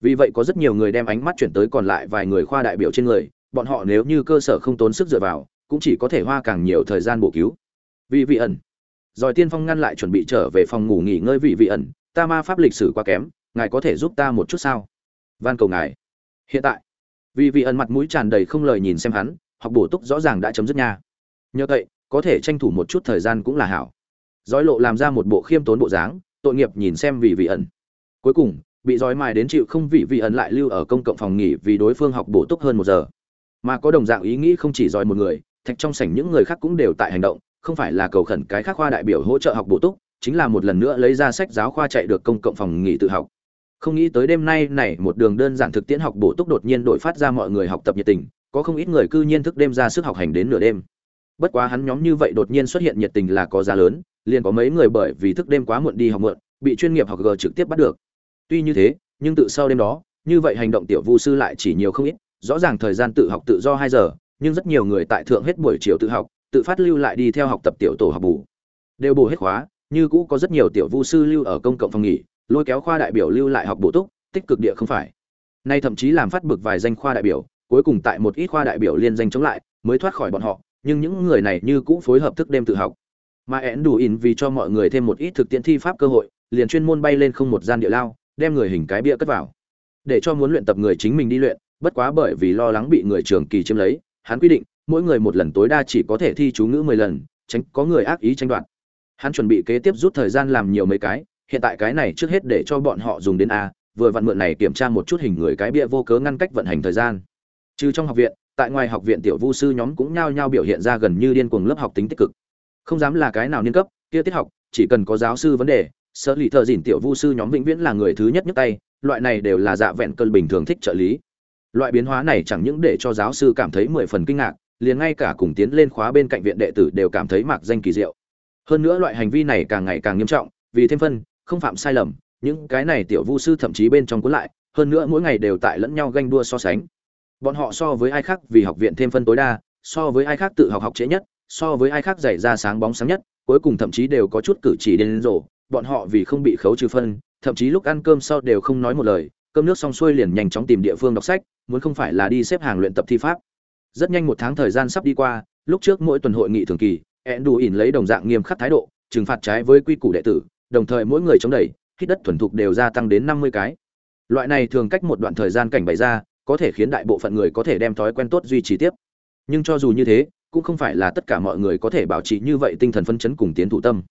vì vậy có rất nhiều người đem ánh mắt chuyển tới còn lại vài người khoa đại biểu trên người, bọn họ nếu như cơ sở không tốn sức dựa vào, cũng chỉ có thể hoa càng nhiều thời gian bổ cứu. Vì vị ẩn. Rồi tiên phong ngăn lại chuẩn bị trở về phòng ngủ nghỉ ngơi vị vị ẩn. Ta ma pháp lịch sử quá kém, ngài có thể giúp ta một chút sao? Van cầu ngài. Hiện tại. Vì vị ẩn mặt mũi tràn đầy không lời nhìn xem hắn, học bổ túc rõ ràng đã chấm dứt nha. Nhờ vậy, có thể tranh thủ một chút thời gian cũng là hảo. Dõi lộ làm ra một bộ khiêm tốn bộ dáng, tội nghiệp nhìn xem vị vị ẩn. Cuối cùng bị dòi mài đến chịu không vị vị ẩn lại lưu ở công cộng phòng nghỉ vì đối phương học bổ túc hơn một giờ. Mà có đồng dạng ý nghĩ không chỉ dòi một người, thạch trong sảnh những người khác cũng đều tại hành động, không phải là cầu khẩn cái khác khoa đại biểu hỗ trợ học bổ túc, chính là một lần nữa lấy ra sách giáo khoa chạy được công cộng phòng nghỉ tự học. Không nghĩ tới đêm nay này một đường đơn giản thực tiễn học bổ túc đột nhiên đổi phát ra mọi người học tập nhiệt tình, có không ít người cư nhiên thức đêm ra sức học hành đến nửa đêm. Bất quá hắn nhóm như vậy đột nhiên xuất hiện nhiệt tình là có giá lớn, liền có mấy người bởi vì thức đêm quá muộn đi học muộn, bị chuyên nghiệp học g trực tiếp bắt được tuy như thế, nhưng tự sau đêm đó, như vậy hành động tiểu vu sư lại chỉ nhiều không ít. Rõ ràng thời gian tự học tự do hai giờ, nhưng rất nhiều người tại thượng hết buổi chiều tự học, tự phát lưu lại đi theo học tập tiểu tổ học bù. Đều bù hết khóa, như cũ có rất nhiều tiểu vu sư lưu ở công cộng phòng nghỉ, lôi kéo khoa đại biểu lưu lại học bổ túc, tích cực địa không phải. Nay thậm chí làm phát bực vài danh khoa đại biểu, cuối cùng tại một ít khoa đại biểu liên danh chống lại, mới thoát khỏi bọn họ, nhưng những người này như cũ phối hợp thức đêm tự học. Mà én đủ in vì cho mọi người thêm một ít thực tiễn thi pháp cơ hội, liền chuyên môn bay lên không một gian địa lao đem người hình cái bia cất vào. Để cho muốn luyện tập người chính mình đi luyện, bất quá bởi vì lo lắng bị người trường kỳ chiếm lấy, hắn quy định, mỗi người một lần tối đa chỉ có thể thi chú ngữ mười lần, tránh có người ác ý tranh đoạt. Hắn chuẩn bị kế tiếp rút thời gian làm nhiều mấy cái, hiện tại cái này trước hết để cho bọn họ dùng đến a, vừa vặn mượn này kiểm tra một chút hình người cái bia vô cớ ngăn cách vận hành thời gian. Trừ trong học viện, tại ngoài học viện tiểu vu sư nhóm cũng nhao nhao biểu hiện ra gần như điên cuồng lớp học tính tích cực. Không dám là cái nào niên cấp, kia tiết học, chỉ cần có giáo sư vấn đề sở lì thợ dỉn tiểu vu sư nhóm vĩnh viễn là người thứ nhất nhấc tay, loại này đều là dạ vẹn cơn bình thường thích trợ lý. Loại biến hóa này chẳng những để cho giáo sư cảm thấy mười phần kinh ngạc, liền ngay cả cùng tiến lên khóa bên cạnh viện đệ tử đều cảm thấy mạc danh kỳ diệu. Hơn nữa loại hành vi này càng ngày càng nghiêm trọng, vì thêm phân, không phạm sai lầm, những cái này tiểu vu sư thậm chí bên trong cuốn lại, hơn nữa mỗi ngày đều tại lẫn nhau ganh đua so sánh. Bọn họ so với ai khác vì học viện thêm phân tối đa, so với ai khác tự học học trễ nhất, so với ai khác dạy ra sáng bóng sáng nhất, cuối cùng thậm chí đều có chút cử chỉ đến rổ bọn họ vì không bị khấu trừ phân, thậm chí lúc ăn cơm sau đều không nói một lời, cơm nước xong xuôi liền nhanh chóng tìm địa phương đọc sách, muốn không phải là đi xếp hàng luyện tập thi pháp. Rất nhanh một tháng thời gian sắp đi qua, lúc trước mỗi tuần hội nghị thường kỳ ẹn đủ ỉn lấy đồng dạng nghiêm khắc thái độ, trừng phạt trái với quy củ đệ tử, đồng thời mỗi người chống đẩy, hít đất thuần thục đều gia tăng đến năm mươi cái. Loại này thường cách một đoạn thời gian cảnh bày ra, có thể khiến đại bộ phận người có thể đem thói quen tốt duy trì tiếp. Nhưng cho dù như thế, cũng không phải là tất cả mọi người có thể bảo trì như vậy tinh thần phân chấn cùng tiến thủ tâm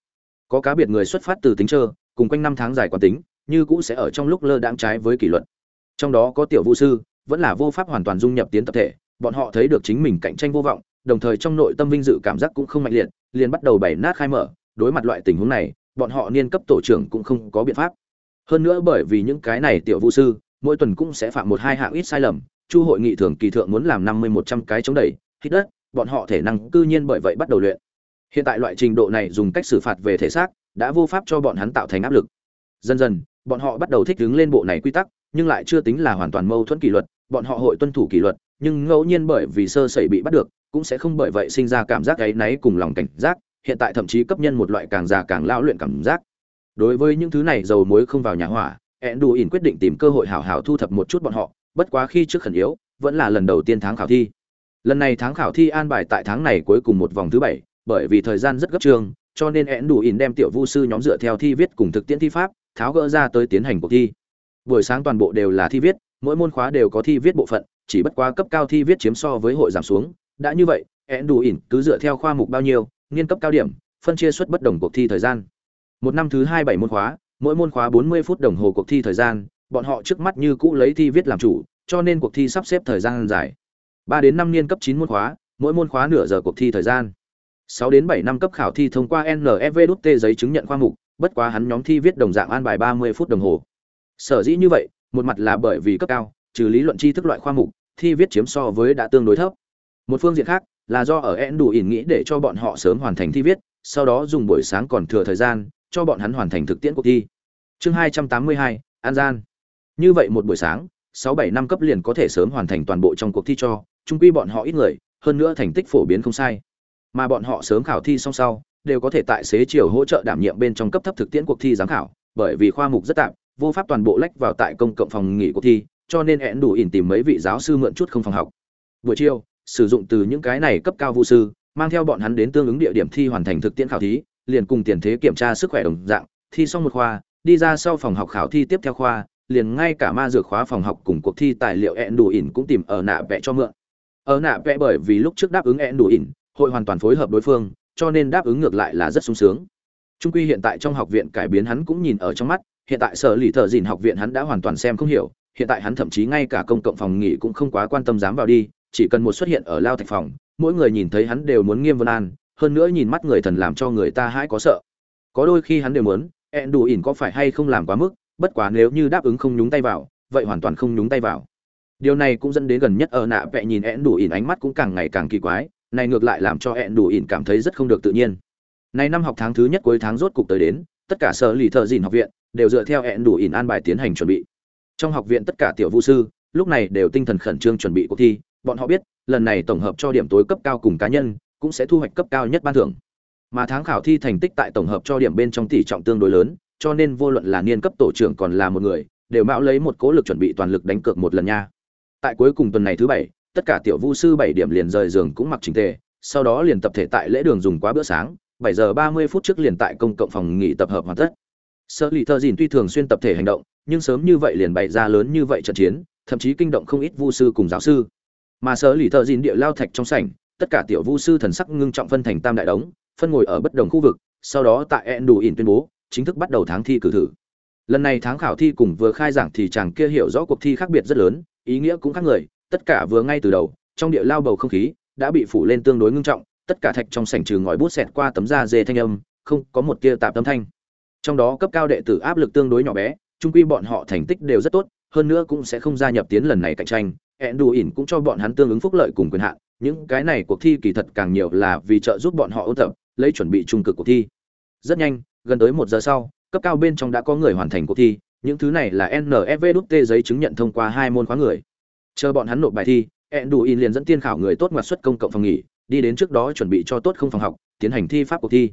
có cá biệt người xuất phát từ tính trơ, cùng quanh năm tháng dài quán tính, như cũ sẽ ở trong lúc lơ đãng trái với kỷ luật. Trong đó có tiểu vũ sư, vẫn là vô pháp hoàn toàn dung nhập tiến tập thể, bọn họ thấy được chính mình cạnh tranh vô vọng, đồng thời trong nội tâm vinh dự cảm giác cũng không mạnh liệt, liền bắt đầu bày nát khai mở. Đối mặt loại tình huống này, bọn họ niên cấp tổ trưởng cũng không có biện pháp. Hơn nữa bởi vì những cái này tiểu vũ sư, mỗi tuần cũng sẽ phạm một hai hạng ít sai lầm, chu hội nghị thường kỳ thượng muốn làm năm mươi một trăm cái chống đẩy, hít đất, bọn họ thể năng cư nhiên bởi vậy bắt đầu luyện hiện tại loại trình độ này dùng cách xử phạt về thể xác đã vô pháp cho bọn hắn tạo thành áp lực. Dần dần, bọn họ bắt đầu thích ứng lên bộ này quy tắc, nhưng lại chưa tính là hoàn toàn mâu thuẫn kỷ luật. Bọn họ hội tuân thủ kỷ luật, nhưng ngẫu nhiên bởi vì sơ sẩy bị bắt được, cũng sẽ không bởi vậy sinh ra cảm giác gáy náy cùng lòng cảnh giác. Hiện tại thậm chí cấp nhân một loại càng già càng lao luyện cảm giác. Đối với những thứ này dầu muối không vào nhà hỏa, Enduin quyết định tìm cơ hội hảo hảo thu thập một chút bọn họ, bất quá khi trước khẩn yếu, vẫn là lần đầu tiên tháng khảo thi. Lần này tháng khảo thi an bài tại tháng này cuối cùng một vòng thứ bảy bởi vì thời gian rất gấp trường, cho nên ẽn đủ ỉn đem tiểu vu sư nhóm dựa theo thi viết cùng thực tiễn thi pháp, tháo gỡ ra tới tiến hành cuộc thi. Buổi sáng toàn bộ đều là thi viết, mỗi môn khóa đều có thi viết bộ phận, chỉ bất quá cấp cao thi viết chiếm so với hội giảm xuống. Đã như vậy ẽn đủ ỉn cứ dựa theo khoa mục bao nhiêu nghiên cấp cao điểm, phân chia suất bất đồng cuộc thi thời gian. Một năm thứ hai bảy môn khóa, mỗi môn khóa bốn mươi phút đồng hồ cuộc thi thời gian, bọn họ trước mắt như cũ lấy thi viết làm chủ, cho nên cuộc thi sắp xếp thời gian dài. Ba đến năm niên cấp chín môn khóa, mỗi môn khóa nửa giờ cuộc thi thời gian sáu đến bảy năm cấp khảo thi thông qua NFV T giấy chứng nhận khoa mục, bất quá hắn nhóm thi viết đồng dạng an bài ba mươi phút đồng hồ. Sở dĩ như vậy, một mặt là bởi vì cấp cao, trừ lý luận tri thức loại khoa mục, thi viết chiếm so với đã tương đối thấp. Một phương diện khác, là do ở En đủ ỉn nghĩ để cho bọn họ sớm hoàn thành thi viết, sau đó dùng buổi sáng còn thừa thời gian, cho bọn hắn hoàn thành thực tiễn cuộc thi. Chương hai trăm tám mươi hai An Gian. Như vậy một buổi sáng, sáu bảy năm cấp liền có thể sớm hoàn thành toàn bộ trong cuộc thi cho, chung quy bọn họ ít người, hơn nữa thành tích phổ biến không sai. Mà bọn họ sớm khảo thi xong sau, đều có thể tại xế chiều hỗ trợ đảm nhiệm bên trong cấp thấp thực tiễn cuộc thi giám khảo, bởi vì khoa mục rất tạm, vô pháp toàn bộ lách vào tại công cộng phòng nghỉ cuộc thi cho nên hẹn đủ ỉn tìm mấy vị giáo sư mượn chút không phòng học. Buổi chiều sử dụng từ những cái này cấp cao vũ sư mang theo bọn hắn đến tương ứng địa điểm thi hoàn thành thực tiễn khảo thí liền cùng tiền thế kiểm tra sức khỏe đồng dạng thi xong một khoa đi ra sau phòng học khảo thi tiếp theo khoa liền ngay cả ma dược khóa phòng học cùng cuộc thi tài liệu hẹn đủ ỉn cũng tìm ở nạ vẽ cho mượn. Ở nạ vẽ bởi vì lúc trước đáp ứng hẹn đủ ỉn hội hoàn toàn phối hợp đối phương, cho nên đáp ứng ngược lại là rất sung sướng. Trung quy hiện tại trong học viện cải biến hắn cũng nhìn ở trong mắt, hiện tại sở lì thợ dìn học viện hắn đã hoàn toàn xem không hiểu, hiện tại hắn thậm chí ngay cả công cộng phòng nghỉ cũng không quá quan tâm dám vào đi, chỉ cần một xuất hiện ở lao thạch phòng, mỗi người nhìn thấy hắn đều muốn nghiêm vân an, hơn nữa nhìn mắt người thần làm cho người ta hãi có sợ. Có đôi khi hắn đều muốn ẹn đủ ỉn có phải hay không làm quá mức, bất quá nếu như đáp ứng không nhúng tay vào, vậy hoàn toàn không nhúng tay vào. Điều này cũng dẫn đến gần nhất ở nạ vẹ nhìn ẹn đủ ỉn ánh mắt cũng càng ngày càng kỳ quái này ngược lại làm cho hẹn đủ ỉn cảm thấy rất không được tự nhiên. Này năm học tháng thứ nhất cuối tháng rốt cục tới đến, tất cả sở lì thợ dìn học viện đều dựa theo hẹn đủ ỉn an bài tiến hành chuẩn bị. Trong học viện tất cả tiểu vũ sư, lúc này đều tinh thần khẩn trương chuẩn bị cuộc thi, bọn họ biết, lần này tổng hợp cho điểm tối cấp cao cùng cá nhân, cũng sẽ thu hoạch cấp cao nhất ban thưởng. Mà tháng khảo thi thành tích tại tổng hợp cho điểm bên trong tỷ trọng tương đối lớn, cho nên vô luận là niên cấp tổ trưởng còn là một người, đều mạo lấy một cố lực chuẩn bị toàn lực đánh cược một lần nha. Tại cuối cùng tuần này thứ bảy tất cả tiểu vu sư bảy điểm liền rời giường cũng mặc chỉnh tề, sau đó liền tập thể tại lễ đường dùng quá bữa sáng, bảy giờ ba mươi phút trước liền tại công cộng phòng nghỉ tập hợp hoàn tất. Sở Lý thơ dìn tuy thường xuyên tập thể hành động, nhưng sớm như vậy liền bày ra lớn như vậy trận chiến, thậm chí kinh động không ít vu sư cùng giáo sư. Mà Sở Lý thơ dìn địa lao thạch trong sảnh, tất cả tiểu vu sư thần sắc ngưng trọng phân thành tam đại đống, phân ngồi ở bất đồng khu vực, sau đó tại Endu đủ ỉn tuyên bố, chính thức bắt đầu tháng thi cử thử. Lần này tháng khảo thi cùng vừa khai giảng thì chàng kia hiểu rõ cuộc thi khác biệt rất lớn, ý nghĩa cũng khác người tất cả vừa ngay từ đầu, trong địa lao bầu không khí đã bị phủ lên tương đối ngưng trọng, tất cả thạch trong sảnh trừ ngòi bút xẹt qua tấm da dê thanh âm, không có một tia tạp âm thanh. Trong đó cấp cao đệ tử áp lực tương đối nhỏ bé trung quy bọn họ thành tích đều rất tốt, hơn nữa cũng sẽ không gia nhập tiến lần này cạnh tranh. Ẹn đù ỉn cũng cho bọn hắn tương ứng phúc lợi cùng quyền hạn, những cái này cuộc thi kỳ thật càng nhiều là vì trợ giúp bọn họ ôn tập, lấy chuẩn bị trung cực cuộc thi. Rất nhanh, gần tới một giờ sau, cấp cao bên trong đã có người hoàn thành cuộc thi, những thứ này là nfv đút tê giấy chứng nhận thông qua hai môn khóa người chờ bọn hắn nộp bài thi ẹn đủ in liền dẫn tiên khảo người tốt ngoặt xuất công cộng phòng nghỉ, đi đến trước đó chuẩn bị cho tốt không phòng học, tiến hành thi pháp cuộc thi.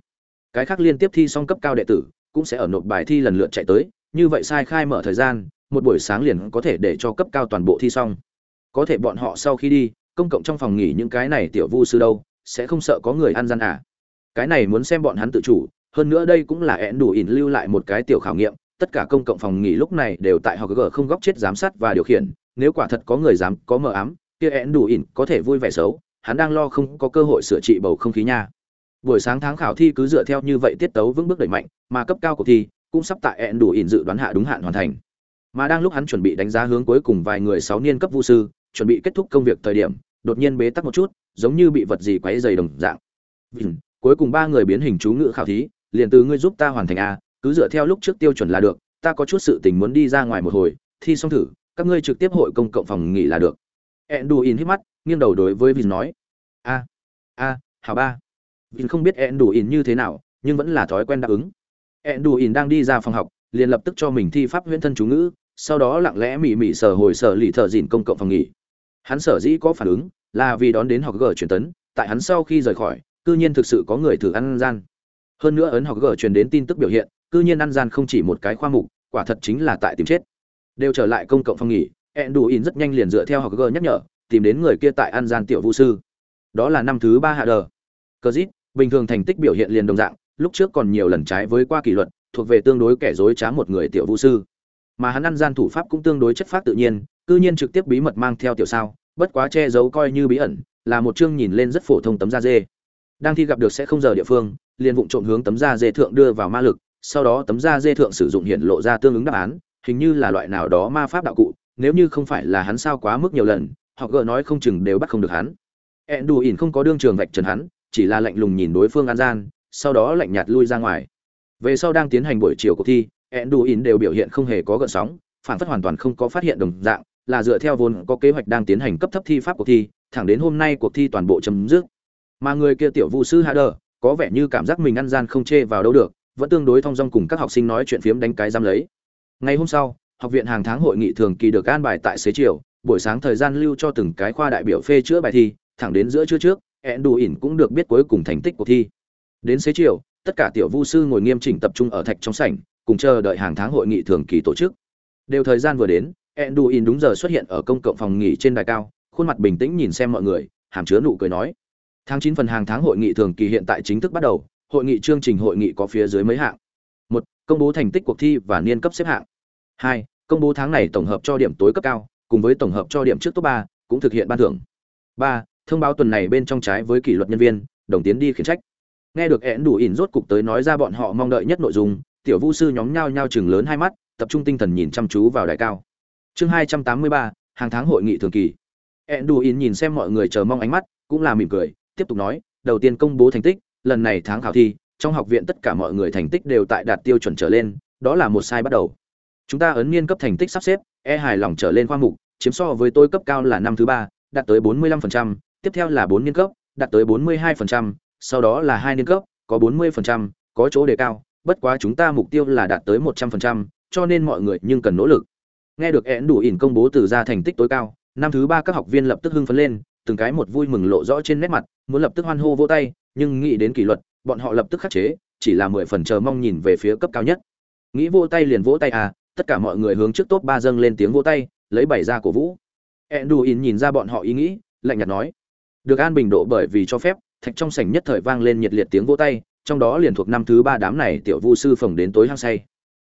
Cái khác liên tiếp thi xong cấp cao đệ tử, cũng sẽ ở nộp bài thi lần lượt chạy tới, như vậy sai khai mở thời gian, một buổi sáng liền có thể để cho cấp cao toàn bộ thi xong. Có thể bọn họ sau khi đi, công cộng trong phòng nghỉ những cái này tiểu vu sư đâu, sẽ không sợ có người ăn gian à. Cái này muốn xem bọn hắn tự chủ, hơn nữa đây cũng là ẹn đủ ỉn lưu lại một cái tiểu khảo nghiệm, tất cả công cộng phòng nghỉ lúc này đều tại học g không góc chết giám sát và điều khiển nếu quả thật có người dám có mờ ám kia én đủ ỉn có thể vui vẻ xấu hắn đang lo không có cơ hội sửa trị bầu không khí nha. Buổi sáng tháng khảo thi cứ dựa theo như vậy tiết tấu vững bước đẩy mạnh mà cấp cao cuộc thi cũng sắp tại én đủ ỉn dự đoán hạ đúng hạn hoàn thành. Mà đang lúc hắn chuẩn bị đánh giá hướng cuối cùng vài người sáu niên cấp vu sư chuẩn bị kết thúc công việc thời điểm đột nhiên bế tắc một chút giống như bị vật gì quấy dày đồng dạng. Vịnh, cuối cùng ba người biến hình chú ngữ khảo thí liền từ ngươi giúp ta hoàn thành a cứ dựa theo lúc trước tiêu chuẩn là được ta có chút sự tình muốn đi ra ngoài một hồi thi xong thử các ngươi trực tiếp hội công cộng phòng nghỉ là được. Enduin hít mắt, nghiêng đầu đối với Vin nói. A a, hảo ba. Vin không biết Enduin như thế nào, nhưng vẫn là thói quen đáp ứng. Enduin đang đi ra phòng học, liền lập tức cho mình thi pháp huyễn thân chú ngữ, sau đó lặng lẽ mỉ mỉ sở hồi sở lì thợ dìn công cộng phòng nghỉ. Hắn sở dĩ có phản ứng là vì đón đến học g truyền tấn, tại hắn sau khi rời khỏi, cư nhiên thực sự có người thử ăn gian. Hơn nữa ấn học g truyền đến tin tức biểu hiện, cư nhiên ăn gian không chỉ một cái khoa mục, quả thật chính là tại tìm chết đều trở lại công cộng phòng nghỉ ẹn đủ in rất nhanh liền dựa theo học g nhắc nhở, tìm đến người kia tại ăn gian tiểu vũ sư. Đó là năm thứ ba hạ đờ. Cờ dít, bình thường thành tích biểu hiện liền đồng dạng, lúc trước còn nhiều lần trái với qua kỷ luật, thuộc về tương đối kẻ dối trá một người tiểu vũ sư. Mà hắn ăn gian thủ pháp cũng tương đối chất phác tự nhiên, cư nhiên trực tiếp bí mật mang theo tiểu sao, bất quá che giấu coi như bí ẩn, là một chương nhìn lên rất phổ thông tấm da dê. Đang thi gặp được sẽ không giờ địa phương, liền vụng trộm hướng tấm da dê thượng đưa vào ma lực, sau đó tấm da dê thượng sử dụng hiện lộ ra tương ứng đáp án hình như là loại nào đó ma pháp đạo cụ, nếu như không phải là hắn sao quá mức nhiều lần, họ gỡ nói không chừng đều bắt không được hắn. Ẹn đù ỉn không có đương trường vạch trần hắn, chỉ là lạnh lùng nhìn đối phương an gian, sau đó lạnh nhạt lui ra ngoài. Về sau đang tiến hành buổi chiều cuộc thi ẹn đù ỉn đều biểu hiện không hề có gợn sóng, phản phất hoàn toàn không có phát hiện đồng dạng, là dựa theo vốn có kế hoạch đang tiến hành cấp thấp thi pháp cuộc thi, thẳng đến hôm nay cuộc thi toàn bộ chấm dứt. Mà người kia tiểu vu sư hạ đờ có vẻ như cảm giác mình ăn gian không chê vào đâu được, vẫn tương đối thong dong cùng các học sinh nói chuyện phiếm đánh cái giam lấy ngày hôm sau, học viện hàng tháng hội nghị thường kỳ được an bài tại xế chiều, buổi sáng thời gian lưu cho từng cái khoa đại biểu phê chữa bài thi, thẳng đến giữa trưa trước ẹn đủ ỉn cũng được biết cuối cùng thành tích cuộc thi. Đến xế chiều, tất cả tiểu vu sư ngồi nghiêm chỉnh tập trung ở thạch trong sảnh, cùng chờ đợi hàng tháng hội nghị thường kỳ tổ chức. Đều thời gian vừa đến, enduin đúng giờ xuất hiện ở công cộng phòng nghỉ trên đài cao, khuôn mặt bình tĩnh nhìn xem mọi người, hàm chứa nụ cười nói. Tháng chín phần hàng tháng hội nghị thường kỳ hiện tại chính thức bắt đầu, hội nghị chương trình hội nghị có phía dưới mấy hạng công bố thành tích cuộc thi và niên cấp xếp hạng. Hai, công bố tháng này tổng hợp cho điểm tối cấp cao, cùng với tổng hợp cho điểm trước top ba, cũng thực hiện ban thưởng. Ba, thông báo tuần này bên trong trái với kỷ luật nhân viên, đồng tiến đi khiển trách. Nghe được én đủ ỉn rốt cục tới nói ra bọn họ mong đợi nhất nội dung, tiểu vu sư nhóm nhao nhao chừng lớn hai mắt, tập trung tinh thần nhìn chăm chú vào đài cao. Chương hai trăm tám mươi ba, hàng tháng hội nghị thường kỳ. én đủ ỉn nhìn xem mọi người chờ mong ánh mắt, cũng là mỉm cười, tiếp tục nói, đầu tiên công bố thành tích, lần này tháng khảo thi trong học viện tất cả mọi người thành tích đều tại đạt tiêu chuẩn trở lên đó là một sai bắt đầu. Chúng ta ấn niên cấp thành tích sắp xếp e hài lòng trở lên khoa mục chiếm so với tôi cấp cao là năm thứ ba đạt tới 45%, tiếp theo là bốn niên cấp đạt tới 42%, sau đó là hai niên cấp có 40%, có chỗ đề cao bất quá chúng ta mục tiêu là đạt tới 100%, cho nên mọi người nhưng cần nỗ lực. Nghe được én đủ ỉn công bố từ ra thành tích tối cao năm thứ ba các học viên lập tức hưng phấn lên từng cái một vui mừng lộ rõ trên nét mặt muốn lập tức hoan hô vỗ tay nhưng nghĩ đến kỷ luật bọn họ lập tức khắc chế, chỉ là mười phần chờ mong nhìn về phía cấp cao nhất. Nghĩ vỗ tay liền vỗ tay à tất cả mọi người hướng trước top ba dâng lên tiếng vỗ tay, lấy bảy ra cổ vũ. Enduin nhìn ra bọn họ ý nghĩ, lạnh nhạt nói. Được an bình độ bởi vì cho phép, thạch trong sảnh nhất thời vang lên nhiệt liệt tiếng vỗ tay, trong đó liền thuộc năm thứ ba đám này tiểu vu sư phồng đến tối hăng say.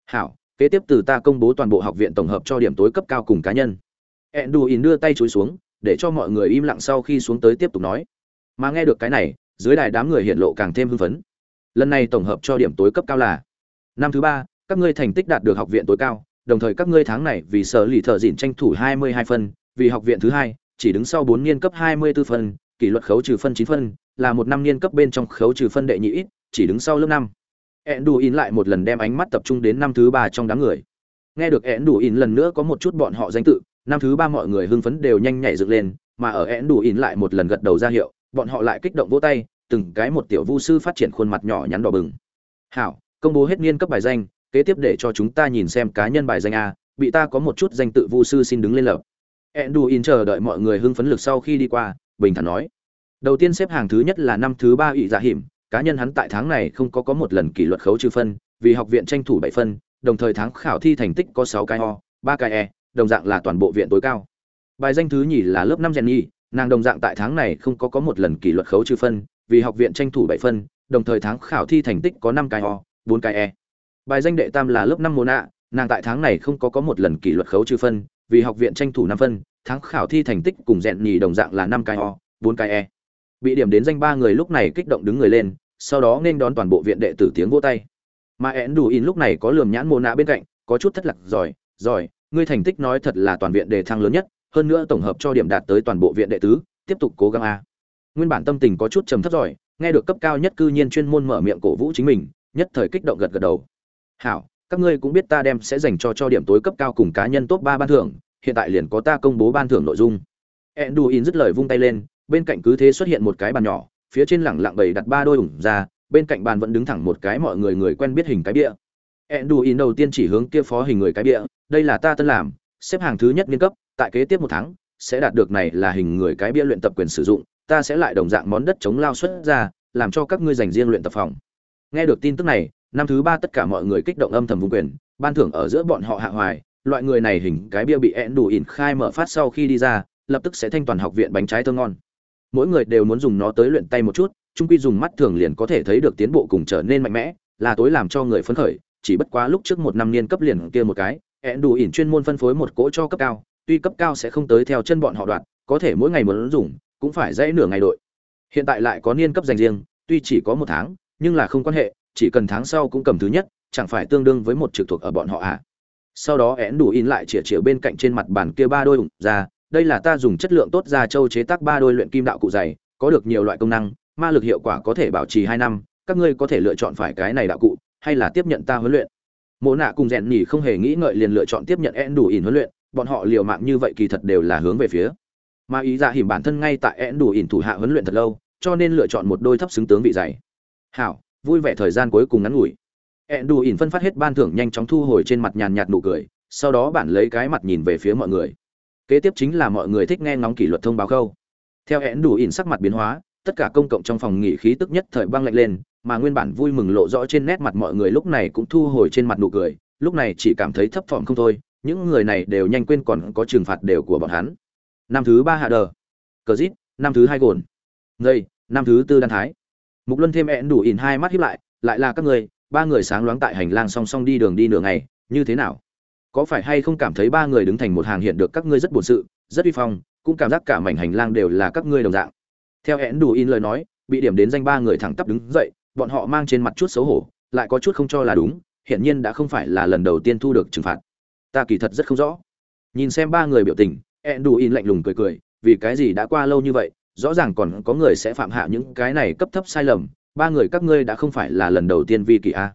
Hảo, kế tiếp từ ta công bố toàn bộ học viện tổng hợp cho điểm tối cấp cao cùng cá nhân. Enduin đưa tay chối xuống, để cho mọi người im lặng sau khi xuống tới tiếp tục nói. Mà nghe được cái này dưới đài đám người hiện lộ càng thêm hưng phấn. Lần này tổng hợp cho điểm tối cấp cao là, năm thứ ba, các ngươi thành tích đạt được học viện tối cao, đồng thời các ngươi tháng này vì sở lì thợ dịn tranh thủ 22 phân, vì học viện thứ hai, chỉ đứng sau bốn niên cấp 24 phân, kỷ luật khấu trừ phân 9 phân, là một năm niên cấp bên trong khấu trừ phân đệ nhị ít, chỉ đứng sau lớp năm. In lại một lần đem ánh mắt tập trung đến năm thứ ba trong đám người. Nghe được in lần nữa có một chút bọn họ danh tự, năm thứ ba mọi người hưng phấn đều nhanh nhảy dựng lên, mà ở in lại một lần gật đầu ra hiệu bọn họ lại kích động vỗ tay, từng cái một tiểu vu sư phát triển khuôn mặt nhỏ nhắn đỏ bừng. Hảo, công bố hết niên cấp bài danh, kế tiếp để cho chúng ta nhìn xem cá nhân bài danh a, bị ta có một chút danh tự vu sư xin đứng lên lập. Enduin chờ đợi mọi người hưng phấn lực sau khi đi qua, bình thản nói. Đầu tiên xếp hàng thứ nhất là năm thứ ba ủy dạ hiểm, cá nhân hắn tại tháng này không có có một lần kỷ luật khấu trừ phân, vì học viện tranh thủ bảy phân, đồng thời tháng khảo thi thành tích có sáu cái o, ba cái e đồng dạng là toàn bộ viện tối cao. Bài danh thứ nhì là lớp năm jenny nàng đồng dạng tại tháng này không có có một lần kỷ luật khấu trừ phân, vì học viện tranh thủ bảy phân, đồng thời tháng khảo thi thành tích có năm cái o, bốn cái e. Bài danh đệ tam là lớp năm môn ạ, nàng tại tháng này không có có một lần kỷ luật khấu trừ phân, vì học viện tranh thủ năm phân, tháng khảo thi thành tích cùng rèn nhì đồng dạng là năm cái o, bốn cái e. Bị điểm đến danh ba người lúc này kích động đứng người lên, sau đó nên đón toàn bộ viện đệ tử tiếng vỗ tay. Mà én đủ in lúc này có lườm nhãn môn nạ bên cạnh, có chút thất lạc giỏi giỏi ngươi thành tích nói thật là toàn viện đề thăng lớn nhất hơn nữa tổng hợp cho điểm đạt tới toàn bộ viện đệ tứ, tiếp tục cố gắng a. Nguyên bản tâm tình có chút trầm thấp giỏi nghe được cấp cao nhất cư nhiên chuyên môn mở miệng cổ vũ chính mình, nhất thời kích động gật gật đầu. Hảo, các ngươi cũng biết ta đem sẽ dành cho cho điểm tối cấp cao cùng cá nhân top ba ban thưởng, hiện tại liền có ta công bố ban thưởng nội dung. Enduin dứt lời vung tay lên, bên cạnh cứ thế xuất hiện một cái bàn nhỏ, phía trên lẳng lặng bày đặt ba đôi ủng ra, bên cạnh bàn vẫn đứng thẳng một cái mọi người người quen biết hình cái bia enduin đầu tiên chỉ hướng kia phó hình người cái bia đây là ta tân làm, xếp hàng thứ nhất niên cấp tại kế tiếp một tháng, sẽ đạt được này là hình người cái bia luyện tập quyền sử dụng, ta sẽ lại đồng dạng món đất chống lao xuất ra, làm cho các ngươi dành riêng luyện tập phòng. Nghe được tin tức này, năm thứ ba tất cả mọi người kích động âm thầm vùng quyền, ban thưởng ở giữa bọn họ hạ hoài, loại người này hình cái bia bị ẹn đủ ỉn khai mở phát sau khi đi ra, lập tức sẽ thanh toàn học viện bánh trái thơ ngon. Mỗi người đều muốn dùng nó tới luyện tay một chút trung quy dùng mắt thường liền có thể thấy được tiến bộ cùng trở nên mạnh mẽ, là tối làm cho người phấn khởi, chỉ bất quá lúc trước một năm niên cấp liền kia một cái, ẹn đủ ỉn chuyên môn phân phối một cỗ cho cấp cao tuy cấp cao sẽ không tới theo chân bọn họ đoạn có thể mỗi ngày muốn dùng, cũng phải dãy nửa ngày đội. Hiện tại lại có niên cấp dành riêng, tuy chỉ có một tháng, nhưng là không quan hệ, chỉ cần tháng sau cũng cầm thứ nhất, chẳng phải tương đương với một trực thuộc ở bọn họ à? Sau đó én đủ in lại chĩa chĩa bên cạnh trên mặt bàn kia ba đôi ủng ra, đây là ta dùng chất lượng tốt ra châu chế tác ba đôi luyện kim đạo cụ dày, có được nhiều loại công năng, ma lực hiệu quả có thể bảo trì hai năm, các ngươi có thể lựa chọn phải cái này đạo cụ, hay là tiếp nhận ta huấn luyện? Mộ nạ cùng rèn nhỉ không hề nghĩ ngợi liền lựa chọn tiếp nhận én đủ in huấn luyện bọn họ liều mạng như vậy kỳ thật đều là hướng về phía. Mà ý dạ hiểm bản thân ngay tại én đủ ỉn thủ hạ huấn luyện thật lâu, cho nên lựa chọn một đôi thấp xứng tướng vị dày. Hảo, vui vẻ thời gian cuối cùng ngắn ngủi. Ẹn đù ỉn phân phát hết ban thưởng nhanh chóng thu hồi trên mặt nhàn nhạt nụ cười, sau đó bản lấy cái mặt nhìn về phía mọi người. Kế tiếp chính là mọi người thích nghe ngóng kỷ luật thông báo khâu. Theo ẹn đủ ỉn sắc mặt biến hóa, tất cả công cộng trong phòng nghỉ khí tức nhất thời băng lạnh lên, mà nguyên bản vui mừng lộ rõ trên nét mặt mọi người lúc này cũng thu hồi trên mặt nụ cười, lúc này chỉ cảm thấy thấp thỏm không thôi những người này đều nhanh quên còn có trừng phạt đều của bọn hắn. Năm thứ ba hạ đờ. Cờ Dít, năm thứ hai gồn. Ngây năm thứ tư đan thái. Mục luân thêm ẹn đủ ỉn hai mắt hiếp lại lại là các người ba người sáng loáng tại hành lang song song đi đường đi nửa ngày như thế nào? Có phải hay không cảm thấy ba người đứng thành một hàng hiện được các ngươi rất buồn sự rất uy phong cũng cảm giác cả mảnh hành lang đều là các ngươi đồng dạng? Theo ẹn đủ in lời nói bị điểm đến danh ba người thẳng tắp đứng dậy bọn họ mang trên mặt chút xấu hổ lại có chút không cho là đúng hiển nhiên đã không phải là lần đầu tiên thu được trừng phạt ta kỳ thật rất không rõ. Nhìn xem ba người biểu tình ed đù in lạnh lùng cười cười, vì cái gì đã qua lâu như vậy, rõ ràng còn có người sẽ phạm hạ những cái này cấp thấp sai lầm, ba người các ngươi đã không phải là lần đầu tiên vi kỳ a.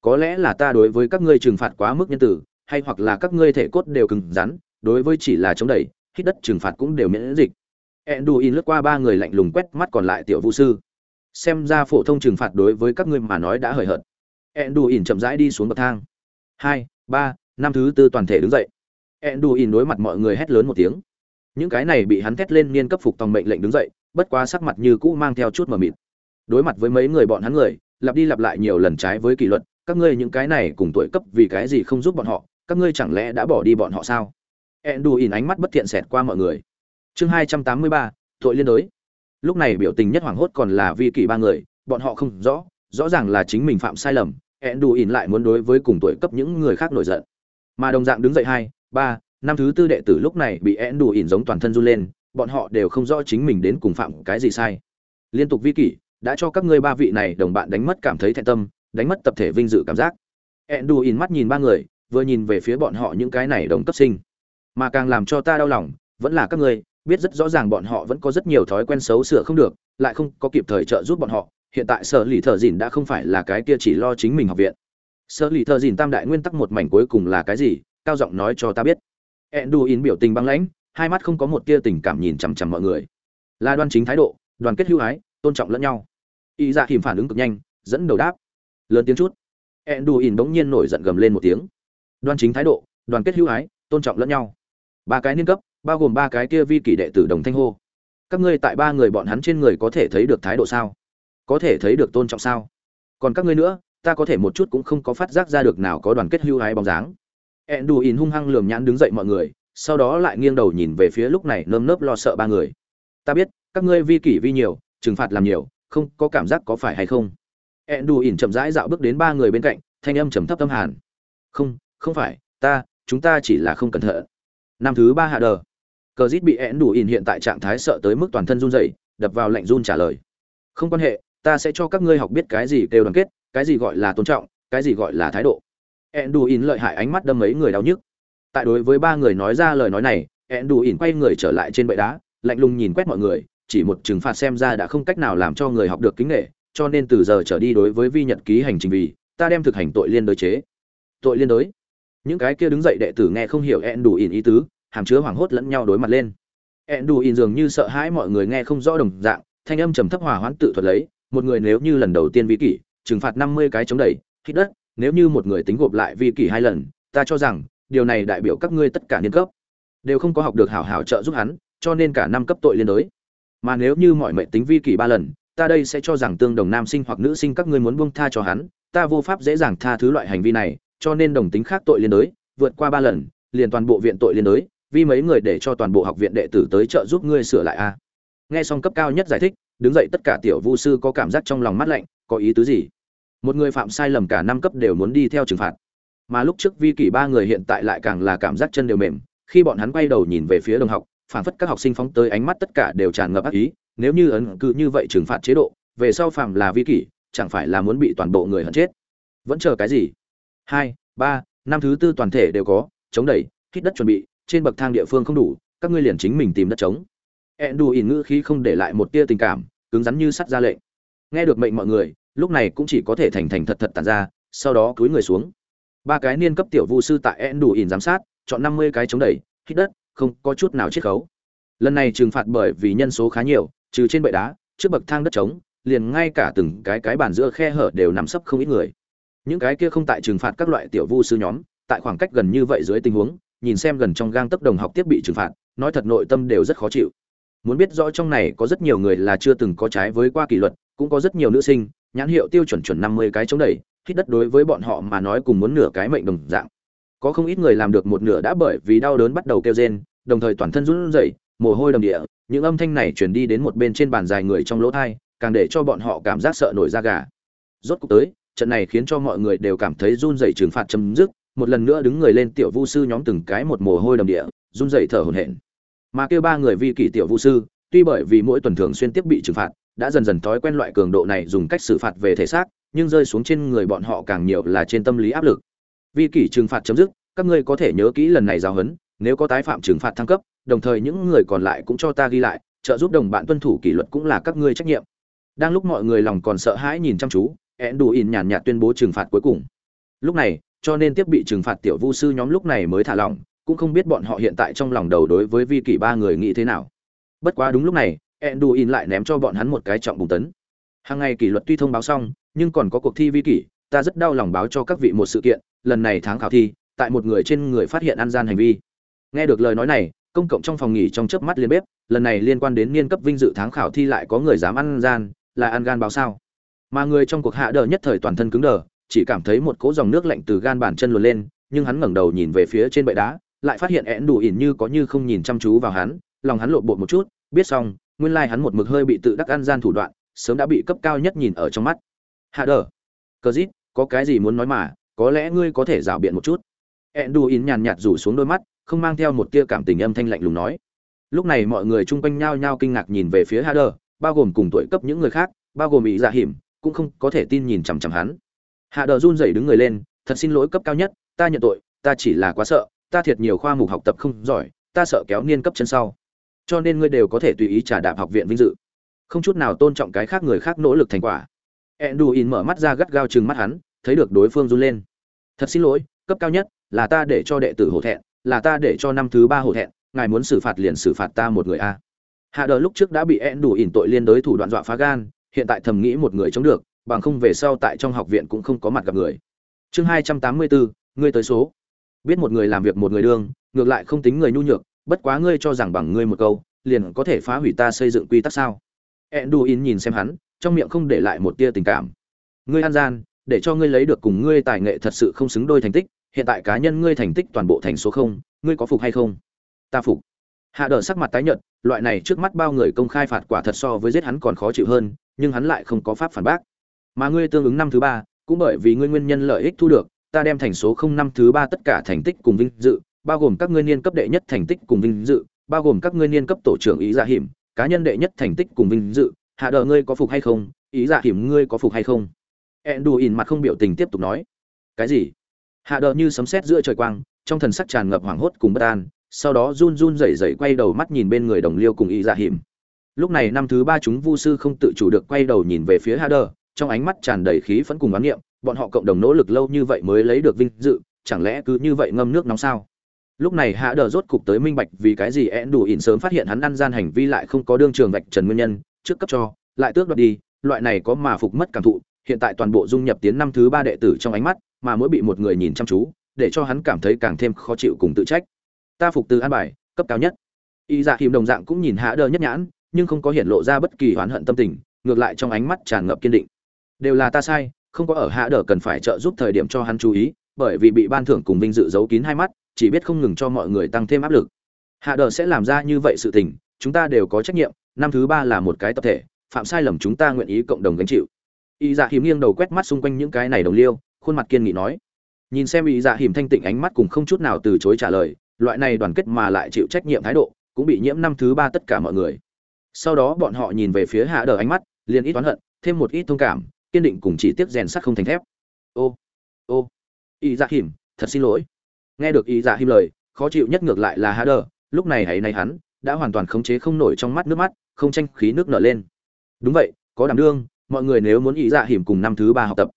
Có lẽ là ta đối với các ngươi trừng phạt quá mức nhân tử, hay hoặc là các ngươi thể cốt đều cứng rắn, đối với chỉ là chống đẩy, hít đất trừng phạt cũng đều miễn dịch. Enduin lướt qua ba người lạnh lùng quét mắt còn lại tiểu vũ sư. Xem ra phổ thông trừng phạt đối với các ngươi mà nói đã hời hợt. Enduin chậm rãi đi xuống bậc thang. Hai, ba năm thứ tư toàn thể đứng dậy. Enduin đối mặt mọi người hét lớn một tiếng. Những cái này bị hắn thét lên niên cấp phục tòng mệnh lệnh đứng dậy, bất quá sắc mặt như cũ mang theo chút mờ mịt. Đối mặt với mấy người bọn hắn người, lặp đi lặp lại nhiều lần trái với kỷ luật, các ngươi những cái này cùng tuổi cấp vì cái gì không giúp bọn họ, các ngươi chẳng lẽ đã bỏ đi bọn họ sao? Enduin ánh mắt bất thiện xẹt qua mọi người. Chương hai trăm tám mươi ba, tội liên đối. Lúc này biểu tình nhất hoảng hốt còn là vi kỷ ba người, bọn họ không rõ rõ ràng là chính mình phạm sai lầm, enduin lại muốn đối với cùng tuổi cấp những người khác nổi giận mà đồng dạng đứng dậy hai, ba, năm thứ tư đệ tử lúc này bị enduin giống toàn thân run lên, bọn họ đều không rõ chính mình đến cùng phạm cái gì sai. Liên tục vi kỷ, đã cho các ngươi ba vị này đồng bạn đánh mất cảm thấy thẹn tâm, đánh mất tập thể vinh dự cảm giác. Enduin mắt nhìn ba người, vừa nhìn về phía bọn họ những cái này đồng cấp sinh. Mà càng làm cho ta đau lòng, vẫn là các ngươi, biết rất rõ ràng bọn họ vẫn có rất nhiều thói quen xấu sửa không được, lại không có kịp thời trợ giúp bọn họ, hiện tại sở lì thợ dìn đã không phải là cái kia chỉ lo chính mình học viện sở lì thờ dìn tam đại nguyên tắc một mảnh cuối cùng là cái gì? Cao giọng nói cho ta biết. Enduin biểu tình băng lãnh, hai mắt không có một tia tình cảm nhìn chằm chằm mọi người. Là đoan chính thái độ, đoàn kết hữu ái, tôn trọng lẫn nhau. Y dạ ra kìm phản ứng cực nhanh, dẫn đầu đáp. Lớn tiếng chút. Enduin bỗng nhiên nổi giận gầm lên một tiếng. Đoan chính thái độ, đoàn kết hữu ái, tôn trọng lẫn nhau. Ba cái niên cấp, bao gồm ba cái kia vi kỷ đệ tử đồng thanh hô. Các ngươi tại ba người bọn hắn trên người có thể thấy được thái độ sao? Có thể thấy được tôn trọng sao? Còn các ngươi nữa ta có thể một chút cũng không có phát giác ra được nào có đoàn kết hưu hái bóng dáng. Enduin hung hăng lườm nhãn đứng dậy mọi người, sau đó lại nghiêng đầu nhìn về phía lúc này nơm nớp lo sợ ba người. Ta biết, các ngươi vi kỷ vi nhiều, trừng phạt làm nhiều, không có cảm giác có phải hay không? Enduin chậm rãi dạo bước đến ba người bên cạnh, thanh âm trầm thấp tâm hàn. Không không phải, ta, chúng ta chỉ là không cẩn thận. Năm thứ ba hạ đờ. Cờ dít bị én đủ ỉn hiện tại trạng thái sợ tới mức toàn thân run rẩy, đập vào lạnh run trả lời. Không quan hệ, ta sẽ cho các ngươi học biết cái gì kêu đoàn kết cái gì gọi là tôn trọng, cái gì gọi là thái độ. Enduin đủ ỉn lợi hại ánh mắt đâm mấy người đau nhức. Tại đối với ba người nói ra lời nói này, enduin đủ ỉn quay người trở lại trên bệ đá, lạnh lùng nhìn quét mọi người, chỉ một trừng phạt xem ra đã không cách nào làm cho người học được kính nghệ cho nên từ giờ trở đi đối với vi nhật ký hành trình vì, ta đem thực hành tội liên đối chế. Tội liên đối? Những cái kia đứng dậy đệ tử nghe không hiểu ẹn đủ ỉn ý tứ, hàm chứa hoảng hốt lẫn nhau đối mặt lên. Ẹn đủ ỉn dường như sợ hãi mọi người nghe không rõ đồng dạng, thanh âm trầm thấp hòa hoãn tự thuật lấy, một người nếu như lần đầu tiên vi kỷ trừng phạt năm mươi cái chống đẩy hít đất nếu như một người tính gộp lại vi kỷ hai lần ta cho rằng điều này đại biểu các ngươi tất cả niên cấp đều không có học được hảo hảo trợ giúp hắn cho nên cả năm cấp tội liên đối mà nếu như mọi mệnh tính vi kỷ ba lần ta đây sẽ cho rằng tương đồng nam sinh hoặc nữ sinh các ngươi muốn buông tha cho hắn ta vô pháp dễ dàng tha thứ loại hành vi này cho nên đồng tính khác tội liên đối, vượt qua ba lần liền toàn bộ viện tội liên đối. vì mấy người để cho toàn bộ học viện đệ tử tới trợ giúp ngươi sửa lại a nghe xong cấp cao nhất giải thích đứng dậy tất cả tiểu vu sư có cảm giác trong lòng mát lạnh có ý tứ gì? Một người phạm sai lầm cả năm cấp đều muốn đi theo trừng phạt. Mà lúc trước vi kỷ ba người hiện tại lại càng là cảm giác chân đều mềm, khi bọn hắn quay đầu nhìn về phía đồng học, phản phất các học sinh phóng tới ánh mắt tất cả đều tràn ngập ác ý, nếu như ấn cứ như vậy trừng phạt chế độ, về sau phạm là vi kỷ, chẳng phải là muốn bị toàn bộ người hận chết? Vẫn chờ cái gì? Hai, ba, năm thứ tư toàn thể đều có, chống đẩy, hít đất chuẩn bị, trên bậc thang địa phương không đủ, các ngươi liền chính mình tìm đất chống ẹn đù ỉn ngữ khí không để lại một tia tình cảm, cứng rắn như sắt ra lệnh. Nghe được mệnh mọi người lúc này cũng chỉ có thể thành thành thật thật tàn ra, sau đó cúi người xuống. Ba cái niên cấp tiểu vu sư tại en đủ ỉn giám sát, chọn năm mươi cái chống đẩy, hít đất, không có chút nào chiết khấu. Lần này trừng phạt bởi vì nhân số khá nhiều, trừ trên bệ đá, trước bậc thang đất trống, liền ngay cả từng cái cái bàn giữa khe hở đều nằm sấp không ít người. Những cái kia không tại trừng phạt các loại tiểu vu sư nhóm, tại khoảng cách gần như vậy dưới tình huống, nhìn xem gần trong gang tấc đồng học tiếp bị trừng phạt, nói thật nội tâm đều rất khó chịu. Muốn biết rõ trong này có rất nhiều người là chưa từng có trái với qua kỷ luật, cũng có rất nhiều nữ sinh nhãn hiệu tiêu chuẩn chuẩn năm mươi cái chống đẩy hít đất đối với bọn họ mà nói cùng muốn nửa cái mệnh đồng dạng. Có không ít người làm được một nửa đã bởi vì đau đớn bắt đầu kêu rên đồng thời toàn thân run rẩy mồ hôi đầm địa những âm thanh này truyền đi đến một bên trên bàn dài người trong lỗ tai, càng để cho bọn họ cảm giác sợ nổi da gà. Rốt cuộc tới trận này khiến cho mọi người đều cảm thấy run rẩy trừng phạt chấm dứt một lần nữa đứng người lên tiểu vu sư nhóm từng cái một mồ hôi đầm địa run rẩy thở hổn hển. Mà kêu ba người vi kỷ tiểu vu sư tuy bởi vì mỗi tuần thường xuyên tiếp bị trừng phạt đã dần dần thói quen loại cường độ này dùng cách xử phạt về thể xác, nhưng rơi xuống trên người bọn họ càng nhiều là trên tâm lý áp lực. Vi kỷ trừng phạt chấm dứt, các ngươi có thể nhớ kỹ lần này giáo huấn, nếu có tái phạm trừng phạt thăng cấp, đồng thời những người còn lại cũng cho ta ghi lại, trợ giúp đồng bạn tuân thủ kỷ luật cũng là các ngươi trách nhiệm. Đang lúc mọi người lòng còn sợ hãi nhìn chăm chú ed đủ ỉn nhàn nhạt tuyên bố trừng phạt cuối cùng. Lúc này, cho nên tiếp bị trừng phạt tiểu vu sư nhóm lúc này mới thả lỏng, cũng không biết bọn họ hiện tại trong lòng đầu đối với vi kỷ ba người nghĩ thế nào. Bất quá đúng lúc này Enduin đủ lại ném cho bọn hắn một cái trọng bùng tấn. Hàng ngày kỷ luật tuy thông báo xong, nhưng còn có cuộc thi vi kỷ, ta rất đau lòng báo cho các vị một sự kiện, lần này tháng khảo thi, tại một người trên người phát hiện ăn gian hành vi. Nghe được lời nói này, công cộng trong phòng nghỉ trong chớp mắt liên bếp, lần này liên quan đến niên cấp vinh dự tháng khảo thi lại có người dám ăn gian, là ăn gan báo sao? Mà người trong cuộc hạ đờ nhất thời toàn thân cứng đờ, chỉ cảm thấy một cỗ dòng nước lạnh từ gan bàn chân luồn lên, nhưng hắn ngẩng đầu nhìn về phía trên bệ đá, lại phát hiện én đủ ỉn như có như không nhìn chăm chú vào hắn, lòng hắn lộn bột một chút, biết xong nguyên lai hắn một mực hơi bị tự đắc ăn gian thủ đoạn, sớm đã bị cấp cao nhất nhìn ở trong mắt. Hạ đờ, cờ dít, có cái gì muốn nói mà, có lẽ ngươi có thể rảo biện một chút. Én đủ nhàn nhạt rủ xuống đôi mắt, không mang theo một tia cảm tình âm thanh lạnh lùng nói. Lúc này mọi người chung quanh nhao nhao kinh ngạc nhìn về phía hạ đờ, bao gồm cùng tuổi cấp những người khác, bao gồm ý dạ hiểm, cũng không có thể tin nhìn chằm chằm hắn. Hạ đờ run rẩy đứng người lên, thật xin lỗi cấp cao nhất, ta nhận tội, ta chỉ là quá sợ, ta thiệt nhiều khoa mục học tập không giỏi, ta sợ kéo niên cấp chân sau cho nên ngươi đều có thể tùy ý trả đạp học viện vinh dự. Không chút nào tôn trọng cái khác người khác nỗ lực thành quả. Enduin mở mắt ra gắt gao chừng mắt hắn, thấy được đối phương run lên. Thật xin lỗi, cấp cao nhất, là ta để cho đệ tử hổ thẹn, là ta để cho năm thứ ba hổ thẹn, ngài muốn xử phạt liền xử phạt ta một người a. Hạ đờ lúc trước đã bị enduin tội liên đối thủ đoạn dọa phá gan, hiện tại thầm nghĩ một người chống được, bằng không về sau tại trong học viện cũng không có mặt gặp người. Chương hai trăm tám mươi bốn, ngươi tới số. Biết một người làm việc một người đương, ngược lại không tính người nhu nhược bất quá ngươi cho rằng bằng ngươi một câu, liền có thể phá hủy ta xây dựng quy tắc sao? Enduin nhìn xem hắn, trong miệng không để lại một tia tình cảm. Ngươi an gian, để cho ngươi lấy được cùng ngươi tài nghệ thật sự không xứng đôi thành tích, hiện tại cá nhân ngươi thành tích toàn bộ thành số không, ngươi có phục hay không? Ta phục. Hạ đờ sắc mặt tái nhợt, loại này trước mắt bao người công khai phạt quả thật so với giết hắn còn khó chịu hơn, nhưng hắn lại không có pháp phản bác. Mà ngươi tương ứng năm thứ ba, cũng bởi vì ngươi nguyên nhân lợi ích thu được, ta đem thành số không năm thứ ba tất cả thành tích cùng vinh dự bao gồm các ngươi niên cấp đệ nhất thành tích cùng vinh dự bao gồm các ngươi niên cấp tổ trưởng ý giả hiểm cá nhân đệ nhất thành tích cùng vinh dự hạ đờ ngươi có phục hay không? Ý giả hiểm ngươi có phục hay không? Enduin mặt không biểu tình tiếp tục nói. Cái gì? Hạ đờ như sấm sét giữa trời quang trong thần sắc tràn ngập hoảng hốt cùng bất an sau đó run run rẩy rẩy quay đầu mắt nhìn bên người đồng liêu cùng ý giả hiểm. Lúc này năm thứ ba chúng vu sư không tự chủ được quay đầu nhìn về phía hạ đờ, trong ánh mắt tràn đầy khí phẫn cùng oán niệm, bọn họ cộng đồng nỗ lực lâu như vậy mới lấy được vinh dự, chẳng lẽ cứ như vậy ngâm nước nóng sao? Lúc này hạ đờ rốt cục tới minh bạch vì cái gì én đủ ỉn sớm phát hiện hắn ăn gian hành vi lại không có đương trường vạch trần nguyên nhân, trước cấp cho, lại tước đoạt đi, loại này có mà phục mất cảm thụ, hiện tại toàn bộ dung nhập tiến năm thứ ba đệ tử trong ánh mắt, mà mỗi bị một người nhìn chăm chú, để cho hắn cảm thấy càng thêm khó chịu cùng tự trách. Ta phục từ an bài, cấp cao nhất. Y Dạ kim đồng dạng cũng nhìn hạ đờ nhất nhãn, nhưng không có hiện lộ ra bất kỳ oán hận tâm tình ngược lại trong ánh mắt tràn ngập kiên định đều là ta sai không có ở hạ đờ cần phải trợ giúp thời điểm cho hắn chú ý bởi vì bị ban thưởng cùng vinh dự giấu kín hai mắt chỉ biết không ngừng cho mọi người tăng thêm áp lực. Hạ đờ sẽ làm ra như vậy sự tình, chúng ta đều có trách nhiệm, năm thứ ba là một cái tập thể, phạm sai lầm chúng ta nguyện ý cộng đồng gánh chịu. Y dạ hiểm nghiêng đầu quét mắt xung quanh những cái này đồng liêu, khuôn mặt kiên nghị nói. Nhìn xem y dạ hiểm thanh tịnh ánh mắt cùng không chút nào từ chối trả lời, loại này đoàn kết mà lại chịu trách nhiệm thái độ, cũng bị nhiễm năm thứ ba tất cả mọi người. Sau đó bọn họ nhìn về phía hạ đờ ánh mắt, liền ít oán hận, thêm một ít thông cảm, kiên định cùng chỉ tiếp rèn sắt không thành thép. Ô ô, y dạ hiểm thật xin lỗi nghe được y dạ him lời, khó chịu nhất ngược lại là Hà đờ. Lúc này hãy này hắn đã hoàn toàn khống chế không nổi trong mắt nước mắt, không tranh khí nước nở lên. Đúng vậy, có đảm đương, mọi người nếu muốn ý dạ hiểm cùng năm thứ ba học tập.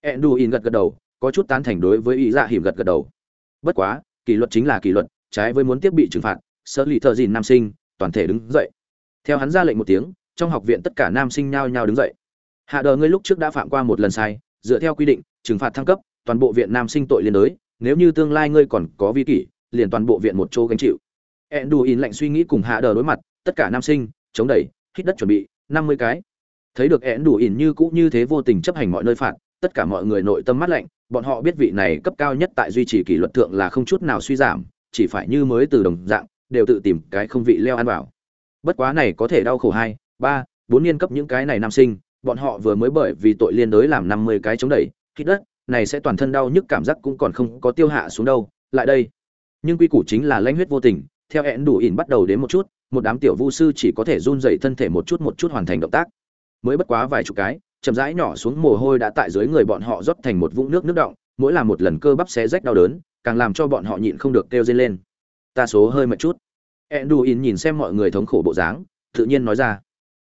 Enduin gật gật đầu, có chút tán thành đối với ý dạ hiểm gật gật đầu. Bất quá, kỷ luật chính là kỷ luật, trái với muốn tiếp bị trừng phạt, sở lì thợ dìn nam sinh, toàn thể đứng dậy. Theo hắn ra lệnh một tiếng, trong học viện tất cả nam sinh nhao nhao đứng dậy. Hạ đờ ngươi lúc trước đã phạm qua một lần sai, dựa theo quy định, trừng phạt thăng cấp, toàn bộ viện nam sinh tội liên đới nếu như tương lai ngươi còn có vi kỷ, liền toàn bộ viện một chỗ gánh chịu. In lạnh suy nghĩ cùng hạ đờ đối mặt, tất cả nam sinh, chống đẩy, hít đất chuẩn bị, năm mươi cái. Thấy được in như cũ như thế vô tình chấp hành mọi nơi phạt, tất cả mọi người nội tâm mắt lạnh, bọn họ biết vị này cấp cao nhất tại duy trì kỷ luật thượng là không chút nào suy giảm, chỉ phải như mới từ đồng dạng, đều tự tìm cái không vị leo ăn vào. Bất quá này có thể đau khổ hai, ba, bốn niên cấp những cái này nam sinh, bọn họ vừa mới bởi vì tội liên đới làm năm mươi cái chống đẩy, hít đất này sẽ toàn thân đau nhức cảm giác cũng còn không có tiêu hạ xuống đâu, lại đây. Nhưng quy củ chính là lãnh huyết vô tình, theo hẹn đủ ỉn bắt đầu đến một chút, một đám tiểu vu sư chỉ có thể run dậy thân thể một chút một chút hoàn thành động tác. Mới bất quá vài chục cái, chậm rãi nhỏ xuống mồ hôi đã tại dưới người bọn họ rót thành một vũng nước nước động mỗi là một lần cơ bắp xé rách đau đớn, càng làm cho bọn họ nhịn không được kêu dây lên. Ta số hơi mệt chút. Enduin nhìn xem mọi người thống khổ bộ dáng, tự nhiên nói ra.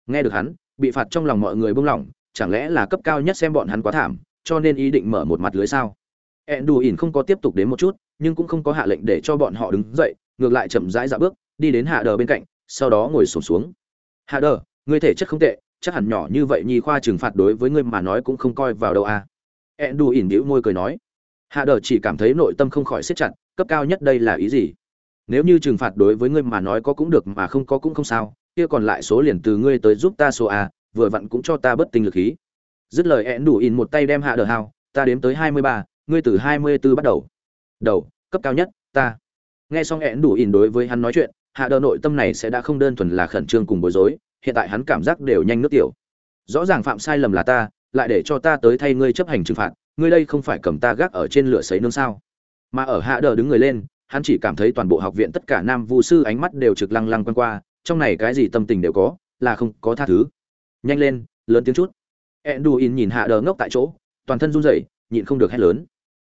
Nghe được hắn, bị phạt trong lòng mọi người buông lỏng, chẳng lẽ là cấp cao nhất xem bọn hắn quá thảm cho nên ý định mở một mặt lưới sao? Enduin không có tiếp tục đến một chút nhưng cũng không có hạ lệnh để cho bọn họ đứng dậy ngược lại chậm rãi dạo bước đi đến hạ đờ bên cạnh sau đó ngồi sổm xuống, xuống hạ đờ ngươi thể chất không tệ chắc hẳn nhỏ như vậy nhi khoa trừng phạt đối với ngươi mà nói cũng không coi vào đâu à? Enduin bĩu môi cười nói. Hạ đờ chỉ cảm thấy nội tâm không khỏi siết chặt cấp cao nhất đây là ý gì? Nếu như trừng phạt đối với ngươi mà nói có cũng được mà không có cũng không sao kia còn lại số liền từ ngươi tới giúp ta số a vừa vặn cũng cho ta bất tinh lực khí dứt lời én đủ in một tay đem hạ đờ hao, ta đếm tới hai mươi ba, ngươi từ hai mươi b ố bắt đầu. Đầu, cấp cao nhất, ta. Nghe xong én đủ in đối với hắn nói chuyện, hạ đờ nội tâm này sẽ đã không đơn thuần là khẩn trương cùng bối rối, hiện tại hắn cảm giác đều nhanh nước tiểu. Rõ ràng phạm sai lầm là ta, lại để cho ta tới thay ngươi chấp hành trừng phạt, ngươi đây không phải cầm ta gác ở trên lửa sấy nương sao? Mà ở hạ đờ đứng người lên, hắn chỉ cảm thấy toàn bộ học viện tất cả nam vu sư ánh mắt đều trực lăng lăng quanh qua, trong này cái gì tâm tình đều có, là không có tha thứ. Nhanh lên, lớn tiếng chút. Enduin nhìn hạ đờ ngốc tại chỗ toàn thân run rẩy nhịn không được hét lớn.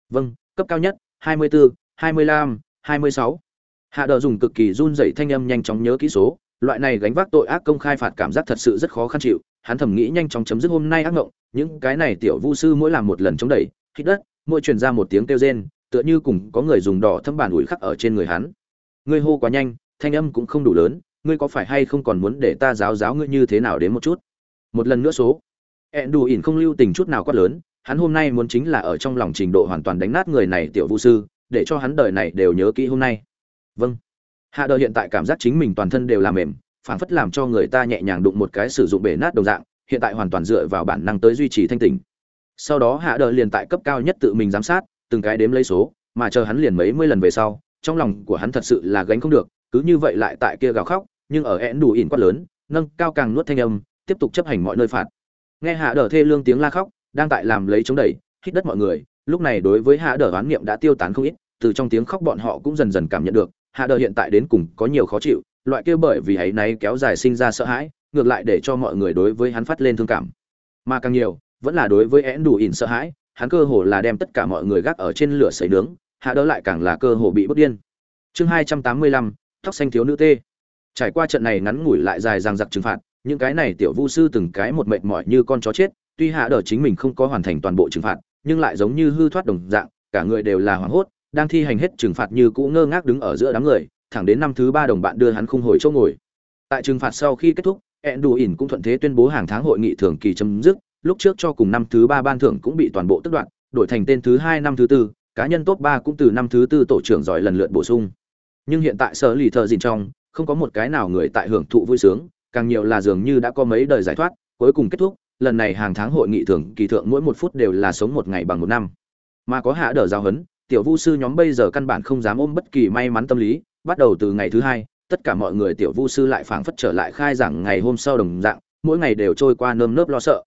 Vâng cấp cao nhất 24, 25, 26. hạ đờ dùng cực kỳ run rẩy thanh âm nhanh chóng nhớ kỹ số loại này gánh vác tội ác công khai phạt cảm giác thật sự rất khó khăn chịu hắn thầm nghĩ nhanh chóng chấm dứt hôm nay ác mộng những cái này tiểu vu sư mỗi làm một lần chống đẩy hít đất mỗi truyền ra một tiếng kêu rên tựa như cùng có người dùng đỏ thâm bản ủi khắc ở trên người hắn. Ngươi hô quá nhanh thanh âm cũng không đủ lớn ngươi có phải hay không còn muốn để ta giáo giáo ngươi như thế nào đến một chút? Một lần nữa số ẹn đủ ỉn không lưu tình chút nào quát lớn, hắn hôm nay muốn chính là ở trong lòng trình độ hoàn toàn đánh nát người này tiểu vũ sư, để cho hắn đời này đều nhớ kỹ hôm nay. Vâng. Hạ đời hiện tại cảm giác chính mình toàn thân đều làm mềm, phảng phất làm cho người ta nhẹ nhàng đụng một cái sử dụng bể nát đồng dạng, hiện tại hoàn toàn dựa vào bản năng tới duy trì thanh tình sau đó hạ đời liền tại cấp cao nhất tự mình giám sát, từng cái đếm lấy số, mà chờ hắn liền mấy mươi lần về sau, trong lòng của hắn thật sự là gánh không được, cứ như vậy lại tại kia gào khóc, nhưng ở én đủ ỉn quát lớn, nâng cao càng nuốt thanh âm, tiếp tục chấp hành mọi nơi phạt nghe hạ đờ thê lương tiếng la khóc, đang tại làm lấy chống đẩy, hít đất mọi người, lúc này đối với hạ đờ oán niệm đã tiêu tán không ít, từ trong tiếng khóc bọn họ cũng dần dần cảm nhận được, hạ đờ hiện tại đến cùng có nhiều khó chịu, loại kia bởi vì ấy náy kéo dài sinh ra sợ hãi, ngược lại để cho mọi người đối với hắn phát lên thương cảm. Mà càng nhiều, vẫn là đối với én đủ ỉn sợ hãi, hắn cơ hồ là đem tất cả mọi người gác ở trên lửa sấy nướng, hạ đỡ lại càng là cơ hồ bị bức điên. Chương hai trăm tám mươi lăm, tóc xanh thiếu nữ tê. Trải qua trận này ngắn ngủi lại dài ràng giặc trừng phạt những cái này tiểu vu sư từng cái một mệt mỏi như con chó chết tuy hạ đờ chính mình không có hoàn thành toàn bộ trừng phạt nhưng lại giống như hư thoát đồng dạng cả người đều là hoảng hốt đang thi hành hết trừng phạt như cũ ngơ ngác đứng ở giữa đám người thẳng đến năm thứ ba đồng bạn đưa hắn khung hồi chỗ ngồi tại trừng phạt sau khi kết thúc Enduin cũng thuận thế tuyên bố hàng tháng hội nghị thường kỳ chấm dứt lúc trước cho cùng năm thứ ba ban thưởng cũng bị toàn bộ tức đoạn, đổi thành tên thứ hai năm thứ tư, cá nhân top ba cũng từ năm thứ tư tổ trưởng giỏi lần lượt bổ sung. Nhưng hiện tại sở lì thợ dìn trong, không có một cái nào người tại hưởng thụ vui sướng, càng nhiều là dường như đã có mấy đời giải thoát, cuối cùng kết thúc, lần này hàng tháng hội nghị thường kỳ thượng mỗi một phút đều là sống một ngày bằng một năm. Mà có hạ đỡ giao hấn, tiểu vu sư nhóm bây giờ căn bản không dám ôm bất kỳ may mắn tâm lý, bắt đầu từ ngày thứ hai, tất cả mọi người tiểu vu sư lại phảng phất trở lại khai giảng ngày hôm sau đồng dạng, mỗi ngày đều trôi qua nơm nớp lo sợ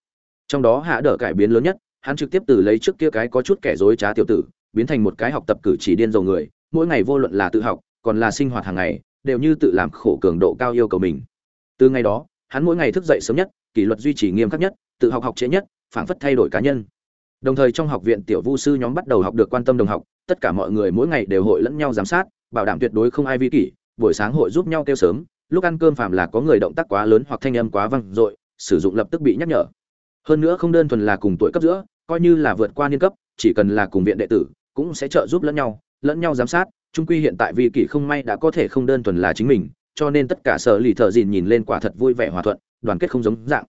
trong đó hạ đỡ cải biến lớn nhất hắn trực tiếp từ lấy trước kia cái có chút kẻ dối trá tiểu tử biến thành một cái học tập cử chỉ điên dầu người mỗi ngày vô luận là tự học còn là sinh hoạt hàng ngày đều như tự làm khổ cường độ cao yêu cầu mình từ ngày đó, hắn mỗi ngày thức dậy sớm nhất, kỷ luật duy trì nghiêm khắc nhất, tự học học trễ nhất, phảng phất thay đổi cá nhân. Đồng thời trong học viện tiểu vu sư nhóm bắt đầu học được quan tâm đồng học, tất cả mọi người mỗi ngày đều hội lẫn nhau giám sát, bảo đảm tuyệt đối không ai vi kỷ, buổi sáng hội giúp nhau kêu sớm, lúc ăn cơm phàm là có người động tác quá lớn hoặc thanh âm quá vang dội, sử dụng lập tức bị nhắc nhở. Hơn nữa không đơn thuần là cùng tuổi cấp giữa, coi như là vượt qua niên cấp, chỉ cần là cùng viện đệ tử, cũng sẽ trợ giúp lẫn nhau lẫn nhau giám sát trung quy hiện tại vi kỷ không may đã có thể không đơn thuần là chính mình cho nên tất cả sở lì thợ dìn nhìn lên quả thật vui vẻ hòa thuận, đoàn kết không giống dạng.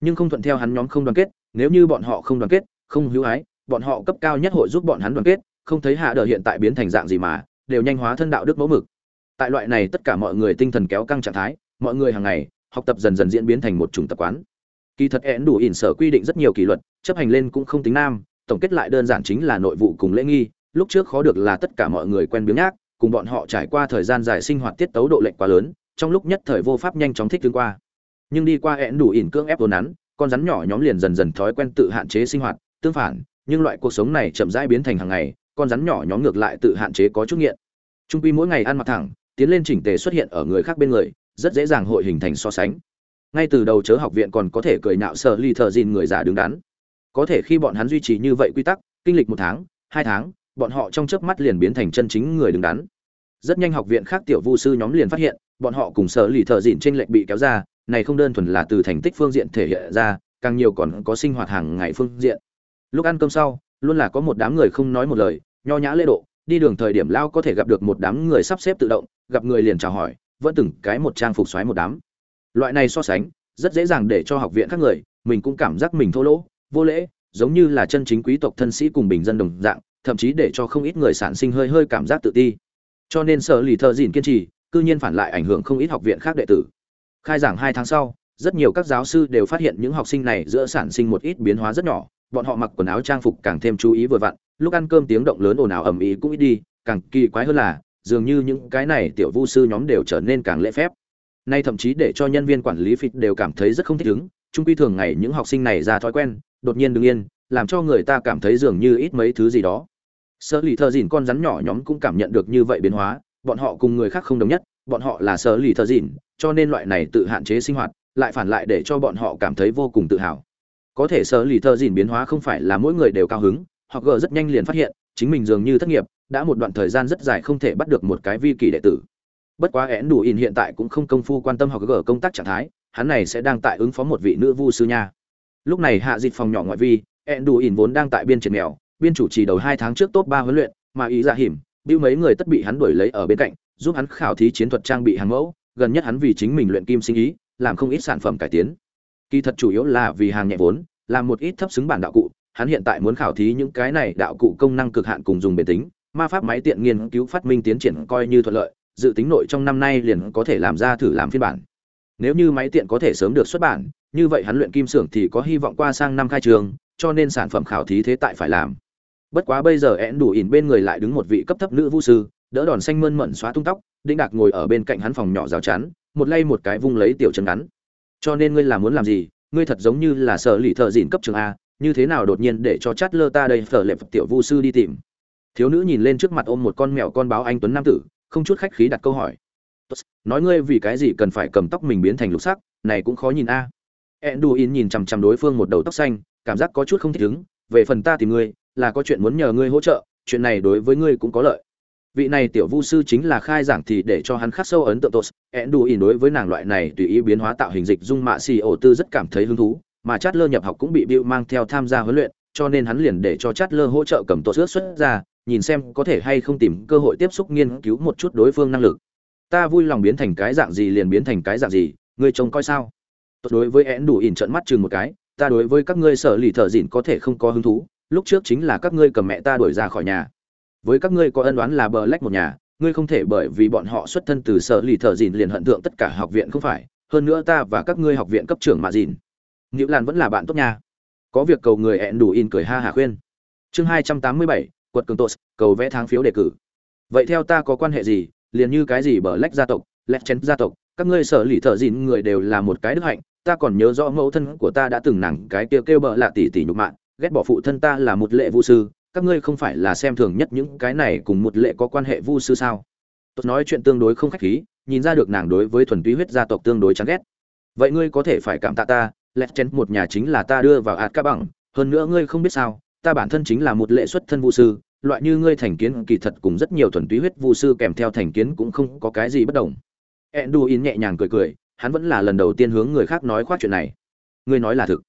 Nhưng không thuận theo hắn nhóm không đoàn kết, nếu như bọn họ không đoàn kết, không hữu ái, bọn họ cấp cao nhất hội giúp bọn hắn đoàn kết, không thấy hạ đờ hiện tại biến thành dạng gì mà, đều nhanh hóa thân đạo đức mẫu mực. Tại loại này tất cả mọi người tinh thần kéo căng trạng thái, mọi người hàng ngày, học tập dần dần diễn biến thành một chủng tập quán. Kỳ thật én đủ ỉn sở quy định rất nhiều kỷ luật, chấp hành lên cũng không tính nam, tổng kết lại đơn giản chính là nội vụ cùng lễ nghi, lúc trước khó được là tất cả mọi người quen biếng nhác cùng bọn họ trải qua thời gian dài sinh hoạt tiết tấu độ lệch quá lớn, trong lúc nhất thời vô pháp nhanh chóng thích ứng qua. Nhưng đi qua hẹn đủ ỉn cưỡng ép vốn nắn, con rắn nhỏ nhóm liền dần dần thói quen tự hạn chế sinh hoạt, tương phản, nhưng loại cuộc sống này chậm rãi biến thành hàng ngày, con rắn nhỏ nhóm ngược lại tự hạn chế có chút nghiện. Trung quy mỗi ngày ăn mặc thẳng, tiến lên chỉnh tề xuất hiện ở người khác bên người, rất dễ dàng hội hình thành so sánh. Ngay từ đầu chớ học viện còn có thể cười nhạo sợ ly thợ dìn người già đứng đắn. Có thể khi bọn hắn duy trì như vậy quy tắc, kinh lịch một tháng, hai tháng bọn họ trong chớp mắt liền biến thành chân chính người đứng đắn. Rất nhanh học viện khác tiểu vu sư nhóm liền phát hiện, bọn họ cùng sở lì thợ dịn trên lệnh bị kéo ra, này không đơn thuần là từ thành tích phương diện thể hiện ra, càng nhiều còn có sinh hoạt hàng ngày phương diện. Lúc ăn cơm sau, luôn là có một đám người không nói một lời, nho nhã lễ độ, đi đường thời điểm lao có thể gặp được một đám người sắp xếp tự động, gặp người liền chào hỏi, vẫn từng cái một trang phục xoáy một đám. Loại này so sánh, rất dễ dàng để cho học viện các người, mình cũng cảm giác mình thô lỗ, vô lễ, giống như là chân chính quý tộc thân sĩ cùng bình dân đồng dạng thậm chí để cho không ít người sản sinh hơi hơi cảm giác tự ti. Cho nên sở lì thợ dìn kiên trì, cư nhiên phản lại ảnh hưởng không ít học viện khác đệ tử. Khai giảng hai tháng sau, rất nhiều các giáo sư đều phát hiện những học sinh này giữa sản sinh một ít biến hóa rất nhỏ. Bọn họ mặc quần áo trang phục càng thêm chú ý vừa vặn, lúc ăn cơm tiếng động lớn ồn ào ầm ĩ cũng ít đi, càng kỳ quái hơn là, dường như những cái này tiểu vu sư nhóm đều trở nên càng lễ phép. Nay thậm chí để cho nhân viên quản lý phịt đều cảm thấy rất không thích ứng trung quy thường ngày những học sinh này ra thói quen, đột nhiên đứng yên, làm cho người ta cảm thấy dường như ít mấy thứ gì đó. Sở lì thợ dìn con rắn nhỏ nhóm cũng cảm nhận được như vậy biến hóa, bọn họ cùng người khác không đồng nhất, bọn họ là Sở lì thợ dìn, cho nên loại này tự hạn chế sinh hoạt, lại phản lại để cho bọn họ cảm thấy vô cùng tự hào. Có thể Sở lì thợ dìn biến hóa không phải là mỗi người đều cao hứng họ gờ rất nhanh liền phát hiện, chính mình dường như thất nghiệp, đã một đoạn thời gian rất dài không thể bắt được một cái vi kỳ đệ tử. Bất quá én đủ in hiện tại cũng không công phu quan tâm họ gờ công tác trạng thái, hắn này sẽ đang tại ứng phó một vị nữ vu sư nha. Lúc này hạ dịch phòng nhỏ ngoại vi, én đủ in vốn đang tại biên triệt mèo biên chủ trì đầu hai tháng trước top ba huấn luyện, mà ý dạ ra hiểm bưu mấy người tất bị hắn đuổi lấy ở bên cạnh, giúp hắn khảo thí chiến thuật trang bị hàng mẫu, gần nhất hắn vì chính mình luyện kim sinh ý, làm không ít sản phẩm cải tiến. Kỳ thật chủ yếu là vì hàng nhẹ vốn, làm một ít thấp xứng bản đạo cụ, hắn hiện tại muốn khảo thí những cái này đạo cụ công năng cực hạn cùng dùng bền tính, ma pháp máy tiện nghiên cứu phát minh tiến triển coi như thuận lợi, dự tính nội trong năm nay liền có thể làm ra thử làm phiên bản. Nếu như máy tiện có thể sớm được xuất bản, như vậy hắn luyện kim xưởng thì có hy vọng qua sang năm khai trường, cho nên sản phẩm khảo thí thế tại phải làm bất quá bây giờ én đủ ỉn bên người lại đứng một vị cấp thấp nữ vũ sư, đỡ đòn xanh mơn mận xóa tung tóc, đinh đạc ngồi ở bên cạnh hắn phòng nhỏ rào chắn, một lay một cái vung lấy tiểu chân ngắn. Cho nên ngươi là muốn làm gì? Ngươi thật giống như là sở lì thợ dịn cấp trường a, như thế nào đột nhiên để cho chát lơ ta đây phở lệp tiểu vu sư đi tìm? Thiếu nữ nhìn lên trước mặt ôm một con mèo con báo anh tuấn nam tử, không chút khách khí đặt câu hỏi. Nói ngươi vì cái gì cần phải cầm tóc mình biến thành lục sắc, này cũng khó nhìn a. À. in nhìn chằm chằm đối phương một đầu tóc xanh, cảm giác có chút không thích ứng về phần ta tìm ngươi là có chuyện muốn nhờ ngươi hỗ trợ chuyện này đối với ngươi cũng có lợi vị này tiểu vu sư chính là khai giảng thì để cho hắn khắc sâu ấn tượng tốt ẽn đủ ỉn đối với nàng loại này tùy ý biến hóa tạo hình dịch dung mạ xì ổ tư rất cảm thấy hứng thú mà chát lơ nhập học cũng bị biểu mang theo tham gia huấn luyện, cho nên hắn liền để cho chát lơ hỗ trợ cầm tổ ước xuất ra, nhìn xem có thể hay không tìm cơ hội tiếp xúc nghiên cứu một chút đối phương năng lực. Ta vui lòng biến thành cái dạng gì liền biến thành cái dạng gì, ngươi trông coi sao? Tốt đối với én đủ ỉn trợn mắt chừng một cái, ta đối với các ngươi sở lì thợ dịn có thể không có hứng thú, lúc trước chính là các ngươi cầm mẹ ta đuổi ra khỏi nhà. Với các ngươi có ân oán là bờ lách một nhà, ngươi không thể bởi vì bọn họ xuất thân từ sở lì thợ dịn liền hận thượng tất cả học viện không phải, hơn nữa ta và các ngươi học viện cấp trưởng mà dịn Nữ Lan vẫn là bạn tốt nha. Có việc cầu người hẹn đủ in cười ha hà khuyên. Chương hai trăm tám mươi bảy, quật cường tos, cầu vẽ tháng phiếu đề cử. Vậy theo ta có quan hệ gì, liền như cái gì bờ lách gia tộc, lách chén gia tộc, các ngươi sở lì thợ dịn người đều là một cái đức hạnh, ta còn nhớ rõ mẫu thân của ta đã từng nặng cái kêu kêu bợ lạ tỷ tỷ nhục mạn, ghét bỏ phụ thân ta là một lệ vu sư, các ngươi không phải là xem thường nhất những cái này cùng một lệ có quan hệ vu sư sao? tôi nói chuyện tương đối không khách khí, nhìn ra được nàng đối với thuần túy huyết gia tộc tương đối chán ghét. Vậy ngươi có thể phải cảm tạ ta, lẹt chén một nhà chính là ta đưa vào ạt ca bằng hơn nữa ngươi không biết sao ta bản thân chính là một lệ xuất thân vu sư loại như ngươi thành kiến kỳ thật cùng rất nhiều thuần túy huyết vu sư kèm theo thành kiến cũng không có cái gì bất đồng enduin nhẹ nhàng cười cười hắn vẫn là lần đầu tiên hướng người khác nói khoác chuyện này. Ngươi nói là thực.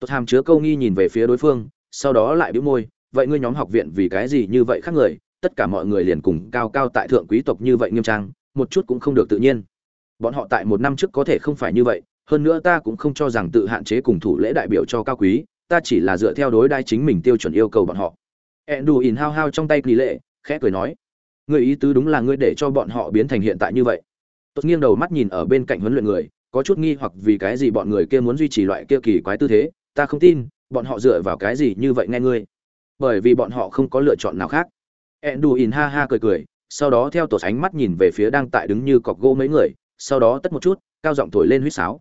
Tốt hàm chứa câu nghi nhìn về phía đối phương, sau đó lại bĩu môi, vậy ngươi nhóm học viện vì cái gì như vậy khác người? Tất cả mọi người liền cùng cao cao tại thượng quý tộc như vậy nghiêm trang, một chút cũng không được tự nhiên. Bọn họ tại một năm trước có thể không phải như vậy, hơn nữa ta cũng không cho rằng tự hạn chế cùng thủ lễ đại biểu cho cao quý, ta chỉ là dựa theo đối đai chính mình tiêu chuẩn yêu cầu bọn họ. Ẹn đù ỉn hao hao trong tay kỳ lệ, khẽ cười nói người ý tứ đúng là ngươi để cho bọn họ biến thành hiện tại như vậy tốt nghiêng đầu mắt nhìn ở bên cạnh huấn luyện người, có chút nghi hoặc vì cái gì bọn người kia muốn duy trì loại kia kỳ quái tư thế, ta không tin, bọn họ dựa vào cái gì như vậy nghe ngươi. Bởi vì bọn họ không có lựa chọn nào khác. Enduin ha ha cười cười, sau đó theo tổ ánh mắt nhìn về phía đang tại đứng như cọc gỗ mấy người, sau đó tất một chút, cao giọng thổi lên huýt sáo.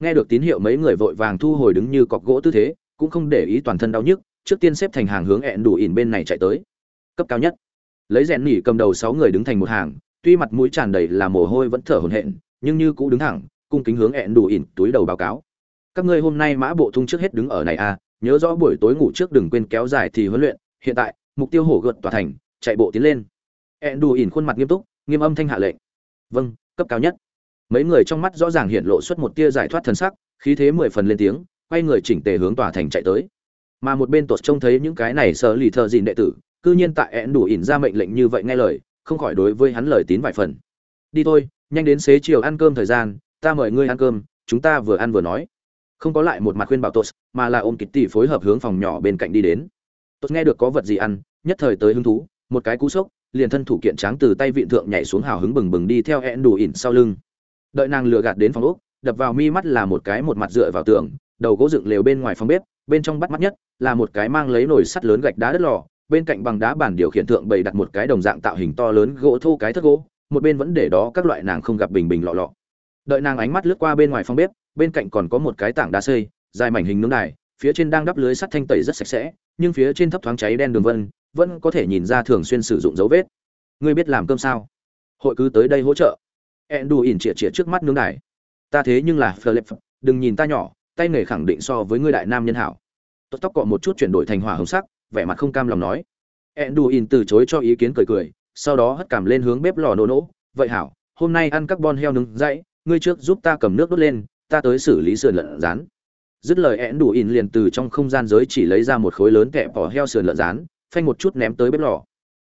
Nghe được tín hiệu mấy người vội vàng thu hồi đứng như cọc gỗ tư thế, cũng không để ý toàn thân đau nhức, trước tiên xếp thành hàng hướng ẹn đủ ỉn bên này chạy tới. Cấp cao nhất. Lấy rèn nỉ cầm đầu sáu người đứng thành một hàng tuy mặt mũi tràn đầy là mồ hôi vẫn thở hổn hển, nhưng như cũ đứng thẳng, cung kính hướng ẹn đủ ỉn túi đầu báo cáo. Các ngươi hôm nay mã bộ thung trước hết đứng ở này à nhớ rõ buổi tối ngủ trước đừng quên kéo dài thì huấn luyện, hiện tại, mục tiêu hổ gợt tòa thành, chạy bộ tiến lên. Ẹn đủ ỉn khuôn mặt nghiêm túc, nghiêm âm thanh hạ lệnh. Vâng cấp cao nhất. Mấy người trong mắt rõ ràng hiện lộ xuất một tia giải thoát thần sắc, khí thế mười phần lên tiếng, quay người chỉnh tề hướng tòa thành chạy tới. Mà một bên tột trông thấy những cái này sợ lì thờ gìn đệ tử, cư nhiên tại ẹn đủ ỉn ra mệnh lệnh như vậy nghe lời không khỏi đối với hắn lời tín vài phần. Đi thôi, nhanh đến xế chiều ăn cơm thời gian, ta mời ngươi ăn cơm, chúng ta vừa ăn vừa nói. Không có lại một mặt khuyên bảo tốt mà là ôm kịch tỷ phối hợp hướng phòng nhỏ bên cạnh đi đến. Tốt nghe được có vật gì ăn, nhất thời tới hứng thú, một cái cú sốc, liền thân thủ kiện tráng từ tay vịn thượng nhảy xuống hào hứng bừng bừng đi theo ẹn đủ ỉn sau lưng. Đợi nàng lừa gạt đến phòng úc đập vào mi mắt là một cái một mặt dựa vào tường, đầu gỗ dựng lều bên ngoài phòng bếp, bên trong bắt mắt nhất là một cái mang lấy nồi sắt lớn gạch đá đất lò bên cạnh bằng đá bản điều khiển thượng bày đặt một cái đồng dạng tạo hình to lớn gỗ thô cái thất gỗ, một bên vẫn để đó các loại nàng không gặp bình bình lọ lọ. Đợi nàng ánh mắt lướt qua bên ngoài phòng bếp, bên cạnh còn có một cái tảng đá xây, dài mảnh hình nướng đài, phía trên đang đắp lưới sắt thanh tẩy rất sạch sẽ, nhưng phía trên thấp thoáng cháy đen đường vân, vẫn có thể nhìn ra thường xuyên sử dụng dấu vết. Ngươi biết làm cơm sao? Hội cứ tới đây hỗ trợ. Ẹn đù ỉn chĩa chĩa trước mắt nướng đài. Ta thế nhưng là philip, đừng nhìn ta nhỏ, tay nghề khẳng định so với ngươi đại nam nhân hảo. Tóc cọ một chút chuyển đổi thành hỏa hồng sắc vẻ mặt không cam lòng nói. Ẹn từ chối cho ý kiến cười cười sau đó hất cảm lên hướng bếp lò nổ nổ, vậy hảo hôm nay ăn carbon heo nướng dãy ngươi trước giúp ta cầm nước đốt lên ta tới xử lý sườn lợn rán. Dứt lời ẹn đủ ỉn liền từ trong không gian giới chỉ lấy ra một khối lớn kẹp bỏ heo sườn lợn rán phanh một chút ném tới bếp lò.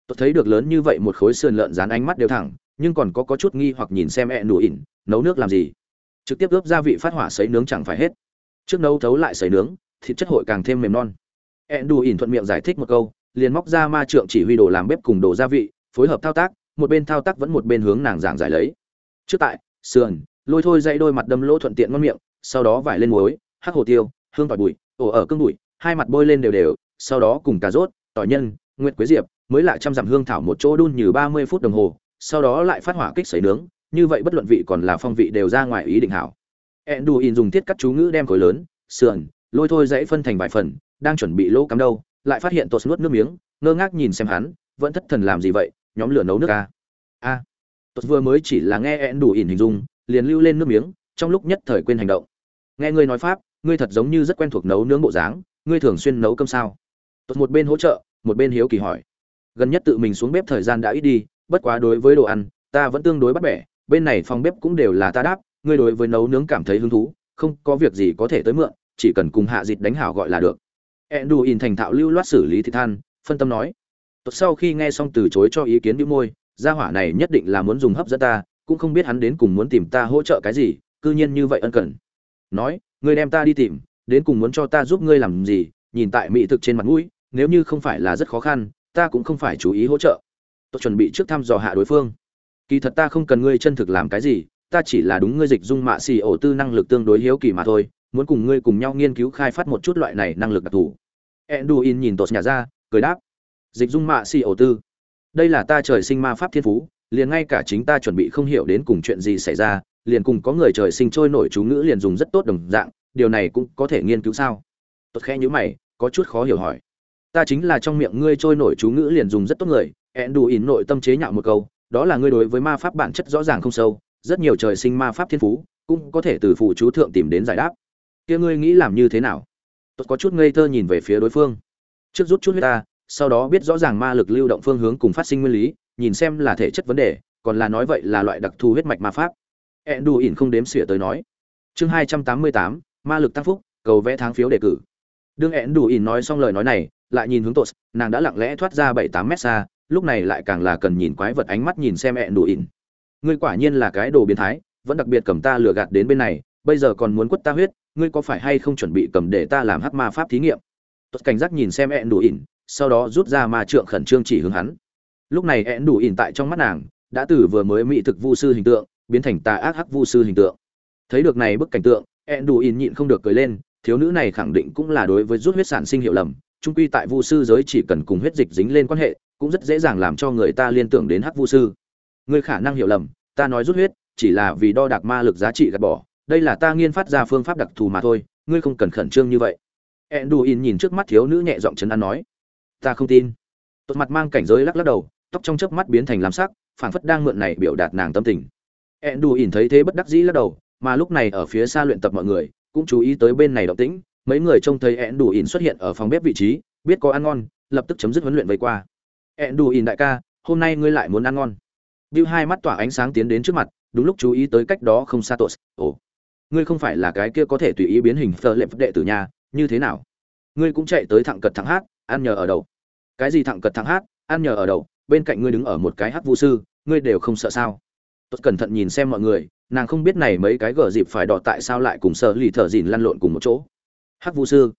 Tôi thấy được lớn như vậy một khối sườn lợn rán ánh mắt đều thẳng nhưng còn có có chút nghi hoặc nhìn xem ẹn đủ ỉn nấu nước làm gì? Trực tiếp ướp gia vị phát hỏa sấy nướng chẳng phải hết. Trước nấu thấu lại sấy nướng thịt chất hội càng thêm mềm non ẹn đù ỉn thuận miệng giải thích một câu, liền móc ra ma trượng chỉ huy đồ làm bếp cùng đồ gia vị, phối hợp thao tác, một bên thao tác vẫn một bên hướng nàng giảng giải lấy. Trước tại, sườn, lôi thôi dãy đôi mặt đâm lỗ thuận tiện ngon miệng, sau đó vải lên muối, hắc hồ tiêu, hương tỏi bụi ổ ở cương bụi hai mặt bôi lên đều đều, sau đó cùng cà rốt, tỏi nhân, nguyệt quế diệp, mới lại trăm dặm hương thảo một chỗ đun như ba mươi phút đồng hồ, sau đó lại phát hỏa kích sấy nướng, như vậy bất luận vị còn là phong vị đều ra ngoài ý định hảo. In dùng thiết cắt chú ngữ đem khối lớn, sườn, lôi thôi dãy phân thành vài phần đang chuẩn bị lỗ cắm đâu, lại phát hiện tột nuốt nước miếng, ngơ ngác nhìn xem hắn, vẫn thất thần làm gì vậy? Nhóm lửa nấu nước à? a a. À. tột vừa mới chỉ là nghe ẹn đủ ỉn hình dung, liền lưu lên nước miếng, trong lúc nhất thời quên hành động. Nghe ngươi nói pháp, ngươi thật giống như rất quen thuộc nấu nướng bộ dáng, ngươi thường xuyên nấu cơm sao? Tột một bên hỗ trợ, một bên hiếu kỳ hỏi. Gần nhất tự mình xuống bếp thời gian đã ít đi, bất quá đối với đồ ăn, ta vẫn tương đối bắt bẻ, bên này phòng bếp cũng đều là ta đáp, ngươi đối với nấu nướng cảm thấy hứng thú, không có việc gì có thể tới mượn, chỉ cần cùng hạ dịt đánh hảo gọi là được in thành thạo lưu loát xử lý thịt than, phân tâm nói, tốt, sau khi nghe xong từ chối cho ý kiến bĩu môi, gia hỏa này nhất định là muốn dùng hấp dẫn ta, cũng không biết hắn đến cùng muốn tìm ta hỗ trợ cái gì, cư nhiên như vậy ân cần. Nói, ngươi đem ta đi tìm, đến cùng muốn cho ta giúp ngươi làm gì, nhìn tại mỹ thực trên mặt mũi, nếu như không phải là rất khó khăn, ta cũng không phải chú ý hỗ trợ. Tôi chuẩn bị trước thăm dò hạ đối phương. Kỳ thật ta không cần ngươi chân thực làm cái gì, ta chỉ là đúng ngươi dịch dung mạ xì ổ tư năng lực tương đối hiếu kỳ mà thôi, muốn cùng ngươi cùng nhau nghiên cứu khai phát một chút loại này năng lực đặc thù enduin nhìn tột nhà ra, cười đáp. Dịch dung mạ xì ổ tư. Đây là ta trời sinh ma pháp thiên phú, liền ngay cả chính ta chuẩn bị không hiểu đến cùng chuyện gì xảy ra, liền cùng có người trời sinh trôi nổi chú ngữ liền dùng rất tốt đồng dạng, điều này cũng có thể nghiên cứu sao? Tốt khẽ nhữ mày, có chút khó hiểu hỏi. Ta chính là trong miệng ngươi trôi nổi chú ngữ liền dùng rất tốt người, Enduin nội tâm chế nhạo một câu, đó là ngươi đối với ma pháp bản chất rõ ràng không sâu, rất nhiều trời sinh ma pháp thiên phú, cũng có thể từ phụ chú thượng tìm đến giải đáp. Kia ngươi nghĩ làm như thế nào? Tôi có chút ngây thơ nhìn về phía đối phương. Trước rút chút huyết ta sau đó biết rõ ràng ma lực lưu động phương hướng cùng phát sinh nguyên lý, nhìn xem là thể chất vấn đề, còn là nói vậy là loại đặc thù huyết mạch ma pháp. Ẹn đủ ỉn không đếm xỉa tới nói. Chương hai trăm tám mươi tám, ma lực tăng phúc, cầu vẽ tháng phiếu đề cử. Đương ẹn đủ ỉn nói xong lời nói này, lại nhìn hướng tốt, nàng đã lặng lẽ thoát ra bảy tám mét xa, lúc này lại càng là cần nhìn quái vật ánh mắt nhìn xem ẹn đủ ỉn ngươi quả nhiên là cái đồ biến thái, vẫn đặc biệt cầm ta lừa gạt đến bên này, bây giờ còn muốn quất ta huyết ngươi có phải hay không chuẩn bị cầm để ta làm hắc ma pháp thí nghiệm? Tuất cảnh giác nhìn xem ẹn đủ ỉn sau đó rút ra ma trượng khẩn trương chỉ hướng hắn. Lúc này ẹn đủ ỉn tại trong mắt nàng, đã từ vừa mới mỹ thực vu sư hình tượng, biến thành tà ác hắc vu sư hình tượng. Thấy được này bức cảnh tượng ẹn đủ ỉn nhịn không được cười lên, thiếu nữ này khẳng định cũng là đối với rút huyết sản sinh hiệu lầm trung quy tại vu sư giới chỉ cần cùng huyết dịch dính lên quan hệ, cũng rất dễ dàng làm cho người ta liên tưởng đến hắc vu sư. Ngươi khả năng hiểu lầm, ta nói rút huyết, chỉ là vì đo đạc ma lực giá trị gạt bỏ đây là ta nghiên phát ra phương pháp đặc thù mà thôi ngươi không cần khẩn trương như vậy. Enduin nhìn trước mắt thiếu nữ nhẹ giọng chấn an nói. Ta không tin. Tốt mặt mang cảnh giới lắc lắc đầu tóc trong chớp mắt biến thành lam sắc phảng phất đang mượn này biểu đạt nàng tâm tình. Enduin thấy thế bất đắc dĩ lắc đầu mà lúc này ở phía xa luyện tập mọi người cũng chú ý tới bên này động tĩnh mấy người trông thấy enduin xuất hiện ở phòng bếp vị trí biết có ăn ngon lập tức chấm dứt huấn luyện vây qua. Enduin đại ca hôm nay ngươi lại muốn ăn ngon. Bill hai mắt tỏa ánh sáng tiến đến trước mặt, đúng lúc chú ý tới cách đó không xa Tos. Ồ, ngươi không phải là cái kia có thể tùy ý biến hình phơ lệm đệ tử nhà, như thế nào? Ngươi cũng chạy tới thẳng cật thẳng hát, ăn nhờ ở đầu. Cái gì thẳng cật thẳng hát, ăn nhờ ở đầu, bên cạnh ngươi đứng ở một cái hát vu sư, ngươi đều không sợ sao? Tốt cẩn thận nhìn xem mọi người, nàng không biết này mấy cái gở dịp phải đỏ tại sao lại cùng sợ lì thở dìn lăn lộn cùng một chỗ. Hát vu sư,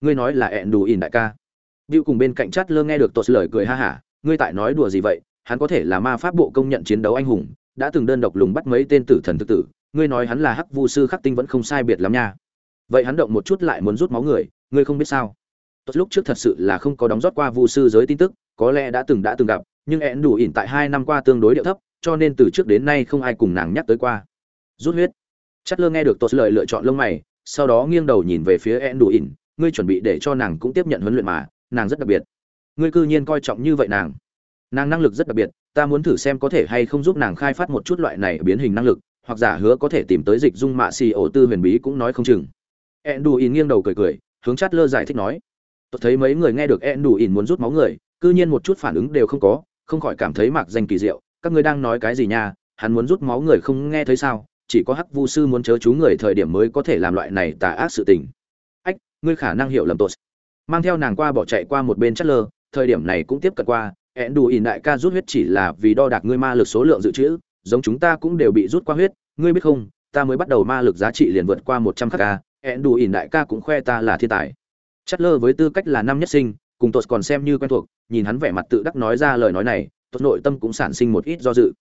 ngươi nói là ẹn đủ ỉn đại ca. Bill cùng bên cạnh chát lơ nghe được tốt lời cười ha hả, ngươi tại nói đùa gì vậy? hắn có thể là ma pháp bộ công nhận chiến đấu anh hùng đã từng đơn độc lùng bắt mấy tên tử thần thực tử, ngươi nói hắn là hắc vu sư khắc tinh vẫn không sai biệt lắm nha. Vậy hắn động một chút lại muốn rút máu người, ngươi không biết sao? Tốt, lúc trước thật sự là không có đóng rót qua vu sư giới tin tức, có lẽ đã từng đã từng gặp, nhưng én đủ ỉn tại hai năm qua tương đối điệu thấp, cho nên từ trước đến nay không ai cùng nàng nhắc tới qua. Rút huyết. Chất lơ nghe được tốt lời lựa chọn lông mày, sau đó nghiêng đầu nhìn về phía én đủ ỉn, ngươi chuẩn bị để cho nàng cũng tiếp nhận huấn luyện mà, nàng rất đặc biệt. Ngươi cư nhiên coi trọng như vậy nàng. Nàng năng lực rất đặc biệt ta muốn thử xem có thể hay không giúp nàng khai phát một chút loại này biến hình năng lực, hoặc giả hứa có thể tìm tới dịch dung mạ xì ổ tư huyền bí cũng nói không chừng. Enduin nghiêng đầu cười cười, hướng chát lơ giải thích nói. Tôi thấy mấy người nghe được enduin muốn rút máu người, cư nhiên một chút phản ứng đều không có, không khỏi cảm thấy mạc danh kỳ diệu. Các ngươi đang nói cái gì nha? Hắn muốn rút máu người không nghe thấy sao? Chỉ có hắc vu sư muốn chớ chú người thời điểm mới có thể làm loại này tà ác sự tình. Ách, ngươi khả năng hiểu lầm tốt mang theo nàng qua bỏ chạy qua một bên chát lơ, thời điểm này cũng tiếp cận qua ẹn đủ ỉn đại ca rút huyết chỉ là vì đo đạc ngươi ma lực số lượng dự trữ, giống chúng ta cũng đều bị rút qua huyết, ngươi biết không, ta mới bắt đầu ma lực giá trị liền vượt qua một trăm khắc ca ẹn đủ ỉn đại ca cũng khoe ta là thiên tài. Chất lơ với tư cách là năm nhất sinh, cùng tột còn xem như quen thuộc, nhìn hắn vẻ mặt tự đắc nói ra lời nói này tột nội tâm cũng sản sinh một ít do dự.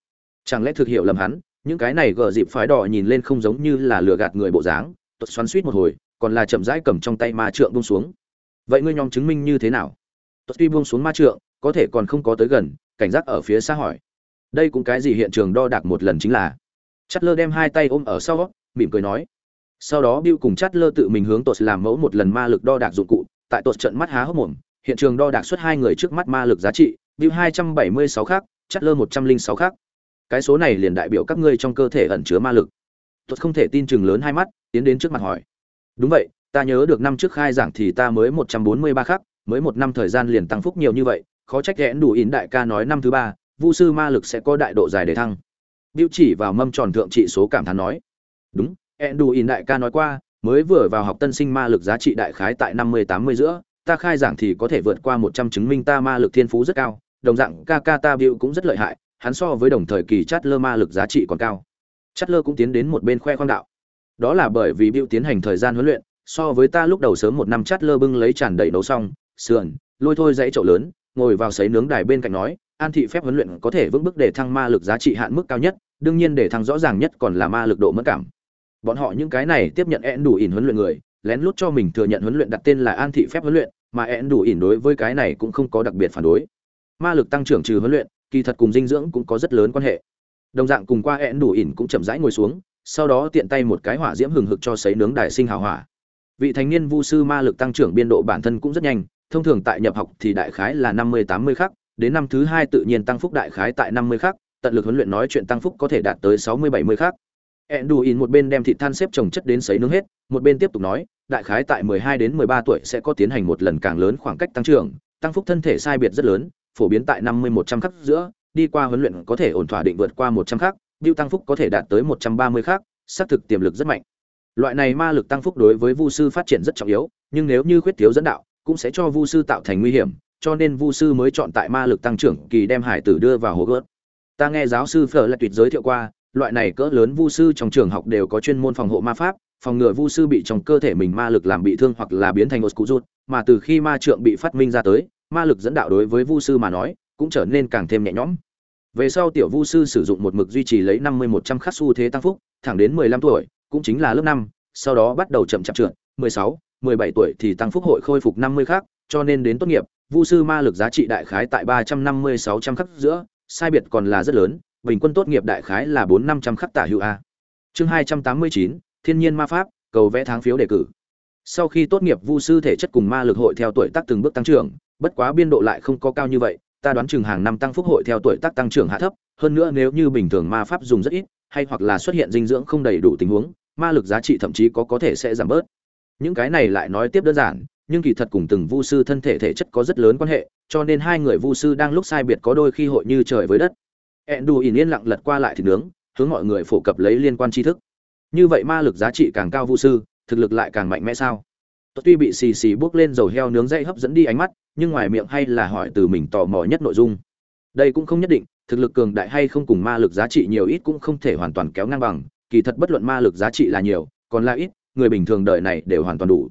Chẳng lẽ thực hiểu lầm hắn, những cái này gờ dịp phái đỏ nhìn lên không giống như là lừa gạt người bộ dáng tột xoắn suýt một hồi, còn là chậm rãi cầm trong tay ma trượng buông xuống. Vậy ngươi nhóm chứng minh như thế nào? Tột tuy buông xuống ma trượng có thể còn không có tới gần, cảnh giác ở phía xa hỏi. Đây cũng cái gì hiện trường đo đạc một lần chính là? Chát lơ đem hai tay ôm ở sau, mỉm cười nói. Sau đó bill cùng chát lơ tự mình hướng tột làm mẫu một lần ma lực đo đạc dụng cụ, tại tột trận mắt há hốc mồm, hiện trường đo đạc xuất hai người trước mắt ma lực giá trị, bill hai trăm bảy mươi sáu khác chát lơ một trăm linh sáu khác cái số này liền đại biểu các ngươi trong cơ thể ẩn chứa ma lực. Tột không thể tin chừng lớn hai mắt, tiến đến trước mặt hỏi. Đúng vậy, ta nhớ được năm trước khai giảng thì ta mới một trăm bốn mươi ba khác mới một năm thời gian liền tăng phúc nhiều như vậy khó trách ghẽn đủ ỉn đại ca nói năm thứ ba, vu sư ma lực sẽ có đại độ dài để thăng. Biểu chỉ vào mâm tròn thượng trị số cảm thán nói. Đúng ghẽn đủ ỉn đại ca nói qua, mới vừa vào học tân sinh ma lực giá trị đại khái tại năm mươi, tám mươi giữa, ta khai giảng thì có thể vượt qua một trăm chứng minh ta ma lực thiên phú rất cao, đồng dạng ca ca ta biểu cũng rất lợi hại, hắn so với đồng thời kỳ chát lơ ma lực giá trị còn cao. Chát lơ cũng tiến đến một bên khoe khoang đạo. Đó là bởi vì biểu tiến hành thời gian huấn luyện, so với ta lúc đầu sớm một năm chát lơ bưng lấy tràn đầy nấu xong, sườn, lôi thôi dãy chậu lớn ngồi vào sấy nướng đài bên cạnh nói, an thị phép huấn luyện có thể vững bước để thăng ma lực giá trị hạn mức cao nhất, đương nhiên để thăng rõ ràng nhất còn là ma lực độ mất cảm. Bọn họ những cái này tiếp nhận én đủ ỉn huấn luyện người, lén lút cho mình thừa nhận huấn luyện đặt tên là an thị phép huấn luyện, mà én đủ ỉn đối với cái này cũng không có đặc biệt phản đối. Ma lực tăng trưởng trừ huấn luyện, kỳ thật cùng dinh dưỡng cũng có rất lớn quan hệ. Đồng dạng cùng qua én đủ ỉn cũng chậm rãi ngồi xuống, sau đó tiện tay một cái hỏa diễm hừng hực cho sấy nướng đài sinh hào hỏa. Vị thành niên vu sư ma lực tăng trưởng biên độ bản thân cũng rất nhanh thông thường tại nhập học thì đại khái là năm mươi tám mươi khắc, đến năm thứ hai tự nhiên tăng phúc đại khái tại năm mươi khắc, tận lực huấn luyện nói chuyện tăng phúc có thể đạt tới sáu mươi bảy mươi khắc. Enduin một bên đem thịt than xếp chồng chất đến sấy nướng hết, một bên tiếp tục nói, đại khái tại mười hai đến mười ba tuổi sẽ có tiến hành một lần càng lớn khoảng cách tăng trưởng, tăng phúc thân thể sai biệt rất lớn, phổ biến tại năm mươi một trăm khắc giữa, đi qua huấn luyện có thể ổn thỏa định vượt qua một trăm khắc, bưu tăng phúc có thể đạt tới một trăm ba mươi khắc, xác thực tiềm lực rất mạnh. Loại này ma lực tăng phúc đối với Vu sư phát triển rất trọng yếu, nhưng nếu như khuyết thiếu dẫn đạo, cũng sẽ cho vu sư tạo thành nguy hiểm, cho nên vu sư mới chọn tại ma lực tăng trưởng kỳ đem hải tử đưa vào hồ gớt. Ta nghe giáo sư phở lại tuyệt giới thiệu qua, loại này cỡ lớn vu sư trong trường học đều có chuyên môn phòng hộ ma pháp, phòng ngừa vu sư bị trong cơ thể mình ma lực làm bị thương hoặc là biến thành một cụ rút mà từ khi ma trượng bị phát minh ra tới, ma lực dẫn đạo đối với vu sư mà nói, cũng trở nên càng thêm nhẹ nhõm. Về sau tiểu vu sư sử dụng một mực duy trì lấy năm mươi một trăm khắc xu thế tăng phúc, thẳng đến mười lăm tuổi, cũng chính là lớp năm, sau đó bắt đầu chậm chạp trượt, mười sáu. 17 tuổi thì tăng phúc hội khôi phục 50 khác, cho nên đến tốt nghiệp vu sư ma lực giá trị đại khái tại ba trăm năm mươi sáu trăm khắc giữa sai biệt còn là rất lớn bình quân tốt nghiệp đại khái là bốn năm trăm khắc tả hữu a. Chương hai trăm tám mươi chín thiên nhiên ma pháp cầu vẽ tháng phiếu đề cử. Sau khi tốt nghiệp vu sư thể chất cùng ma lực hội theo tuổi tác từng bước tăng trưởng bất quá biên độ lại không có cao như vậy ta đoán chừng hàng năm tăng phúc hội theo tuổi tác tăng trưởng hạ thấp hơn nữa nếu như bình thường ma pháp dùng rất ít hay hoặc là xuất hiện dinh dưỡng không đầy đủ tình huống ma lực giá trị thậm chí có có thể sẽ giảm bớt những cái này lại nói tiếp đơn giản, nhưng kỳ thật cùng từng vu sư thân thể thể chất có rất lớn quan hệ, cho nên hai người vu sư đang lúc sai biệt có đôi khi hội như trời với đất. Ẹn đù ỉn yên lặng lật qua lại thịt nướng, hướng mọi người phổ cập lấy liên quan tri thức. Như vậy ma lực giá trị càng cao vu sư, thực lực lại càng mạnh mẽ sao? Tôi tuy bị xì xì bước lên dầu heo nướng dây hấp dẫn đi ánh mắt, nhưng ngoài miệng hay là hỏi từ mình tò mò nhất nội dung. Đây cũng không nhất định, thực lực cường đại hay không cùng ma lực giá trị nhiều ít cũng không thể hoàn toàn kéo ngang bằng, kỳ thật bất luận ma lực giá trị là nhiều, còn là ít người bình thường đời này đều hoàn toàn đủ.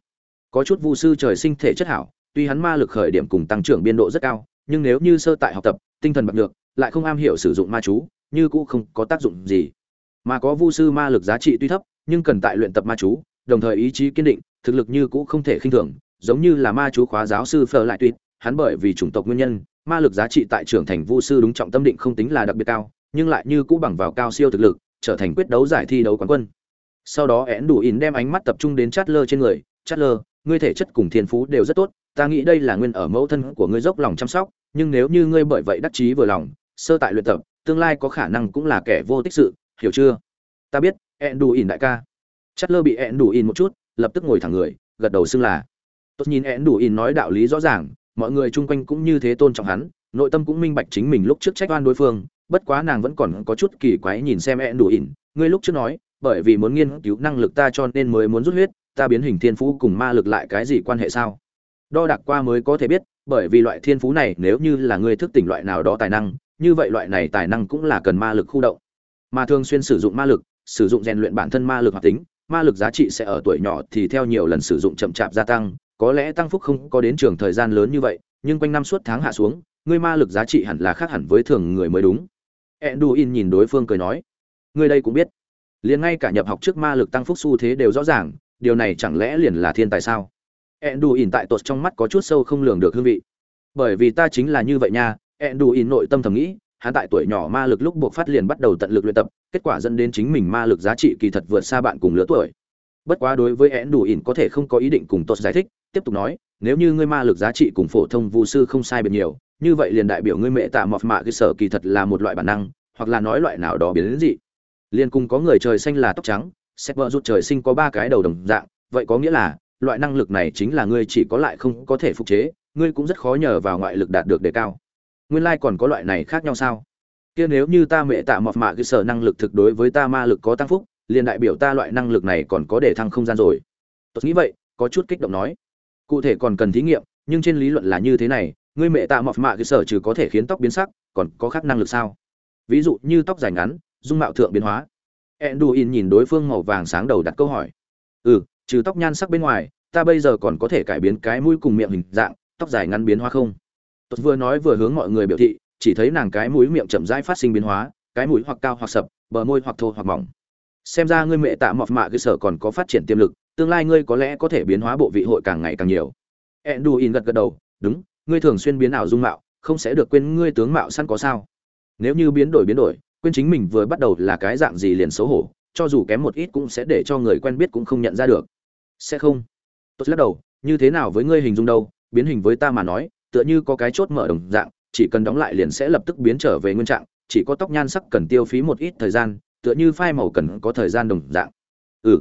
Có chút vu sư trời sinh thể chất hảo, tuy hắn ma lực khởi điểm cùng tăng trưởng biên độ rất cao, nhưng nếu như sơ tại học tập, tinh thần bạc được lại không am hiểu sử dụng ma chú, như cũng không có tác dụng gì. Mà có vu sư ma lực giá trị tuy thấp, nhưng cần tại luyện tập ma chú, đồng thời ý chí kiên định, thực lực như cũ không thể khinh thường, giống như là ma chú khóa giáo sư phở lại tuyệt, hắn bởi vì chủng tộc nguyên nhân, ma lực giá trị tại trưởng thành vu sư đúng trọng tâm định không tính là đặc biệt cao, nhưng lại như cũ bằng vào cao siêu thực lực, trở thành quyết đấu giải thi đấu quán quân sau đó én đủ in đem ánh mắt tập trung đến chát lơ trên người. Chát lơ ngươi thể chất cùng thiên phú đều rất tốt, ta nghĩ đây là nguyên ở mẫu thân của ngươi dốc lòng chăm sóc, nhưng nếu như ngươi bởi vậy đắc chí vừa lòng, sơ tại luyện tập, tương lai có khả năng cũng là kẻ vô tích sự, hiểu chưa? Ta biết én đủ ỉn đại ca. Chát lơ bị én đủ ỉn một chút, lập tức ngồi thẳng người, gật đầu xưng là. Tốt nhìn én đủ ỉn nói đạo lý rõ ràng, mọi người chung quanh cũng như thế tôn trọng hắn, nội tâm cũng minh bạch chính mình lúc trước trách oan đối phương, bất quá nàng vẫn còn có chút kỳ quái nhìn xem én đủ ỉn ngươi lúc trước nói bởi vì muốn nghiên cứu năng lực ta cho nên mới muốn rút huyết, ta biến hình thiên phú cùng ma lực lại cái gì quan hệ sao? Đo đạc qua mới có thể biết, bởi vì loại thiên phú này nếu như là ngươi thức tỉnh loại nào đó tài năng, như vậy loại này tài năng cũng là cần ma lực khu động. Mà thường xuyên sử dụng ma lực, sử dụng rèn luyện bản thân ma lực hoạt tính, ma lực giá trị sẽ ở tuổi nhỏ thì theo nhiều lần sử dụng chậm chạp gia tăng, có lẽ tăng phúc không có đến trường thời gian lớn như vậy, nhưng quanh năm suốt tháng hạ xuống ngươi ma lực giá trị hẳn là khác hẳn với thường người mới đúng. Enduin nhìn đối phương cười nói ngươi đây cũng biết liền ngay cả nhập học trước ma lực tăng phúc xu thế đều rõ ràng, điều này chẳng lẽ liền là thiên tài sao? Enduin tại tột trong mắt có chút sâu không lường được hương vị. Bởi vì ta chính là như vậy nha, Enduin nội tâm thầm nghĩ, hắn tại tuổi nhỏ ma lực lúc buộc phát liền bắt đầu tận lực luyện tập, kết quả dẫn đến chính mình ma lực giá trị kỳ thật vượt xa bạn cùng lứa tuổi. Bất quá đối với én đủ ỉn có thể không có ý định cùng tột giải thích, tiếp tục nói, nếu như ngươi ma lực giá trị cùng phổ thông vu sư không sai biệt nhiều, như vậy liền đại biểu ngươi mẹ tạ mọt mạ cơ sở kỳ thật là một loại bản năng, hoặc là nói loại nào đó biến đến dị liền cùng có người trời xanh là tóc trắng xét vợ rút trời sinh có ba cái đầu đồng dạng, vậy có nghĩa là, loại năng lực này chính là ngươi chỉ có lại không có thể phục chế, ngươi cũng rất khó nhờ vào ngoại lực đạt được đề cao. Nguyên lai còn có loại này khác nhau sao? Kia nếu như ta mẹ tạ mọt mạ cái sở năng lực thực đối với ta ma lực có tăng phúc, liền đại biểu ta loại năng lực này còn có để thăng không gian rồi. Tôi nghĩ vậy, có chút kích động nói. Cụ thể còn cần thí nghiệm, nhưng trên lý luận là như thế này, ngươi mẹ tạ mọt mạ cái sở trừ có thể khiến tóc biến sắc, còn có khác năng lực sao? Ví dụ như tóc dài ngắn dung mạo thượng biến hóa. Enduin nhìn đối phương màu vàng sáng đầu đặt câu hỏi. Ừ trừ tóc nhan sắc bên ngoài, ta bây giờ còn có thể cải biến cái mũi cùng miệng hình dạng, tóc dài ngắn biến hóa không? Tốt vừa nói vừa hướng mọi người biểu thị, chỉ thấy nàng cái mũi miệng chậm rãi phát sinh biến hóa, cái mũi hoặc cao hoặc sập, bờ môi hoặc thô hoặc mỏng. Xem ra ngươi mẹ tạ mọt mạ cơ sở còn có phát triển tiềm lực, tương lai ngươi có lẽ có thể biến hóa bộ vị hội càng ngày càng nhiều. Enduin gật gật đầu, đúng, ngươi thường xuyên biến ảo dung mạo, không sẽ được quên ngươi tướng mạo sẵn có sao? Nếu như biến đổi biến đổi quên chính mình vừa bắt đầu là cái dạng gì liền xấu hổ, cho dù kém một ít cũng sẽ để cho người quen biết cũng không nhận ra được. Sẽ không. Tốt lắc đầu, như thế nào với ngươi hình dung đâu, biến hình với ta mà nói, tựa như có cái chốt mở đồng dạng, chỉ cần đóng lại liền sẽ lập tức biến trở về nguyên trạng, chỉ có tóc nhan sắc cần tiêu phí một ít thời gian, tựa như phai màu cần có thời gian đồng dạng. Ừ.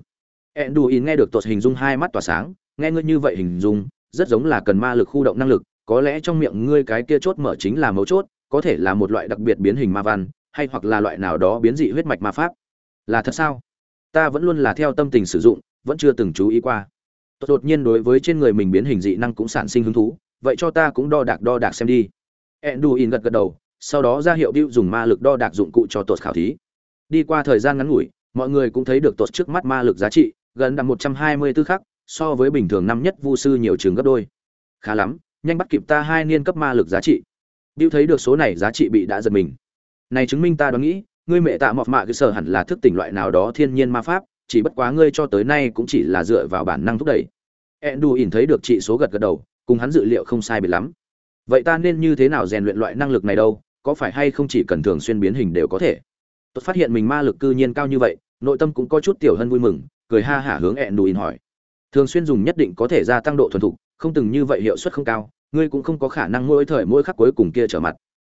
Enduin nghe được tột hình dung hai mắt tỏa sáng, nghe ngươi như vậy hình dung, rất giống là cần ma lực khu động năng lực, có lẽ trong miệng ngươi cái kia chốt mở chính là mấu chốt, có thể là một loại đặc biệt biến hình ma văn hay hoặc là loại nào đó biến dị huyết mạch ma pháp. Là thật sao? Ta vẫn luôn là theo tâm tình sử dụng, vẫn chưa từng chú ý qua. Tốt đột nhiên đối với trên người mình biến hình dị năng cũng sản sinh hứng thú, vậy cho ta cũng đo đạc đo đạc xem đi. Enduin gật gật đầu, sau đó ra hiệu điệu dùng ma lực đo đạc dụng cụ cho tuột khảo thí. Đi qua thời gian ngắn ngủi, mọi người cũng thấy được tuột trước mắt ma lực giá trị, gần đạt một trăm hai mươi tư khắc, so với bình thường năm nhất vu sư nhiều trường gấp đôi. Khá lắm, nhanh bắt kịp ta hai niên cấp ma lực giá trị. Điệu thấy được số này giá trị bị đã giật mình này chứng minh ta đoán nghĩ, ngươi mẹ tạ mọt mạ cơ sở hẳn là thức tỉnh loại nào đó thiên nhiên ma pháp, chỉ bất quá ngươi cho tới nay cũng chỉ là dựa vào bản năng thúc đẩy. Endu ỉn thấy được trị số gật gật đầu, cùng hắn dự liệu không sai biệt lắm. Vậy ta nên như thế nào rèn luyện loại năng lực này đâu, có phải hay không chỉ cần thường xuyên biến hình đều có thể? Tôi phát hiện mình ma lực cư nhiên cao như vậy, nội tâm cũng có chút tiểu hân vui mừng, cười ha hả hướng ẹn đùin hỏi. Thường xuyên dùng nhất định có thể gia tăng độ thuần thục, không từng như vậy hiệu suất không cao, ngươi cũng không có khả năng mỗi thời mỗi khắc cuối cùng kia trở mặt.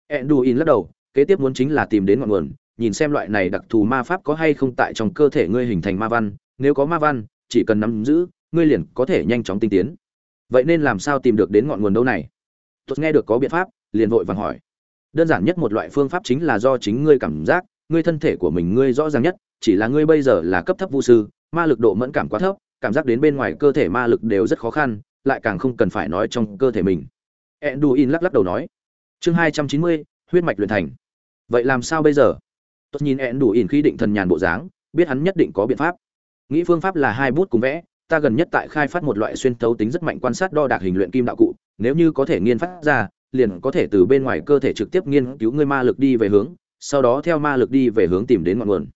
Ẹn đùi lắc đầu kế tiếp muốn chính là tìm đến ngọn nguồn, nhìn xem loại này đặc thù ma pháp có hay không tại trong cơ thể ngươi hình thành ma văn, nếu có ma văn, chỉ cần nắm giữ, ngươi liền có thể nhanh chóng tinh tiến. Vậy nên làm sao tìm được đến ngọn nguồn đâu này? Tuột nghe được có biện pháp, liền vội vàng hỏi. Đơn giản nhất một loại phương pháp chính là do chính ngươi cảm giác, ngươi thân thể của mình ngươi rõ ràng nhất, chỉ là ngươi bây giờ là cấp thấp vũ sư, ma lực độ mẫn cảm quá thấp, cảm giác đến bên ngoài cơ thể ma lực đều rất khó khăn, lại càng không cần phải nói trong cơ thể mình. Enduin lắc lắc đầu nói. Chương hai trăm chín mươi, huyết mạch luyện thành vậy làm sao bây giờ? Tốt nhìn enduin khi định thần nhàn bộ dáng, biết hắn nhất định có biện pháp. Nghĩ phương pháp là hai bút cùng vẽ, ta gần nhất tại khai phát một loại xuyên thấu tính rất mạnh quan sát đo đạc hình luyện kim đạo cụ, nếu như có thể nghiên phát ra, liền có thể từ bên ngoài cơ thể trực tiếp nghiên cứu ngươi ma lực đi về hướng, sau đó theo ma lực đi về hướng tìm đến ngọn nguồn.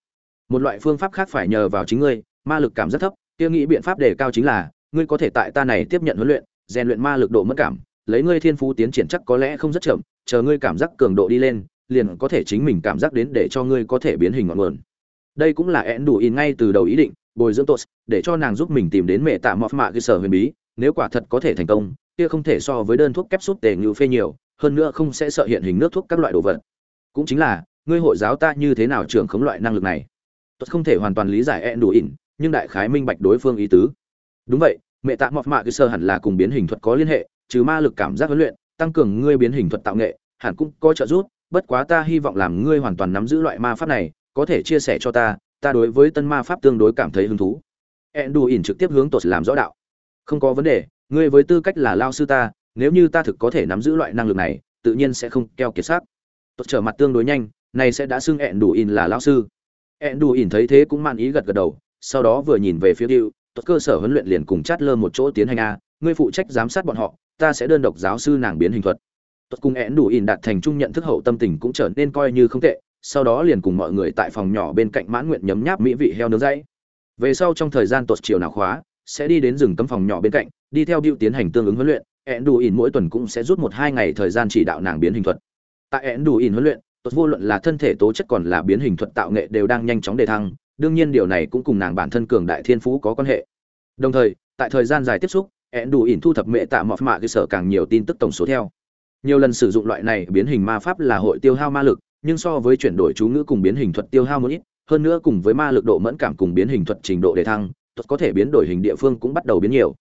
Một loại phương pháp khác phải nhờ vào chính ngươi, ma lực cảm rất thấp, kia nghĩ biện pháp đề cao chính là, ngươi có thể tại ta này tiếp nhận huấn luyện, rèn luyện ma lực độ mất cảm, lấy ngươi thiên phú tiến triển chắc có lẽ không rất chậm, chờ ngươi cảm giác cường độ đi lên liền có thể chính mình cảm giác đến để cho ngươi có thể biến hình ngọn nguồn. Đây cũng là én đủ in ngay từ đầu ý định, bồi dưỡng tốt để cho nàng giúp mình tìm đến mẹ tạ mọt mạ cơ sở huyền bí. Nếu quả thật có thể thành công, kia không thể so với đơn thuốc kép sút tề như phê nhiều, hơn nữa không sẽ sợ hiện hình nước thuốc các loại đồ vật. Cũng chính là, ngươi hội giáo ta như thế nào trưởng khống loại năng lực này? Tốt không thể hoàn toàn lý giải én đủ in, nhưng đại khái minh bạch đối phương ý tứ. Đúng vậy, mẹ tạ mọt mạ cơ sở hẳn là cùng biến hình thuật có liên hệ, trừ ma lực cảm giác huấn luyện, tăng cường ngươi biến hình thuật tạo nghệ, hẳn cũng có trợ giúp bất quá ta hy vọng làm ngươi hoàn toàn nắm giữ loại ma pháp này có thể chia sẻ cho ta ta đối với tân ma pháp tương đối cảm thấy hứng thú. Enduin trực tiếp hướng tột làm rõ đạo. Không có vấn đề ngươi với tư cách là lao sư ta nếu như ta thực có thể nắm giữ loại năng lực này tự nhiên sẽ không keo kiệt xác. Tột trở mặt tương đối nhanh này sẽ đã xưng enduin là lao sư. Enduin thấy thế cũng man ý gật gật đầu sau đó vừa nhìn về phía Diu, tột cơ sở huấn luyện liền cùng chát lơ một chỗ tiến hành a ngươi phụ trách giám sát bọn họ ta sẽ đơn độc giáo sư nàng biến hình thuật tuất cùng én đủ ỉn đạt thành trung nhận thức hậu tâm tình cũng trở nên coi như không tệ, sau đó liền cùng mọi người tại phòng nhỏ bên cạnh mãn nguyện nhấm nháp mỹ vị heo nướng dãy. Về sau trong thời gian tuột chiều nào khóa, sẽ đi đến rừng cấm phòng nhỏ bên cạnh, đi theo điệu tiến hành tương ứng huấn luyện én đủ ỉn mỗi tuần cũng sẽ rút một hai ngày thời gian chỉ đạo nàng biến hình thuật. Tại én đủ ỉn huấn luyện, tuột vô luận là thân thể tố chất còn là biến hình thuật tạo nghệ đều đang nhanh chóng đề thăng, đương nhiên điều này cũng cùng nàng bản thân cường đại thiên phú có quan hệ. Đồng thời, tại thời gian dài tiếp xúc én đủ ỉn thu thập mẹ tạ mọt mạ cơ sở càng nhiều tin tức tổng số theo nhiều lần sử dụng loại này biến hình ma pháp là hội tiêu hao ma lực, nhưng so với chuyển đổi chú ngữ cùng biến hình thuật tiêu hao một ít, hơn nữa cùng với ma lực độ mẫn cảm cùng biến hình thuật trình độ đề thăng, thuật có thể biến đổi hình địa phương cũng bắt đầu biến nhiều.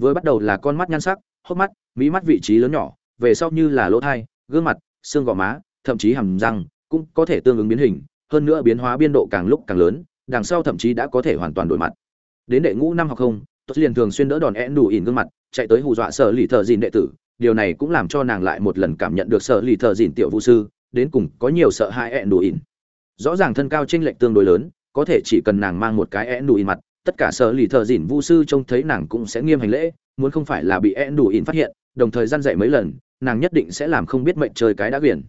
Với bắt đầu là con mắt nhan sắc, hốc mắt, mí mắt vị trí lớn nhỏ, về sau như là lỗ thai, gương mặt, xương gò má, thậm chí hàm răng, cũng có thể tương ứng biến hình, hơn nữa biến hóa biên độ càng lúc càng lớn, đằng sau thậm chí đã có thể hoàn toàn đổi mặt. Đến đệ ngũ năm học không tuất liền thường xuyên đỡ đòn én đủ ỉn gương mặt, chạy tới hù dọa sở lì thợ dìn đệ tử điều này cũng làm cho nàng lại một lần cảm nhận được sợ lì thợ dìn tiểu vũ sư, đến cùng có nhiều sợ hãi ẹn đủ ỉn. Rõ ràng thân cao chênh lệch tương đối lớn, có thể chỉ cần nàng mang một cái ẹn đủ ỉn mặt, tất cả sợ lì thợ dìn vũ sư trông thấy nàng cũng sẽ nghiêm hành lễ, muốn không phải là bị ẹn đủ ỉn phát hiện, đồng thời gian dạy mấy lần, nàng nhất định sẽ làm không biết mệnh chơi cái đã quyển.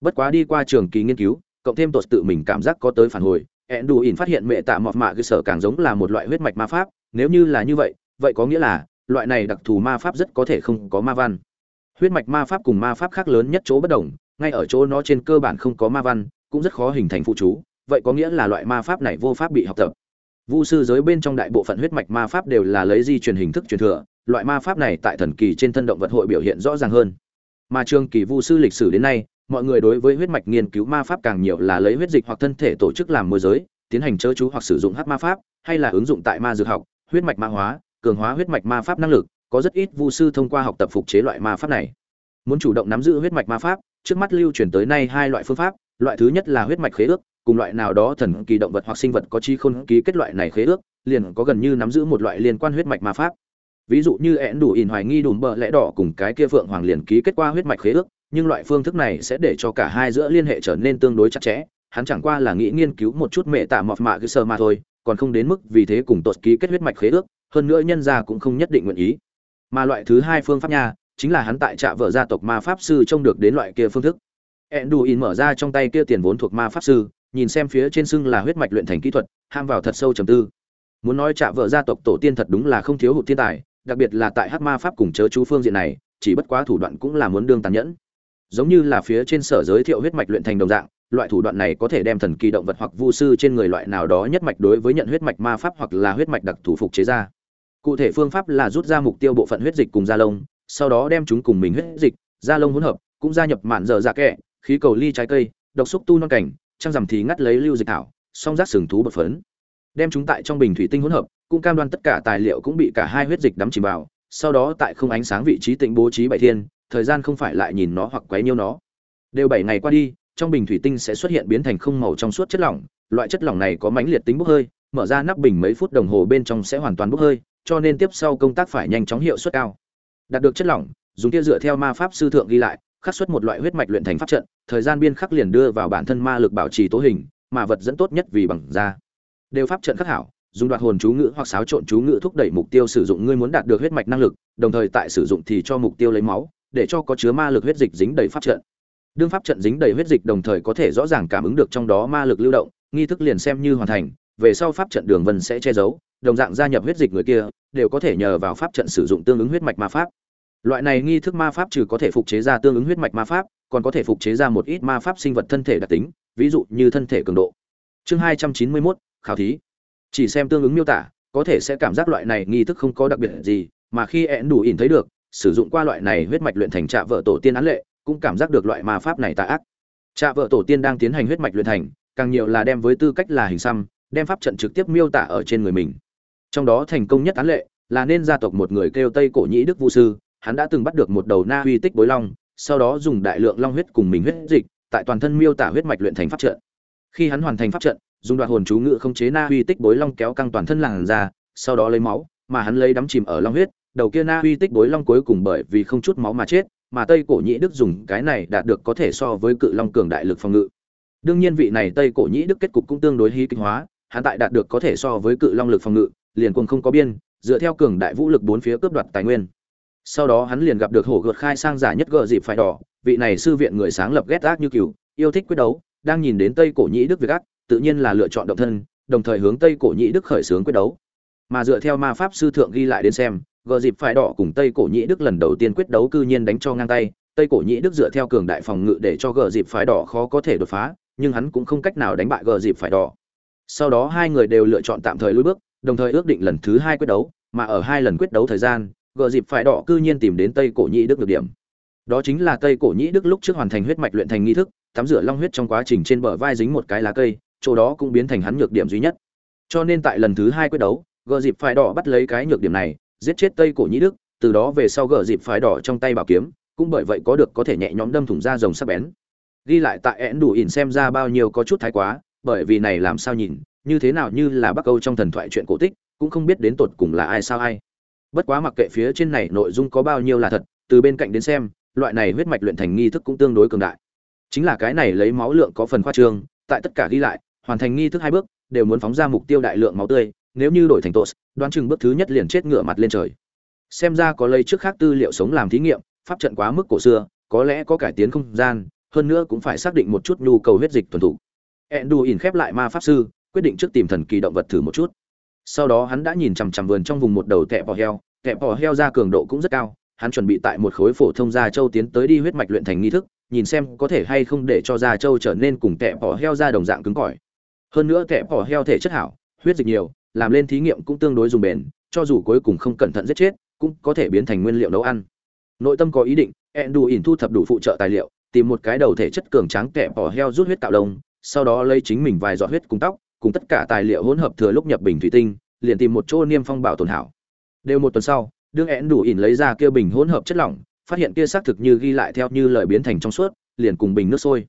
Bất quá đi qua trường kỳ nghiên cứu, cộng thêm tột tự mình cảm giác có tới phản hồi ẹn đủ ỉn phát hiện mẹ tạ mọt mạ cơ sở càng giống là một loại huyết mạch ma pháp, nếu như là như vậy vậy có nghĩa là, loại này đặc thù ma pháp rất có thể không có ma văn huyết mạch ma pháp cùng ma pháp khác lớn nhất chỗ bất đồng, ngay ở chỗ nó trên cơ bản không có ma văn, cũng rất khó hình thành phụ chú, vậy có nghĩa là loại ma pháp này vô pháp bị học tập. Vu sư giới bên trong đại bộ phận huyết mạch ma pháp đều là lấy di truyền hình thức truyền thừa, loại ma pháp này tại thần kỳ trên thân động vật hội biểu hiện rõ ràng hơn. Mà trường kỳ vu sư lịch sử đến nay, mọi người đối với huyết mạch nghiên cứu ma pháp càng nhiều là lấy huyết dịch hoặc thân thể tổ chức làm môi giới, tiến hành chớ chú hoặc sử dụng hát ma pháp, hay là ứng dụng tại ma dược học, huyết mạch ma hóa, cường hóa huyết mạch ma pháp năng lực có rất ít vu sư thông qua học tập phục chế loại ma pháp này. Muốn chủ động nắm giữ huyết mạch ma pháp, trước mắt lưu truyền tới nay hai loại phương pháp, loại thứ nhất là huyết mạch khế ước, cùng loại nào đó thần kỳ động vật hoặc sinh vật có chi khôn ký kết loại này khế ước, liền có gần như nắm giữ một loại liên quan huyết mạch ma pháp. Ví dụ như én đủ ỉn hoài nghi đùm bờ lẽ đỏ cùng cái kia phượng hoàng liền ký kết qua huyết mạch khế ước, nhưng loại phương thức này sẽ để cho cả hai giữa liên hệ trở nên tương đối chặt chẽ, hắn chẳng qua là nghĩ nghiên cứu một chút mẹ tạ mọt mạ cứ sơ mà thôi, còn không đến mức vì thế cùng tột ký kết huyết mạch khế ước, hơn nữa nhân gia cũng không nhất định nguyện ý mà loại thứ hai phương pháp nha, chính là hắn tại trạ vợ gia tộc ma pháp sư trông được đến loại kia phương thức. Enduin mở ra trong tay kia tiền vốn thuộc ma pháp sư, nhìn xem phía trên sưng là huyết mạch luyện thành kỹ thuật, ham vào thật sâu trầm tư. Muốn nói trạ vợ gia tộc tổ tiên thật đúng là không thiếu hụt thiên tài, đặc biệt là tại hắc ma pháp cùng chớ chú phương diện này, chỉ bất quá thủ đoạn cũng là muốn đương tàn nhẫn. Giống như là phía trên sở giới thiệu huyết mạch luyện thành đồng dạng, loại thủ đoạn này có thể đem thần kỳ động vật hoặc vu sư trên người loại nào đó nhất mạch đối với nhận huyết mạch ma pháp hoặc là huyết mạch đặc thủ phục chế ra cụ thể phương pháp là rút ra mục tiêu bộ phận huyết dịch cùng da lông, sau đó đem chúng cùng mình huyết dịch, da lông hỗn hợp, cũng gia nhập mạn dở dạ kẹ, khí cầu ly trái cây, độc xúc tu non cảnh, trăng rằm thì ngắt lấy lưu dịch thảo, song rác sừng thú bột phấn. Đem chúng tại trong bình thủy tinh hỗn hợp, cũng cam đoan tất cả tài liệu cũng bị cả hai huyết dịch đắm chìm vào, sau đó tại không ánh sáng vị trí tịnh bố trí bảy thiên, thời gian không phải lại nhìn nó hoặc quấy nhiêu nó. Đều bảy ngày qua đi, trong bình thủy tinh sẽ xuất hiện biến thành không màu trong suốt chất lỏng, loại chất lỏng này có mãnh liệt tính bốc hơi, mở ra nắp bình mấy phút đồng hồ bên trong sẽ hoàn toàn bốc hơi cho nên tiếp sau công tác phải nhanh chóng hiệu suất cao. Đạt được chất lỏng, dùng kia dựa theo ma pháp sư thượng ghi lại, khắc xuất một loại huyết mạch luyện thành pháp trận, thời gian biên khắc liền đưa vào bản thân ma lực bảo trì tố hình, mà vật dẫn tốt nhất vì bằng da. Đều pháp trận khắc hảo, dùng đoạt hồn chú ngữ hoặc xáo trộn chú ngữ thúc đẩy mục tiêu sử dụng, ngươi muốn đạt được huyết mạch năng lực, đồng thời tại sử dụng thì cho mục tiêu lấy máu, để cho có chứa ma lực huyết dịch dính đầy pháp trận. Đương pháp trận dính đầy huyết dịch đồng thời có thể rõ ràng cảm ứng được trong đó ma lực lưu động, nghi thức liền xem như hoàn thành, về sau pháp trận đường vân sẽ che giấu đồng dạng gia nhập huyết dịch người kia, đều có thể nhờ vào pháp trận sử dụng tương ứng huyết mạch ma pháp. Loại này nghi thức ma pháp trừ có thể phục chế ra tương ứng huyết mạch ma pháp, còn có thể phục chế ra một ít ma pháp sinh vật thân thể đặc tính, ví dụ như thân thể cường độ. Chương hai trăm chín mươi mốt, khảo thí. Chỉ xem tương ứng miêu tả, có thể sẽ cảm giác loại này nghi thức không có đặc biệt gì, mà khi ẹn đủ ỉn thấy được, sử dụng qua loại này huyết mạch luyện thành trạ vợ tổ tiên án lệ, cũng cảm giác được loại ma pháp này tà ác. Trạ vợ tổ tiên đang tiến hành huyết mạch luyện thành, càng nhiều là đem với tư cách là hình xăm, đem pháp trận trực tiếp miêu tả ở trên người mình trong đó thành công nhất án lệ là nên gia tộc một người kêu tây cổ nhĩ đức vu sư, hắn đã từng bắt được một đầu na huy tích bối long, sau đó dùng đại lượng long huyết cùng mình huyết dịch, tại toàn thân miêu tả huyết mạch luyện thành pháp trận. Khi hắn hoàn thành pháp trận, dùng đoạn hồn chú ngự không chế na huy tích bối long kéo căng toàn thân làn ra sau đó lấy máu, mà hắn lấy đắm chìm ở long huyết, đầu kia na huy tích bối long cuối cùng bởi vì không chút máu mà chết, mà tây cổ nhĩ đức dùng cái này đạt được có thể so với cự long cường đại lực phòng ngự. Đương nhiên vị này tây cổ nhĩ đức kết cục cũng tương đối hí kinh hóa, hắn tại đạt được có thể so với cự long lực phòng ngự liền cuồng không có biên, dựa theo cường đại vũ lực bốn phía cướp đoạt tài nguyên. Sau đó hắn liền gặp được hổ gợt khai sang giả nhất gợ dịp phải đỏ, vị này sư viện người sáng lập ghét ác như cừu, yêu thích quyết đấu, đang nhìn đến tây cổ nhĩ đức việc ác, tự nhiên là lựa chọn động thân, đồng thời hướng tây cổ nhĩ đức khởi xướng quyết đấu. Mà dựa theo ma pháp sư thượng ghi lại đến xem gợ dịp phải đỏ cùng tây cổ nhĩ đức lần đầu tiên quyết đấu cư nhiên đánh cho ngang tay, tây cổ nhĩ đức dựa theo cường đại phòng ngự để cho gợ dịp phải đỏ khó có thể đột phá, nhưng hắn cũng không cách nào đánh bại gợ dịp phải đỏ. Sau đó hai người đều lựa chọn tạm thời lùi bước đồng thời ước định lần thứ hai quyết đấu, mà ở hai lần quyết đấu thời gian, gờ dịp phải đỏ cư nhiên tìm đến tây cổ nhĩ đức được điểm. Đó chính là tây cổ nhĩ đức lúc trước hoàn thành huyết mạch luyện thành nghi thức, tắm rửa long huyết trong quá trình trên bờ vai dính một cái lá cây, chỗ đó cũng biến thành hắn nhược điểm duy nhất. Cho nên tại lần thứ hai quyết đấu, gờ dịp phải đỏ bắt lấy cái nhược điểm này, giết chết tây cổ nhĩ đức, từ đó về sau gờ dịp phải đỏ trong tay bảo kiếm, cũng bởi vậy có được có thể nhẹ nhõm đâm thủng da rồng sắc bén. Ghi lại tại én đủ ỉn xem ra bao nhiêu có chút thái quá, bởi vì này làm sao nhìn như thế nào như là bắc âu trong thần thoại chuyện cổ tích, cũng không biết đến tột cùng là ai sao ai. Bất quá mặc kệ phía trên này nội dung có bao nhiêu là thật, từ bên cạnh đến xem, loại này huyết mạch luyện thành nghi thức cũng tương đối cường đại. Chính là cái này lấy máu lượng có phần khoa trương, tại tất cả ghi lại, hoàn thành nghi thức hai bước, đều muốn phóng ra mục tiêu đại lượng máu tươi, nếu như đổi thành tos đoán chừng bước thứ nhất liền chết ngựa mặt lên trời. Xem ra có lấy trước khác tư liệu sống làm thí nghiệm, pháp trận quá mức cổ xưa, có lẽ có cải tiến không gian, hơn nữa cũng phải xác định một chút nhu cầu huyết dịch tuần thủ ẹn ỉn khép lại ma pháp sư quyết định trước tìm thần kỳ động vật thử một chút. Sau đó hắn đã nhìn chằm chằm vườn trong vùng một đầu tẹp bò heo, tẹp bò heo ra cường độ cũng rất cao, hắn chuẩn bị tại một khối phổ thông gia châu tiến tới đi huyết mạch luyện thành nghi thức, nhìn xem có thể hay không để cho gia châu trở nên cùng tẹp bò heo ra đồng dạng cứng cỏi. Hơn nữa tẹp bò heo thể chất hảo, huyết dịch nhiều, làm lên thí nghiệm cũng tương đối dùng bền, cho dù cuối cùng không cẩn thận giết chết, cũng có thể biến thành nguyên liệu nấu ăn. Nội tâm có ý định ẹn đủ ỉn thu thập đủ phụ trợ tài liệu, tìm một cái đầu thể chất cường tráng tẹp bò heo rút huyết tạo lông, sau đó lấy chính mình vài giọt huyết cùng tóc cùng tất cả tài liệu hỗn hợp thừa lúc nhập bình thủy tinh, liền tìm một chỗ niêm phong bảo tồn hảo. Đều một tuần sau, đương én đủ ỉn lấy ra kia bình hỗn hợp chất lỏng, phát hiện kia xác thực như ghi lại theo như lời biến thành trong suốt, liền cùng bình nước sôi.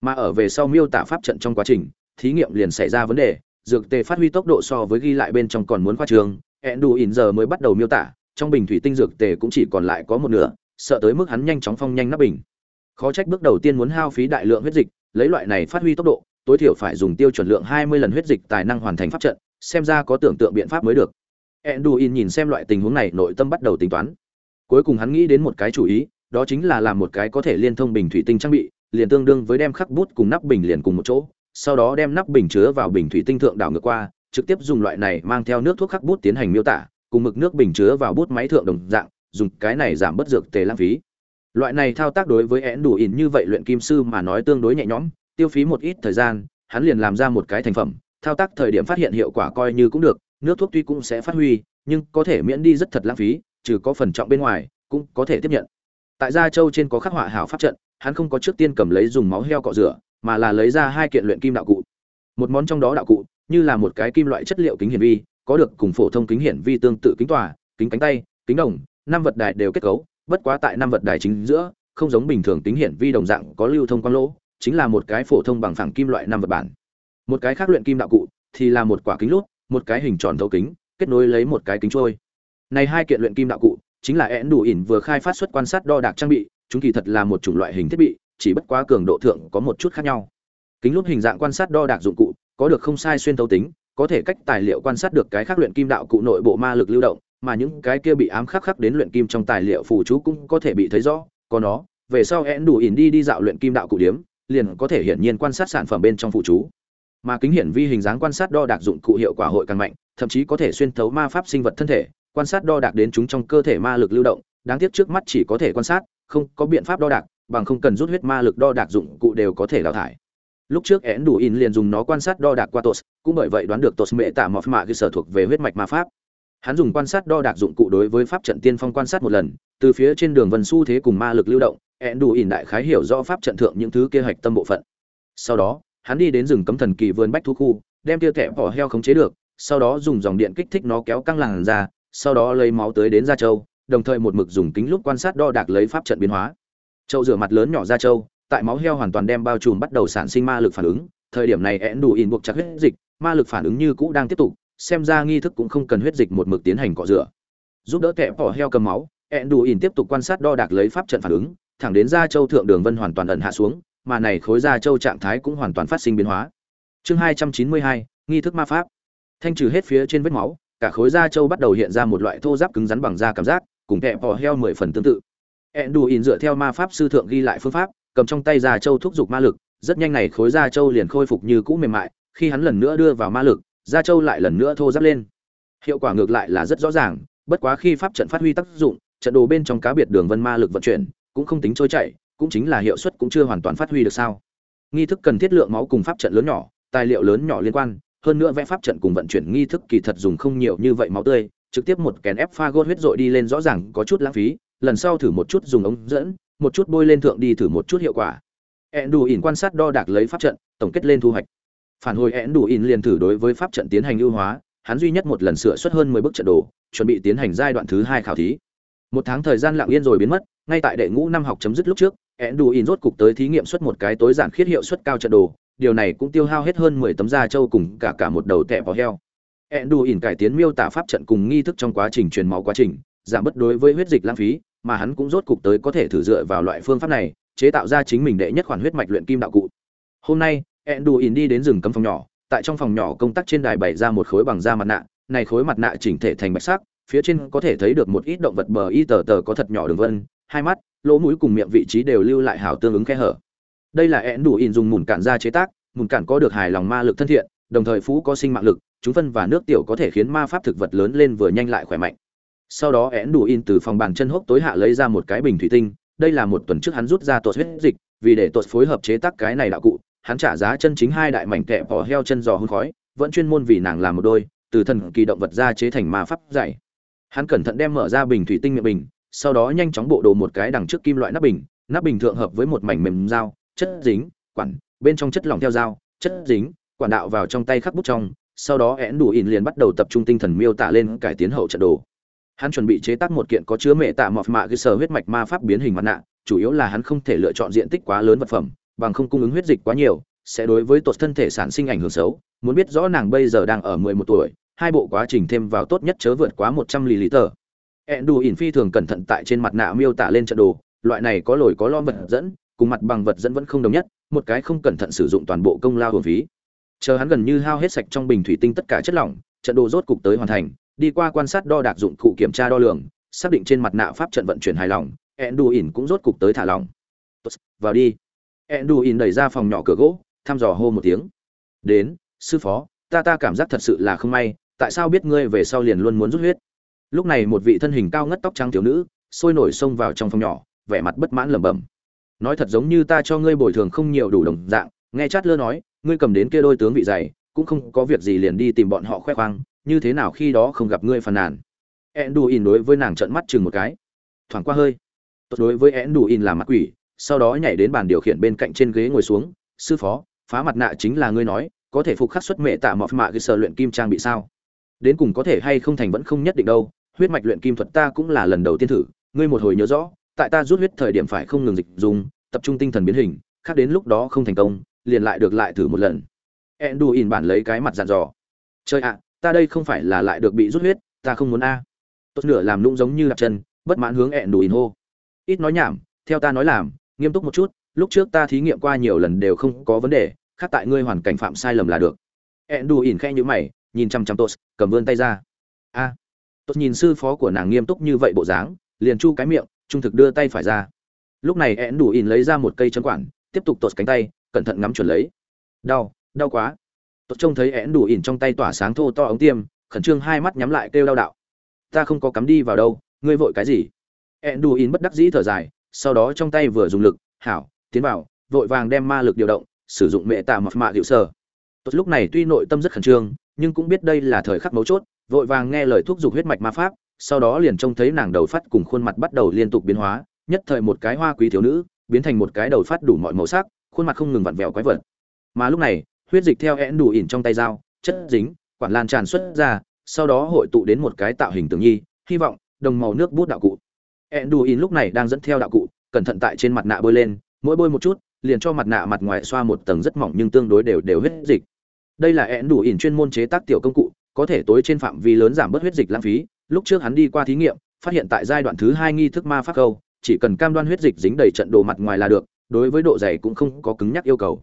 Mà ở về sau miêu tả pháp trận trong quá trình, thí nghiệm liền xảy ra vấn đề, dược tề phát huy tốc độ so với ghi lại bên trong còn muốn khoa trường én đủ ỉn giờ mới bắt đầu miêu tả, trong bình thủy tinh dược tề cũng chỉ còn lại có một nửa, sợ tới mức hắn nhanh chóng phong nhanh nắp bình. Khó trách bước đầu tiên muốn hao phí đại lượng huyết dịch, lấy loại này phát huy tốc độ tối thiểu phải dùng tiêu chuẩn lượng 20 lần huyết dịch tài năng hoàn thành pháp trận, xem ra có tưởng tượng biện pháp mới được. Enduin nhìn xem loại tình huống này nội tâm bắt đầu tính toán. Cuối cùng hắn nghĩ đến một cái chủ ý, đó chính là làm một cái có thể liên thông bình thủy tinh trang bị, liền tương đương với đem khắc bút cùng nắp bình liền cùng một chỗ, sau đó đem nắp bình chứa vào bình thủy tinh thượng đảo ngược qua, trực tiếp dùng loại này mang theo nước thuốc khắc bút tiến hành miêu tả, cùng mực nước bình chứa vào bút máy thượng đồng dạng dùng cái này giảm bớt dược tề lãng phí loại này thao tác đối với én đủ ỉn như vậy luyện kim sư mà nói tương đối nhẹ nhõm tiêu phí một ít thời gian, hắn liền làm ra một cái thành phẩm, thao tác thời điểm phát hiện hiệu quả coi như cũng được, nước thuốc tuy cũng sẽ phát huy, nhưng có thể miễn đi rất thật lãng phí, trừ có phần trọng bên ngoài, cũng có thể tiếp nhận. Tại gia châu trên có khắc họa hảo pháp trận, hắn không có trước tiên cầm lấy dùng máu heo cọ rửa, mà là lấy ra hai kiện luyện kim đạo cụ. Một món trong đó đạo cụ, như là một cái kim loại chất liệu kính hiển vi, có được cùng phổ thông kính hiển vi tương tự kính tòa, kính cánh tay, kính đồng, năm vật đài đều kết cấu, bất quá tại năm vật đài chính giữa, không giống bình thường kính hiển vi đồng dạng có lưu thông quang lỗ chính là một cái phổ thông bằng phẳng kim loại năm vật bản. Một cái khác luyện kim đạo cụ thì là một quả kính lút một cái hình tròn thấu kính, kết nối lấy một cái kính trôi. Này hai kiện luyện kim đạo cụ chính là én đủ ỉn vừa khai phát xuất quan sát đo đạc trang bị, chúng kỳ thật là một chủng loại hình thiết bị, chỉ bất quá cường độ thượng có một chút khác nhau. Kính lúp hình dạng quan sát đo đạc dụng cụ có được không sai xuyên thấu tính, có thể cách tài liệu quan sát được cái khác luyện kim đạo cụ nội bộ ma lực lưu động, mà những cái kia bị ám khắc khắc đến luyện kim trong tài liệu phù chú cũng có thể bị thấy rõ, có nó, về sau én đủ ỉn đi đi dạo luyện kim đạo cụ điếm liền có thể hiển nhiên quan sát sản phẩm bên trong phụ chú. Mà kính hiển vi hình dáng quan sát đo đạc dụng cụ hiệu quả hội càng mạnh, thậm chí có thể xuyên thấu ma pháp sinh vật thân thể, quan sát đo đạc đến chúng trong cơ thể ma lực lưu động, đáng tiếc trước mắt chỉ có thể quan sát, không có biện pháp đo đạc, bằng không cần rút huyết ma lực đo đạc dụng cụ đều có thể đào thải. Lúc trước én đủ in liền dùng nó quan sát đo đạc qua tos, cũng bởi vậy đoán được tos mệ tạ mọt mạ cơ sở thuộc về huyết mạch ma pháp. Hắn dùng quan sát đo đạc dụng cụ đối với pháp trận tiên phong quan sát một lần, từ phía trên đường vân xu thế cùng ma lực lưu động én đủ ỉn đại khái hiểu rõ pháp trận thượng những thứ kia hạch tâm bộ phận. Sau đó, hắn đi đến rừng cấm thần kỳ vườn bách thú khu, đem tia kẹp bỏ heo khống chế được, sau đó dùng dòng điện kích thích nó kéo căng làn ra, sau đó lấy máu tới đến gia châu, đồng thời một mực dùng kính lúc quan sát đo đạc lấy pháp trận biến hóa. Châu rửa mặt lớn nhỏ gia châu, tại máu heo hoàn toàn đem bao trùm bắt đầu sản sinh ma lực phản ứng, thời điểm này én đủ in buộc chặt huyết dịch, ma lực phản ứng như cũ đang tiếp tục, xem ra nghi thức cũng không cần huyết dịch một mực tiến hành cọ rửa. Giúp đỡ kẹp bỏ heo cầm máu én đủ in tiếp tục quan sát đo đạc lấy pháp trận phản ứng thẳng đến gia châu thượng đường vân hoàn toàn ẩn hạ xuống, mà này khối gia châu trạng thái cũng hoàn toàn phát sinh biến hóa. Chương hai trăm chín mươi hai, nghi thức ma pháp. Thanh trừ hết phía trên vết máu, cả khối da châu bắt đầu hiện ra một loại thô giáp cứng rắn bằng da cảm giác, cùng kẹp vỏ heo mười phần tương tự. Ẹn đồ in dựa theo ma pháp sư thượng ghi lại phương pháp, cầm trong tay da châu thúc giục ma lực, rất nhanh này khối da châu liền khôi phục như cũ mềm mại, khi hắn lần nữa đưa vào ma lực da châu lại lần nữa thô giáp lên. Hiệu quả ngược lại là rất rõ ràng, bất quá khi pháp trận phát huy tác dụng, trận đồ bên trong cá biệt đường vân ma lực vận chuyển cũng không tính trôi chảy, cũng chính là hiệu suất cũng chưa hoàn toàn phát huy được sao. Nghi thức cần thiết lượng máu cùng pháp trận lớn nhỏ, tài liệu lớn nhỏ liên quan, hơn nữa vẽ pháp trận cùng vận chuyển nghi thức kỳ thật dùng không nhiều như vậy máu tươi, trực tiếp một kèn ép pha gốt huyết dội đi lên rõ ràng có chút lãng phí, lần sau thử một chút dùng ống dẫn, một chút bôi lên thượng đi thử một chút hiệu quả. Ẹn đủ ỉn quan sát đo đạc lấy pháp trận, tổng kết lên thu hoạch. Phản hồi ẹn đủ ỉn liền thử đối với pháp trận tiến hành ưu hóa, hắn duy nhất một lần sửa xuất hơn mười bức trận đồ, chuẩn bị tiến hành giai đoạn thứ hai khảo thí. Một tháng thời gian lặng yên rồi biến mất ngay tại đệ ngũ năm học chấm dứt lúc trước ẹn rốt cục tới thí nghiệm xuất một cái tối giản khiết hiệu suất cao trận đồ điều này cũng tiêu hao hết hơn mười tấm da trâu cùng cả cả một đầu tẹp vào heo. Endu cải tiến miêu tả pháp trận cùng nghi thức trong quá trình truyền máu quá trình, giảm bất đối với huyết dịch lãng phí, mà hắn cũng rốt cục tới có thể thử dựa vào loại phương pháp này, chế tạo ra chính mình đệ nhất khoản huyết mạch luyện kim đạo cụ. Hôm nay, Endu đi đến rừng cấm phòng nhỏ, tại trong phòng nhỏ công tác trên đài bày ra một khối bằng da mặt nạ, này khối mặt nạ chỉnh thể thành bạch sắc, phía trên có thể thấy được một ít động vật bờ y tờ tờ có thật nhỏ đường vân, hai mắt, lỗ mũi cùng miệng vị trí đều lưu lại hảo tương ứng khe hở. Đây là én đủ in dùng mùn cản ra chế tác mùn cản có được hài lòng ma lực thân thiện đồng thời phú có sinh mạng lực chúng phân và nước tiểu có thể khiến ma pháp thực vật lớn lên vừa nhanh lại khỏe mạnh. Sau đó én đủ in từ phòng bàn chân hốc tối hạ lấy ra một cái bình thủy tinh đây là một tuần trước hắn rút ra tuột huyết dịch vì để tuột phối hợp chế tác cái này đạo cụ hắn trả giá chân chính hai đại mảnh kẹ bỏ heo chân giò hôn khói vẫn chuyên môn vì nàng làm một đôi từ thần kỳ động vật ra chế thành ma pháp dạy. Hắn cẩn thận đem mở ra bình thủy tinh miệng bình sau đó nhanh chóng bộ đồ một cái đằng trước kim loại nắp bình nắp bình thượng hợp với một mảnh mềm dao, chất dính, quản, bên trong chất lỏng theo dao, chất dính, quản đạo vào trong tay khắc bút trong, sau đó én đủ ỉn liền bắt đầu tập trung tinh thần miêu tả lên cải tiến hậu trận đồ. Hắn chuẩn bị chế tác một kiện có chứa mẹ tạ mọt mạ cơ sở huyết mạch ma pháp biến hình mặt nạ, chủ yếu là hắn không thể lựa chọn diện tích quá lớn vật phẩm, bằng không cung ứng huyết dịch quá nhiều, sẽ đối với tột thân thể sản sinh ảnh hưởng xấu. Muốn biết rõ nàng bây giờ đang ở mười một tuổi, hai bộ quá trình thêm vào tốt nhất chớ vượt quá một trăm ml ẹn đủ ỉn phi thường cẩn thận tại trên mặt nạ miêu tả lên trận đồ, loại này có lồi có lõm vật dẫn, cùng mặt bằng vật dẫn vẫn không đồng nhất, một cái không cẩn thận sử dụng toàn bộ công lao hưởng phí. Chờ hắn gần như hao hết sạch trong bình thủy tinh tất cả chất lỏng, trận đồ rốt cục tới hoàn thành, đi qua quan sát đo đạc dụng cụ kiểm tra đo lường, xác định trên mặt nạ pháp trận vận chuyển hài lòng, enduin cũng rốt cục tới thả lòng vào đi. Enduin đẩy ra phòng nhỏ cửa gỗ, thăm dò hô một tiếng. Đến, sư phó, ta ta cảm giác thật sự là không may, tại sao biết ngươi về sau liền luôn muốn rút huyết? Lúc này một vị thân hình cao ngất tóc trắng thiếu nữ, sôi nổi xông vào trong phòng nhỏ, vẻ mặt bất mãn lẩm bẩm. Nói thật giống như ta cho ngươi bồi thường không nhiều đủ đồng dạng, nghe chát lơ nói, ngươi cầm đến kia đôi tướng vị dày, cũng không có việc gì liền đi tìm bọn họ khoe khoang, như thế nào khi đó không gặp ngươi phàn nàn. Ẹn đù ỉn đối với nàng trợn mắt chừng một cái. Thoảng qua hơi, tốt đối với ẹn đù ỉn làm mặt quỷ, sau đó nhảy đến bàn điều khiển bên cạnh trên ghế ngồi xuống, sư phó, phá mặt nạ chính là ngươi nói, có thể phục khắc xuất mệ tạ mọt mạ cái sở luyện kim trang bị sao? Đến cùng có thể hay không thành vẫn không nhất định đâu huyết mạch luyện kim thuật ta cũng là lần đầu tiên thử, ngươi một hồi nhớ rõ, tại ta rút huyết thời điểm phải không ngừng dịch dùng, tập trung tinh thần biến hình, khác đến lúc đó không thành công, liền lại được lại thử một lần. Endu in bản lấy cái mặt dặn dò. Chơi ạ, ta đây không phải là lại được bị rút huyết, ta không muốn a. Tốt nửa làm nũng giống như đặt chân, bất mãn hướng endu in hô. Ít nói nhảm, theo ta nói làm, nghiêm túc một chút, lúc trước ta thí nghiệm qua nhiều lần đều không có vấn đề, khác tại ngươi hoàn cảnh phạm sai lầm là được. Endu in khe nhữ mày, nhìn chăm chăm tốt cầm vươn tay ra. A tốt nhìn sư phó của nàng nghiêm túc như vậy bộ dáng, liền chu cái miệng, trung thực đưa tay phải ra. Lúc này én đủ ỉn lấy ra một cây chấm quản, tiếp tục tột cánh tay, cẩn thận ngắm chuẩn lấy. Đau đau quá. Tốt trông thấy én đủ ỉn trong tay tỏa sáng thô to ống tiêm, khẩn trương hai mắt nhắm lại kêu đau đạo. Ta không có cắm đi vào đâu, ngươi vội cái gì? Én đủ ỉn bất đắc dĩ thở dài, sau đó trong tay vừa dùng lực, hảo, tiến vào, vội vàng đem ma lực điều động, sử dụng mẹ tạ mập mạ hiệu sơ tốt lúc này tuy nội tâm rất khẩn trương, nhưng cũng biết đây là thời khắc mấu chốt vội vàng nghe lời thúc giục huyết mạch ma pháp, sau đó liền trông thấy nàng đầu phát cùng khuôn mặt bắt đầu liên tục biến hóa, nhất thời một cái hoa quý thiếu nữ, biến thành một cái đầu phát đủ mọi màu sắc, khuôn mặt không ngừng vặn vẹo quái vật. Mà lúc này, huyết dịch theo én đủ ỉn trong tay dao chất dính, quản lan tràn xuất ra, sau đó hội tụ đến một cái tạo hình tường nhi, hy vọng, đồng màu nước bút đạo cụ. Én đủ ỉn lúc này đang dẫn theo đạo cụ, cẩn thận tại trên mặt nạ bôi lên, mỗi bôi một chút, liền cho mặt nạ mặt ngoài xoa một tầng rất mỏng nhưng tương đối đều đều huyết dịch. Đây là én đủ ỉn chuyên môn chế tác tiểu công cụ có thể tối trên phạm vi lớn giảm bớt huyết dịch lãng phí. Lúc trước hắn đi qua thí nghiệm, phát hiện tại giai đoạn thứ hai nghi thức ma pháp câu, chỉ cần cam đoan huyết dịch dính đầy trận đồ mặt ngoài là được, đối với độ dày cũng không có cứng nhắc yêu cầu.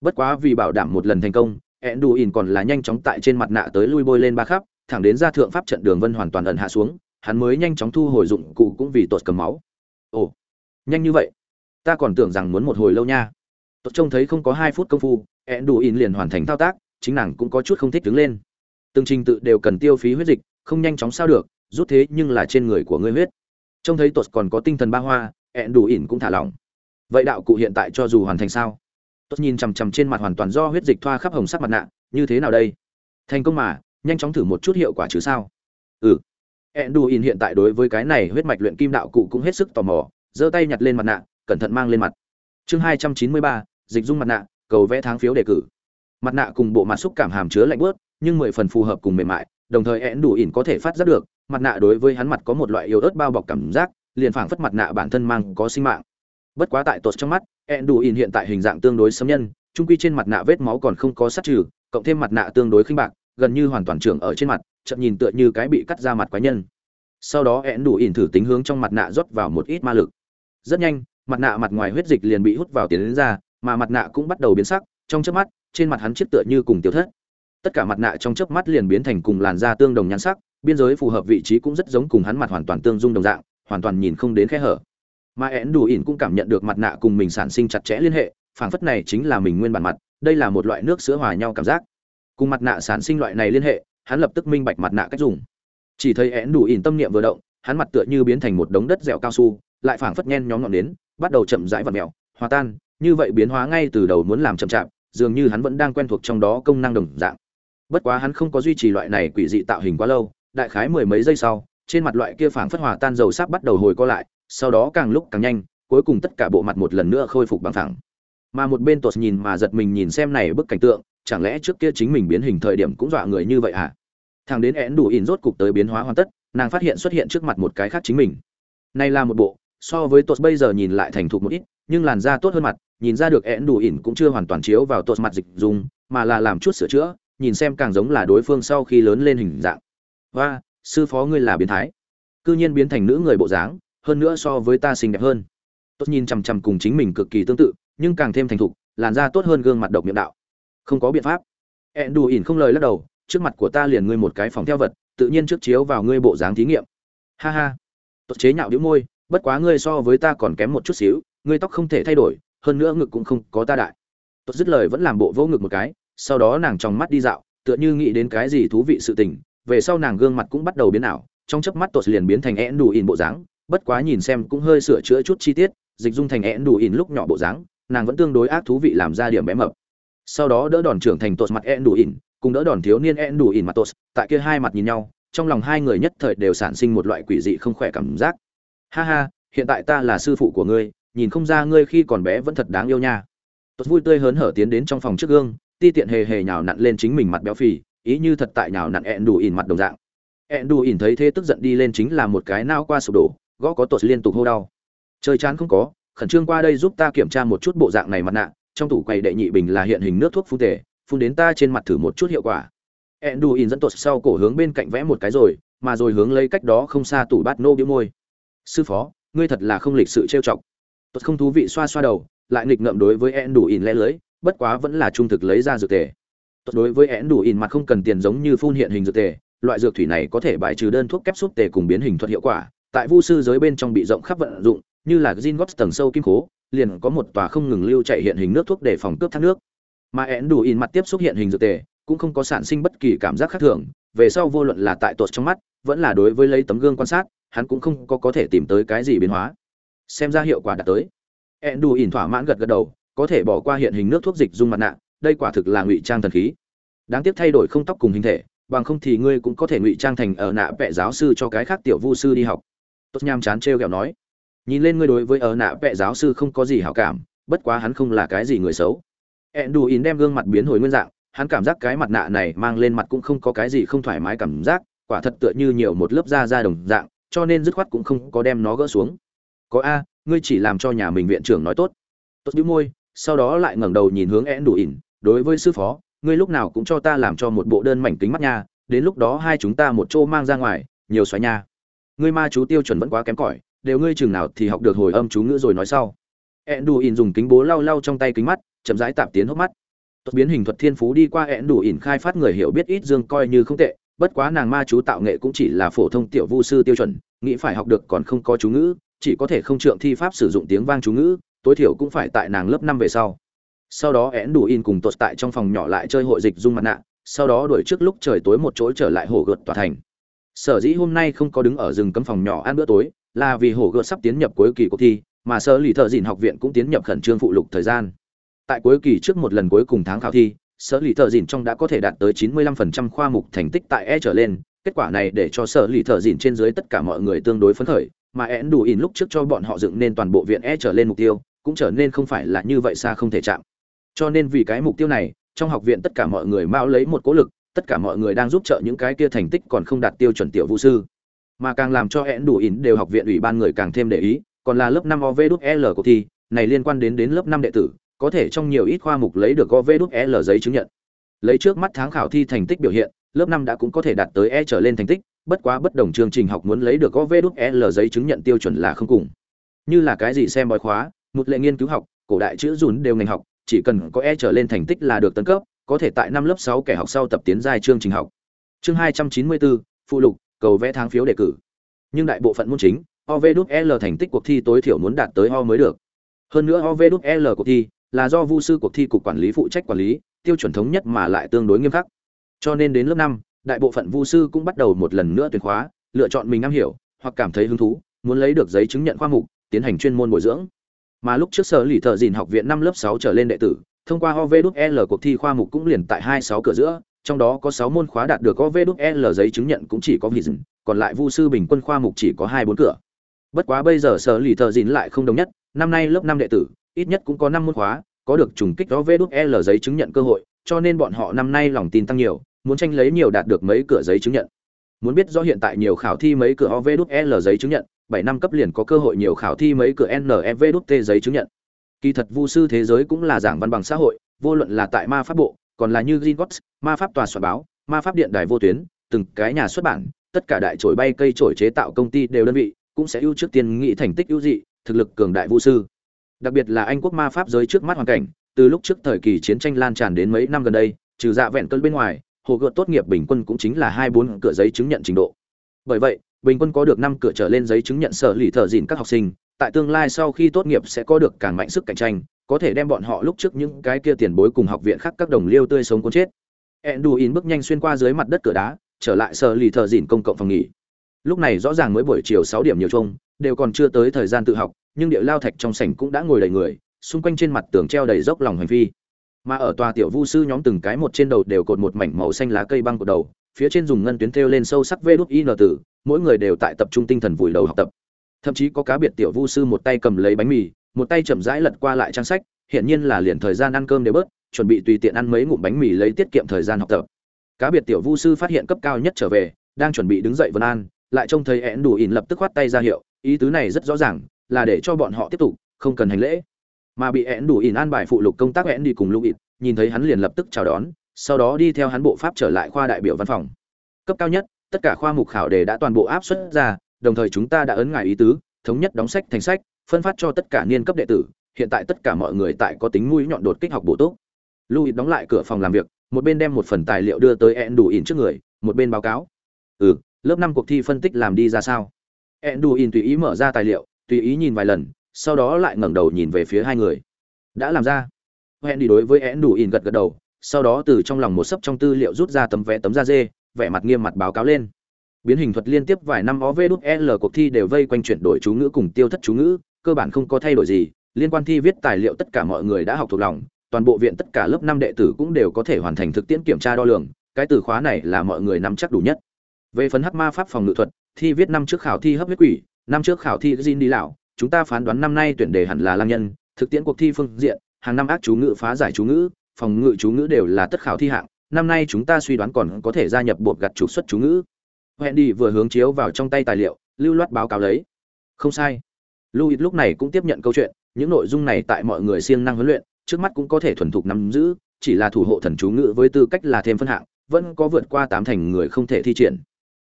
Bất quá vì bảo đảm một lần thành công ẹn đù ỉn còn là nhanh chóng tại trên mặt nạ tới lui bôi lên ba khắp, thẳng đến ra thượng pháp trận đường vân hoàn toàn ẩn hạ xuống, hắn mới nhanh chóng thu hồi dụng cụ cũng vì tột cầm máu. Ồ, nhanh như vậy? Ta còn tưởng rằng muốn một hồi lâu nha. Tột trông thấy không có hai phút công phu ẹn đù ỉn liền hoàn thành thao tác, chính nàng cũng có chút không thích đứng lên từng trình tự đều cần tiêu phí huyết dịch, không nhanh chóng sao được, rút thế nhưng là trên người của ngươi huyết. Trông thấy tuột còn có tinh thần ba hoa, ẹn đủ ỉn cũng thả lỏng. Vậy đạo cụ hiện tại cho dù hoàn thành sao? Tuột nhìn chằm chằm trên mặt hoàn toàn do huyết dịch thoa khắp hồng sắc mặt nạ, như thế nào đây? Thành công mà, nhanh chóng thử một chút hiệu quả chứ sao? Ừ. Ẹn đủ ỉn hiện tại đối với cái này huyết mạch luyện kim đạo cụ cũng hết sức tò mò, giơ tay nhặt lên mặt nạ, cẩn thận mang lên mặt. Chương hai trăm chín mươi ba, dịch dung mặt nạ, cầu vẽ tháng phiếu đề cử. Mặt nạ cùng bộ mặt xúc cảm hàm chứa lạnh bớt nhưng mười phần phù hợp cùng mềm mại, đồng thời én đủ ỉn có thể phát giác được, mặt nạ đối với hắn mặt có một loại yếu ớt bao bọc cảm giác, liền phảng phất mặt nạ bản thân mang có sinh mạng. Bất quá tại tột trong mắt én đủ ỉn hiện tại hình dạng tương đối xâm nhân trung quy trên mặt nạ vết máu còn không có sát trừ, cộng thêm mặt nạ tương đối khinh bạc, gần như hoàn toàn trưởng ở trên mặt, chậm nhìn tựa như cái bị cắt ra mặt quái nhân. Sau đó én đủ ỉn thử tính hướng trong mặt nạ rót vào một ít ma lực. Rất nhanh, mặt nạ mặt ngoài huyết dịch liền bị hút vào tiến đến ra, mà mặt nạ cũng bắt đầu biến sắc, trong chớp mắt, trên mặt hắn chiếc tựa như cùng tiêu thất tất cả mặt nạ trong chớp mắt liền biến thành cùng làn da tương đồng nhan sắc, biên giới phù hợp vị trí cũng rất giống cùng hắn mặt hoàn toàn tương dung đồng dạng, hoàn toàn nhìn không đến khe hở. Mà én đủ ỉn cũng cảm nhận được mặt nạ cùng mình sản sinh chặt chẽ liên hệ, phảng phất này chính là mình nguyên bản mặt, đây là một loại nước sữa hòa nhau cảm giác. Cùng mặt nạ sản sinh loại này liên hệ, hắn lập tức minh bạch mặt nạ cách dùng. Chỉ thấy én đủ ỉn tâm niệm vừa động, hắn mặt tựa như biến thành một đống đất dẻo cao su, lại phảng phất nhen nhóm ngọn đến bắt đầu chậm rãi và mèo, hòa tan, như vậy biến hóa ngay từ đầu muốn làm chậm chạp, dường như hắn vẫn đang quen thuộc trong đó công năng đồng dạng bất quá hắn không có duy trì loại này quỷ dị tạo hình quá lâu, đại khái mười mấy giây sau, trên mặt loại kia phảng phất hòa tan dầu sáp bắt đầu hồi co lại, sau đó càng lúc càng nhanh, cuối cùng tất cả bộ mặt một lần nữa khôi phục bằng thẳng mà một bên tột nhìn mà giật mình nhìn xem này bức cảnh tượng, chẳng lẽ trước kia chính mình biến hình thời điểm cũng dọa người như vậy à thằng đến én đủ in rốt cục tới biến hóa hoàn tất, nàng phát hiện xuất hiện trước mặt một cái khác chính mình. Này là một bộ, so với tột bây giờ nhìn lại thành thục một ít, nhưng làn da tốt hơn mặt, nhìn ra được én đủ ỉn cũng chưa hoàn toàn chiếu vào tột mặt dịch dùng, mà là làm chút sửa chữa nhìn xem càng giống là đối phương sau khi lớn lên hình dạng. Và sư phó ngươi là biến thái. Cư nhiên biến thành nữ người bộ dáng, hơn nữa so với ta xinh đẹp hơn. Tốt nhìn chằm chằm cùng chính mình cực kỳ tương tự, nhưng càng thêm thành thục, làn da tốt hơn gương mặt độc miệng đạo. Không có biện pháp. Ẹn đù ỉn không lời lắc đầu, trước mặt của ta liền ngươi một cái phòng theo vật, tự nhiên trước chiếu vào ngươi bộ dáng thí nghiệm. Ha ha. Tốt chế nhạo đĩu môi, bất quá ngươi so với ta còn kém một chút xíu, ngươi tóc không thể thay đổi, hơn nữa ngực cũng không có ta đại. Tốt dứt lời vẫn làm bộ vô ngực một cái sau đó nàng trong mắt đi dạo, tựa như nghĩ đến cái gì thú vị sự tình, về sau nàng gương mặt cũng bắt đầu biến ảo, trong chớp mắt tột liền biến thành én đủ ỉn bộ dáng, bất quá nhìn xem cũng hơi sửa chữa chút chi tiết, dịch dung thành én đủ ỉn lúc nhỏ bộ dáng, nàng vẫn tương đối ác thú vị làm ra điểm bé mập. Sau đó đỡ đòn trưởng thành tột mặt én đủ ỉn, cùng đỡ đòn thiếu niên én đủ ỉn mặt tột tại kia hai mặt nhìn nhau, trong lòng hai người nhất thời đều sản sinh một loại quỷ dị không khỏe cảm giác. Ha ha, hiện tại ta là sư phụ của ngươi, nhìn không ra ngươi khi còn bé vẫn thật đáng yêu nha. Tột vui tươi hớn hở tiến đến trong phòng trước gương ti tiện hề hề nhào nặn lên chính mình mặt béo phì, ý như thật tại nhào nặn ẹn đủ ỉn mặt đồng dạng. Ẹn đủ ỉn thấy thế tức giận đi lên chính là một cái nao qua sụp đổ, gõ có tột liên tục hô đau. Chơi chán không có, khẩn trương qua đây giúp ta kiểm tra một chút bộ dạng này mặt nạ, trong tủ quầy đệ nhị bình là hiện hình nước thuốc phun tề, phun đến ta trên mặt thử một chút hiệu quả. Ẹn đủ ỉn dẫn tột sau cổ hướng bên cạnh vẽ một cái rồi, mà rồi hướng lấy cách đó không xa tủ bát nô biếu môi. Sư phó, ngươi thật là không lịch sự trêu chọc. Tột không thú vị xoa xoa đầu, lại nghịch ngợm đối với ẹn đủ ỉn lẽ lưới bất quá vẫn là trung thực lấy ra dược tề. Tốt, đối với én đủ in mặt không cần tiền giống như phun hiện hình dược tề, loại dược thủy này có thể bài trừ đơn thuốc kép súp tề cùng biến hình thuật hiệu quả. Tại vu sư giới bên trong bị rộng khắp vận dụng, như là gin góp tầng sâu kim cố liền có một tòa không ngừng lưu chạy hiện hình nước thuốc để phòng cướp thác nước. Mà én đủ in mặt tiếp xúc hiện hình dược tề, cũng không có sản sinh bất kỳ cảm giác khác thường, về sau vô luận là tại tuột trong mắt, vẫn là đối với lấy tấm gương quan sát, hắn cũng không có có thể tìm tới cái gì biến hóa. Xem ra hiệu quả đạt tới. Ẹn đù ỉn thỏa mãn gật gật đầu có thể bỏ qua hiện hình nước thuốc dịch dung mặt nạ, đây quả thực là ngụy trang thần khí. Đáng tiếc thay đổi không tóc cùng hình thể, bằng không thì ngươi cũng có thể ngụy trang thành ở nạ vẽ giáo sư cho cái khác tiểu vu sư đi học. Tốt nham chán trêu ghẹo nói. Nhìn lên ngươi đối với ở nạ vẽ giáo sư không có gì hảo cảm, bất quá hắn không là cái gì người xấu. Ẹn đù ỉn đem gương mặt biến hồi nguyên dạng, hắn cảm giác cái mặt nạ này mang lên mặt cũng không có cái gì không thoải mái cảm giác, quả thật tựa như nhiều một lớp da da đồng dạng, cho nên dứt khoát cũng không có đem nó gỡ xuống. Có a, ngươi chỉ làm cho nhà mình viện trưởng nói tốt. Tốt đĩu môi sau đó lại ngẩng đầu nhìn hướng én đủ ỉn, đối với sư phó, ngươi lúc nào cũng cho ta làm cho một bộ đơn mảnh kính mắt nha, đến lúc đó hai chúng ta một chỗ mang ra ngoài, nhiều xoáy nha. Ngươi ma chú tiêu chuẩn vẫn quá kém cỏi, đều ngươi chừng nào thì học được hồi âm chú ngữ rồi nói sau. Én đủ ỉn dùng kính bố lau lau trong tay kính mắt, chậm rãi tạm tiến hốc mắt. Tốt biến hình thuật thiên phú đi qua én đủ ỉn khai phát người hiểu biết ít dương coi như không tệ, bất quá nàng ma chú tạo nghệ cũng chỉ là phổ thông tiểu vu sư tiêu chuẩn, nghĩ phải học được còn không có chú ngữ, chỉ có thể không trượng thi pháp sử dụng tiếng vang chú ngữ tối thiểu cũng phải tại nàng lớp năm về sau. Sau đó én đủ in cùng tột tại trong phòng nhỏ lại chơi hội dịch dung mặt nạ, sau đó đuổi trước lúc trời tối một chỗ trở lại hồ gợt tòa thành. Sở dĩ hôm nay không có đứng ở rừng cấm phòng nhỏ ăn bữa tối, là vì hồ gợt sắp tiến nhập cuối kỳ cuộc thi, mà sở lì thợ dìn học viện cũng tiến nhập khẩn trương phụ lục thời gian. Tại cuối kỳ trước một lần cuối cùng tháng khảo thi, sở lì thợ dìn trong đã có thể đạt tới 95% khoa mục thành tích tại e trở lên, kết quả này để cho sở lì thợ dìn trên dưới tất cả mọi người tương đối phấn khởi, mà én đủ in lúc trước cho bọn họ dựng nên toàn bộ viện e trở lên mục tiêu cũng trở nên không phải là như vậy xa không thể chạm. Cho nên vì cái mục tiêu này, trong học viện tất cả mọi người mao lấy một cố lực, tất cả mọi người đang giúp trợ những cái kia thành tích còn không đạt tiêu chuẩn tiểu vũ sư. Mà càng làm cho én đủ ỉn đều học viện ủy ban người càng thêm để ý, còn là lớp năm ov đúc l của thi, này liên quan đến đến lớp năm đệ tử, có thể trong nhiều ít khoa mục lấy được ov đúc l giấy chứng nhận. Lấy trước mắt tháng khảo thi thành tích biểu hiện, lớp năm đã cũng có thể đạt tới e trở lên thành tích, bất quá bất đồng chương trình học muốn lấy được có đúc l giấy chứng nhận tiêu chuẩn là không cùng. Như là cái gì xem bói khóa một lệ nghiên cứu học, cổ đại chữ dùn đều ngành học, chỉ cần có e trở lên thành tích là được tấn cấp, có thể tại năm lớp sáu kẻ học sau tập tiến giai chương trình học. Chương hai trăm chín mươi bốn, phụ lục, cầu vẽ tháng phiếu đề cử. Nhưng đại bộ phận môn chính OVL l thành tích cuộc thi tối thiểu muốn đạt tới o mới được. Hơn nữa OVL l cuộc thi là do vu sư cuộc thi cục quản lý phụ trách quản lý, tiêu chuẩn thống nhất mà lại tương đối nghiêm khắc. Cho nên đến lớp năm, đại bộ phận vu sư cũng bắt đầu một lần nữa tuyển khóa, lựa chọn mình am hiểu hoặc cảm thấy hứng thú, muốn lấy được giấy chứng nhận khoa mục, tiến hành chuyên môn bồi dưỡng mà lúc trước sở lì thợ dìn học viện năm lớp sáu trở lên đệ tử, thông qua OVL đúc l cuộc thi khoa mục cũng liền tại hai sáu cửa giữa, trong đó có sáu môn khóa đạt được OVL đúc l giấy chứng nhận cũng chỉ có vị dừng, còn lại vu sư bình quân khoa mục chỉ có hai bốn cửa. Bất quá bây giờ sở lì thợ dìn lại không đồng nhất, năm nay lớp năm đệ tử, ít nhất cũng có năm môn khóa, có được trùng kích OVL đúc l giấy chứng nhận cơ hội, cho nên bọn họ năm nay lòng tin tăng nhiều, muốn tranh lấy nhiều đạt được mấy cửa giấy chứng nhận muốn biết rõ hiện tại nhiều khảo thi mấy cửa OVL giấy chứng nhận bảy năm cấp liền có cơ hội nhiều khảo thi mấy cửa NEVT t giấy chứng nhận. Kỳ thật vu sư thế giới cũng là giảng văn bằng xã hội vô luận là tại ma pháp bộ còn là như Gringotts, ma pháp tòa soạn báo ma pháp điện đài vô tuyến từng cái nhà xuất bản tất cả đại trổi bay cây trổi chế tạo công ty đều đơn vị cũng sẽ ưu trước tiên nghị thành tích ưu dị thực lực cường đại vu sư. Đặc biệt là anh quốc ma pháp giới trước mắt hoàn cảnh từ lúc trước thời kỳ chiến tranh lan tràn đến mấy năm gần đây trừ dạ vẹn cơn bên ngoài hồ gợt tốt nghiệp bình quân cũng chính là hai bốn cửa giấy chứng nhận trình độ. Bởi vậy, bình quân có được năm cửa trở lên giấy chứng nhận sở lì thợ dìn các học sinh, tại tương lai sau khi tốt nghiệp sẽ có được càng mạnh sức cạnh tranh, có thể đem bọn họ lúc trước những cái kia tiền bối cùng học viện khác các đồng liêu tươi sống cuốn chết. Enduin bước nhanh xuyên qua dưới mặt đất cửa đá, trở lại sở lì thợ dìn công cộng phòng nghỉ. Lúc này rõ ràng mới buổi chiều sáu điểm nhiều chung, đều còn chưa tới thời gian tự học, nhưng địa lao thạch trong sảnh cũng đã ngồi đầy người, xung quanh trên mặt tường treo đầy dốc lòng hành phi mà ở tòa tiểu vu sư nhóm từng cái một trên đầu đều cột một mảnh màu xanh lá cây băng cột đầu, phía trên dùng ngân tuyến thêu lên sâu sắc vê đút in tử, mỗi người đều tại tập trung tinh thần vùi đầu học tập. Thậm chí có cá biệt tiểu vu sư một tay cầm lấy bánh mì, một tay chậm rãi lật qua lại trang sách hiện nhiên là liền thời gian ăn cơm để bớt, chuẩn bị tùy tiện ăn mấy ngụm bánh mì lấy tiết kiệm thời gian học tập. Cá biệt tiểu vu sư phát hiện cấp cao nhất trở về, đang chuẩn bị đứng dậy vân an, lại trông thấy én đủ ỉn lập tức khoát tay ra hiệu, ý tứ này rất rõ ràng, là để cho bọn họ tiếp tục, không cần hành lễ mà bị én đủ ỉn an bài phụ lục công tác én đi cùng lưu ịt, nhìn thấy hắn liền lập tức chào đón, sau đó đi theo hắn bộ pháp trở lại khoa đại biểu văn phòng. Cấp cao nhất, tất cả khoa mục khảo đề đã toàn bộ áp suất ra, đồng thời chúng ta đã ấn ngài ý tứ, thống nhất đóng sách thành sách, phân phát cho tất cả niên cấp đệ tử, hiện tại tất cả mọi người tại có tính mũi nhọn đột kích học bổ túc. Louis đóng lại cửa phòng làm việc, một bên đem một phần tài liệu đưa tới ẹn đủ ỉn trước người, một bên báo cáo. Ừ lớp năm cuộc thi phân tích làm đi ra sao? ẹn đủ ỉn tùy ý mở ra tài liệu, tùy ý nhìn vài lần sau đó lại ngẩng đầu nhìn về phía hai người. Đã làm ra. Hẹn đi đối với én đủ ỉn gật gật đầu, sau đó từ trong lòng một sấp trong tư liệu rút ra tấm vé tấm da dê, vẻ mặt nghiêm mặt báo cáo lên. Biến hình thuật liên tiếp vài năm ó vê đúc l cuộc thi đều vây quanh chuyển đổi chú ngữ cùng tiêu thất chú ngữ, cơ bản không có thay đổi gì, liên quan thi viết tài liệu tất cả mọi người đã học thuộc lòng, toàn bộ viện tất cả lớp năm đệ tử cũng đều có thể hoàn thành thực tiễn kiểm tra đo lường, cái từ khóa này là mọi người nắm chắc đủ nhất. Về phần hắc ma pháp phòng ngự thuật, thi viết năm trước khảo thi hấp huyết quỷ, năm trước khảo thi gin đi lão chúng ta phán đoán năm nay tuyển đề hẳn là lang nhân, thực tiễn cuộc thi phương diện, hàng năm ác chú ngữ phá giải chú ngữ, phòng ngự chú ngữ đều là tất khảo thi hạng, năm nay chúng ta suy đoán còn có thể gia nhập bộ gặt trục xuất chú ngữ. Hẹn đi vừa hướng chiếu vào trong tay tài liệu, lưu loát báo cáo lấy. Không sai. Louis lúc này cũng tiếp nhận câu chuyện, những nội dung này tại mọi người siêng năng huấn luyện, trước mắt cũng có thể thuần thục nắm giữ, chỉ là thủ hộ thần chú ngữ với tư cách là thêm phân hạng, vẫn có vượt qua tám thành người không thể thi triển.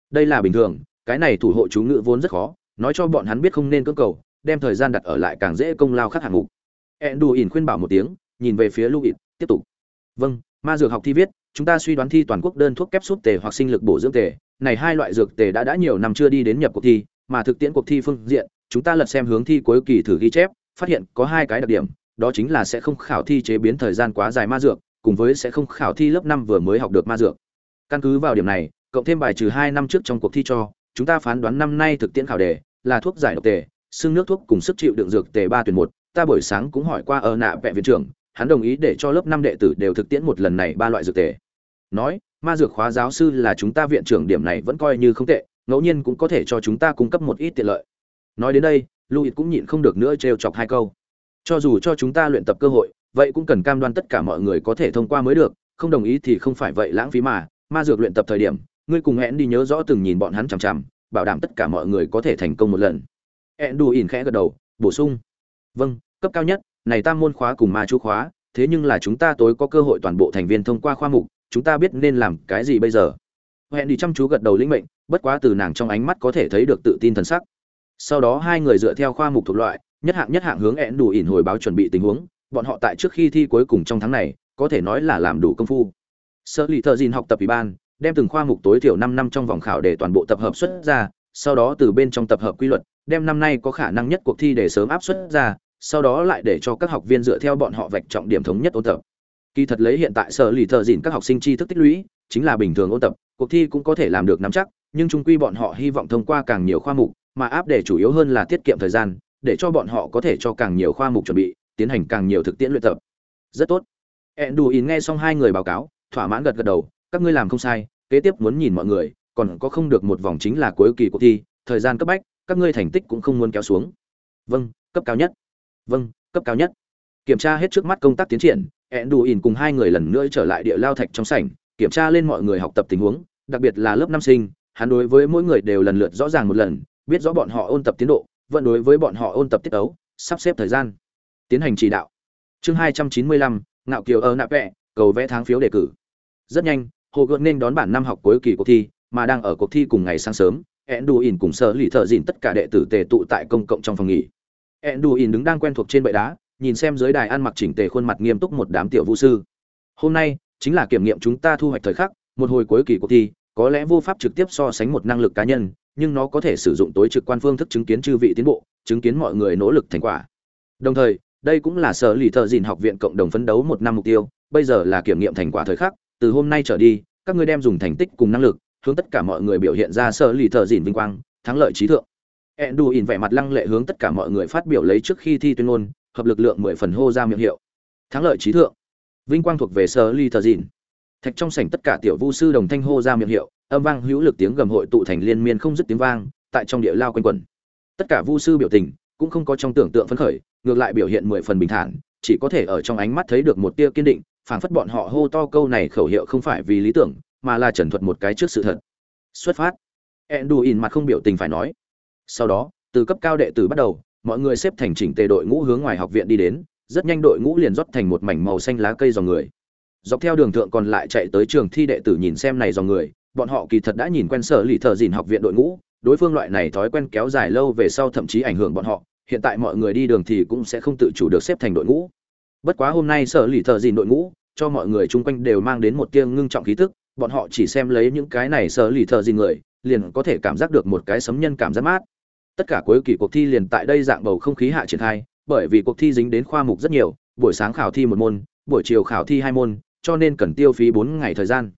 Đây là bình thường, cái này thủ hộ chú ngữ vốn rất khó, nói cho bọn hắn biết không nên cưỡng cầu đem thời gian đặt ở lại càng dễ công lao khác hạng mục. Endu ỉn khuyên bảo một tiếng, nhìn về phía louis tiếp tục. Vâng ma dược học thi viết, chúng ta suy đoán thi toàn quốc đơn thuốc kép sút tề hoặc sinh lực bổ dưỡng tề. Này hai loại dược tề đã đã nhiều năm chưa đi đến nhập cuộc thi, mà thực tiễn cuộc thi phương diện, chúng ta lật xem hướng thi cuối kỳ thử ghi chép, phát hiện có hai cái đặc điểm, đó chính là sẽ không khảo thi chế biến thời gian quá dài ma dược, cùng với sẽ không khảo thi lớp năm vừa mới học được ma dược. Căn cứ vào điểm này, cộng thêm bài trừ hai năm trước trong cuộc thi cho, chúng ta phán đoán năm nay thực tiễn khảo đề là thuốc giải độc tề xương nước thuốc cùng sức chịu đựng dược tề ba tuyển một, ta buổi sáng cũng hỏi qua ở nạ vẹ viện trưởng, hắn đồng ý để cho lớp năm đệ tử đều thực tiễn một lần này ba loại dược tề. Nói, ma dược khóa giáo sư là chúng ta viện trưởng điểm này vẫn coi như không tệ, ngẫu nhiên cũng có thể cho chúng ta cung cấp một ít tiện lợi. Nói đến đây, louis cũng nhịn không được nữa trêu chọc hai câu. Cho dù cho chúng ta luyện tập cơ hội, vậy cũng cần cam đoan tất cả mọi người có thể thông qua mới được, không đồng ý thì không phải vậy lãng phí mà, ma dược luyện tập thời điểm, ngươi cùng hẹn đi nhớ rõ từng nhìn bọn hắn chằm chằm, bảo đảm tất cả mọi người có thể thành công một lần hẹn đù ỉn khẽ gật đầu, bổ sung. Vâng cấp cao nhất, này tam môn khóa cùng ma chú khóa, thế nhưng là chúng ta tối có cơ hội toàn bộ thành viên thông qua khoa mục, chúng ta biết nên làm cái gì bây giờ. Hẹn đi chăm chú gật đầu lĩnh mệnh, bất quá từ nàng trong ánh mắt có thể thấy được tự tin thần sắc. Sau đó hai người dựa theo khoa mục thuộc loại, nhất hạng nhất hạng hướng ẹn đủ ỉn hồi báo chuẩn bị tình huống, bọn họ tại trước khi thi cuối cùng trong tháng này, có thể nói là làm đủ công phu. Sở lì thợ dìn học tập ủy ban, đem từng khoa mục tối thiểu năm năm trong vòng khảo để toàn bộ tập hợp xuất ra sau đó từ bên trong tập hợp quy luật, đem năm nay có khả năng nhất cuộc thi để sớm áp suất ra, sau đó lại để cho các học viên dựa theo bọn họ vạch trọng điểm thống nhất ôn tập. Kỳ thật lấy hiện tại sở lì thợ dịn các học sinh tri thức tích lũy, chính là bình thường ôn tập, cuộc thi cũng có thể làm được nắm chắc, nhưng chung quy bọn họ hy vọng thông qua càng nhiều khoa mục, mà áp để chủ yếu hơn là tiết kiệm thời gian, để cho bọn họ có thể cho càng nhiều khoa mục chuẩn bị, tiến hành càng nhiều thực tiễn luyện tập. Rất tốt. Enduin nghe xong hai người báo cáo, thỏa mãn gật gật đầu, các ngươi làm không sai, kế tiếp muốn nhìn mọi người còn có không được một vòng chính là cuối kỳ cuộc thi, thời gian cấp bách, các ngươi thành tích cũng không muốn kéo xuống. Vâng cấp cao nhất. Vâng cấp cao nhất. Kiểm tra hết trước mắt công tác tiến triển, Enduin cùng hai người lần nữa trở lại địa lao thạch trong sảnh, kiểm tra lên mọi người học tập tình huống, đặc biệt là lớp năm sinh, hắn đối với mỗi người đều lần lượt rõ ràng một lần, biết rõ bọn họ ôn tập tiến độ, vẫn đối với bọn họ ôn tập tiết ấu, sắp xếp thời gian. Tiến hành chỉ đạo. Chương hai trăm chín mươi lăm, ngạo kiều ơ nạ vẽ cầu vẽ tháng phiếu đề cử. Rất nhanh, hồ gợn nên đón bản năm học cuối kỳ cuộc thi mà đang ở cuộc thi cùng ngày sáng sớm Enduin cùng sở lì thợ dìn tất cả đệ tử tề tụ tại công cộng trong phòng nghỉ. Enduin đứng đang quen thuộc trên bệ đá, nhìn xem dưới đài ăn mặc chỉnh tề khuôn mặt nghiêm túc một đám tiểu vũ sư. Hôm nay chính là kiểm nghiệm chúng ta thu hoạch thời khắc, một hồi cuối kỳ cuộc thi, có lẽ vô pháp trực tiếp so sánh một năng lực cá nhân, nhưng nó có thể sử dụng tối trực quan phương thức chứng kiến chư vị tiến bộ chứng kiến mọi người nỗ lực thành quả đồng thời đây cũng là sở lì thợ dìn học viện cộng đồng phấn đấu một năm mục tiêu bây giờ là kiểm nghiệm thành quả thời khắc từ hôm nay trở đi các ngươi đem dùng thành tích cùng năng lực hướng tất cả mọi người biểu hiện ra sơ lì thợ dìn vinh quang, thắng lợi trí thượng. Ẹn vẻ mặt lăng lệ hướng tất cả mọi người phát biểu lấy trước khi thi tuyên ngôn, hợp lực lượng mười phần hô ra miệng hiệu. Thắng lợi trí thượng. Vinh quang thuộc về sở ly thờ dìn. Thạch trong sảnh tất cả tiểu vu sư đồng thanh hô ra miệng hiệu, âm vang hữu lực tiếng gầm hội tụ thành liên miên không dứt tiếng vang, tại trong địa lao quanh quẩn. Tất cả vu sư biểu tình cũng không có trong tưởng tượng phấn khởi, ngược lại biểu hiện mười phần bình thản, chỉ có thể ở trong ánh mắt thấy được một tia kiên định, phảng phất bọn họ hô to câu này khẩu hiệu không phải vì lý tưởng mà là trần thuật một cái trước sự thật. Xuất phát. Enduin mặt không biểu tình phải nói. Sau đó, từ cấp cao đệ tử bắt đầu, mọi người xếp thành chỉnh tề đội ngũ hướng ngoài học viện đi đến, rất nhanh đội ngũ liền rót thành một mảnh màu xanh lá cây dòng người. Dọc theo đường thượng còn lại chạy tới trường thi đệ tử nhìn xem này dòng người, bọn họ kỳ thật đã nhìn quen sở lì thợ dìn học viện đội ngũ, đối phương loại này thói quen kéo dài lâu về sau thậm chí ảnh hưởng bọn họ, hiện tại mọi người đi đường thì cũng sẽ không tự chủ được xếp thành đội ngũ. Bất quá hôm nay sở lì thợ dìn đội ngũ, cho mọi người chung quanh đều mang đến một tia ngưng trọng khí tức bọn họ chỉ xem lấy những cái này sở lì thợ gì người liền có thể cảm giác được một cái sấm nhân cảm giác mát tất cả cuối kỳ cuộc thi liền tại đây dạng bầu không khí hạ triển khai bởi vì cuộc thi dính đến khoa mục rất nhiều buổi sáng khảo thi một môn buổi chiều khảo thi hai môn cho nên cần tiêu phí bốn ngày thời gian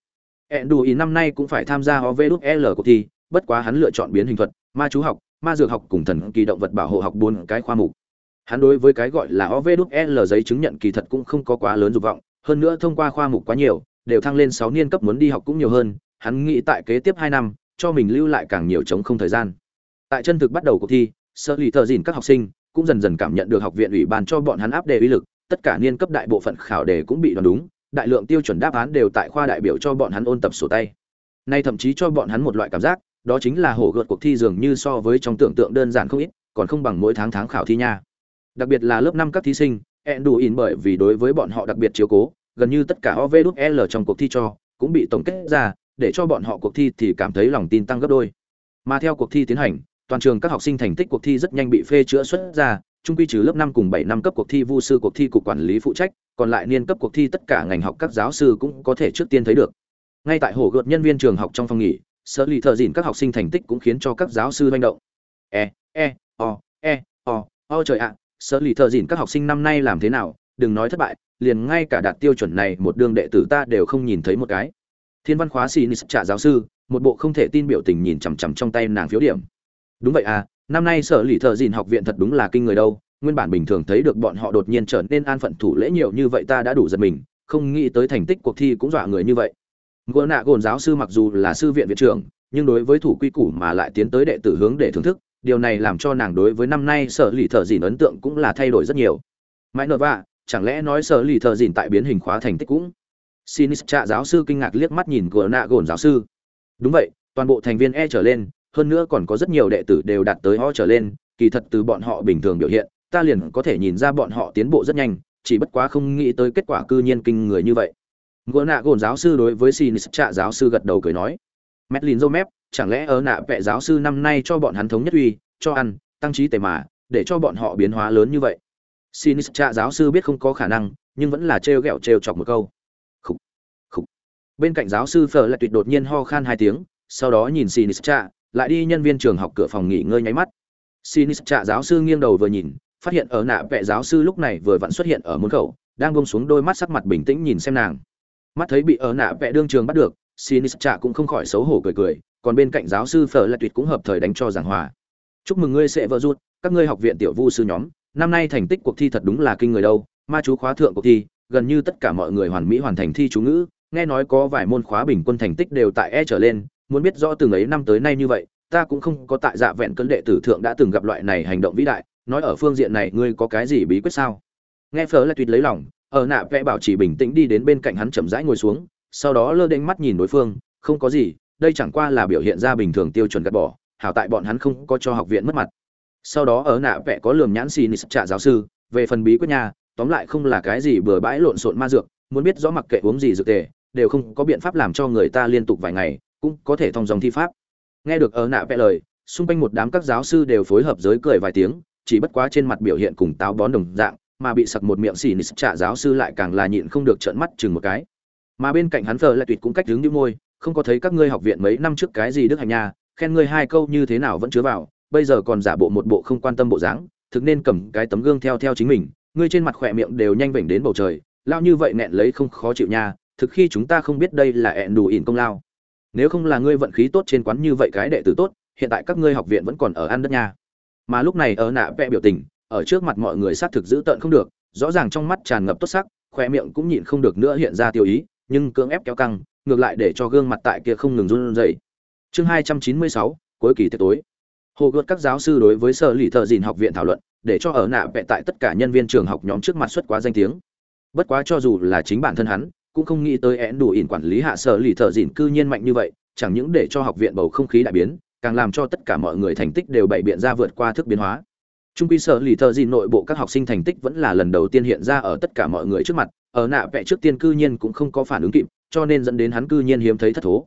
đủ ý năm nay cũng phải tham gia OVL cuộc thi, bất quá hắn lựa chọn biến hình thuật, ma chú học, ma dược học cùng thần kỳ động vật bảo hộ học bốn cái khoa mục. Hắn đối với cái gọi là OVL giấy chứng nhận kỳ thật cũng không có quá lớn dục vọng, hơn nữa thông qua khoa mục quá nhiều, đều thăng lên 6 niên cấp muốn đi học cũng nhiều hơn, hắn nghĩ tại kế tiếp 2 năm, cho mình lưu lại càng nhiều chống không thời gian. Tại chân thực bắt đầu cuộc thi, sơ lì thờ dìn các học sinh cũng dần dần cảm nhận được học viện ủy ban cho bọn hắn áp đề uy lực, tất cả niên cấp đại bộ phận khảo đề cũng bị đoán đúng, đại lượng tiêu chuẩn đáp án đều tại khoa đại biểu cho bọn hắn ôn tập sổ tay nay thậm chí cho bọn hắn một loại cảm giác đó chính là hổ gợt cuộc thi dường như so với trong tưởng tượng đơn giản không ít còn không bằng mỗi tháng tháng khảo thi nha đặc biệt là lớp năm các thí sinh ẹn đủ in bởi vì đối với bọn họ đặc biệt chiếu cố gần như tất cả ovl trong cuộc thi cho cũng bị tổng kết ra để cho bọn họ cuộc thi thì cảm thấy lòng tin tăng gấp đôi mà theo cuộc thi tiến hành toàn trường các học sinh thành tích cuộc thi rất nhanh bị phê chữa xuất ra trung quy trừ lớp năm cùng bảy năm cấp cuộc thi vu sư cuộc thi cục quản lý phụ trách, còn lại niên cấp cuộc thi tất cả ngành học các giáo sư cũng có thể trước tiên thấy được. Ngay tại hồ gợt nhân viên trường học trong phòng nghỉ, sở lì thợ dịn các học sinh thành tích cũng khiến cho các giáo sư hoành động. E, e, o, e, o, o trời ạ, à, sở lì thợ dịn các học sinh năm nay làm thế nào, đừng nói thất bại, liền ngay cả đạt tiêu chuẩn này một đương đệ tử ta đều không nhìn thấy một cái. Thiên văn khóa Sinis trả giáo sư, một bộ không thể tin biểu tình nhìn chằm chằm trong tay nàng phiếu điểm. Đúng vậy à, năm nay sở lì thợ dìn học viện thật đúng là kinh người đâu nguyên bản bình thường thấy được bọn họ đột nhiên trở nên an phận thủ lễ nhiều như vậy ta đã đủ giật mình không nghĩ tới thành tích cuộc thi cũng dọa người như vậy gỡ nạ gồn giáo sư mặc dù là sư viện viện trưởng nhưng đối với thủ quy củ mà lại tiến tới đệ tử hướng để thưởng thức điều này làm cho nàng đối với năm nay sở lì thợ dìn ấn tượng cũng là thay đổi rất nhiều mãi nợ vạ chẳng lẽ nói sở lì thợ dìn tại biến hình khóa thành tích cũng? Sinis trạ giáo sư kinh ngạc liếc mắt nhìn của nạ gồn giáo sư. Đúng vậy, toàn bộ thành viên e trở lên, hơn nữa còn có rất nhiều đệ tử đều đạt tới o trở lên, kỳ thật từ bọn họ bình thường biểu hiện, ta liền có thể nhìn ra bọn họ tiến bộ rất nhanh, chỉ bất quá không nghĩ tới kết quả cư nhiên kinh người như vậy. Gỗ nạ gồn giáo sư đối với xin trạ giáo sư gật đầu cười nói medlin dô mép chẳng lẽ ở nạ vẽ giáo sư năm nay cho bọn hắn thống nhất uy, cho ăn, tăng trí tề mà, để cho bọn họ biến hóa lớn như vậy? Sinistra giáo sư biết không có khả năng, nhưng vẫn là trêu ghẹo trêu chọc một câu. Khúc khúc bên cạnh giáo sư phở lại tuyệt đột nhiên ho khan hai tiếng, sau đó nhìn sinistra lại đi nhân viên trường học cửa phòng nghỉ ngơi nháy mắt. Sinistra giáo sư nghiêng đầu vừa nhìn, phát hiện ở nạ vệ giáo sư lúc này vừa vặn xuất hiện ở môn khẩu, đang bông xuống đôi mắt sắc mặt bình tĩnh nhìn xem nàng. Mắt thấy bị ở nạ vệ đương trường bắt được sinistra cũng không khỏi xấu hổ cười cười, còn bên cạnh giáo sư phở lại tuyệt cũng hợp thời đánh cho giảng hòa. Chúc mừng ngươi sẽ vợ rút các ngươi học viện tiểu vu sư nhóm năm nay thành tích cuộc thi thật đúng là kinh người đâu, ma chú khóa thượng cuộc thi, gần như tất cả mọi người hoàn mỹ hoàn thành thi chú ngữ, nghe nói có vài môn khóa bình quân thành tích đều tại e trở lên, muốn biết rõ từng ấy năm tới nay như vậy, ta cũng không có tại dạ vẹn cân đệ tử thượng đã từng gặp loại này hành động vĩ đại, nói ở phương diện này ngươi có cái gì bí quyết sao? Nghe phở lại tuyệt lấy lòng, ở nạ vẽ bảo chỉ bình tĩnh đi đến bên cạnh hắn chậm rãi ngồi xuống, sau đó lơ đễnh mắt nhìn đối phương, không có gì, đây chẳng qua là biểu hiện ra bình thường tiêu chuẩn gạt bỏ, hảo tại bọn hắn không có cho học viện mất mặt sau đó ở nạ vẽ có lườm nhãn xì nị trạ giáo sư, về phần bí quyết nhà, tóm lại không là cái gì bừa bãi lộn xộn ma dược, muốn biết rõ mặc kệ uống gì dược tề, đều không có biện pháp làm cho người ta liên tục vài ngày, cũng có thể thông dòng thi pháp. Nghe được ở nạ vẽ lời, xung quanh một đám các giáo sư đều phối hợp giới cười vài tiếng, chỉ bất quá trên mặt biểu hiện cùng táo bón đồng dạng, mà bị sặc một miệng xì nít trạ giáo sư lại càng là nhịn không được trợn mắt chừng một cái. Mà bên cạnh hắn phờ lại tuyệt cũng cách đứng như môi, không có thấy các ngươi học viện mấy năm trước cái gì đức hành nha, khen ngươi hai câu như thế nào vẫn chứa vào bây giờ còn giả bộ một bộ không quan tâm bộ dáng, thực nên cầm cái tấm gương theo theo chính mình, ngươi trên mặt khỏe miệng đều nhanh vểnh đến bầu trời lao như vậy nẹn lấy không khó chịu nha, thực khi chúng ta không biết đây là ẹn đủ ỉn công lao. Nếu không là ngươi vận khí tốt trên quán như vậy cái đệ tử tốt, hiện tại các ngươi học viện vẫn còn ở ăn đất nha. Mà lúc này ở nạ vẽ biểu tình, ở trước mặt mọi người xác thực giữ tợn không được, rõ ràng trong mắt tràn ngập tốt sắc khoe miệng cũng nhịn không được nữa hiện ra tiêu ý, nhưng cưỡng ép kéo căng, ngược lại để cho gương mặt tại kia không ngừng run rẩy. Chương hai trăm chín mươi sáu, cuối kỳ tiệc tối hồ gợt các giáo sư đối với sở lì thợ dìn học viện thảo luận, để cho ở nạ vẽ tại tất cả nhân viên trường học nhóm trước mặt xuất quá danh tiếng. Bất quá cho dù là chính bản thân hắn, cũng không nghĩ tới én đủ ỉn quản lý hạ sở lì thợ dìn cư nhiên mạnh như vậy, chẳng những để cho học viện bầu không khí đại biến, càng làm cho tất cả mọi người thành tích đều bày biện ra vượt qua thức biến hóa. Trung quy sở lì thợ dìn nội bộ các học sinh thành tích vẫn là lần đầu tiên hiện ra ở tất cả mọi người trước mặt, ở nạ vẽ trước tiên cư nhiên cũng không có phản ứng kịp, cho nên dẫn đến hắn cư nhiên hiếm thấy thất thố.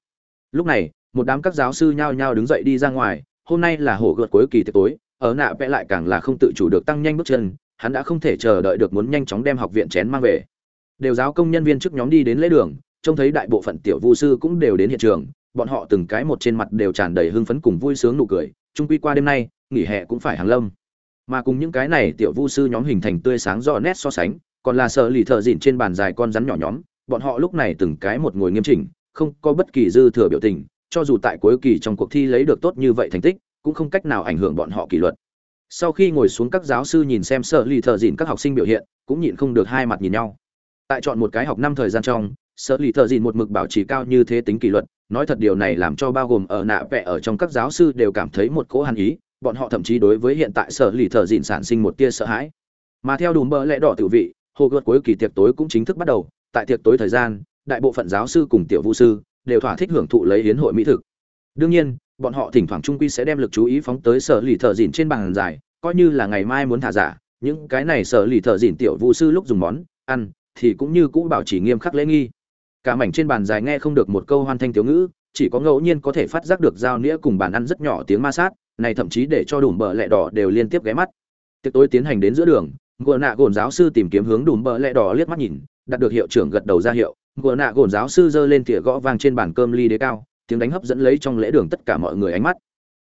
Lúc này, một đám các giáo sư nhao nhao đứng dậy đi ra ngoài hôm nay là hổ gợt cuối kỳ tiệc tối, ở nạ vẽ lại càng là không tự chủ được tăng nhanh bước chân, hắn đã không thể chờ đợi được muốn nhanh chóng đem học viện chén mang về. Đều giáo công nhân viên trước nhóm đi đến lễ đường, trông thấy đại bộ phận tiểu vu sư cũng đều đến hiện trường, bọn họ từng cái một trên mặt đều tràn đầy hưng phấn cùng vui sướng nụ cười trung quy qua đêm nay, nghỉ hè cũng phải hàng lâm. Mà cùng những cái này tiểu vu sư nhóm hình thành tươi sáng rõ nét so sánh, còn là sợ lì thợ dịn trên bàn dài con rắn nhỏ nhóm, bọn họ lúc này từng cái một ngồi nghiêm chỉnh, không có bất kỳ dư thừa biểu tình cho dù tại cuối kỳ trong cuộc thi lấy được tốt như vậy thành tích, cũng không cách nào ảnh hưởng bọn họ kỷ luật. Sau khi ngồi xuống các giáo sư nhìn xem Sở lì Thở dịn các học sinh biểu hiện, cũng nhịn không được hai mặt nhìn nhau. Tại chọn một cái học năm thời gian trong Sở lì Thở dịn một mực bảo trì cao như thế tính kỷ luật, nói thật điều này làm cho bao gồm ở nạ vẽ ở trong các giáo sư đều cảm thấy một cỗ hàn ý, bọn họ thậm chí đối với hiện tại sở lì Thở dịn sản sinh một tia sợ hãi. Mà theo đùm bơ lẽ đỏ tự vị hồ gợt cuối kỳ tiệc tối cũng chính thức bắt đầu, tại tiệc tối thời gian, đại bộ phận giáo sư cùng tiểu vũ sư đều thỏa thích hưởng thụ lấy hiến hội mỹ thực. Đương nhiên, bọn họ thỉnh thoảng trung quy sẽ đem lực chú ý phóng tới sở lì thợ dìn trên bàn dài, coi như là ngày mai muốn thả giả, những cái này sở lì thợ dìn tiểu vũ sư lúc dùng món, ăn, thì cũng như cũ bảo trì nghiêm khắc lễ nghi. Cả mảnh trên bàn dài nghe không được một câu hoan thanh thiếu ngữ, chỉ có ngẫu nhiên có thể phát giác được dao nĩa cùng bàn ăn rất nhỏ tiếng ma sát, này thậm chí để cho đùm bờ lẹ đỏ đều liên tiếp ghé mắt. Tiệc tối tiến hành đến giữa đường gùa nạ gồn giáo sư tìm kiếm hướng đùm bờ lẹ đỏ liếc mắt nhìn, đạt được hiệu trưởng gật đầu ra hiệu gùa nạ gồn giáo sư giơ lên tỉa gõ vang trên bàn cơm ly đế cao, tiếng đánh hấp dẫn lấy trong lễ đường tất cả mọi người ánh mắt.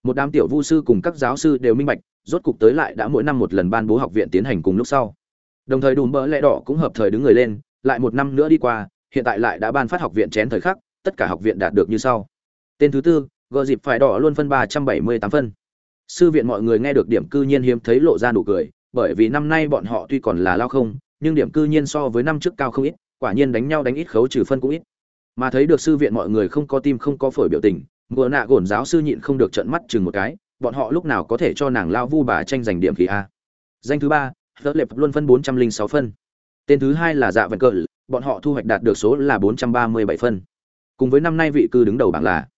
Một đám tiểu vu sư cùng các giáo sư đều minh bạch, rốt cục tới lại đã mỗi năm một lần ban bố học viện tiến hành cùng lúc sau. Đồng thời đùm bỡ lẽ đỏ cũng hợp thời đứng người lên, lại một năm nữa đi qua, hiện tại lại đã ban phát học viện chén thời khắc, tất cả học viện đạt được như sau. Tên thứ tư, gờ dịp phải đỏ luôn phân ba trăm bảy mươi tám phân. Sư viện mọi người nghe được điểm cư nhiên hiếm thấy lộ ra nụ cười, bởi vì năm nay bọn họ tuy còn là lao không, nhưng điểm cư nhiên so với năm trước cao không ít quả nhiên đánh nhau đánh ít khấu trừ phân cũng ít. Mà thấy được sư viện mọi người không có tim không có phổi biểu tình ngựa nạ gồn giáo sư nhịn không được trận mắt chừng một cái, bọn họ lúc nào có thể cho nàng lao vu bà tranh giành điểm khí a. Danh thứ ba tớ lệp luôn phân bốn trăm linh sáu phân. Tên thứ hai là dạ vận cờ, bọn họ thu hoạch đạt được số là bốn trăm ba mươi bảy phân. Cùng với năm nay vị cư đứng đầu bảng là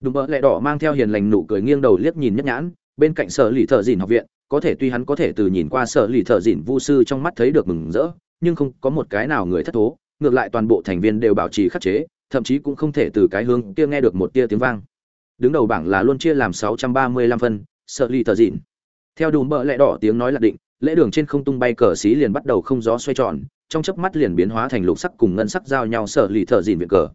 đùm bỡ lẹ đỏ mang theo hiền lành nụ cười nghiêng đầu liếc nhìn nhất nhãn, bên cạnh sở lì thợ dìn học viện, có thể tuy hắn có thể từ nhìn qua sở lì thợ dìn vu sư trong mắt thấy được mừng rỡ, nhưng không có một cái nào người thất thố ngược lại toàn bộ thành viên đều bảo trì khắc chế, thậm chí cũng không thể từ cái hướng kia nghe được một tia tiếng vang. Đứng đầu bảng là luôn chia làm 635 phân, Sợ lì tờ dịn. theo đùm bờ lẹ đỏ tiếng nói là định, lễ đường trên không tung bay cờ xí liền bắt đầu không gió xoay tròn, trong chớp mắt liền biến hóa thành lục sắc cùng ngân sắc giao nhau Sợ lì tờ dịn viện cờ.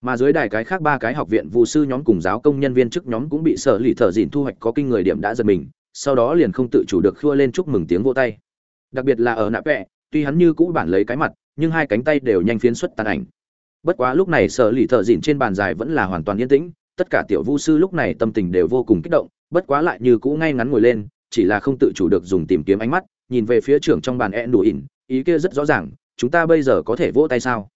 Mà dưới đài cái khác ba cái học viện vụ sư nhóm cùng giáo công nhân viên chức nhóm cũng bị sợ lì tờ dịn thu hoạch có kinh người điểm đã giật mình, sau đó liền không tự chủ được khua lên chúc mừng tiếng vỗ tay. Đặc biệt là ở nạ vẹ, tuy hắn như cũ bản lấy cái mặt nhưng hai cánh tay đều nhanh phiến xuất tàn ảnh. Bất quá lúc này sở lì thợ dìn trên bàn dài vẫn là hoàn toàn yên tĩnh, tất cả tiểu vu sư lúc này tâm tình đều vô cùng kích động, bất quá lại như cũ ngay ngắn ngồi lên, chỉ là không tự chủ được dùng tìm kiếm ánh mắt, nhìn về phía trưởng trong bàn e đủ ỉn, ý kia rất rõ ràng, chúng ta bây giờ có thể vỗ tay sao?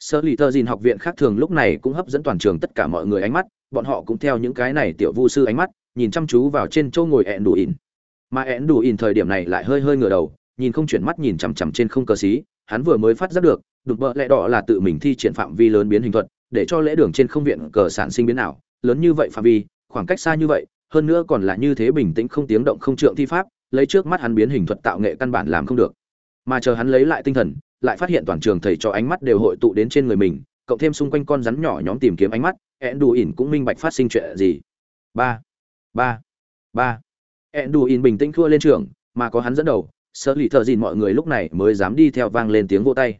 Sở lì thợ dìn học viện khác thường lúc này cũng hấp dẫn toàn trường tất cả mọi người ánh mắt, bọn họ cũng theo những cái này tiểu vu sư ánh mắt, nhìn chăm chú vào trên chỗ ngồi e ẹn đủ ỉn. Mà e ẹn đủ ỉn thời điểm này lại hơi hơi ngửa đầu, nhìn không chuyển mắt nhìn chằm chằm trên không cờ xí hắn vừa mới phát giác được, đục bợ lẽ đỏ là tự mình thi triển phạm vi lớn biến hình thuật, để cho lễ đường trên không viện cờ sản sinh biến ảo, lớn như vậy phạm vi, khoảng cách xa như vậy, hơn nữa còn là như thế bình tĩnh không tiếng động không trượng thi pháp, lấy trước mắt hắn biến hình thuật tạo nghệ căn bản làm không được. Mà chờ hắn lấy lại tinh thần, lại phát hiện toàn trường thầy cho ánh mắt đều hội tụ đến trên người mình, cộng thêm xung quanh con rắn nhỏ nhóm tìm kiếm ánh mắt ẹn đù ỉn cũng minh bạch phát sinh chuyện gì. Ba ba ba. Ẹn đù ỉn bình tĩnh thua lên trường, mà có hắn dẫn đầu sở lì thợ dìn mọi người lúc này mới dám đi theo vang lên tiếng vô tay.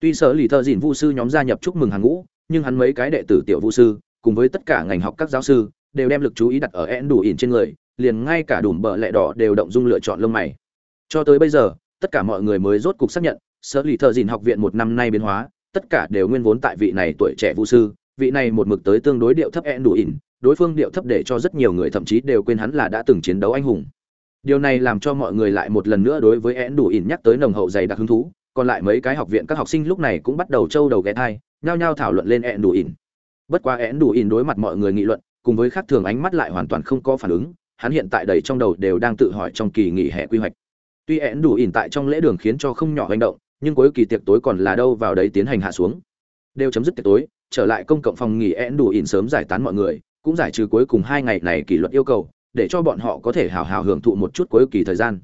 Tuy sở lì thợ dìn vu sư nhóm gia nhập chúc mừng hàng ngũ, nhưng hắn mấy cái đệ tử tiểu vu sư, cùng với tất cả ngành học các giáo sư, đều đem lực chú ý đặt ở én đủ ỉn trên người, liền ngay cả đùm bờ lẹ đỏ đều động dung lựa chọn lông mày. Cho tới bây giờ, tất cả mọi người mới rốt cục xác nhận, sở lì thợ dìn học viện một năm nay biến hóa, tất cả đều nguyên vốn tại vị này tuổi trẻ vũ sư, vị này một mực tới tương đối điệu thấp én đủ ỉn, đối phương điệu thấp để cho rất nhiều người thậm chí đều quên hắn là đã từng chiến đấu anh hùng điều này làm cho mọi người lại một lần nữa đối với én đủ ỉn nhắc tới nồng hậu dày đặc hứng thú, còn lại mấy cái học viện các học sinh lúc này cũng bắt đầu trâu đầu ghé thai, nhao nhao thảo luận lên én đủ ỉn. Bất quá én đủ ỉn đối mặt mọi người nghị luận, cùng với khác thường ánh mắt lại hoàn toàn không có phản ứng, hắn hiện tại đầy trong đầu đều đang tự hỏi trong kỳ nghỉ hè quy hoạch. Tuy én đủ ỉn tại trong lễ đường khiến cho không nhỏ hành động, nhưng cuối kỳ tiệc tối còn là đâu vào đấy tiến hành hạ xuống. Đều chấm dứt tiệc tối, trở lại công cộng phòng nghỉ én đủ ỉn sớm giải tán mọi người, cũng giải trừ cuối cùng hai ngày này kỷ luật yêu cầu để cho bọn họ có thể hào hào hưởng thụ một chút cuối kỳ thời gian.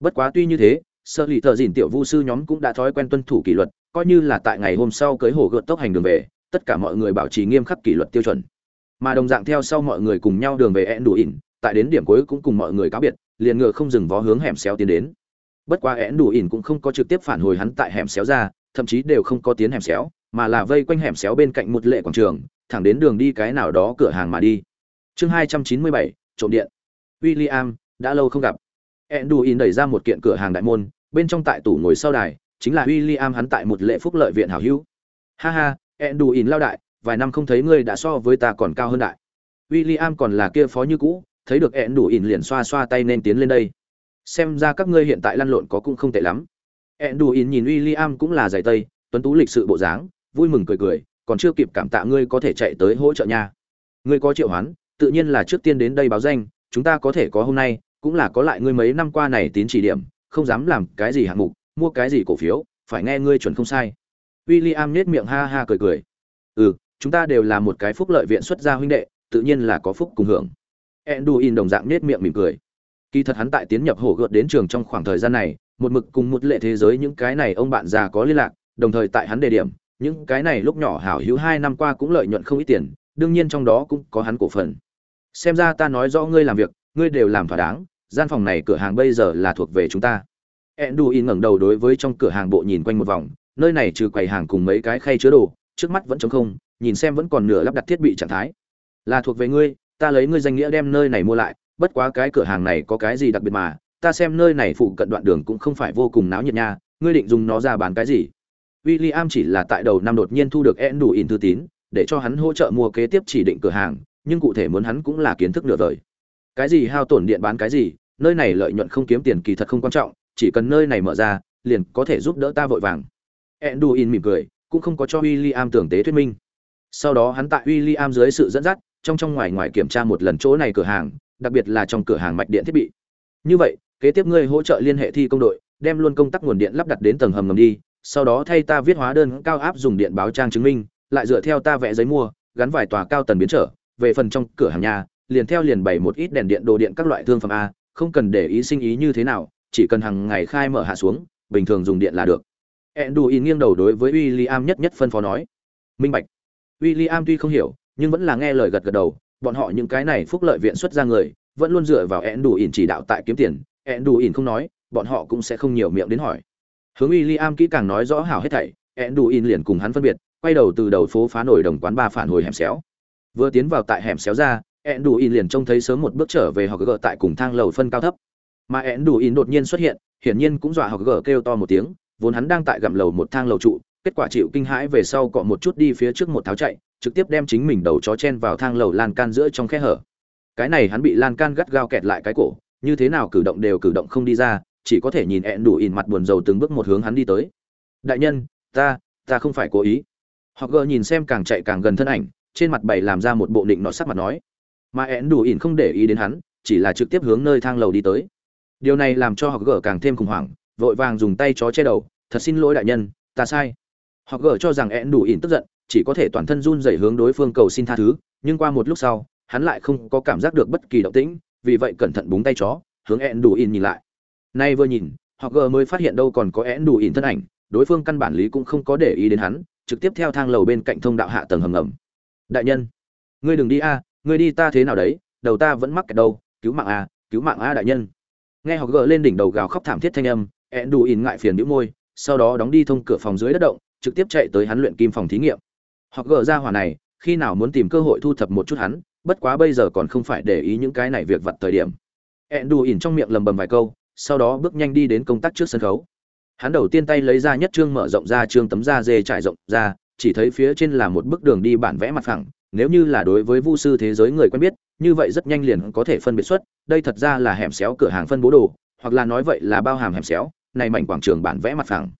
Bất quá tuy như thế sơ lì thợ dìn tiểu vu sư nhóm cũng đã thói quen tuân thủ kỷ luật, coi như là tại ngày hôm sau cưới hồ gợt tốc hành đường về, tất cả mọi người bảo trì nghiêm khắc kỷ luật tiêu chuẩn. Mà đồng dạng theo sau mọi người cùng nhau đường về ed đủ ỉn, tại đến điểm cuối cũng cùng mọi người cáo biệt, liền ngựa không dừng vó hướng hẻm xéo tiến đến. Bất quá ed đủ ỉn cũng không có trực tiếp phản hồi hắn tại hẻm xéo ra, thậm chí đều không có tiến hẻm xéo, mà là vây quanh hẻm xéo bên cạnh một lệ quảng trường, thẳng đến đường đi cái nào đó cửa hàng mà đi. Chương hai trăm chín mươi bảy trộm điện. William, đã lâu không gặp. Enduin đẩy ra một kiện cửa hàng đại môn, bên trong tại tủ ngồi sau đài, chính là William hắn tại một lệ phúc lợi viện hảo hữu. Ha ha, Enduin lao đại, vài năm không thấy ngươi đã so với ta còn cao hơn đại. William còn là kia phó như cũ, thấy được Enduin liền xoa xoa tay nên tiến lên đây. Xem ra các ngươi hiện tại lăn lộn có cũng không tệ lắm. Enduin nhìn William cũng là giải tây, tuấn tú lịch sự bộ dáng, vui mừng cười cười, còn chưa kịp cảm tạ ngươi có thể chạy tới hỗ trợ nha. Ngươi có triệu hoán tự nhiên là trước tiên đến đây báo danh, chúng ta có thể có hôm nay, cũng là có lại ngươi mấy năm qua này tín chỉ điểm, không dám làm cái gì hạng mục, mua cái gì cổ phiếu, phải nghe ngươi chuẩn không sai. William nhếch miệng ha ha cười cười. Ừ chúng ta đều là một cái phúc lợi viện xuất gia huynh đệ, tự nhiên là có phúc cùng hưởng. Enduin đồng dạng nhếch miệng mỉm cười. Kỳ thật hắn tại tiến nhập hổ gợt đến trường trong khoảng thời gian này, một mực cùng một lệ thế giới những cái này ông bạn già có liên lạc, đồng thời tại hắn đề điểm, những cái này lúc nhỏ hảo hữu hai năm qua cũng lợi nhuận không ít tiền, đương nhiên trong đó cũng có hắn cổ phần xem ra ta nói rõ ngươi làm việc, ngươi đều làm thỏa đáng, gian phòng này cửa hàng bây giờ là thuộc về chúng ta. Edduin ngẩng đầu đối với trong cửa hàng bộ nhìn quanh một vòng, nơi này trừ quầy hàng cùng mấy cái khay chứa đồ, trước mắt vẫn trống không, nhìn xem vẫn còn nửa lắp đặt thiết bị trạng thái. Là thuộc về ngươi, ta lấy ngươi danh nghĩa đem nơi này mua lại, bất quá cái cửa hàng này có cái gì đặc biệt mà, ta xem nơi này phụ cận đoạn đường cũng không phải vô cùng náo nhiệt nha, ngươi định dùng nó ra bán cái gì? William chỉ là tại đầu năm đột nhiên thu được Enduin thư tín, để cho hắn hỗ trợ mua kế tiếp chỉ định cửa hàng nhưng cụ thể muốn hắn cũng là kiến thức nửa vời. Cái gì hao tổn điện bán cái gì, nơi này lợi nhuận không kiếm tiền kỳ thật không quan trọng, chỉ cần nơi này mở ra, liền có thể giúp đỡ ta vội vàng. Edduin mỉm cười, cũng không có cho William tưởng tế thuyết minh. Sau đó hắn tại William dưới sự dẫn dắt, trong trong ngoài ngoài kiểm tra một lần chỗ này cửa hàng, đặc biệt là trong cửa hàng mạch điện thiết bị. Như vậy, kế tiếp ngươi hỗ trợ liên hệ thi công đội, đem luôn công tắc nguồn điện lắp đặt đến tầng hầm ngầm đi, sau đó thay ta viết hóa đơn cao áp dùng điện báo trang chứng minh, lại dựa theo ta vẽ giấy mua, gắn vài tòa cao tần biến trở về phần trong cửa hàng nhà, liền theo liền bày một ít đèn điện đồ điện các loại thương phẩm a, không cần để ý sinh ý như thế nào, chỉ cần hàng ngày khai mở hạ xuống, bình thường dùng điện là được. Enduin nghiêng đầu đối với William nhất nhất phân phó nói. Minh bạch. William tuy không hiểu, nhưng vẫn là nghe lời gật gật đầu, bọn họ những cái này phúc lợi viện xuất ra người, vẫn luôn dựa vào Enduin chỉ đạo tại kiếm tiền. Enduin không nói, bọn họ cũng sẽ không nhiều miệng đến hỏi. Hướng William kỹ càng nói rõ hảo hết thảy Enduin liền cùng hắn phân biệt, quay đầu từ đầu phố phá nổi đồng quán ba phản hồi hẻm xéo vừa tiến vào tại hẻm xéo ra ẹn đủ in liền trông thấy sớm một bước trở về học gờ tại cùng thang lầu phân cao thấp. Mà ẹn đủ in đột nhiên xuất hiện, hiển nhiên cũng dọa học gờ kêu to một tiếng, vốn hắn đang tại gặm lầu một thang lầu trụ, kết quả chịu kinh hãi về sau cọ một chút đi phía trước một tháo chạy, trực tiếp đem chính mình đầu chó chen vào thang lầu lan can giữa trong khe hở. Cái này hắn bị lan can gắt gao kẹt lại cái cổ, như thế nào cử động đều cử động không đi ra, chỉ có thể nhìn ẹn đủ in mặt buồn rầu từng bước một hướng hắn đi tới. Đại nhân, ta ta không phải cố ý. Họ gờ nhìn xem càng chạy càng gần thân ảnh trên mặt bày làm ra một bộ định nọ sắc mặt nói. Mà én đủ ỉn không để ý đến hắn, chỉ là trực tiếp hướng nơi thang lầu đi tới. Điều này làm cho họ gờ càng thêm khủng hoảng, vội vàng dùng tay chó che đầu, thật xin lỗi đại nhân, ta sai. Họ gờ cho rằng én đủ ỉn tức giận, chỉ có thể toàn thân run rẩy hướng đối phương cầu xin tha thứ, nhưng qua một lúc sau, hắn lại không có cảm giác được bất kỳ động tĩnh, vì vậy cẩn thận búng tay chó, hướng én đủ ỉn nhìn lại. Nay vừa nhìn, họ gờ mới phát hiện đâu còn có én đủ ỉn thân ảnh, đối phương căn bản lý cũng không có để ý đến hắn, trực tiếp theo thang lầu bên cạnh thông đạo hạ tầng hầm ngầm đại nhân, ngươi đừng đi a, ngươi đi ta thế nào đấy, đầu ta vẫn mắc kẹt đâu, cứu mạng a, cứu mạng a đại nhân. Nghe họ gỡ lên đỉnh đầu gào khóc thảm thiết thanh âm, ẹn đù ỉn ngại phiền nữ môi, sau đó đóng đi thông cửa phòng dưới đất động, trực tiếp chạy tới hắn luyện kim phòng thí nghiệm. Họ gỡ ra hỏa này, khi nào muốn tìm cơ hội thu thập một chút hắn, bất quá bây giờ còn không phải để ý những cái này việc vặt thời điểm. Ẹn đù ỉn trong miệng lầm bầm vài câu, sau đó bước nhanh đi đến công tác trước sân khấu. Hắn đầu tiên tay lấy ra nhất trương mở rộng ra trương tấm da dê trải rộng ra chỉ thấy phía trên là một bức đường đi bản vẽ mặt phẳng, nếu như là đối với vu sư thế giới người quen biết, như vậy rất nhanh liền có thể phân biệt xuất, đây thật ra là hẻm xéo cửa hàng phân bố đồ, hoặc là nói vậy là bao hàm hẻm xéo, này mảnh quảng trường bản vẽ mặt phẳng.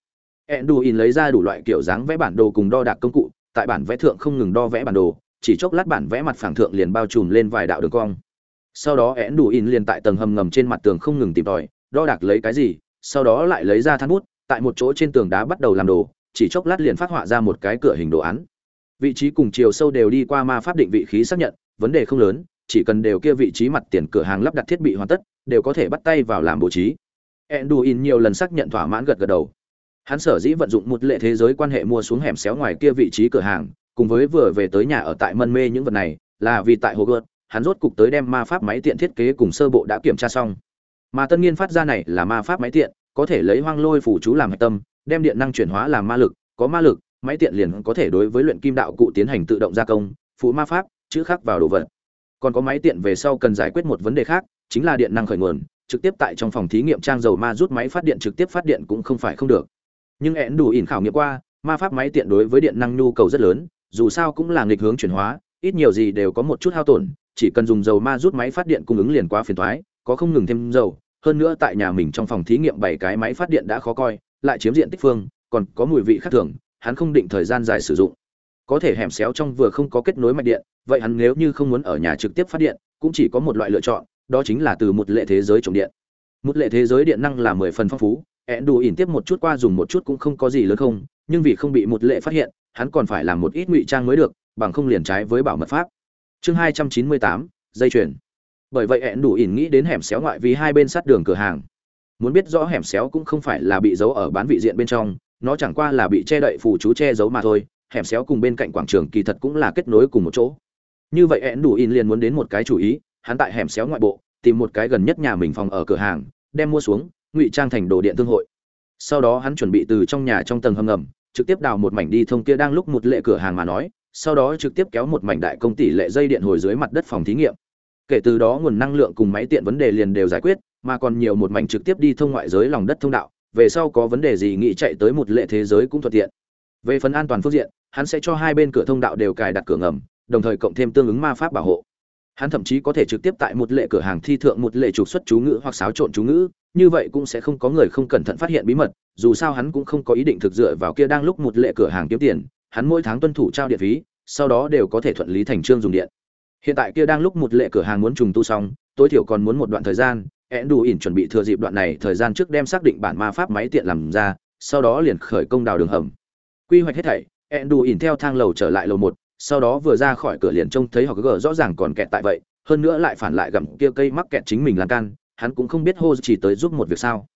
Enduin lấy ra đủ loại kiểu dáng vẽ bản đồ cùng đo đạc công cụ, tại bản vẽ thượng không ngừng đo vẽ bản đồ, chỉ chốc lát bản vẽ mặt phẳng thượng liền bao trùm lên vài đạo đường cong. Sau đó Enduin liền tại tầng hầm ngầm trên mặt tường không ngừng tìm tòi, đo đạc lấy cái gì, sau đó lại lấy ra than bút, tại một chỗ trên tường đá bắt đầu làm đồ chỉ chốc lát liền phát họa ra một cái cửa hình đồ án. Vị trí cùng chiều sâu đều đi qua ma pháp định vị khí xác nhận, vấn đề không lớn, chỉ cần đều kia vị trí mặt tiền cửa hàng lắp đặt thiết bị hoàn tất, đều có thể bắt tay vào làm bố trí. Enduin nhiều lần xác nhận thỏa mãn gật gật đầu. Hắn sở dĩ vận dụng một lệ thế giới quan hệ mua xuống hẻm xéo ngoài kia vị trí cửa hàng, cùng với vừa về tới nhà ở tại mân mê những vật này, là vì tại hồ gợt hắn rốt cục tới đem ma pháp máy tiện thiết kế cùng sơ bộ đã kiểm tra xong. Mà tân nghiên phát ra này là ma pháp máy tiện, có thể lấy hoang lôi phủ chú làm hạch tâm đem điện năng chuyển hóa làm ma lực, có ma lực, máy tiện liền có thể đối với luyện kim đạo cụ tiến hành tự động gia công, phụ ma pháp, chữ khắc vào đồ vật. Còn có máy tiện về sau cần giải quyết một vấn đề khác, chính là điện năng khởi nguồn, trực tiếp tại trong phòng thí nghiệm trang dầu ma rút máy phát điện trực tiếp phát điện cũng không phải không được. Nhưng én đủ ỉn khảo nghiệm qua, ma pháp máy tiện đối với điện năng nhu cầu rất lớn, dù sao cũng là nghịch hướng chuyển hóa, ít nhiều gì đều có một chút hao tổn, chỉ cần dùng dầu ma rút máy phát điện cung ứng liền quá phiền thoái có không ngừng thêm dầu, hơn nữa tại nhà mình trong phòng thí nghiệm bảy cái máy phát điện đã khó coi lại chiếm diện tích phương, còn có mùi vị khác thường, hắn không định thời gian dài sử dụng. Có thể hẻm xéo trong vừa không có kết nối mạch điện, vậy hắn nếu như không muốn ở nhà trực tiếp phát điện, cũng chỉ có một loại lựa chọn, đó chính là từ một lệ thế giới trồng điện. Một lệ thế giới điện năng là mười phần phong phú ẻn đủ ỉn tiếp một chút qua dùng một chút cũng không có gì lớn không, nhưng vì không bị một lệ phát hiện, hắn còn phải làm một ít ngụy trang mới được, bằng không liền trái với bảo mật pháp. Chương hai trăm chín mươi tám, dây chuyền. Bởi vậy ẻn đủ ỉn nghĩ đến hẻm xéo ngoại vì hai bên sát đường cửa hàng muốn biết rõ hẻm xéo cũng không phải là bị giấu ở bán vị diện bên trong, nó chẳng qua là bị che đậy phù chú che giấu mà thôi, hẻm xéo cùng bên cạnh quảng trường kỳ thật cũng là kết nối cùng một chỗ. Như vậy ẹn đủ in liền muốn đến một cái chủ ý, hắn tại hẻm xéo ngoại bộ, tìm một cái gần nhất nhà mình phòng ở cửa hàng, đem mua xuống, ngụy trang thành đồ điện thương hội. Sau đó hắn chuẩn bị từ trong nhà trong tầng hầm ngầm, trực tiếp đào một mảnh đi thông kia đang lúc một lệ cửa hàng mà nói, sau đó trực tiếp kéo một mảnh đại công tỷ lệ dây điện hồi dưới mặt đất phòng thí nghiệm kể từ đó nguồn năng lượng cùng máy tiện vấn đề liền đều giải quyết, mà còn nhiều một mảnh trực tiếp đi thông ngoại giới lòng đất thông đạo, về sau có vấn đề gì nghĩ chạy tới một lệ thế giới cũng thuận tiện. Về phần an toàn phương diện, hắn sẽ cho hai bên cửa thông đạo đều cài đặt cửa ngầm, đồng thời cộng thêm tương ứng ma pháp bảo hộ. Hắn thậm chí có thể trực tiếp tại một lệ cửa hàng thi thượng một lệ trục xuất chú ngữ hoặc xáo trộn chú ngữ, như vậy cũng sẽ không có người không cẩn thận phát hiện bí mật, dù sao hắn cũng không có ý định thực dựa vào kia đang lúc một lệ cửa hàng kiếm tiền, hắn mỗi tháng tuân thủ trao điện phí, sau đó đều có thể thuận lý thành trương dùng điện hiện tại kia đang lúc một lệ cửa hàng muốn trùng tu xong, tối thiểu còn muốn một đoạn thời gian én đủ ỉn chuẩn bị thừa dịp đoạn này thời gian trước đem xác định bản ma pháp máy tiện làm ra, sau đó liền khởi công đào đường hầm. Quy hoạch hết thảy én đủ ỉn theo thang lầu trở lại lầu một, sau đó vừa ra khỏi cửa liền trông thấy họ gờ rõ ràng còn kẹt tại vậy, hơn nữa lại phản lại gặm kia cây mắc kẹt chính mình lan can, hắn cũng không biết hô chỉ tới giúp một việc sao.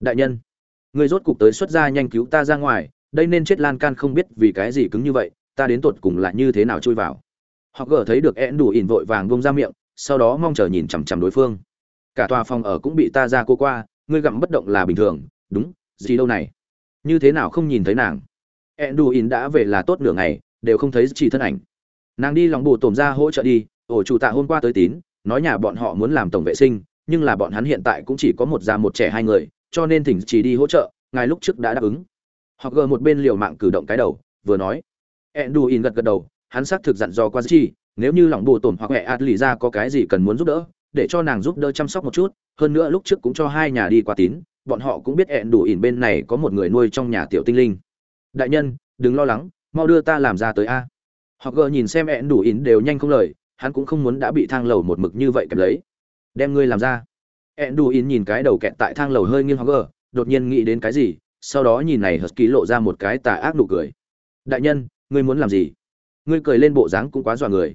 Đại nhân, người rốt cục tới xuất ra nhanh cứu ta ra ngoài, đây nên chết lan can không biết vì cái gì cứng như vậy, ta đến tột cùng là như thế nào chui vào họ gờ thấy được én đủ ỉn vội vàng bông ra miệng, sau đó mong chờ nhìn chằm chằm đối phương. Cả tòa phòng ở cũng bị ta ra cô qua, ngươi gặm bất động là bình thường, đúng, gì đâu này? Như thế nào không nhìn thấy nàng? Én đủ ỉn đã về là tốt nửa ngày, đều không thấy chỉ thân ảnh. Nàng đi lòng bù tổm ra hỗ trợ đi, ổ chủ tạ hôm qua tới tín, nói nhà bọn họ muốn làm tổng vệ sinh, nhưng là bọn hắn hiện tại cũng chỉ có một già một trẻ hai người, cho nên thỉnh chỉ đi hỗ trợ, ngài lúc trước đã đáp ứng. Họ gờ một bên liều mạng cử động cái đầu, vừa nói. Enduin gật gật đầu hắn xác thực dặn dò qua chi nếu như lòng bù tổn hoặc mẹ ạt lì ra có cái gì cần muốn giúp đỡ, để cho nàng giúp đỡ chăm sóc một chút, hơn nữa lúc trước cũng cho hai nhà đi qua tín, bọn họ cũng biết hẹn đủ ỉn bên này có một người nuôi trong nhà tiểu tinh linh. Đại nhân, đừng lo lắng, mau đưa ta làm ra tới a. Họ gờ nhìn xem hẹn đủ ỉn đều nhanh không lời, hắn cũng không muốn đã bị thang lầu một mực như vậy kẹp lấy. Đem ngươi làm ra. Hẹn đủ ỉn nhìn cái đầu kẹt tại thang lầu hơi nghiêng họ gờ, đột nhiên nghĩ đến cái gì, sau đó nhìn này hờ ký lộ ra một cái tà ác nụ cười. Đại nhân, ngươi muốn làm gì? Ngươi cười lên bộ dáng cũng quá dọa người.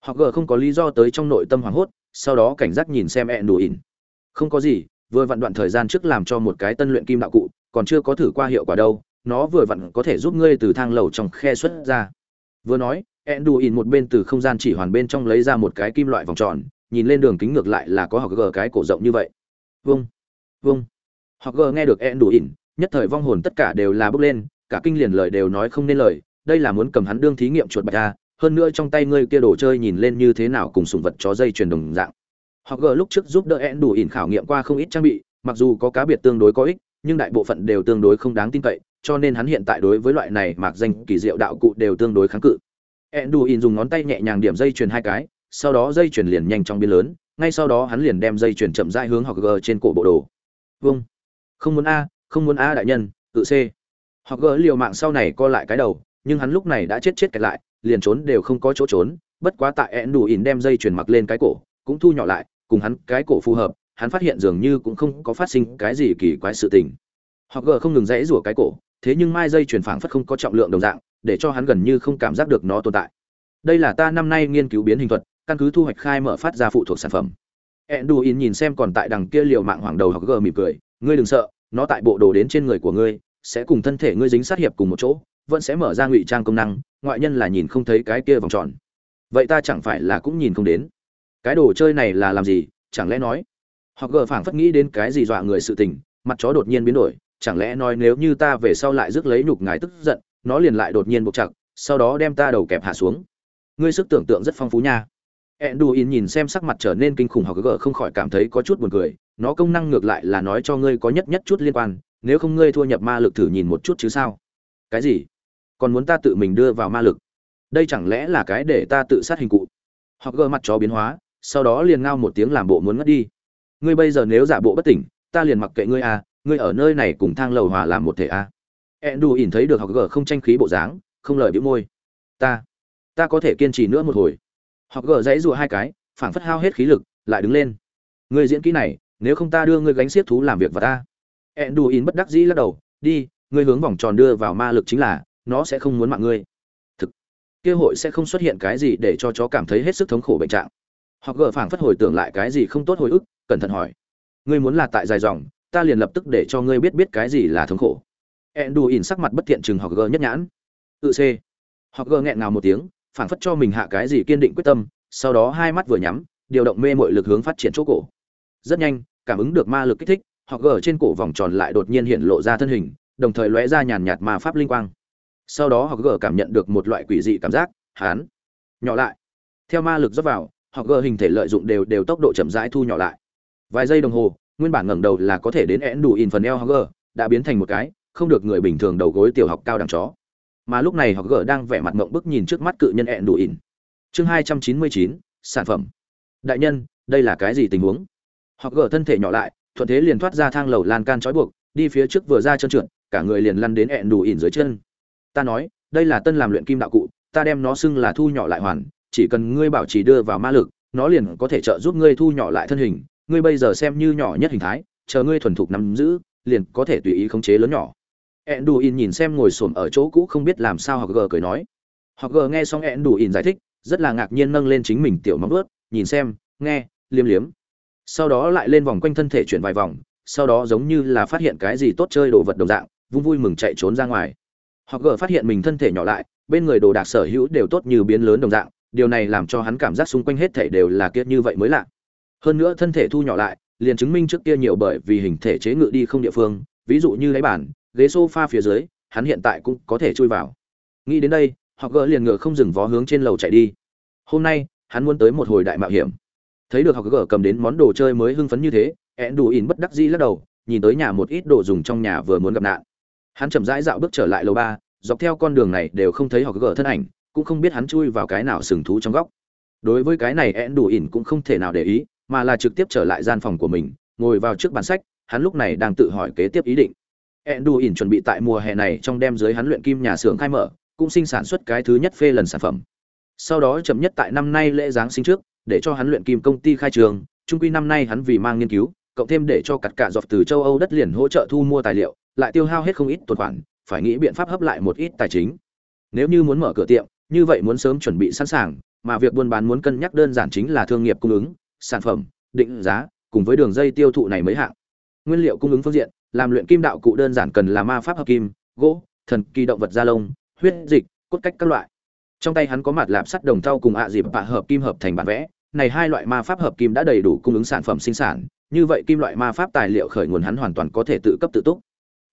Họ gờ không có lý do tới trong nội tâm hoảng hốt, sau đó cảnh giác nhìn xem ẹn đủ ỉn. Không có gì, vừa vặn đoạn thời gian trước làm cho một cái tân luyện kim đạo cụ, còn chưa có thử qua hiệu quả đâu, nó vừa vặn có thể giúp ngươi từ thang lầu trong khe xuất ra. Vừa nói ẹn đủ ỉn một bên từ không gian chỉ hoàn bên trong lấy ra một cái kim loại vòng tròn, nhìn lên đường kính ngược lại là có họ gờ cái cổ rộng như vậy. Vâng vâng họ gờ nghe được ẹn đủ ỉn, nhất thời vong hồn tất cả đều là bước lên, cả kinh liền lời đều nói không nên lời đây là muốn cầm hắn đương thí nghiệm chuột bạch a hơn nữa trong tay ngươi kia đồ chơi nhìn lên như thế nào cùng sùng vật chó dây truyền đồng dạng. Họ gờ lúc trước giúp đỡ én đủ ỉn khảo nghiệm qua không ít trang bị, mặc dù có cá biệt tương đối có ích, nhưng đại bộ phận đều tương đối không đáng tin cậy, cho nên hắn hiện tại đối với loại này mạc danh kỳ diệu đạo cụ đều tương đối kháng cự. Eãn đủ ỉn dùng ngón tay nhẹ nhàng điểm dây truyền hai cái, sau đó dây truyền liền nhanh trong biên lớn, ngay sau đó hắn liền đem dây truyền chậm rãi hướng họ gờ trên cổ bộ đồ. Vâng. Không muốn a, không muốn a đại nhân, tự c. Họ gỡ liều mạng sau này co lại cái đầu nhưng hắn lúc này đã chết chết kẹt lại, liền trốn đều không có chỗ trốn, bất quá tại enduin đem dây chuyền mặc lên cái cổ, cũng thu nhỏ lại, cùng hắn cái cổ phù hợp, hắn phát hiện dường như cũng không có phát sinh cái gì kỳ quái sự tình. Hoặc gờ không ngừng rẽ rủa cái cổ, thế nhưng mai dây chuyền phảng phất không có trọng lượng đồng dạng, để cho hắn gần như không cảm giác được nó tồn tại. Đây là ta năm nay nghiên cứu biến hình thuật, căn cứ thu hoạch khai mở phát ra phụ thuộc sản phẩm. Enduin nhìn xem còn tại đằng kia liều mạng hoàng đầu hoặc gờ mỉm cười, ngươi đừng sợ, nó tại bộ đồ đến trên người của ngươi, sẽ cùng thân thể ngươi dính sát hiệp cùng một chỗ vẫn sẽ mở ra ngụy trang công năng ngoại nhân là nhìn không thấy cái kia vòng tròn. Vậy ta chẳng phải là cũng nhìn không đến? Cái đồ chơi này là làm gì? Chẳng lẽ nói? Hoặc gờ phảng phất nghĩ đến cái gì dọa người sự tình mặt chó đột nhiên biến đổi chẳng lẽ nói nếu như ta về sau lại rước lấy nhục ngài tức giận nó liền lại đột nhiên buộc chặt sau đó đem ta đầu kẹp hạ xuống. Ngươi sức tưởng tượng rất phong phú nha. Enduin nhìn xem sắc mặt trở nên kinh khủng hoặc gờ không khỏi cảm thấy có chút buồn cười, nó công năng ngược lại là nói cho ngươi có nhất nhất chút liên quan, nếu không ngươi thua nhập ma lực thử nhìn một chút chứ sao? Cái gì? Còn muốn ta tự mình đưa vào ma lực? Đây chẳng lẽ là cái để ta tự sát hình cụ? họ gờ mặt chó biến hóa, sau đó liền ngao một tiếng làm bộ muốn ngất đi. Ngươi bây giờ nếu giả bộ bất tỉnh ta liền mặc kệ ngươi à ngươi ở nơi này cùng thang lầu hòa làm một thể à. Ẹn đù ỉn thấy được học gờ không tranh khí bộ dáng không lời bĩu môi. Ta ta có thể kiên trì nữa một hồi. Học gờ dãy rụa hai cái phảng phất hao hết khí lực lại đứng lên. Ngươi diễn kỹ này nếu không ta đưa ngươi gánh xiết thú làm việc vào ta. Ẹn đù ỉn bất đắc dĩ lắc đầu đi ngươi hướng vòng tròn đưa vào ma lực chính là nó sẽ không muốn mạng ngươi. Thực, kia hội sẽ không xuất hiện cái gì để cho chó cảm thấy hết sức thống khổ bệnh trạng. Hoặc gờ phảng phất hồi tưởng lại cái gì không tốt hồi ức, cẩn thận hỏi. Ngươi muốn là tại dài dòng, ta liền lập tức để cho ngươi biết biết cái gì là thống khổ. Ẹn đù ỉn sắc mặt bất thiện chừng hoặc gờ nhất nhãn. Tự c. Hoặc gờ nghẹn ngào một tiếng, phảng phất cho mình hạ cái gì kiên định quyết tâm, sau đó hai mắt vừa nhắm, điều động mê mọi lực hướng phát triển chỗ cổ. Rất nhanh, cảm ứng được ma lực kích thích, hoặc gờ trên cổ vòng tròn lại đột nhiên hiện lộ ra thân hình, đồng thời lóe ra nhàn nhạt ma pháp linh quang sau đó họ gờ cảm nhận được một loại quỷ dị cảm giác hán nhỏ lại. Theo ma lực dốc vào họ gờ hình thể lợi dụng đều đều tốc độ chậm rãi thu nhỏ lại. Vài giây đồng hồ, nguyên bản ngẩng đầu là có thể đến én đủ in phần eo họ gờ, đã biến thành một cái không được người bình thường đầu gối tiểu học cao đẳng chó. Mà lúc này họ gờ đang vẻ mặt ngộng bức nhìn trước mắt cự nhân én đủ in. Chương hai trăm chín mươi chín, sản phẩm. Đại nhân, đây là cái gì tình huống? Họ gờ thân thể nhỏ lại, thuận thế liền thoát ra thang lầu lan can trói buộc, đi phía trước vừa ra chân trượt, cả người liền lăn đến ẹn đủ ỉn dưới chân ta nói đây là tân làm luyện kim đạo cụ ta đem nó xưng là thu nhỏ lại hoàn chỉ cần ngươi bảo trì đưa vào ma lực, nó liền có thể trợ giúp ngươi thu nhỏ lại thân hình, ngươi bây giờ xem như nhỏ nhất hình thái, chờ ngươi thuần thục nắm giữ, liền có thể tùy ý khống chế lớn nhỏ. Enduin nhìn xem ngồi xổm ở chỗ cũ không biết làm sao hoặc gờ cười nói. Hoặc gờ nghe xong Enduin giải thích, rất là ngạc nhiên nâng lên chính mình tiểu móng ướt nhìn xem, nghe, liếm liếm. Sau đó lại lên vòng quanh thân thể chuyển vài vòng, sau đó giống như là phát hiện cái gì tốt chơi đồ vật đồng dạng, vung vui mừng chạy trốn ra ngoài. Hoặc gờ phát hiện mình thân thể nhỏ lại, bên người đồ đạc sở hữu đều tốt như biến lớn đồng dạng, điều này làm cho hắn cảm giác xung quanh hết thể đều là kiệt như vậy mới lạ. Hơn nữa thân thể thu nhỏ lại liền chứng minh trước kia nhiều bởi vì hình thể chế ngự đi không địa phương ví dụ như lấy bàn ghế sofa phía dưới hắn hiện tại cũng có thể chui vào. Nghĩ đến đây họ gỡ liền ngựa không dừng vó hướng trên lầu chạy đi. Hôm nay hắn muốn tới một hồi đại mạo hiểm. Thấy được họ gỡ cầm đến món đồ chơi mới hưng phấn như thế ẹn đủ ỉn bất đắc dĩ lắc đầu nhìn tới nhà một ít đồ dùng trong nhà vừa muốn gặp nạn hắn chậm rãi dạo bước trở lại lầu ba, dọc theo con đường này đều không thấy họ gỡ thân ảnh, cũng không biết hắn chui vào cái nào sừng thú trong góc. Đối với cái này én đủ ỉn cũng không thể nào để ý, mà là trực tiếp trở lại gian phòng của mình, ngồi vào trước bàn sách, hắn lúc này đang tự hỏi kế tiếp ý định. Én đủ ỉn chuẩn bị tại mùa hè này trong đem dưới hắn luyện kim nhà xưởng khai mở, cũng sinh sản xuất cái thứ nhất phê lần sản phẩm. Sau đó chậm nhất tại năm nay lễ giáng sinh trước, để cho hắn luyện kim công ty khai trường, trung quy năm nay hắn vì mang nghiên cứu, cộng thêm để cho cặt cả dọc từ châu âu đất liền hỗ trợ thu mua tài liệu lại tiêu hao hết không ít tồn khoản phải nghĩ biện pháp hấp lại một ít tài chính nếu như muốn mở cửa tiệm như vậy muốn sớm chuẩn bị sẵn sàng, mà việc buôn bán muốn cân nhắc đơn giản chính là thương nghiệp cung ứng, sản phẩm, định giá, cùng với đường dây tiêu thụ này mới hạng. Nguyên liệu cung ứng phương diện, làm luyện kim đạo cụ đơn giản cần là ma pháp hợp kim, gỗ, thần kỳ động vật da lông, huyết dịch, cốt cách các loại. Trong tay hắn có mặt lạp sắt đồng thau cùng ạ dịp bạ hợp kim hợp thành bản vẽ, này hai loại ma pháp hợp kim đã đầy đủ cung ứng sản phẩm sinh sản, như vậy kim loại ma pháp tài liệu khởi nguồn hắn hoàn toàn có thể tự cấp tự túc.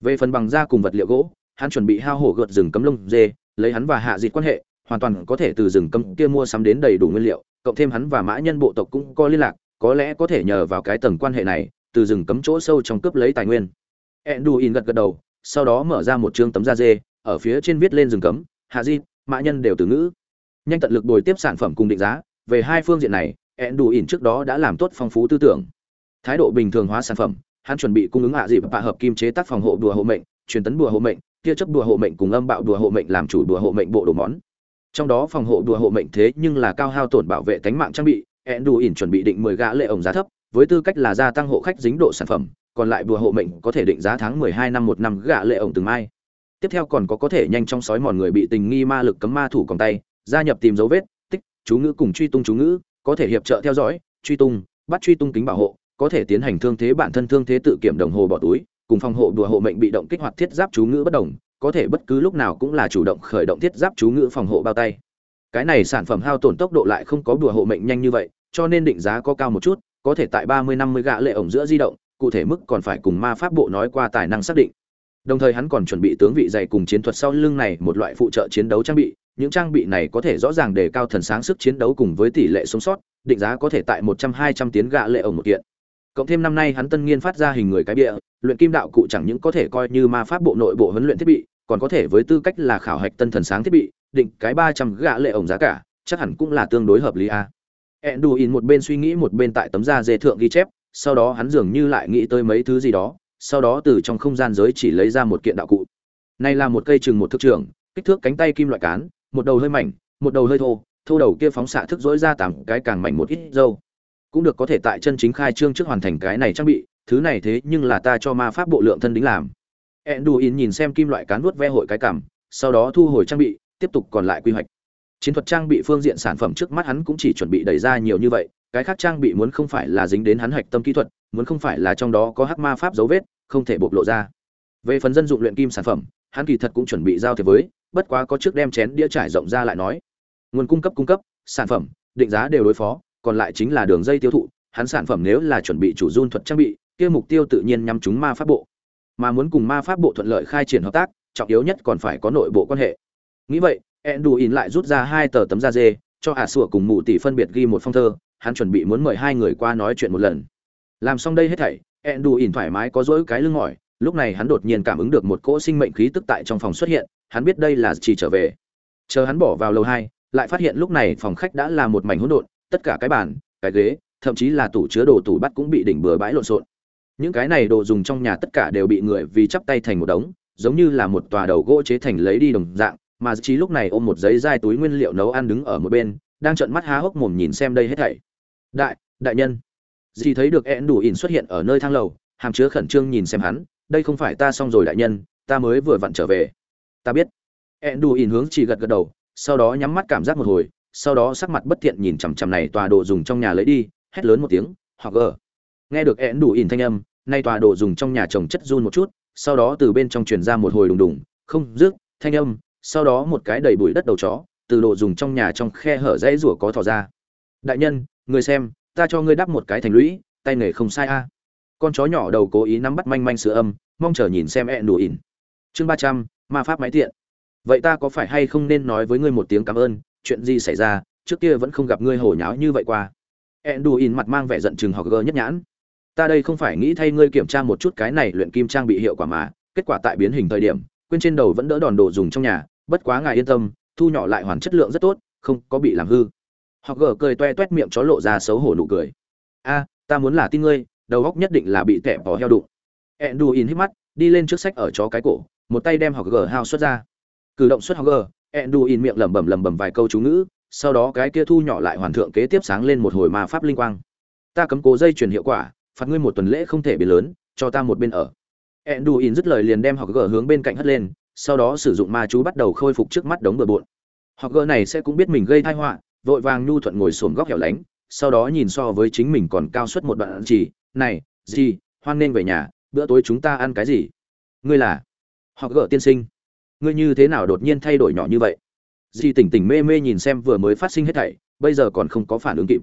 Về phần bằng da cùng vật liệu gỗ, hắn chuẩn bị hao hổ gợt rừng cấm lông dê, lấy hắn và hạ dịch quan hệ, hoàn toàn có thể từ rừng cấm kia mua sắm đến đầy đủ nguyên liệu, cộng thêm hắn và mã nhân bộ tộc cũng có liên lạc, có lẽ có thể nhờ vào cái tầng quan hệ này, từ rừng cấm chỗ sâu trong cướp lấy tài nguyên. Enduin gật gật đầu, sau đó mở ra một chương tấm da dê, ở phía trên viết lên rừng cấm, hạ di, mã nhân đều từ ngữ. nhanh tận lực đổi tiếp sản phẩm cùng định giá về hai phương diện này enduin trước đó đã làm tốt phong phú tư tưởng thái độ bình thường hóa sản phẩm hắn chuẩn bị cung ứng hạ dịp và hợp kim chế tác phòng hộ đùa hộ mệnh, truyền tấn đùa hộ mệnh, tia chấp đùa hộ mệnh cùng âm bạo đùa hộ mệnh làm chủ đùa hộ mệnh bộ đồ món. Trong đó phòng hộ đùa hộ mệnh thế nhưng là cao hao tổn bảo vệ tính mạng trang bị ẹn đù ỉn chuẩn bị định 10 gã lệ ổng giá thấp, với tư cách là gia tăng hộ khách dính độ sản phẩm, còn lại đùa hộ mệnh có thể định giá tháng 12 năm một năm gã lệ ổng từng mai. Tiếp theo còn có có thể nhanh trong sói mòn người bị tình nghi ma lực cấm ma thủ còn tay, gia nhập tìm dấu vết, tích, chú ngữ cùng truy tung chú ngữ, có thể hiệp trợ theo dõi, truy tung, bắt truy tung kính bảo hộ có thể tiến hành thương thế bản thân thương thế tự kiểm đồng hồ bỏ túi, cùng phòng hộ đùa hộ mệnh bị động kích hoạt thiết giáp chú ngữ bất đồng, có thể bất cứ lúc nào cũng là chủ động khởi động thiết giáp chú ngữ phòng hộ bao tay. Cái này sản phẩm hao tổn tốc độ lại không có đùa hộ mệnh nhanh như vậy, cho nên định giá có cao một chút, có thể tại ba mươi năm mươi gạ lệ ổng giữa di động, cụ thể mức còn phải cùng ma pháp bộ nói qua tài năng xác định. Đồng thời hắn còn chuẩn bị tướng vị dày cùng chiến thuật sau lưng này một loại phụ trợ chiến đấu trang bị, những trang bị này có thể rõ ràng đề cao thần sáng sức chiến đấu cùng với tỷ lệ sống sót, định giá có thể tại một trăm hai trăm tiến gạ lệ ổng một kiện cộng thêm năm nay hắn tân nghiên phát ra hình người cái bịa, luyện kim đạo cụ chẳng những có thể coi như ma pháp bộ nội bộ huấn luyện thiết bị, còn có thể với tư cách là khảo hạch tân thần sáng thiết bị, định cái ba trăm gạ lệ ổng giá cả, chắc hẳn cũng là tương đối hợp lý a. In một bên suy nghĩ một bên tại tấm da dê thượng ghi chép, sau đó hắn dường như lại nghĩ tới mấy thứ gì đó, sau đó từ trong không gian giới chỉ lấy ra một kiện đạo cụ. Này là một cây chừng một thước trường kích thước cánh tay kim loại cán, một đầu hơi mảnh, một đầu hơi thô thô đầu kia phóng xạ thức dối ra tạm cái càng mảnh một ít dâu cũng được có thể tại chân chính khai trương trước hoàn thành cái này trang bị, thứ này thế nhưng là ta cho ma pháp bộ lượng thân đính làm. Enduin nhìn xem kim loại cán nuốt ve hội cái cảm, sau đó thu hồi trang bị, tiếp tục còn lại quy hoạch. Chiến thuật trang bị phương diện sản phẩm trước mắt hắn cũng chỉ chuẩn bị đẩy ra nhiều như vậy, cái khác trang bị muốn không phải là dính đến hắn hạch tâm kỹ thuật, muốn không phải là trong đó có hắc ma pháp dấu vết, không thể bộc lộ ra. Về phần dân dụng luyện kim sản phẩm, hắn kỳ thật cũng chuẩn bị giao thế với, bất quá có trước đem chén đĩa trải rộng ra lại nói. Nguồn cung cấp cung cấp, sản phẩm, định giá đều đối phó còn lại chính là đường dây tiêu thụ, hắn sản phẩm nếu là chuẩn bị chủ run thuật trang bị, kia mục tiêu tự nhiên nhắm chúng ma pháp bộ. Mà muốn cùng ma pháp bộ thuận lợi khai triển hợp tác, trọng yếu nhất còn phải có nội bộ quan hệ. Nghĩ vậy, Enduin lại rút ra hai tờ tấm da dê, cho ả sủa cùng mụ tỷ phân biệt ghi một phong thơ, hắn chuẩn bị muốn mời hai người qua nói chuyện một lần. Làm xong đây hết thảy, Enduin thoải mái có dỗi cái lưng mỏi, lúc này hắn đột nhiên cảm ứng được một cỗ sinh mệnh khí tức tại trong phòng xuất hiện, hắn biết đây là chỉ trở về. Chờ hắn bỏ vào lầu hai, lại phát hiện lúc này phòng khách đã là một mảnh hỗn độn tất cả cái bàn, cái ghế, thậm chí là tủ chứa đồ tủ bắt cũng bị đỉnh bừa bãi lộn xộn. Những cái này đồ dùng trong nhà tất cả đều bị người vì chắp tay thành một đống, giống như là một tòa đầu gỗ chế thành lấy đi đồng dạng, mà chí lúc này ôm một giấy dai túi nguyên liệu nấu ăn đứng ở một bên, đang trợn mắt há hốc mồm nhìn xem đây hết thảy. Đại đại nhân. Dì thấy được én đủ ỉn xuất hiện ở nơi thang lầu, hàm chứa khẩn trương nhìn xem hắn, đây không phải ta xong rồi đại nhân, ta mới vừa vặn trở về. Ta biết. Én đủ ỉn hướng chỉ gật gật đầu, sau đó nhắm mắt cảm giác một hồi sau đó sắc mặt bất thiện nhìn chằm chằm này tòa đồ dùng trong nhà lấy đi, hét lớn một tiếng, hoặc gờ. Nghe được én đủ ỉn thanh âm nay tòa đồ dùng trong nhà trồng chất run một chút, sau đó từ bên trong truyền ra một hồi đùng đùng, không, rước, thanh âm. Sau đó một cái đầy bụi đất đầu chó, từ đồ dùng trong nhà trong khe hở dãy rủa có thò ra. Đại nhân, người xem, ta cho ngươi đắp một cái thành lũy, tay nghề không sai a. Con chó nhỏ đầu cố ý nắm bắt manh manh sữa âm, mong chờ nhìn xem ẹn đủ ỉn. Chương ba trăm, ma pháp máy tiện. Vậy ta có phải hay không nên nói với ngươi một tiếng cảm ơn chuyện gì xảy ra, trước kia vẫn không gặp ngươi hồ nháo như vậy qua. Enduin mặt mang vẻ giận chừng hoặc gơ nhất nhãn. Ta đây không phải nghĩ thay ngươi kiểm tra một chút cái này luyện kim trang bị hiệu quả mà, kết quả tại biến hình thời điểm, quên trên đầu vẫn đỡ đòn đồ dùng trong nhà, bất quá ngài yên tâm, thu nhỏ lại hoàn chất lượng rất tốt, không có bị làm hư. Họ gờ cười toe toét miệng chó lộ ra xấu hổ nụ cười. A, ta muốn là tin ngươi, đầu góc nhất định là bị tẻ bỏ heo đụng. Ẹn đù in hít mắt, đi lên trước sách ở chó cái cổ, một tay đem họ gờ hao xuất ra. Cử động xuất họ gờ Enduin miệng lẩm bẩm lẩm bẩm vài câu chú ngữ, sau đó cái kia thu nhỏ lại hoàn thượng kế tiếp sáng lên một hồi ma pháp linh quang. Ta cấm cố dây truyền hiệu quả, phạt ngươi một tuần lễ không thể biến lớn, cho ta một bên ở. Enduin dứt lời liền đem họ gờ hướng bên cạnh hất lên, sau đó sử dụng ma chú bắt đầu khôi phục trước mắt đống bừa bộn. Họ gờ này sẽ cũng biết mình gây tai họa, vội vàng nhu thuận ngồi xổm góc hẻo lánh, sau đó nhìn so với chính mình còn cao suất một đoạn chỉ, này, gì? Hoan nên về nhà, bữa tối chúng ta ăn cái gì? Ngươi là? Họ gỡ tiên sinh ngươi như thế nào đột nhiên thay đổi nhỏ như vậy? Dì tỉnh tỉnh mê mê nhìn xem vừa mới phát sinh hết thảy, bây giờ còn không có phản ứng kịp.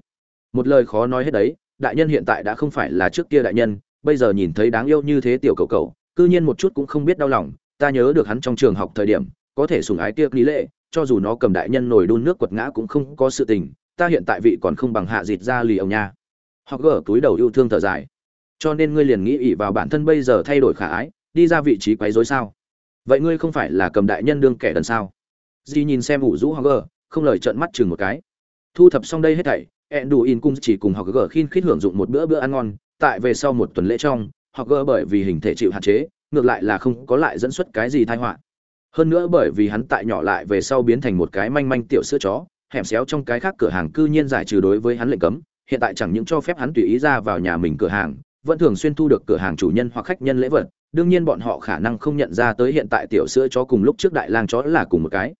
Một lời khó nói hết đấy, đại nhân hiện tại đã không phải là trước kia đại nhân, bây giờ nhìn thấy đáng yêu như thế tiểu cầu cầu, cư nhiên một chút cũng không biết đau lòng, ta nhớ được hắn trong trường học thời điểm, có thể sùng ái tiếc lý lệ cho dù nó cầm đại nhân nổi đun nước quật ngã cũng không có sự tình, ta hiện tại vị còn không bằng hạ dịt ra lì ông nha. Hoặc gỡ túi đầu yêu thương thở dài. Cho nên ngươi liền nghĩ ỉ vào bản thân bây giờ thay đổi khả ái, đi ra vị trí quấy rối sao? Vậy ngươi không phải là cầm đại nhân đương kẻ đần sao? Di nhìn xem ủ rũ hoặc gỡ không lời trợn mắt chừng một cái. Thu thập xong đây hết thảy ẹn đủ in cung chỉ cùng học gờ khiên khít hưởng dụng một bữa bữa ăn ngon. Tại về sau một tuần lễ trong học gờ bởi vì hình thể chịu hạn chế, ngược lại là không có lại dẫn xuất cái gì tai họa. Hơn nữa bởi vì hắn tại nhỏ lại về sau biến thành một cái manh manh tiểu sữa chó, hẻm xéo trong cái khác cửa hàng cư nhiên giải trừ đối với hắn lệnh cấm. Hiện tại chẳng những cho phép hắn tùy ý ra vào nhà mình cửa hàng, vẫn thường xuyên thu được cửa hàng chủ nhân hoặc khách nhân lễ vật đương nhiên bọn họ khả năng không nhận ra tới hiện tại tiểu sữa chó cùng lúc trước đại lang chó là cùng một cái.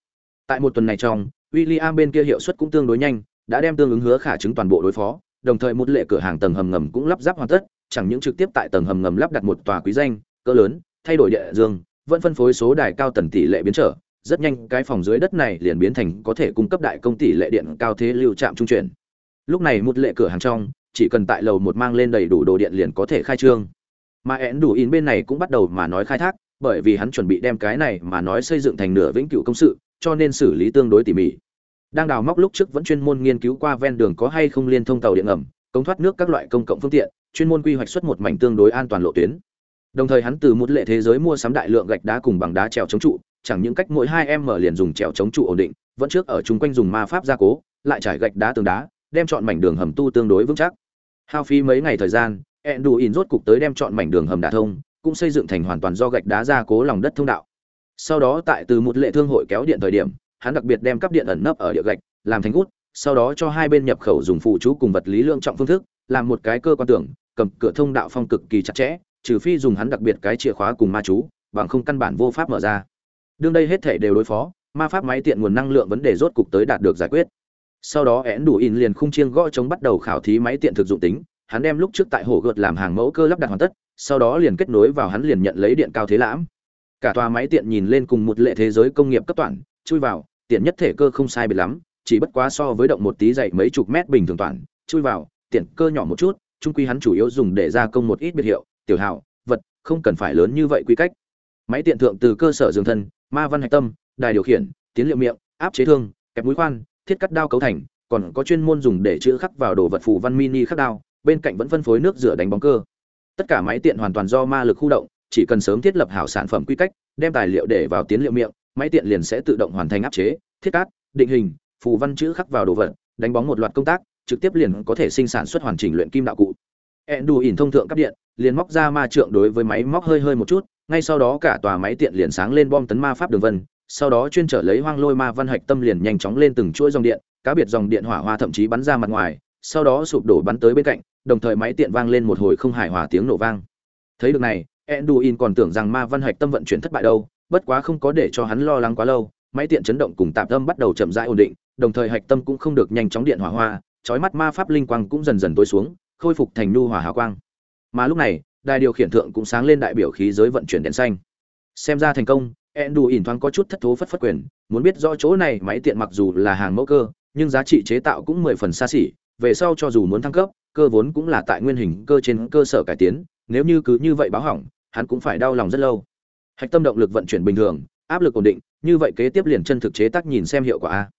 Tại một tuần này trong, William bên kia hiệu suất cũng tương đối nhanh, đã đem tương ứng hứa khả chứng toàn bộ đối phó, đồng thời một lệ cửa hàng tầng hầm ngầm cũng lắp ráp hoàn tất, chẳng những trực tiếp tại tầng hầm ngầm lắp đặt một tòa quý danh, cỡ lớn, thay đổi địa dương, vẫn phân phối số đài cao tần tỷ lệ biến trở, rất nhanh cái phòng dưới đất này liền biến thành có thể cung cấp đại công tỷ lệ điện cao thế lưu trạm trung chuyển. Lúc này một lệ cửa hàng trong, chỉ cần tại lầu một mang lên đầy đủ đồ điện liền có thể khai trương mà én đủ in bên này cũng bắt đầu mà nói khai thác, bởi vì hắn chuẩn bị đem cái này mà nói xây dựng thành nửa vĩnh cửu công sự, cho nên xử lý tương đối tỉ mỉ. Đang đào móc lúc trước vẫn chuyên môn nghiên cứu qua ven đường có hay không liên thông tàu điện ngầm, cống thoát nước các loại công cộng phương tiện, chuyên môn quy hoạch xuất một mảnh tương đối an toàn lộ tuyến. Đồng thời hắn từ một lệ thế giới mua sắm đại lượng gạch đá cùng bằng đá trèo chống trụ, chẳng những cách mỗi hai em mở liền dùng trèo chống trụ ổn định, vẫn trước ở chung quanh dùng ma pháp gia cố, lại trải gạch đá tường đá, đem chọn mảnh đường hầm tu tương đối vững chắc. Hao phí mấy ngày thời gian ẹn đủ in rốt cục tới đem chọn mảnh đường hầm đả thông, cũng xây dựng thành hoàn toàn do gạch đá ra cố lòng đất thông đạo. Sau đó tại từ một lệ thương hội kéo điện thời điểm, hắn đặc biệt đem cắp điện ẩn nấp ở địa gạch, làm thành gút, sau đó cho hai bên nhập khẩu dùng phụ chú cùng vật lý lượng trọng phương thức, làm một cái cơ quan tưởng cầm cửa thông đạo phong cực kỳ chặt chẽ, trừ phi dùng hắn đặc biệt cái chìa khóa cùng ma chú, bằng không căn bản vô pháp mở ra. Đương đây hết thể đều đối phó, ma pháp máy tiện nguồn năng lượng vấn đề rốt cục tới đạt được giải quyết. Sau đó én đủ in liền khung chiêng gõ chống bắt đầu khảo thí máy tiện thực dụng tính hắn đem lúc trước tại hồ gợt làm hàng mẫu cơ lắp đặt hoàn tất, sau đó liền kết nối vào hắn liền nhận lấy điện cao thế lãm. Cả tòa máy tiện nhìn lên cùng một lệ thế giới công nghiệp cấp toàn chui vào, tiện nhất thể cơ không sai biệt lắm, chỉ bất quá so với động một tí dày mấy chục mét bình thường toàn, chui vào, tiện cơ nhỏ một chút trung quy hắn chủ yếu dùng để gia công một ít biệt hiệu, tiểu hảo vật, không cần phải lớn như vậy quy cách. Máy tiện thượng từ cơ sở dương thân, ma văn hạch tâm, đài điều khiển, tiến liệu miệng, áp chế thương, kẹp mũi khoan, thiết cắt đao cấu thành, còn có chuyên môn dùng để chữ khắc vào đồ vật phù văn mini khắc đao bên cạnh vẫn phân phối nước rửa đánh bóng cơ. Tất cả máy tiện hoàn toàn do ma lực khu động, chỉ cần sớm thiết lập hảo sản phẩm quy cách, đem tài liệu để vào tiến liệu miệng, máy tiện liền sẽ tự động hoàn thành áp chế, thiết cát, định hình, phù văn chữ khắc vào đồ vật, đánh bóng một loạt công tác, trực tiếp liền có thể sinh sản xuất hoàn chỉnh luyện kim đạo cụ. Ẹn đủ ỉn thông thượng cắp điện, liền móc ra ma trượng đối với máy móc hơi hơi một chút, ngay sau đó cả tòa máy tiện liền sáng lên bom tấn ma pháp đường vân, sau đó chuyên trở lấy hoang lôi ma văn hạch tâm liền nhanh chóng lên từng chuỗi dòng điện, cá biệt dòng điện hỏa hoa thậm chí bắn ra mặt ngoài, sau đó sụp đổ bắn tới bên cạnh đồng thời máy tiện vang lên một hồi không hài hòa tiếng nổ vang. Thấy được này enduin còn tưởng rằng ma văn hạch tâm vận chuyển thất bại đâu, bất quá không có để cho hắn lo lắng quá lâu, máy tiện chấn động cùng tạm tâm bắt đầu chậm rãi ổn định, đồng thời hạch tâm cũng không được nhanh chóng điện hỏa hoa, chói mắt ma pháp linh quang cũng dần dần tối xuống, khôi phục thành nu hỏa hào quang. Mà lúc này, đài điều khiển thượng cũng sáng lên đại biểu khí giới vận chuyển đèn xanh. Xem ra thành công Enduin thoáng có chút thất thố phất phất quyền, muốn biết rõ chỗ này máy tiện mặc dù là hàng mẫu cơ, nhưng giá trị chế tạo cũng mười phần xa xỉ, về sau cho dù muốn thăng cấp cơ vốn cũng là tại nguyên hình cơ trên cơ sở cải tiến, nếu như cứ như vậy báo hỏng, hắn cũng phải đau lòng rất lâu. Hạch tâm động lực vận chuyển bình thường, áp lực ổn định, như vậy kế tiếp liền chân thực chế tác nhìn xem hiệu quả a.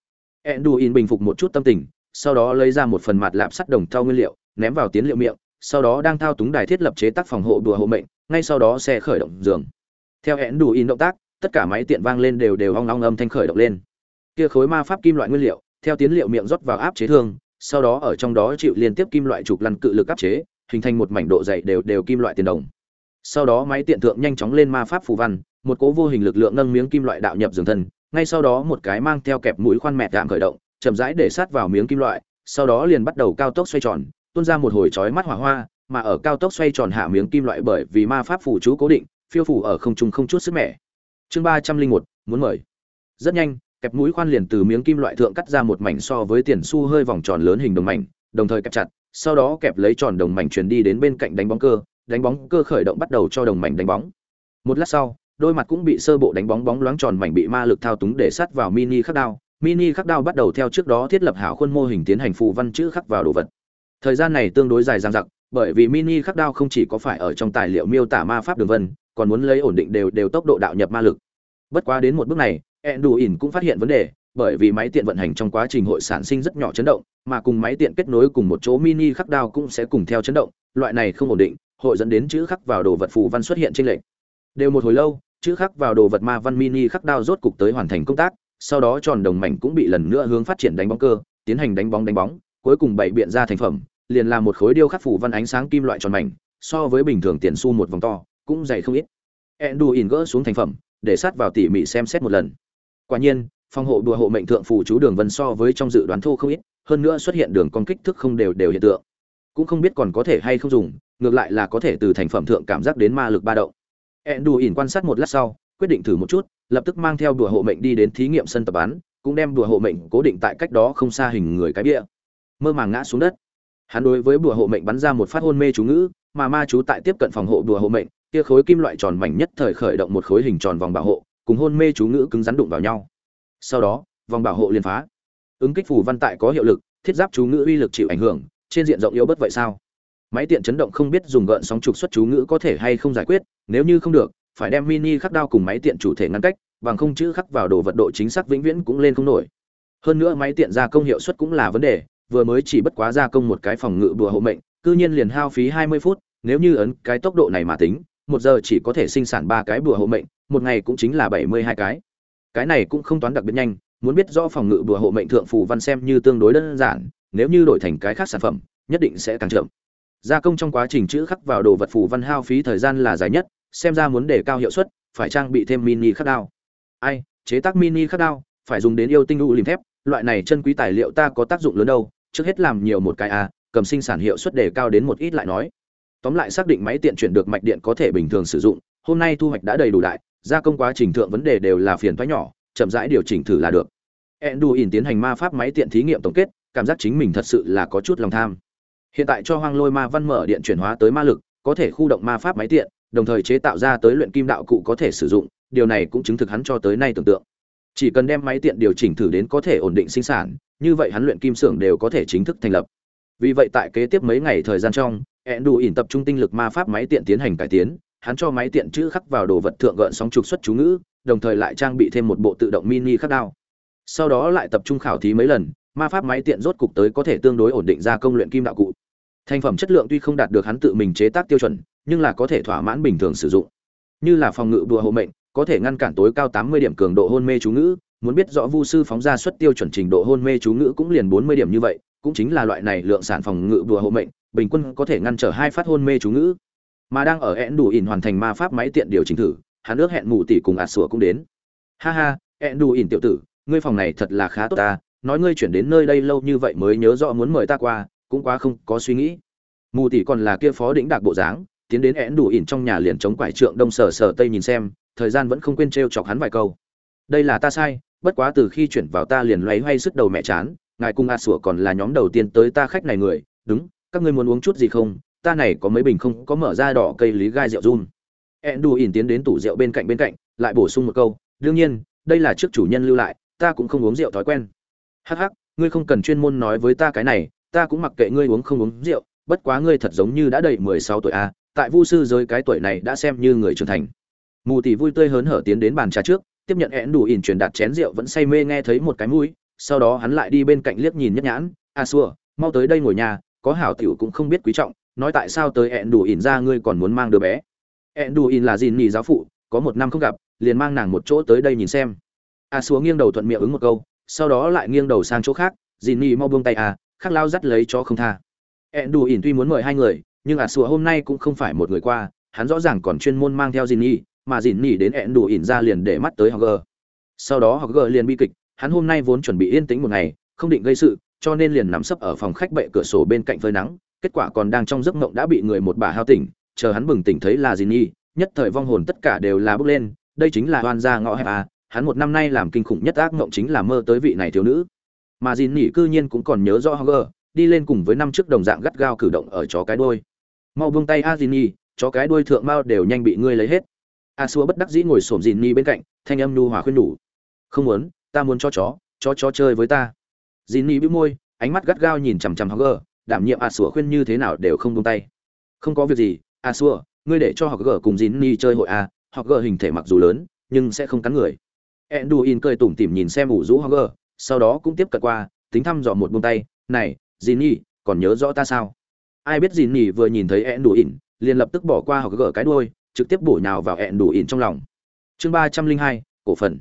Enduin bình phục một chút tâm tình, sau đó lấy ra một phần mặt lạp sắt đồng thau nguyên liệu, ném vào tiến liệu miệng, sau đó đang thao túng đài thiết lập chế tác phòng hộ đùa hộ mệnh, ngay sau đó xe khởi động giường. Theo hẹn in động tác, tất cả máy tiện vang lên đều đều ong ong âm thanh khởi động lên. Kia khối ma pháp kim loại nguyên liệu, theo tiến liệu miệng rót vào áp chế thương sau đó ở trong đó chịu liên tiếp kim loại trục lăn cự lực áp chế, hình thành một mảnh độ dày đều đều kim loại tiền đồng. Sau đó máy tiện thượng nhanh chóng lên ma pháp phù văn, một cố vô hình lực lượng nâng miếng kim loại đạo nhập giường thân, ngay sau đó một cái mang theo kẹp mũi khoan mẹ tạm khởi động, chậm rãi để sát vào miếng kim loại, sau đó liền bắt đầu cao tốc xoay tròn, tuôn ra một hồi chói mắt hỏa hoa, mà ở cao tốc xoay tròn hạ miếng kim loại bởi vì ma pháp phù chú cố định, phiêu phù ở không trung không chút sức mẻ. Chương ba trăm linh một, muốn mời. Rất nhanh kẹp mũi khoan liền từ miếng kim loại thượng cắt ra một mảnh so với tiền xu hơi vòng tròn lớn hình đồng mảnh, đồng thời kẹp chặt, sau đó kẹp lấy tròn đồng mảnh chuyển đi đến bên cạnh đánh bóng cơ, đánh bóng cơ khởi động bắt đầu cho đồng mảnh đánh bóng. Một lát sau, đôi mặt cũng bị sơ bộ đánh bóng bóng loáng tròn mảnh bị ma lực thao túng để sát vào mini khắc đao. Mini khắc đao bắt đầu theo trước đó thiết lập hảo khuôn mô hình tiến hành phù văn chữ khắc vào đồ vật. Thời gian này tương đối dài dằng dặc, bởi vì mini khắc đao không chỉ có phải ở trong tài liệu miêu tả ma pháp đường vân, còn muốn lấy ổn định đều đều tốc độ đạo nhập ma lực. Bất quá đến một bước này Enduin cũng phát hiện vấn đề, bởi vì máy tiện vận hành trong quá trình hội sản sinh rất nhỏ chấn động, mà cùng máy tiện kết nối cùng một chỗ mini khắc đao cũng sẽ cùng theo chấn động, loại này không ổn định, hội dẫn đến chữ khắc vào đồ vật phù văn xuất hiện trên lệnh đều một hồi lâu, chữ khắc vào đồ vật ma văn mini khắc đao rốt cục tới hoàn thành công tác, sau đó tròn đồng mảnh cũng bị lần nữa hướng phát triển đánh bóng cơ, tiến hành đánh bóng đánh bóng, cuối cùng bảy biện ra thành phẩm, liền là một khối điêu khắc phủ văn ánh sáng kim loại tròn mảnh, so với bình thường tiền xu một vòng to, cũng dày không ít. Enduin gỡ xuống thành phẩm, để sát vào tỉ mỉ xem xét một lần quả nhiên, phòng hộ đùa hộ mệnh thượng phủ chú đường vân so với trong dự đoán thô không ít, hơn nữa xuất hiện đường con kích thước không đều đều hiện tượng. Cũng không biết còn có thể hay không dùng, ngược lại là có thể từ thành phẩm thượng cảm giác đến ma lực ba động. Ỉn quan sát một lát sau, quyết định thử một chút, lập tức mang theo đùa hộ mệnh đi đến thí nghiệm sân tập bắn cũng đem đùa hộ mệnh cố định tại cách đó không xa hình người cái bia mơ màng ngã xuống đất. Hắn đối với đùa hộ mệnh bắn ra một phát hôn mê chú ngữ, mà ma chú tại tiếp cận phòng hộ đùa hộ mệnh, kia khối kim loại tròn mảnh nhất thời khởi động một khối hình tròn vòng bảo hộ cùng hôn mê chú ngữ cứng rắn đụng vào nhau. Sau đó, vòng bảo hộ liền phá. Ứng kích phù văn tại có hiệu lực, thiết giáp chú ngữ uy lực chịu ảnh hưởng, trên diện rộng yếu bất vậy sao? Máy tiện chấn động không biết dùng gợn sóng trục xuất chú ngữ có thể hay không giải quyết, nếu như không được, phải đem mini khắc đao cùng máy tiện chủ thể ngăn cách, bằng không chữ khắc vào đồ vật độ chính xác vĩnh viễn cũng lên không nổi. Hơn nữa máy tiện gia công hiệu suất cũng là vấn đề, vừa mới chỉ bất quá gia công một cái phòng ngự bùa hộ mệnh, cư nhiên liền hao phí 20 phút, nếu như ấn cái tốc độ này mà tính, một giờ chỉ có thể sinh sản ba cái bùa hộ mệnh một ngày cũng chính là 72 cái. Cái này cũng không toán đặc biệt nhanh muốn biết rõ phòng ngự bùa hộ mệnh thượng phù văn xem như tương đối đơn giản nếu như đổi thành cái khác sản phẩm nhất định sẽ càng chậm. Gia công trong quá trình chữ khắc vào đồ vật phù văn hao phí thời gian là dài nhất xem ra muốn để cao hiệu suất phải trang bị thêm mini khắc đao. Ai chế tác mini khắc đao phải dùng đến yêu tinh u lim thép loại này chân quý tài liệu ta có tác dụng lớn đâu trước hết làm nhiều một cái a à, cầm sinh sản hiệu suất đề cao đến một ít lại nói. Tóm lại xác định máy tiện chuyển được mạch điện có thể bình thường sử dụng hôm nay thu hoạch đã đầy đủ đại gia công quá trình thượng vấn đề đều là phiền toái nhỏ, chậm rãi điều chỉnh thử là được. Enduin tiến hành ma pháp máy tiện thí nghiệm tổng kết, cảm giác chính mình thật sự là có chút lòng tham. Hiện tại cho hoang lôi ma văn mở điện chuyển hóa tới ma lực, có thể khu động ma pháp máy tiện, đồng thời chế tạo ra tới luyện kim đạo cụ có thể sử dụng, điều này cũng chứng thực hắn cho tới nay tưởng tượng. Chỉ cần đem máy tiện điều chỉnh thử đến có thể ổn định sinh sản, như vậy hắn luyện kim xưởng đều có thể chính thức thành lập. Vì vậy tại kế tiếp mấy ngày thời gian trong ẹn đủ ỉn tập trung tinh lực ma pháp máy tiện tiến hành cải tiến hắn cho máy tiện chữ khắc vào đồ vật thượng gợn sóng trục xuất chú ngữ, đồng thời lại trang bị thêm một bộ tự động mini khắc đao. Sau đó lại tập trung khảo thí mấy lần, ma pháp máy tiện rốt cục tới có thể tương đối ổn định ra công luyện kim đạo cụ. Thành phẩm chất lượng tuy không đạt được hắn tự mình chế tác tiêu chuẩn, nhưng là có thể thỏa mãn bình thường sử dụng. Như là phòng ngự đùa hộ mệnh, có thể ngăn cản tối cao 80 điểm cường độ hôn mê chú ngữ, muốn biết rõ vu sư phóng ra suất tiêu chuẩn trình độ hôn mê chú ngữ cũng liền 40 điểm như vậy, cũng chính là loại này lượng sản phòng ngự đùa hộ mệnh, bình quân có thể ngăn trở hai phát hôn mê chú ngữ mà đang ở ẹn đủ ỉn hoàn thành ma pháp máy tiện điều chỉnh thử, hắn ước hẹn mù tỷ cùng ạt sủa cũng đến. Ha ha, ẹn đủ ỉn tiểu tử, ngươi phòng này thật là khá tốt ta, nói ngươi chuyển đến nơi đây lâu như vậy mới nhớ rõ muốn mời ta qua, cũng quá không có suy nghĩ. Mù tỷ còn là kia phó đĩnh đạc bộ dáng, tiến đến én đủ ỉn trong nhà liền chống quải trượng đông sở sở tây nhìn xem, thời gian vẫn không quên t chọc hắn vài câu. Đây là ta sai, bất quá từ khi chuyển vào ta liền loay hoay sức đầu mẹ chán, ngài cung a sủa còn là nhóm đầu tiên tới ta khách này người, đúng, các ngươi muốn uống chút gì không ta này có mấy bình không có mở ra đỏ cây lý gai rượu run. Én đủ ỉn tiến đến tủ rượu bên cạnh bên cạnh lại bổ sung một câu đương nhiên đây là trước chủ nhân lưu lại ta cũng không uống rượu thói quen. Hắc hắc ngươi không cần chuyên môn nói với ta cái này ta cũng mặc kệ ngươi uống không uống rượu bất quá ngươi thật giống như đã đầy mười sáu tuổi a à, tại vu sư giới cái tuổi này đã xem như người trưởng thành. Mù tỷ vui tươi hớn hở tiến đến bàn trà trước tiếp nhận én đủ ỉn truyền đạt chén rượu vẫn say mê nghe thấy một cái mũi sau đó hắn lại đi bên cạnh liếc nhìn nhất nhãn a xua mau tới đây ngồi nhà có hảo tiểu cũng không biết quý trọng nói tại sao tới hẹn đủ ỉn ra ngươi còn muốn mang đứa bé? Hẹn đủ ỉn là gì? Nhì giáo phụ, có một năm không gặp, liền mang nàng một chỗ tới đây nhìn xem. À, A xuống nghiêng đầu thuận miệng ứng một câu, sau đó lại nghiêng đầu sang chỗ khác, dì nhì mau buông tay à khắc lao dắt lấy cho không tha. Ẹn đủ ỉn tuy muốn mời hai người, nhưng à sùa hôm nay cũng không phải một người qua, hắn rõ ràng còn chuyên môn mang theo dìn nhi mà dìn nhi đến ẹn đủ ỉn ra liền để mắt tới hogger. Sau đó hogger liền bi kịch, hắn hôm nay vốn chuẩn bị yên tĩnh một ngày, không định gây sự, cho nên liền nằm sấp ở phòng khách bệ cửa sổ bên cạnh phơi nắng kết quả còn đang trong giấc mộng đã bị người một bà hao tỉnh chờ hắn bừng tỉnh thấy là gì nhi nhất thời vong hồn tất cả đều là bước lên đây chính là oan gia ngõ hẹp à hắn một năm nay làm kinh khủng nhất ác mộng chính là mơ tới vị này thiếu nữ mà dìn nhi cư nhiên cũng còn nhớ rõ hogger đi lên cùng với năm trước đồng dạng gắt gao cử động ở chó cái đuôi. Mau buông tay Azini, chó cái đuôi thượng mao đều nhanh bị ngươi lấy hết. A Xua bất đắc dĩ ngồi xổm Jinni bên cạnh, thanh âm nhu hòa khuyên nhủ. Không muốn, ta muốn cho chó, chó chó chơi với ta. Jinni bĩu môi, ánh mắt gắt gao nhìn chằm chằm Hogger, đảm nhiệm A Xua khuyên như thế nào đều không buông tay. Không có việc gì, A Xua, ngươi để cho họ gờ cùng Jinni chơi hội à, a, gờ hình thể mặc dù lớn, nhưng sẽ không cắn người. Enduin cười tủm tỉm nhìn xem ủ rũ họ gờ, sau đó cũng tiếp cận qua, tính thăm dò một buông tay, này, dì ni còn nhớ rõ ta sao ai biết dì ni vừa nhìn thấy ẹn liền lập tức bỏ qua họ gờ cái đuôi trực tiếp bổ nhào vào ẹn trong lòng chương ba trăm linh hai cổ phần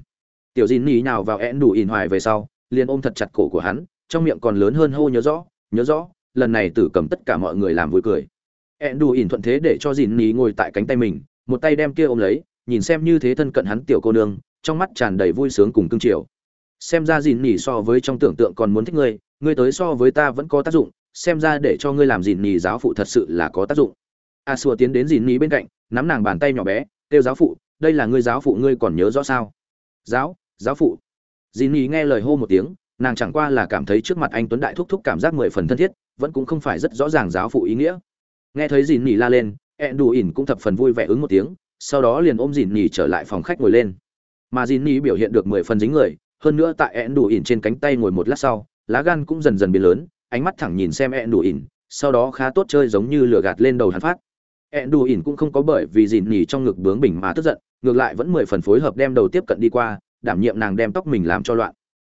tiểu dín ni nhào vào én hoài về sau liền ôm thật chặt cổ của hắn trong miệng còn lớn hơn hô nhớ rõ nhớ rõ lần này tử cầm tất cả mọi người làm vui cười. Ẹn đủ ỉn thuận thế để cho dìn ní ngồi tại cánh tay mình, một tay đem kia ôm lấy, nhìn xem như thế thân cận hắn tiểu cô nương, trong mắt tràn đầy vui sướng cùng cương triều xem ra dìn nỉ so với trong tưởng tượng còn muốn thích ngươi ngươi tới so với ta vẫn có tác dụng, xem ra để cho ngươi làm dìn nỉ giáo phụ thật sự là có tác dụng. A xua tiến đến dìn nỉ bên cạnh, nắm nàng bàn tay nhỏ bé kêu giáo phụ, đây là ngươi giáo phụ ngươi còn nhớ rõ sao? Giáo giáo phụ. Dìn nỉ nghe lời hô một tiếng nàng chẳng qua là cảm thấy trước mặt anh tuấn đại thúc thúc cảm giác mười phần thân thiết, vẫn cũng không phải rất rõ ràng giáo phụ ý nghĩa. Nghe thấy dìn nỉ la lên ẹn đủ ỉn cũng thập phần vui vẻ ứng một tiếng, sau đó liền ôm dìn nỉ trở lại phòng khách ngồi lên. Mà dìn nỉ biểu hiện được mười phần dính người, hơn nữa tại ẹn đủ ỉn trên cánh tay ngồi một lát sau, lá gan cũng dần dần biến lớn, ánh mắt thẳng nhìn xem ẹn đủ ỉn, sau đó khá tốt chơi giống như lửa gạt lên đầu hắn phát. Ẹn đủ ỉn cũng không có bởi vì dìn nỉ trong ngực bướng bình mà tức giận, ngược lại vẫn mười phần phối hợp đem đầu tiếp cận đi qua, đảm nhiệm nàng đem tóc mình làm cho loạn.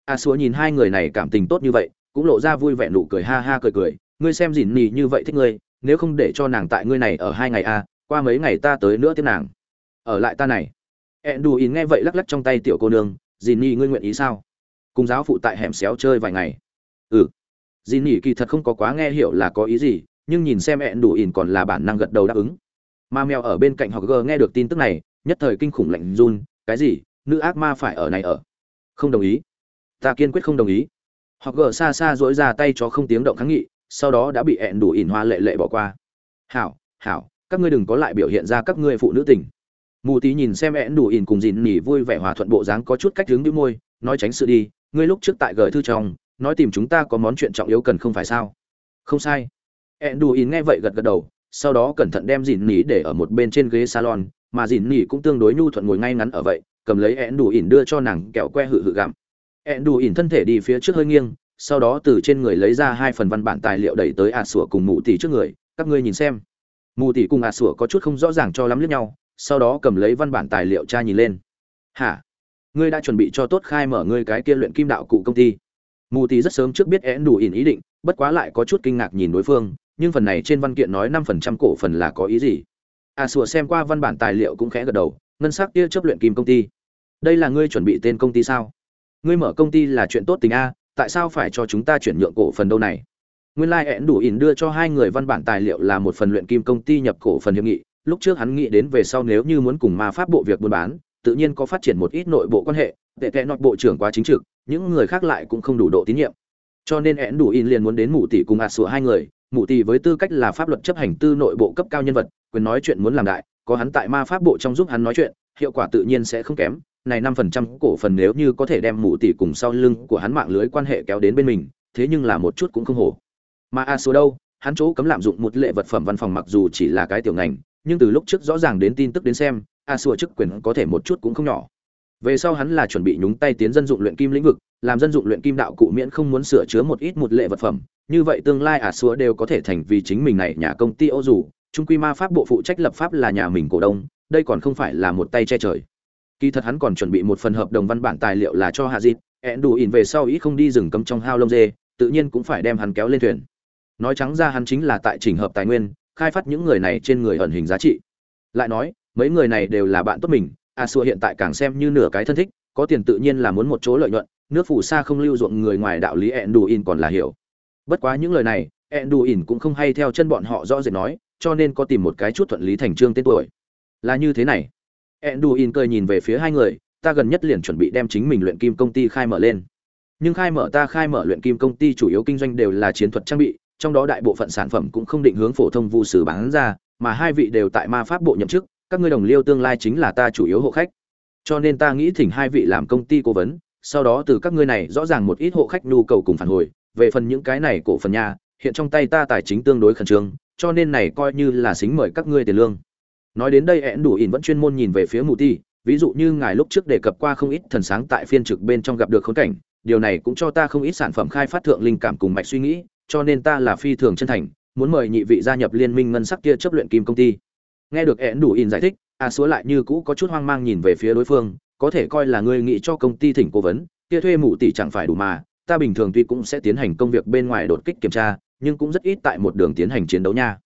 À, a xúa nhìn hai người này cảm tình tốt như vậy, cũng lộ ra vui vẻ nụ cười, ha ha cười cười. Ngươi xem dìn nỉ như vậy thích ngươi, nếu không để cho nàng tại ngươi này ở hai ngày a qua mấy ngày ta tới nữa tiếp nàng. Ở lại ta này. Ẹn đù ỉn nghe vậy lắc lắc trong tay tiểu cô nương dìn nỉ ngươi nguyện ý sao? Cùng giáo phụ tại hẻm xéo chơi vài ngày. Ừ. Dìn nỉ kỳ thật không có quá nghe hiểu là có ý gì, nhưng nhìn xem ẹn đù ỉn còn là bản năng gật đầu đáp ứng. Ma mèo ở bên cạnh họ gờ nghe được tin tức này, nhất thời kinh khủng lạnh run, cái gì? Nữ ác ma phải ở này ở. Không đồng ý ta kiên quyết không đồng ý. Họ gờ xa xa dỗi ra tay cho không tiếng động kháng nghị, sau đó đã bị hẹn đủ ỉn hoa lệ lệ bỏ qua. Hảo hảo, các ngươi đừng có lại biểu hiện ra các ngươi phụ nữ tình. Mù tí nhìn xem hẹn đủ ỉn cùng dìn nỉ vui vẻ hòa thuận bộ dáng có chút cách hướng đĩu môi, nói tránh sự đi, ngươi lúc trước tại gửi thư trong, nói tìm chúng ta có món chuyện trọng yếu cần không phải sao? Không sai. Hẹn đủ ỉn nghe vậy gật gật đầu, sau đó cẩn thận đem dìn nỉ để ở một bên trên ghế salon, mà dìn nỉ cũng tương đối nhu thuận ngồi ngay ngắn ở vậy, cầm lấy hẹn đủ ỉn đưa cho nàng kẹo que hự hự gặm ẹn đủ ỉn thân thể đi phía trước hơi nghiêng, sau đó từ trên người lấy ra hai phần văn bản tài liệu đẩy tới ạt sủa cùng mụ tỷ trước người. Các ngươi nhìn xem. Mụ tỷ cùng ạt sủa có chút không rõ ràng cho lắm lướt nhau, sau đó cầm lấy văn bản tài liệu tra nhìn lên. Hả? Ngươi đã chuẩn bị cho tốt khai mở ngươi cái kia luyện kim đạo cụ công ty. Mù tỷ rất sớm trước biết én đủ ỉn ý định, bất quá lại có chút kinh ngạc nhìn đối phương, nhưng phần này trên văn kiện nói năm phần trăm cổ phần là có ý gì? À sủa xem qua văn bản tài liệu cũng khẽ gật đầu, ngân sắc kia chấp luyện kim công ty. Đây là ngươi chuẩn bị tên công ty sao? Ngươi mở công ty là chuyện tốt tình a, tại sao phải cho chúng ta chuyển nhượng cổ phần đâu này? Nguyên lai、like、ẹn đủ ỉn đưa cho hai người văn bản tài liệu là một phần luyện kim công ty nhập cổ phần hiệp nghị, lúc trước hắn nghĩ đến về sau nếu như muốn cùng ma pháp bộ việc buôn bán, tự nhiên có phát triển một ít nội bộ quan hệ, tệ tệ nội bộ trưởng quá chính trực, những người khác lại cũng không đủ độ tín nhiệm. Cho nên ẹn đủ ỉn liền muốn đến mụ tỷ cùng ạt sủa hai người, mụ tỷ với tư cách là pháp luật chấp hành tư nội bộ cấp cao nhân vật, quyền nói chuyện muốn làm đại, có hắn tại ma pháp bộ trong giúp hắn nói chuyện, hiệu quả tự nhiên sẽ không kém này năm phần trăm cổ phần nếu như có thể đem mụ tỷ cùng sau lưng của hắn mạng lưới quan hệ kéo đến bên mình, thế nhưng là một chút cũng không hổ. Mà a số đâu, hắn chỗ cấm lạm dụng một lệ vật phẩm văn phòng mặc dù chỉ là cái tiểu ngành, nhưng từ lúc trước rõ ràng đến tin tức đến xem, a xua chức quyền có thể một chút cũng không nhỏ. Về sau hắn là chuẩn bị nhúng tay tiến dân dụng luyện kim lĩnh vực, làm dân dụng luyện kim đạo cụ miễn không muốn sửa chứa một ít một lệ vật phẩm. Như vậy tương lai a xua đều có thể thành vì chính mình này nhà công ty ô dù trung quy ma pháp bộ phụ trách lập pháp là nhà mình cổ đông, đây còn không phải là một tay che trời kỳ thật hắn còn chuẩn bị một phần hợp đồng văn bản tài liệu là cho hạ dịt ẹn đủ ỉn về sau ít không đi rừng cấm trong hao lông dê, tự nhiên cũng phải đem hắn kéo lên thuyền. Nói trắng ra hắn chính là tại trình hợp tài nguyên, khai phát những người này trên người ẩn hình giá trị. Lại nói, mấy người này đều là bạn tốt mình, a xua hiện tại càng xem như nửa cái thân thích, có tiền tự nhiên là muốn một chỗ lợi nhuận, nước phù sa không lưu ruộng người ngoài đạo lý ẹn đủ ỉn còn là hiểu. Bất quá những lời này, ẹn đủ ỉn cũng không hay theo chân bọn họ rõ rệt nói, cho nên có tìm một cái chút thuận lý thành trương tên tuổi. Là như thế này. Enduin cười nhìn về phía hai người, ta gần nhất liền chuẩn bị đem chính mình luyện kim công ty khai mở lên. Nhưng khai mở ta khai mở luyện kim công ty chủ yếu kinh doanh đều là chiến thuật trang bị, trong đó đại bộ phận sản phẩm cũng không định hướng phổ thông vu sử bán ra, mà hai vị đều tại ma pháp bộ nhậm chức, các ngươi đồng liêu tương lai chính là ta chủ yếu hộ khách. Cho nên ta nghĩ thỉnh hai vị làm công ty cố vấn, sau đó từ các ngươi này rõ ràng một ít hộ khách nhu cầu cùng phản hồi, về phần những cái này cổ phần nhà, hiện trong tay ta tài chính tương đối khẩn trương, cho nên này coi như là xính mời các ngươi tiền lương nói đến đây ẹn đủ ỉn vẫn chuyên môn nhìn về phía mù ti, ví dụ như ngài lúc trước đề cập qua không ít thần sáng tại phiên trực bên trong gặp được khốn cảnh, điều này cũng cho ta không ít sản phẩm khai phát thượng linh cảm cùng mạch suy nghĩ, cho nên ta là phi thường chân thành, muốn mời nhị vị gia nhập liên minh ngân sắc kia chấp luyện kim công ty. Nghe được ẹn đủ ỉn giải thích, a xúa lại như cũ có chút hoang mang nhìn về phía đối phương, có thể coi là người nghĩ cho công ty thỉnh cố vấn kia thuê mụ tỷ chẳng phải đủ mà, ta bình thường tuy cũng sẽ tiến hành công việc bên ngoài đột kích kiểm tra, nhưng cũng rất ít tại một đường tiến hành chiến đấu nha.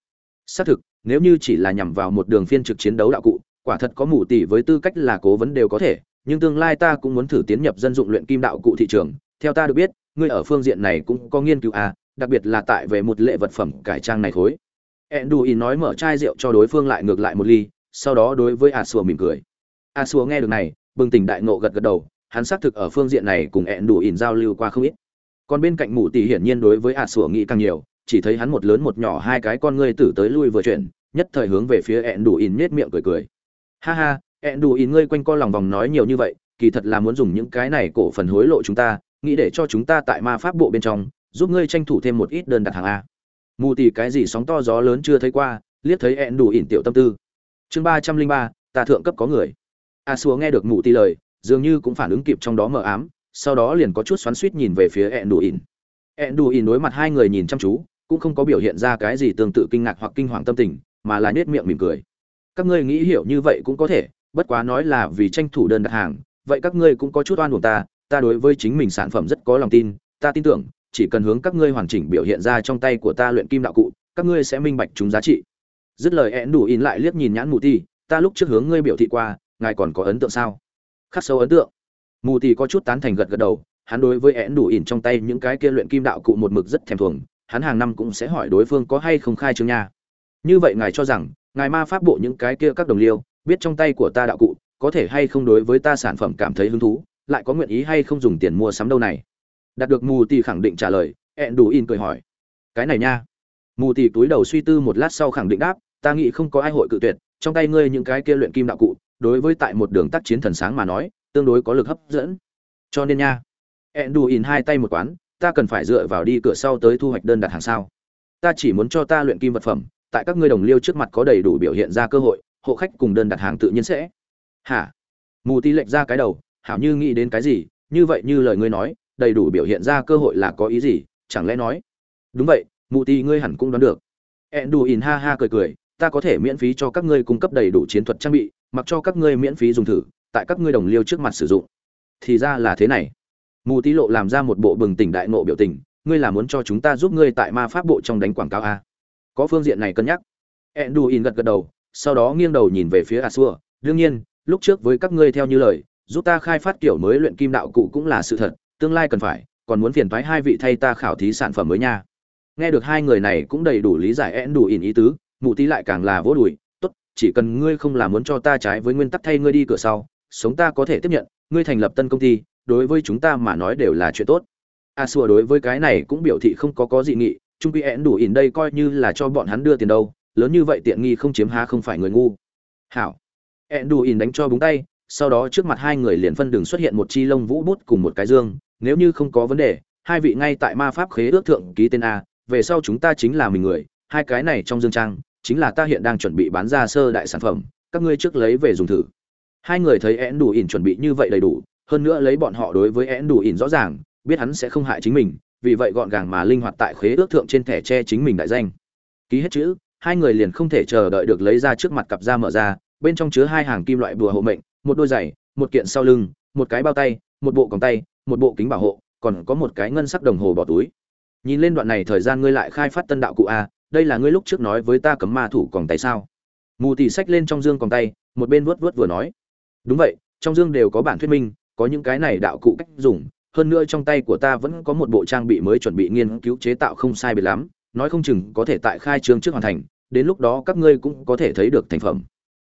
Xác thực nếu như chỉ là nhằm vào một đường phiên trực chiến đấu đạo cụ, quả thật có mù tỷ với tư cách là cố vấn đều có thể, nhưng tương lai ta cũng muốn thử tiến nhập dân dụng luyện kim đạo cụ thị trường. Theo ta được biết, ngươi ở phương diện này cũng có nghiên cứu à đặc biệt là tại về một lệ vật phẩm cải trang này khối. Enduin nói mở chai rượu cho đối phương lại ngược lại một ly, sau đó đối với Asua mỉm cười. Asua nghe được này, bừng tỉnh đại ngộ gật gật đầu, hắn xác thực ở phương diện này cùng Enduin giao lưu qua không ít. Còn bên cạnh mụ tỷ hiển nhiên đối với Asua nghĩ càng nhiều chỉ thấy hắn một lớn một nhỏ hai cái con ngươi tử tới lui vừa chuyển, nhất thời hướng về phía ẹn đủ in nết miệng cười cười. Ha ha ẹn đủ in ngươi quanh co lòng vòng nói nhiều như vậy, kỳ thật là muốn dùng những cái này cổ phần hối lộ chúng ta, nghĩ để cho chúng ta tại ma pháp bộ bên trong, giúp ngươi tranh thủ thêm một ít đơn đặt hàng a. Mù tì cái gì sóng to gió lớn chưa thấy qua, liếc thấy ẹn đủ ỉn tiểu tâm tư. Chương ba trăm linh ba, ta thượng cấp có người. A xúa nghe được mù tì lời, dường như cũng phản ứng kịp trong đó mờ ám, sau đó liền có chút xoắn suýt nhìn về phía ẹn đủ ỉn ẹn đủ ỉn đối mặt hai người nhìn chăm chú cũng không có biểu hiện ra cái gì tương tự kinh ngạc hoặc kinh hoàng tâm tình, mà là nết miệng mỉm cười. Các ngươi nghĩ hiểu như vậy cũng có thể, bất quá nói là vì tranh thủ đơn đặt hàng, vậy các ngươi cũng có chút oan uổng ta ta đối với chính mình sản phẩm rất có lòng tin, ta tin tưởng, chỉ cần hướng các ngươi hoàn chỉnh biểu hiện ra trong tay của ta luyện kim đạo cụ, các ngươi sẽ minh bạch chúng giá trị. Dứt lời én đủ in lại liếc nhìn nhãn mù ti ta lúc trước hướng ngươi biểu thị qua, ngài còn có ấn tượng sao? Khắc sâu ấn tượng. Mù ti có chút tán thành gật gật đầu, hắn đối với én đủ in trong tay những cái kia luyện kim đạo cụ một mực rất thèm thuồng hắn hàng năm cũng sẽ hỏi đối phương có hay không khai trương nha. Như vậy ngài cho rằng, ngài ma pháp bộ những cái kia các đồng liêu, biết trong tay của ta đạo cụ, có thể hay không đối với ta sản phẩm cảm thấy hứng thú, lại có nguyện ý hay không dùng tiền mua sắm đâu này? Đạt được mù tì khẳng định trả lời, ẹn đủ in cười hỏi. Cái này nha. Mù tì túi đầu suy tư một lát sau khẳng định đáp, ta nghĩ không có ai hội cự tuyệt, trong tay ngươi những cái kia luyện kim đạo cụ, đối với tại một đường tác chiến thần sáng mà nói, tương đối có lực hấp dẫn. Cho nên nha. Ẹn đủ in hai tay một quán ta cần phải dựa vào đi cửa sau tới thu hoạch đơn đặt hàng sao? Ta chỉ muốn cho ta luyện kim vật phẩm, tại các ngươi đồng liêu trước mặt có đầy đủ biểu hiện ra cơ hội, hộ khách cùng đơn đặt hàng tự nhiên sẽ. Hả? Mù ti lệch ra cái đầu, hảo như nghĩ đến cái gì, như vậy như lời ngươi nói, đầy đủ biểu hiện ra cơ hội là có ý gì, chẳng lẽ nói? Đúng vậy, mù ti ngươi hẳn cũng đoán được. Ẹn đù ỉn ha ha cười cười, ta có thể miễn phí cho các ngươi cung cấp đầy đủ chiến thuật trang bị, mặc cho các ngươi miễn phí dùng thử, tại các ngươi đồng liêu trước mặt sử dụng. Thì ra là thế này mù tí lộ làm ra một bộ bừng tỉnh đại nộ biểu tình, ngươi là muốn cho chúng ta giúp ngươi tại ma pháp bộ trong đánh quảng cáo à? có phương diện này cân nhắc. Ẹn đù In gật gật đầu, sau đó nghiêng đầu nhìn về phía a xua đương nhiên, lúc trước với các ngươi theo như lời, giúp ta khai phát kiểu mới luyện kim đạo cụ cũng là sự thật, tương lai cần phải, còn muốn phiền thoái hai vị thay ta khảo thí sản phẩm mới nha. Nghe được hai người này cũng đầy đủ lý giải én đủ In ý tứ, mù tí lại càng là vỗ đùi. Tốt, chỉ cần ngươi không là muốn cho ta trái với nguyên tắc thay ngươi đi cửa sau, sống ta có thể tiếp nhận, ngươi thành lập tân công ty đối với chúng ta mà nói đều là chuyện tốt. A xua đối với cái này cũng biểu thị không có có dị nghị trung quy én đủ ỉn đây coi như là cho bọn hắn đưa tiền đâu, lớn như vậy tiện nghi không chiếm há không phải người ngu. Hảo. Én đủ ỉn đánh cho búng tay, sau đó trước mặt hai người liền phân đường xuất hiện một chi lông vũ bút cùng một cái dương, nếu như không có vấn đề, hai vị ngay tại ma pháp khế ước thượng ký tên a, về sau chúng ta chính là mình người, hai cái này trong dương trang, chính là ta hiện đang chuẩn bị bán ra sơ đại sản phẩm, các ngươi trước lấy về dùng thử. Hai người thấy én đủ ỉn chuẩn bị như vậy đầy đủ hơn nữa lấy bọn họ đối với én đủ ỉn rõ ràng, biết hắn sẽ không hại chính mình, vì vậy gọn gàng mà linh hoạt tại khế ước thượng trên thẻ che chính mình đại danh. Ký hết chữ, hai người liền không thể chờ đợi được lấy ra trước mặt cặp da mở ra, bên trong chứa hai hàng kim loại bùa hộ mệnh, một đôi giày, một kiện sau lưng, một cái bao tay, một bộ còng tay, một bộ kính bảo hộ, còn có một cái ngân sắc đồng hồ bỏ túi. Nhìn lên đoạn này thời gian ngươi lại khai phát tân đạo cụ a, đây là ngươi lúc trước nói với ta cấm ma thủ còng tay sao? Mù tỉ sách lên trong dương còng tay, một bên vuốt vuốt vừa nói. Đúng vậy, trong dương đều có bản thuyết minh có những cái này đạo cụ cách dùng hơn nữa trong tay của ta vẫn có một bộ trang bị mới chuẩn bị nghiên cứu chế tạo không sai biệt lắm nói không chừng có thể tại khai trương trước hoàn thành đến lúc đó các ngươi cũng có thể thấy được thành phẩm.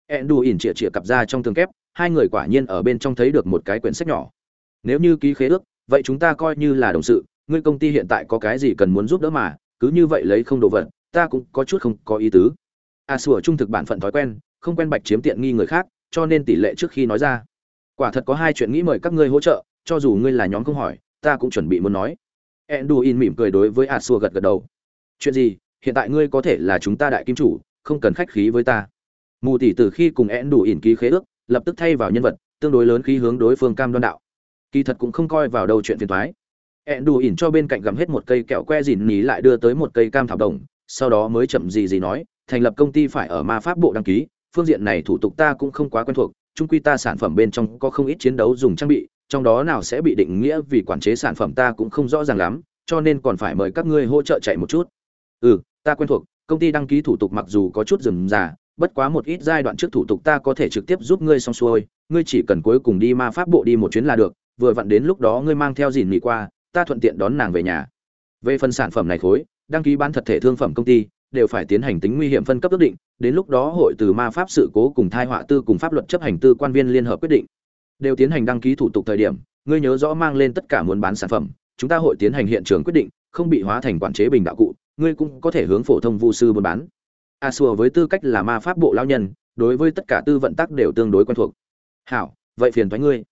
Endu ỉn chĩa chĩa cặp ra trong tường kép hai người quả nhiên ở bên trong thấy được một cái quyển sách nhỏ. Nếu như ký khế ước vậy chúng ta coi như là đồng sự ngươi công ty hiện tại có cái gì cần muốn giúp đỡ mà cứ như vậy lấy không đồ vật ta cũng có chút không có ý tứ. A à, sủa trung thực bản phận thói quen không quen bạch chiếm tiện nghi người khác cho nên tỷ lệ trước khi nói ra quả thật có hai chuyện nghĩ mời các ngươi hỗ trợ, cho dù ngươi là nhóm không hỏi, ta cũng chuẩn bị muốn nói. Enduin mỉm cười đối với a xua gật gật đầu. Chuyện gì? Hiện tại ngươi có thể là chúng ta đại kim chủ, không cần khách khí với ta. Mù tỷ từ khi cùng enduin ký khế ước, lập tức thay vào nhân vật, tương đối lớn khí hướng đối phương cam đoan đạo. Kỳ thật cũng không coi vào đâu chuyện phiền thoái ẹn đù ỉn cho bên cạnh gặm hết một cây kẹo que dìn ní lại đưa tới một cây cam thảo đồng, sau đó mới chậm gì gì nói, thành lập công ty phải ở ma pháp bộ đăng ký, phương diện này thủ tục ta cũng không quá quen thuộc chung quy ta sản phẩm bên trong có không ít chiến đấu dùng trang bị, trong đó nào sẽ bị định nghĩa vì quản chế sản phẩm ta cũng không rõ ràng lắm, cho nên còn phải mời các ngươi hỗ trợ chạy một chút. Ừ ta quen thuộc, công ty đăng ký thủ tục mặc dù có chút rườm rà, bất quá một ít giai đoạn trước thủ tục ta có thể trực tiếp giúp ngươi xong xuôi, ngươi chỉ cần cuối cùng đi ma pháp bộ đi một chuyến là được, vừa vặn đến lúc đó ngươi mang theo dìn nghỉ qua, ta thuận tiện đón nàng về nhà. Về phần sản phẩm này khối, đăng ký bán thật thể thương phẩm công ty đều phải tiến hành tính nguy hiểm phân cấp ước định, đến lúc đó hội từ ma pháp sự cố cùng thai họa tư cùng pháp luật chấp hành tư quan viên liên hợp quyết định. Đều tiến hành đăng ký thủ tục thời điểm, ngươi nhớ rõ mang lên tất cả muốn bán sản phẩm, chúng ta hội tiến hành hiện trường quyết định, không bị hóa thành quản chế bình đạo cụ, ngươi cũng có thể hướng phổ thông vu sư buôn bán. A xua với tư cách là ma pháp bộ lao nhân, đối với tất cả tư vận tắc đều tương đối quen thuộc. Hảo, vậy phiền thoái ngươi.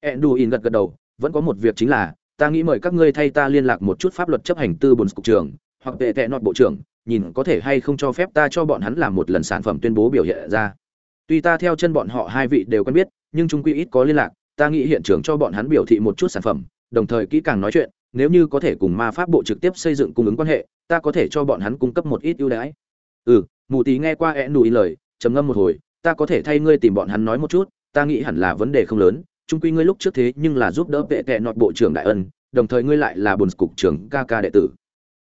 Enduin gật gật đầu, vẫn có một việc chính là, ta nghĩ mời các ngươi thay ta liên lạc một chút pháp luật chấp hành tư bồn cục trưởng, hoặc tệ tệ nọt bộ trưởng nhìn có thể hay không cho phép ta cho bọn hắn làm một lần sản phẩm tuyên bố biểu hiện ra. Tuy ta theo chân bọn họ hai vị đều quen biết, nhưng trung quy ít có liên lạc, ta nghĩ hiện trường cho bọn hắn biểu thị một chút sản phẩm, đồng thời kỹ càng nói chuyện, nếu như có thể cùng ma pháp bộ trực tiếp xây dựng cung ứng quan hệ, ta có thể cho bọn hắn cung cấp một ít ưu đãi. Ừ mù tí nghe qua e nùi lời, trầm ngâm một hồi, ta có thể thay ngươi tìm bọn hắn nói một chút, ta nghĩ hẳn là vấn đề không lớn trung quy ngươi lúc trước thế nhưng là giúp đỡ vệ tệ nọt bộ trưởng đại ân, đồng thời ngươi lại là bồn cục trưởng ca ca đệ tử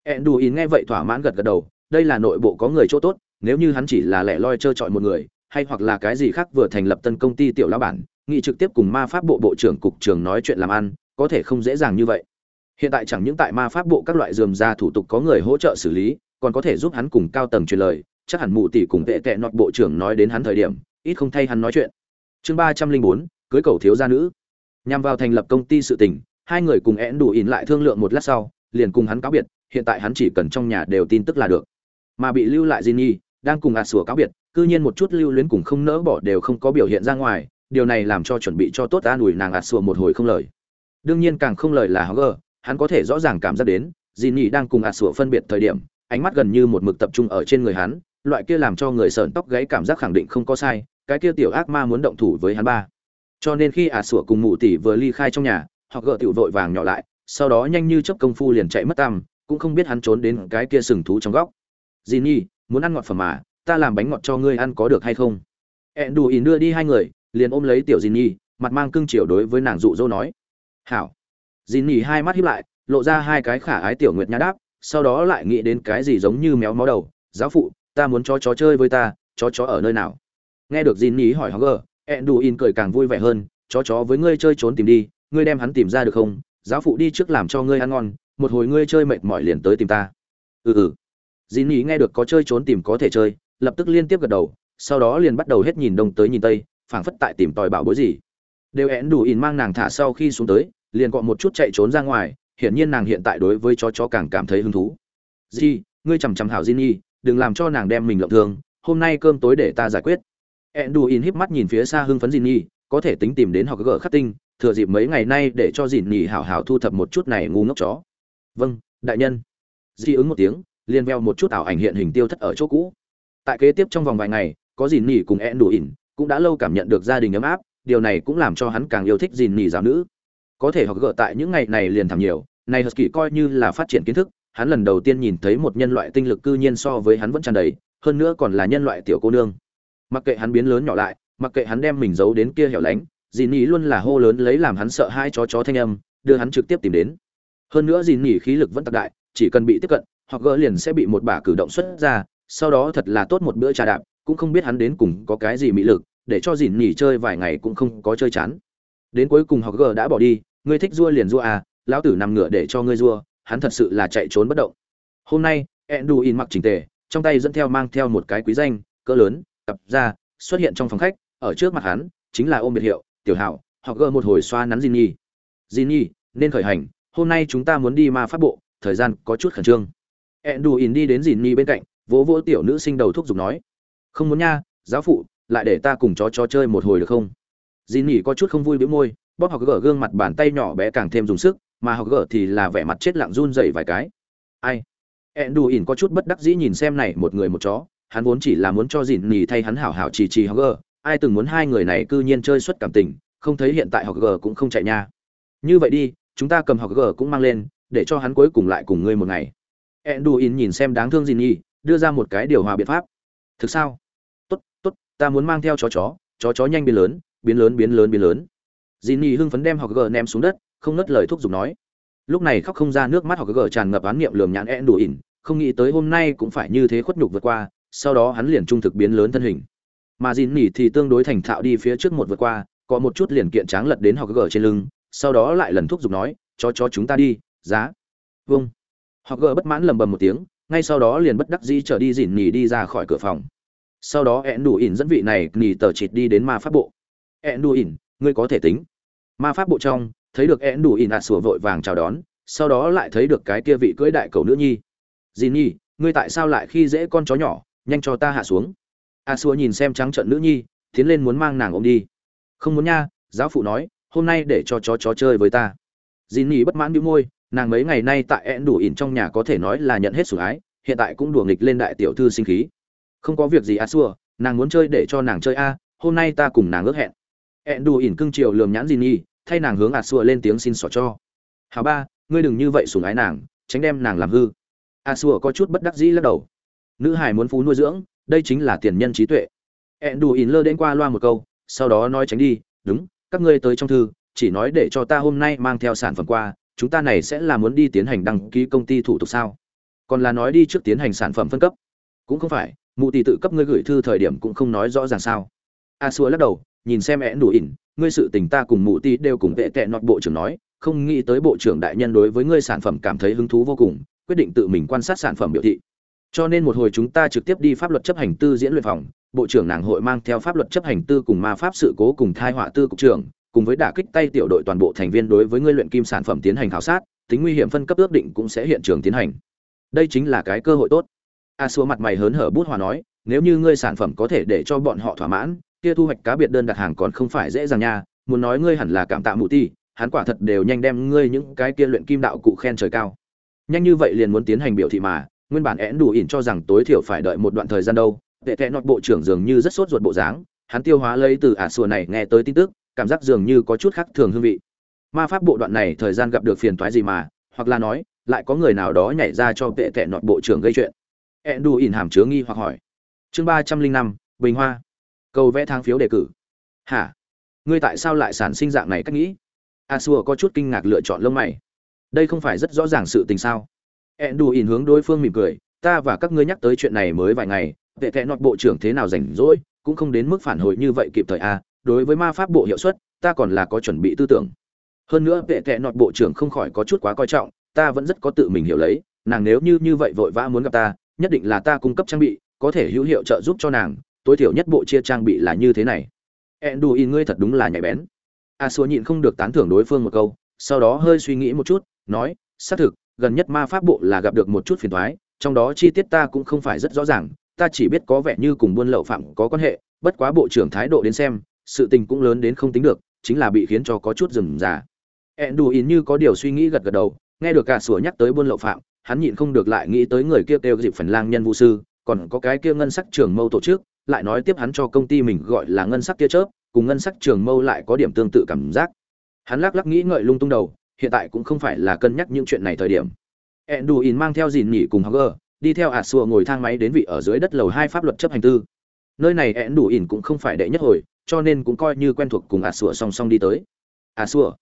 e nùi nghe vậy thỏa mãn gật gật đầu, đây là nội bộ có người chỗ tốt, nếu như hắn chỉ là lẻ loi trơ trọi một người, hay hoặc là cái gì khác vừa thành lập tân công ty tiểu lão bản, nghị trực tiếp cùng ma pháp bộ bộ trưởng cục trưởng nói chuyện làm ăn, có thể không dễ dàng như vậy. Hiện tại chẳng những tại ma pháp bộ các loại dườm ra thủ tục có người hỗ trợ xử lý, còn có thể giúp hắn cùng cao tầng truyền lời, chắc hẳn mụ tỷ cùng tệ tệ nọt bộ trưởng nói đến hắn thời điểm, ít không thay hắn nói chuyện. Chương ba trăm linh bốn, cưới cầu thiếu gia nữ. Nhằm vào thành lập công ty sự tình, hai người cùng én đủ ỉn lại thương lượng một lát sau, liền cùng hắn cáo biệt hiện tại hắn chỉ cần trong nhà đều tin tức là được. Mà bị lưu lại Jinny đang cùng ạt sủa cáo biệt cư nhiên một chút lưu luyến cùng không nỡ bỏ đều không có biểu hiện ra ngoài điều này làm cho chuẩn bị cho tốt an ủi nàng ạt sủa một hồi không lời. Đương nhiên càng không lời là Hogger, hắn có thể rõ ràng cảm giác đến Jinny đang cùng ạt sủa phân biệt thời điểm ánh mắt gần như một mực tập trung ở trên người hắn loại kia làm cho người sợn tóc gáy cảm giác khẳng định không có sai cái kia tiểu ác ma muốn động thủ với hắn ba. Cho nên khi ạt sủa cùng mụ tỷ vừa ly khai trong nhà họ gỡ tiểu vội vàng nhỏ lại sau đó nhanh như chớp công phu liền chạy mất tăm cũng không biết hắn trốn đến cái kia sừng thú trong góc. Dì nhi, muốn ăn ngọt phẩm mà, ta làm bánh ngọt cho ngươi ăn có được hay không? Ẹn đù ỉn đưa đi hai người, liền ôm lấy tiểu dì nhi, mặt mang cưng chiều đối với nàng dụ dỗ nói. Hảo. Dì nhi hai mắt hiếp lại, lộ ra hai cái khả ái tiểu nguyệt nhã đáp, sau đó lại nghĩ đến cái gì giống như méo mó đầu. Giáo phụ, ta muốn cho chó chơi với ta, chó chó ở nơi nào? Nghe được dì nhi hỏi hogger ẹn đù ỉn cười càng vui vẻ hơn, chó chó với ngươi chơi trốn tìm đi, ngươi đem hắn tìm ra được không? Giáo phụ đi trước làm cho ngươi ăn ngon một hồi ngươi chơi mệt mỏi liền tới tìm ta. Ừ ừ. Dì nỉ nghe được có chơi trốn tìm có thể chơi, lập tức liên tiếp gật đầu, sau đó liền bắt đầu hết nhìn đông tới nhìn tây, phảng phất tại tìm tòi bảo bối gì. Đều én đủ ỉn mang nàng thả sau khi xuống tới, liền gọi một chút chạy trốn ra ngoài, hiển nhiên nàng hiện tại đối với chó chó càng cảm thấy hứng thú. Di ngươi chằm chằm hảo di nhi, đừng làm cho nàng đem mình lộng thương, hôm nay cơm tối để ta giải quyết. Én đủ ỉn híp mắt nhìn phía xa hưng phấn di nhi, có thể tính tìm đến học gỡ khắc tinh, thừa dịp mấy ngày nay để cho dìn nhì hảo hảo thu thập một chút này ngu ngốc chó vâng đại nhân. Di ứng một tiếng, liền veo một chút ảo ảnh hiện hình tiêu thất ở chỗ cũ. Tại kế tiếp trong vòng vài ngày, có dìn nỉ cùng ẹn đủ ỉn, cũng đã lâu cảm nhận được gia đình ấm áp, điều này cũng làm cho hắn càng yêu thích dìn nỉ giáo nữ. Có thể học gỡ tại những ngày này liền thảm nhiều, này husky coi như là phát triển kiến thức, hắn lần đầu tiên nhìn thấy một nhân loại tinh lực cư nhiên so với hắn vẫn tràn đầy, hơn nữa còn là nhân loại tiểu cô nương. Mặc kệ hắn biến lớn nhỏ lại, mặc kệ hắn đem mình giấu đến kia hẻo lánh, dì nỉ luôn là hô lớn lấy làm hắn sợ hai chó chó thanh âm, đưa hắn trực tiếp tìm đến hơn nữa dìn nghỉ khí lực vẫn tạc đại chỉ cần bị tiếp cận hoặc gỡ liền sẽ bị một bà cử động xuất ra sau đó thật là tốt một bữa trà đạp cũng không biết hắn đến cùng có cái gì mỹ lực để cho dìn nghỉ chơi vài ngày cũng không có chơi chán đến cuối cùng hoặc gỡ đã bỏ đi ngươi thích dua liền dua à lão tử nằm ngửa để cho ngươi dua hắn thật sự là chạy trốn bất động hôm nay in mặc chỉnh tề trong tay dẫn theo mang theo một cái quý danh cỡ lớn cặp ra xuất hiện trong phòng khách ở trước mặt hắn chính là ôm biệt hiệu tiểu hảo họ gỡ một hồi xoa nắn Jinny. Jinny, nên khởi hành, hôm nay chúng ta muốn đi ma pháp bộ, thời gian có chút khẩn trương. Enduin đi đến Dìn Nhi bên cạnh, vỗ vỗ tiểu nữ sinh đầu thuốc giục nói: "Không muốn nha, giáo phụ, lại để ta cùng chó chó chơi một hồi được không?" Dìn Nhi có chút không vui bĩu môi, bóp học gỡ gương mặt bàn tay nhỏ bé càng thêm dùng sức, mà học gỡ thì là vẻ mặt chết lặng run rẩy vài cái. Ai? Enduin có chút bất đắc dĩ nhìn xem này một người một chó, hắn vốn chỉ là muốn cho Dìn Nhi thay hắn hảo hảo chỉ trì học gỡ, ai từng muốn hai người này cư nhiên chơi xuất cảm tình, không thấy hiện tại học G cũng không chạy nha. Như vậy đi, chúng ta cầm học G cũng mang lên, để cho hắn cuối cùng lại cùng ngươi một ngày. Enduin nhìn xem đáng thương gì nhỉ, đưa ra một cái điều hòa biện pháp. Thực sao? Tốt, tốt, ta muốn mang theo chó chó, chó chó nhanh biến lớn, biến lớn biến lớn biến lớn. Jinny hưng phấn đem học G ném xuống đất, không ngớt lời thúc giục nói. Lúc này khóc không ra nước mắt học G tràn ngập án niệm lườm nhãn Enduin, không nghĩ tới hôm nay cũng phải như thế khuất nhục vượt qua, sau đó hắn liền trung thực biến lớn thân hình mà gì nỉ thì tương đối thành thạo đi phía trước một vượt qua có một chút liền kiện tráng lật đến học gờ trên lưng sau đó lại lần thúc giục nói cho cho chúng ta đi, giá. Vâng. Họ gờ bất mãn lầm bầm một tiếng, ngay sau đó liền bất đắc dĩ trở đi dìn nỉ đi ra khỏi cửa phòng. Sau đó ẹn đủ ỉn dẫn vị này nỉ tờ chịt đi đến ma pháp bộ. Ẹn đủ ỉn, ngươi có thể tính. Ma pháp bộ trong, thấy được ẹn đủ ỉn ạt sủa vội vàng chào đón, sau đó lại thấy được cái kia vị cưỡi đại cầu nữ nhi. Dìn nhi ngươi tại sao lại khi dễ con chó nhỏ, nhanh cho ta hạ xuống. A xua nhìn xem trắng trận nữ nhi, tiến lên muốn mang nàng ôm đi. Không muốn nha, giáo phụ nói hôm nay để cho chó chó chơi với ta. Dì nỉ bất mãn bĩu môi, nàng mấy ngày nay tại ẹn đủ ỉn trong nhà có thể nói là nhận hết sủng ái, hiện tại cũng đùa nghịch lên đại tiểu thư sinh khí. Không có việc gì a xua, nàng muốn chơi để cho nàng chơi a hôm nay ta cùng nàng ước hẹn. Ẹn đủ ỉn cưng chiều lườm nhãn dì nỉ thay nàng hướng a xua lên tiếng xin xỏ cho. Hà ba, ngươi đừng như vậy sủng ái nàng, tránh đem nàng làm hư. A xua có chút bất đắc dĩ lắc đầu. Nữ hải muốn phú nuôi dưỡng, đây chính là tiền nhân trí tuệ. Ẹn đủ ỉn lơ đến qua loa một câu, sau đó nói tránh đi, đúng các ngươi tới trong thư, chỉ nói để cho ta hôm nay mang theo sản phẩm qua, chúng ta này sẽ là muốn đi tiến hành đăng ký công ty thủ tục sao? Còn là nói đi trước tiến hành sản phẩm phân cấp? Cũng không phải, mụ tỷ tự cấp ngươi gửi thư thời điểm cũng không nói rõ ràng sao. A xua lắc đầu, nhìn xem én đủ ỉn, ngươi sự tình ta cùng mụ tỷ đều cùng vệ tệ nọt bộ trưởng nói, không nghĩ tới bộ trưởng đại nhân đối với ngươi sản phẩm cảm thấy hứng thú vô cùng, quyết định tự mình quan sát sản phẩm biểu thị. Cho nên một hồi chúng ta trực tiếp đi pháp luật chấp hành tư diễn luyện phòng bộ trưởng nàng hội mang theo pháp luật chấp hành tư cùng ma pháp sự cố cùng thai họa tư cục trưởng, cùng với đả kích tay tiểu đội toàn bộ thành viên đối với ngươi luyện kim sản phẩm tiến hành khảo sát, tính nguy hiểm phân cấp ước định cũng sẽ hiện trường tiến hành. Đây chính là cái cơ hội tốt. A xua mặt mày hớn hở bút hòa nói, nếu như ngươi sản phẩm có thể để cho bọn họ thỏa mãn, kia thu hoạch cá biệt đơn đặt hàng còn không phải dễ dàng nha, muốn nói ngươi hẳn là cảm tạ mụ ti hắn quả thật đều nhanh đem ngươi những cái kia luyện kim đạo cụ khen trời cao. Nhanh như vậy liền muốn tiến hành biểu thị mà, nguyên bản én đủ ỉn cho rằng tối thiểu phải đợi một đoạn thời gian đâu tệ tệ nọt bộ trưởng dường như rất sốt ruột bộ dáng, hắn tiêu hóa lấy từ ả sùa này nghe tới tin tức, cảm giác dường như có chút khác thường hương vị. Ma pháp bộ đoạn này thời gian gặp được phiền toái gì mà, hoặc là nói, lại có người nào đó nhảy ra cho tệ tệ nọt bộ trưởng gây chuyện. Ẹn đù ỉn hàm chứa nghi hoặc hỏi. Chương ba trăm linh năm, bình hoa. Cầu vẽ thang phiếu đề cử. Hả? Ngươi tại sao lại sản sinh dạng này cách nghĩ? A xua có chút kinh ngạc lựa chọn lông mày. Đây không phải rất rõ ràng sự tình sao? Ẹn đù ỉn hướng đối phương mỉm cười. Ta và các ngươi nhắc tới chuyện này mới vài ngày vệ tệ nọt bộ trưởng thế nào rảnh rỗi, cũng không đến mức phản hồi như vậy kịp thời a đối với ma pháp bộ hiệu suất, ta còn là có chuẩn bị tư tưởng. Hơn nữa, vệ tệ nọt bộ trưởng không khỏi có chút quá coi trọng, ta vẫn rất có tự mình hiểu lấy, nàng nếu như như vậy vội vã muốn gặp ta, nhất định là ta cung cấp trang bị, có thể hữu hiệu trợ giúp cho nàng, tối thiểu nhất bộ chia trang bị là như thế này. Ẹn đù ngươi thật đúng là nhạy bén. A xua nhịn không được tán thưởng đối phương một câu, sau đó hơi suy nghĩ một chút, nói, xác thực, gần nhất ma pháp bộ là gặp được một chút phiền thoái, trong đó chi tiết ta cũng không phải rất rõ ràng ta chỉ biết có vẻ như cùng buôn lậu phạm có quan hệ bất quá bộ trưởng thái độ đến xem sự tình cũng lớn đến không tính được chính là bị khiến cho có chút rừng già ẹn đù ỉn như có điều suy nghĩ gật gật đầu nghe được cả sủa nhắc tới buôn lậu phạm hắn nhịn không được lại nghĩ tới người kia kêu dịp phần lang nhân vũ sư còn có cái kia ngân sắc trường mâu tổ chức lại nói tiếp hắn cho công ty mình gọi là ngân sắc kia chớp cùng ngân sắc trường mâu lại có điểm tương tự cảm giác. Hắn lắc lắc nghĩ ngợi lung tung đầu hiện tại cũng không phải là cân nhắc những chuyện này thời điểm. Enduin mang theo dìn nhỉ cùng Hager, đi theo Asua ngồi thang máy đến vị ở dưới đất lầu hai pháp luật chấp hành tư. Nơi này ẽn đủ ỉn cũng không phải đệ nhất hồi, cho nên cũng coi như quen thuộc cùng Asua song song đi tới. Asua,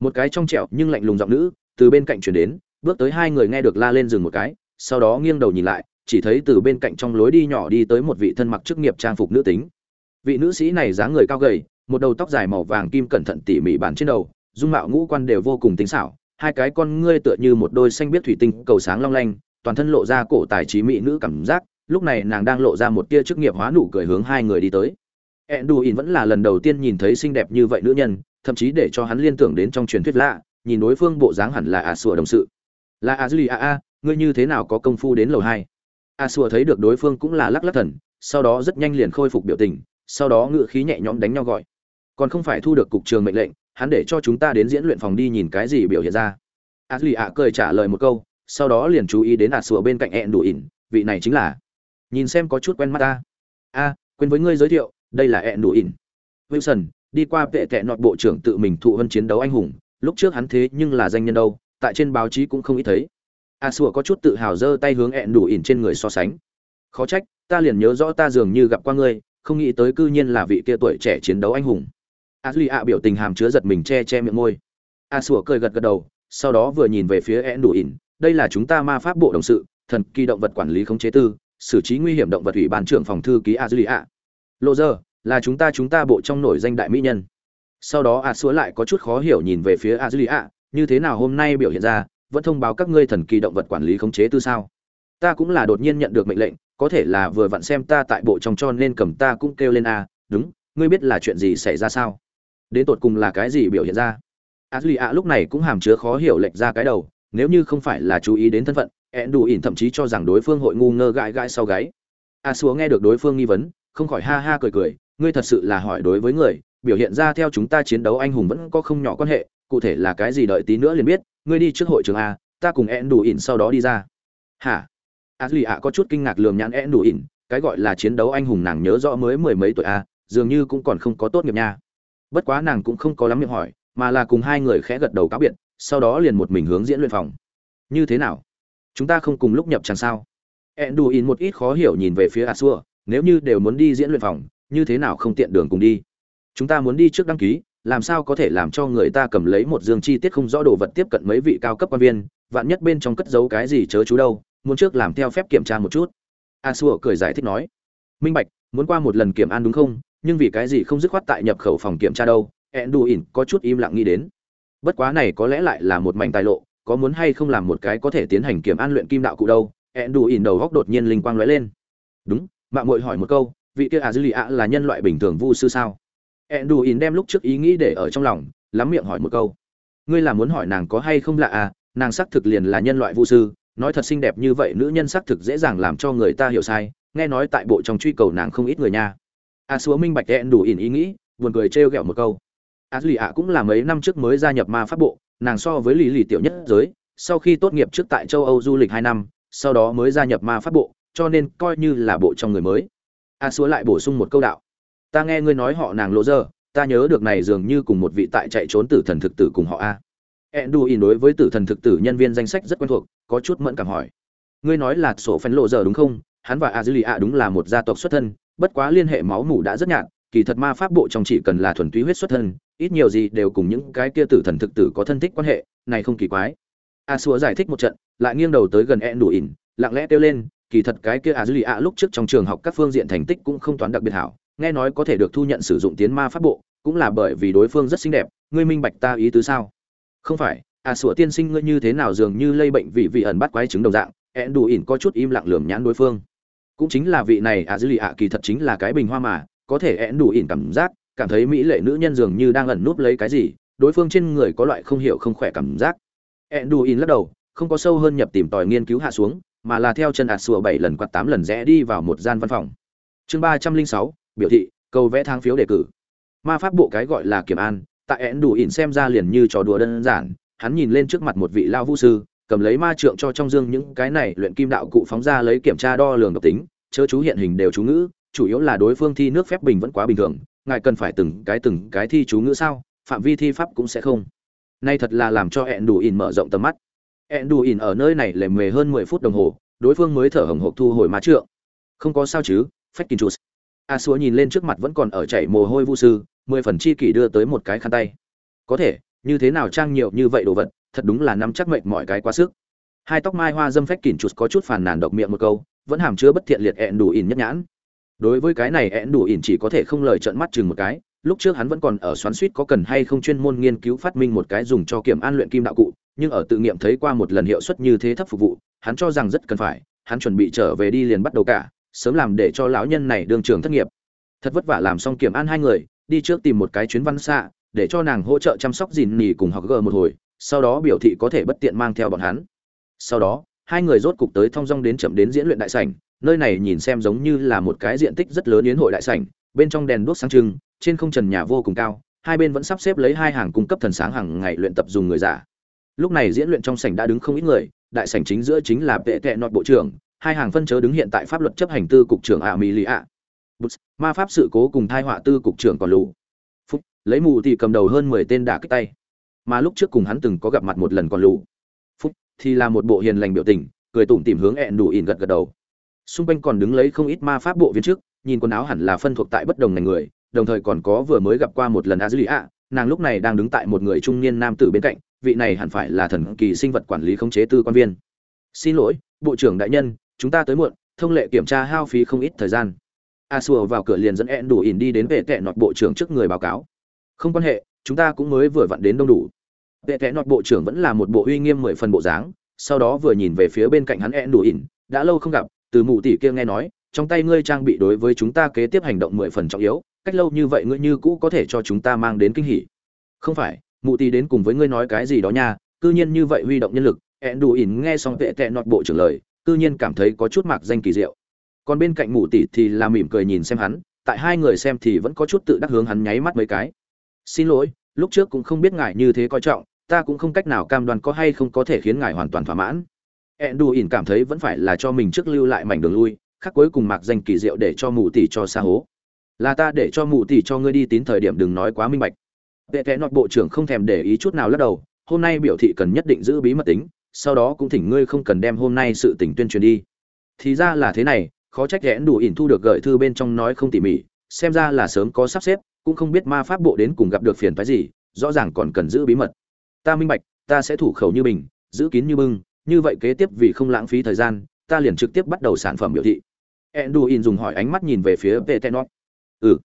một cái trong trẻo nhưng lạnh lùng giọng nữ, từ bên cạnh chuyển đến, bước tới hai người nghe được la lên dừng một cái, sau đó nghiêng đầu nhìn lại, chỉ thấy từ bên cạnh trong lối đi nhỏ đi tới một vị thân mặc chức nghiệp trang phục nữ tính. Vị nữ sĩ này dáng người cao gầy, một đầu tóc dài màu vàng kim cẩn thận tỉ mỉ bàn trên đầu, dung mạo ngũ quan đều vô cùng tinh xảo, hai cái con ngươi tựa như một đôi xanh biết thủy tinh cầu sáng long lanh, toàn thân lộ ra cổ tài trí mỹ nữ cảm giác, lúc này nàng đang lộ ra một tia chức nghiệp hóa nụ cười hướng hai người đi tới. edduin vẫn là lần đầu tiên nhìn thấy xinh đẹp như vậy nữ nhân, thậm chí để cho hắn liên tưởng đến trong truyền thuyết lạ, nhìn đối phương bộ dáng hẳn là A sùa đồng sự. Là Azli a a, ngươi như thế nào có công phu đến lầu hai? A sùa thấy được đối phương cũng là lắc lắc thần, sau đó rất nhanh liền khôi phục biểu tình, sau đó ngự khí nhẹ nhõm đánh nhau gọi. Còn không phải thu được cục trường mệnh lệnh, hắn để cho chúng ta đến diễn luyện phòng đi nhìn cái gì biểu hiện ra a duy a cười trả lời một câu sau đó liền chú ý đến ạt sủa bên cạnh ẹn đủ ỉn, vị này chính là. Nhìn xem có chút quen mắt ta. A, quên với ngươi giới thiệu, đây là ẹn đủ ỉn. Wilson, đi qua vệ tệ nọt bộ trưởng tự mình thụ hơn chiến đấu anh hùng, lúc trước hắn thế nhưng là danh nhân đâu, tại trên báo chí cũng không ít thấy. A sủa có chút tự hào giơ tay hướng ẹn đủ ỉn trên người so sánh. Khó trách, ta liền nhớ rõ ta dường như gặp qua ngươi, không nghĩ tới cư nhiên là vị kia tuổi trẻ chiến đấu anh hùng. A duy ạ biểu tình hàm chứa giật mình che che miệng môi. A sủa cười gật gật đầu, sau đó vừa nhìn về phía ẹn đủ ỉn đây là chúng ta ma pháp bộ đồng sự, thần kỳ động vật quản lý khống chế tư, xử trí nguy hiểm động vật ủy ban trưởng phòng thư ký a duy ạ lộ giờ, là chúng ta chúng ta bộ trong nổi danh đại mỹ nhân. Sau đó a xúa lại có chút khó hiểu nhìn về phía a dư lì ạ như thế nào hôm nay biểu hiện ra, vẫn thông báo các ngươi thần kỳ động vật quản lý khống chế tư sao? Ta cũng là đột nhiên nhận được mệnh lệnh, có thể là vừa vặn xem ta tại bộ trong cho nên cầm ta cũng kêu lên a, đúng, ngươi biết là chuyện gì xảy ra sao? Đến tột cùng là cái gì biểu hiện ra? A dư lì ạ lúc này cũng hàm chứa khó hiểu lệch ra cái đầu nếu như không phải là chú ý đến thân phận, ẹn đủ ỉn thậm chí cho rằng đối phương hội ngu ngơ gãi gãi sau gáy. A xúa nghe được đối phương nghi vấn, không khỏi ha ha cười cười, ngươi thật sự là hỏi đối với người, biểu hiện ra theo chúng ta chiến đấu anh hùng vẫn có không nhỏ quan hệ, cụ thể là cái gì đợi tí nữa liền biết, ngươi đi trước hội trường a, ta cùng ẹn đủ ỉn sau đó đi ra. Hả? A lì ạ có chút kinh ngạc lườm nhãn ẹn đủ ỉn, cái gọi là chiến đấu anh hùng nàng nhớ rõ mới mười mấy tuổi a, dường như cũng còn không có tốt nghiệp nha. Bất quá nàng cũng không có lắm miệng hỏi, mà là cùng hai người khẽ gật đầu cáo biệt sau đó liền một mình hướng diễn luyện phòng. Như thế nào? Chúng ta không cùng lúc nhập chẳng sao? Ẹn đủ một ít khó hiểu nhìn về phía a xua nếu như đều muốn đi diễn luyện phòng, như thế nào không tiện đường cùng đi? Chúng ta muốn đi trước đăng ký, làm sao có thể làm cho người ta cầm lấy một dương chi tiết không rõ đồ vật tiếp cận mấy vị cao cấp quan viên, vạn nhất bên trong cất giấu cái gì chớ chú đâu, muốn trước làm theo phép kiểm tra một chút. A xua cười giải thích nói. Minh bạch, muốn qua một lần kiểm an đúng không? Nhưng vì cái gì không dứt khoát tại nhập khẩu phòng kiểm tra đâu? Ẹn đù ỉn có chút im lặng nghĩ đến bất quá này có lẽ lại là một mảnh tài lộ, có muốn hay không làm một cái có thể tiến hành kiểm an luyện kim đạo cụ đâu. Ẹn đủ ỉn đầu góc đột nhiên linh quang lóe lên. Đúng, mạng mội hỏi một câu, vị kia à dư lì ạ là nhân loại bình thường vu sư sao? Ẹn đủ ỉn đem lúc trước ý nghĩ để ở trong lòng, lắm miệng hỏi một câu. Ngươi là muốn hỏi nàng có hay không lạ à? Nàng xác thực liền là nhân loại vu sư, nói thật xinh đẹp như vậy nữ nhân xác thực dễ dàng làm cho người ta hiểu sai, nghe nói tại bộ trong truy cầu nàng không ít người nha. A xúa minh bạch ẹn đủ ỉn ý nghĩ, buồn cười trêu ghẹo một câu a ạ cũng là mấy năm trước mới gia nhập ma pháp bộ nàng so với Lý lì tiểu nhất giới sau khi tốt nghiệp trước tại châu âu du lịch hai năm sau đó mới gia nhập ma pháp bộ cho nên coi như là bộ trong người mới a xúa lại bổ sung một câu đạo ta nghe ngươi nói họ nàng lộ dơ ta nhớ được này dường như cùng một vị tại chạy trốn tử thần thực tử cùng họ a Enduin đối với tử thần thực tử nhân viên danh sách rất quen thuộc, có chút mẫn cảm hỏi. Ngươi nói là sổ phấn lộ giờ đúng không? Hắn và Azulia đúng là một gia tộc xuất thân, bất quá liên hệ máu mủ đã rất nhạt, kỳ thật ma pháp bộ trong chỉ cần là thuần túy huyết xuất thân, ít nhiều gì đều cùng những cái kia tử thần thực tử có thân thích quan hệ, này không kỳ quái. a xua giải thích một trận, lại nghiêng đầu tới gần Enduin, lặng lẽ kêu lên, kỳ thật cái kia A Julie A lúc trước trong trường học các phương diện thành tích cũng không toán đặc biệt hảo, nghe nói có thể được thu nhận sử dụng tiến ma pháp bộ, cũng là bởi vì đối phương rất xinh đẹp, ngươi minh bạch ta ý tứ sao? không phải A sủa tiên sinh ngươi như thế nào dường như lây bệnh vị vị ẩn bắt quái chứng đồng dạng e ẹn đủ ỉn có chút im lặng lườm nhãn đối phương cũng chính là vị này A dư lì a kỳ thật chính là cái bình hoa mà có thể e ẹn đủ ỉn cảm giác cảm thấy mỹ lệ nữ nhân dường như đang ẩn núp lấy cái gì, đối phương trên người có loại không hiểu không khỏe cảm giác. Ẹn đủ lắc đầu, không có sâu hơn nhập tìm tòi nghiên cứu hạ xuống, mà là theo chân ạt sùa bảy lần quạt tám lần rẽ đi vào một gian văn phòng. Chương ba trăm linh sáu, biểu thị câu vẽ thang phiếu đề cử. Ma pháp bộ cái gọi là kiểm an, tại én đủ ỉn xem ra liền như trò đùa đơn giản, hắn nhìn lên trước mặt một vị lao vũ sư, cầm lấy ma trượng cho trong dương những cái này luyện kim đạo cụ phóng ra lấy kiểm tra đo lường độc tính, chớ chú hiện hình đều chú ngữ, chủ yếu là đối phương thi nước phép bình vẫn quá bình thường ngài cần phải từng cái từng cái thi chú ngữ sao? Phạm vi thi pháp cũng sẽ không. Nay thật là làm cho hẹn đủ ỉn mở rộng tầm mắt. Hẹn đủ ỉn ở nơi này lề mề hơn mười phút đồng hồ, đối phương mới thở hồng hộc thu hồi má trượng. Không có sao chứ, phách kín chụt a xúa nhìn lên trước mặt vẫn còn ở chảy mồ hôi vu sư, mười phần chi kỷ đưa tới một cái khăn tay. Có thể, như thế nào trang nhiều như vậy đồ vật, thật đúng là nắm chắc mệnh mọi cái quá sức. Hai tóc mai hoa dâm phách kín chụt có chút phàn nàn độc miệng một câu, vẫn hàm chứa bất thiện liệt ẹn đủ ỉn nhất nhãn đối với cái này ẹn đủ ỉn chỉ có thể không lời trợn mắt chừng một cái, lúc trước hắn vẫn còn ở xoắn suýt có cần hay không chuyên môn nghiên cứu phát minh một cái dùng cho kiểm an luyện kim đạo cụ, nhưng ở tự nghiệm thấy qua một lần hiệu suất như thế thấp phục vụ, hắn cho rằng rất cần phải, hắn chuẩn bị trở về đi liền bắt đầu cả, sớm làm để cho lão nhân này đương trường thất nghiệp. Thật vất vả làm xong kiểm an hai người, đi trước tìm một cái chuyến văn xạ để cho nàng hỗ trợ chăm sóc dìn nỉ cùng học gờ một hồi, sau đó biểu thị có thể bất tiện mang theo bọn hắn. Sau đó, hai người rốt cục tới thong dong đến chậm đến diễn luyện đại sảnh nơi này nhìn xem giống như là một cái diện tích rất lớn yến hội đại sảnh, bên trong đèn đuốc sáng trưng, trên không trần nhà vô cùng cao, hai bên vẫn sắp xếp lấy hai hàng cung cấp thần sáng hàng ngày luyện tập dùng người giả. Lúc này diễn luyện trong sảnh đã đứng không ít người, đại sảnh chính giữa chính là vệ tệ nọt bộ trưởng, hai hàng phân chớ đứng hiện tại pháp luật chấp hành tư cục trưởng ạ mỹ ạ. Ma pháp sự cố cùng thai họa tư cục trưởng còn lù. Phúc, lấy mù thì cầm đầu hơn mười tên đả kích tay. Mà lúc trước cùng hắn từng có gặp mặt một lần còn lù. Phúc, thì là một bộ hiền lành biểu tình, cười tủm tỉm hướng ẹn đủ ỉn gật gật đầu xung quanh còn đứng lấy không ít ma pháp bộ viên trước, nhìn quần áo hẳn là phân thuộc tại bất đồng ngành người, đồng thời còn có vừa mới gặp qua một lần a dư lì ạ nàng lúc này đang đứng tại một người trung niên nam tử bên cạnh, vị này hẳn phải là thần kỳ sinh vật quản lý khống chế tư quan viên. Xin lỗi, bộ trưởng đại nhân, chúng ta tới muộn, thông lệ kiểm tra hao phí không ít thời gian. A xua vào cửa liền dẫn ed đủ ỉn đi đến vệ tệ nọt bộ trưởng trước người báo cáo. Không quan hệ, chúng ta cũng mới vừa vặn đến đông đủ. Vệ tệ nọt bộ trưởng vẫn là một bộ uy nghiêm mười phần bộ dáng, sau đó vừa nhìn về phía bên cạnh hắn ed đủ ỉn, đã lâu không gặp từ mụ tỷ kia nghe nói, trong tay ngươi trang bị đối với chúng ta kế tiếp hành động mười phần trọng yếu, cách lâu như vậy ngươi như cũ có thể cho chúng ta mang đến kinh hỉ. Không phải, mụ tỷ đến cùng với ngươi nói cái gì đó nha, cư nhiên như vậy huy động nhân lực, ẹn đủ ỉn nghe xong vệ tệ nọt bộ trưởng lời, cư nhiên cảm thấy có chút mạc danh kỳ diệu. Còn bên cạnh mụ tỷ thì là mỉm cười nhìn xem hắn, tại hai người xem thì vẫn có chút tự đắc hướng hắn nháy mắt mấy cái. Xin lỗi, lúc trước cũng không biết ngài như thế coi trọng, ta cũng không cách nào cam đoan có hay không có thể khiến ngài hoàn toàn thỏa mãn ẹn đù ỉn cảm thấy vẫn phải là cho mình trước lưu lại mảnh đường lui khác cuối cùng mặc danh kỳ diệu để cho mụ tỷ cho xa hố. Là ta để cho mụ tỷ cho ngươi đi tín thời điểm đừng nói quá minh bạch. Vệ kẽ nọt bộ trưởng không thèm để ý chút nào lắc đầu, hôm nay biểu thị cần nhất định giữ bí mật tính, sau đó cũng thỉnh ngươi không cần đem hôm nay sự tình tuyên truyền đi. Thì ra là thế này, khó trách ghẽn đủ ỉn thu được gợi thư bên trong nói không tỉ mỉ, xem ra là sớm có sắp xếp, cũng không biết ma pháp bộ đến cùng gặp được phiền phái gì, rõ ràng còn cần giữ bí mật. Ta minh bạch, ta sẽ thủ khẩu như bình, giữ kín như bưng như vậy kế tiếp vì không lãng phí thời gian, ta liền trực tiếp bắt đầu sản phẩm biểu thị. Enduin dùng hỏi ánh mắt nhìn về phía vetenot ừ.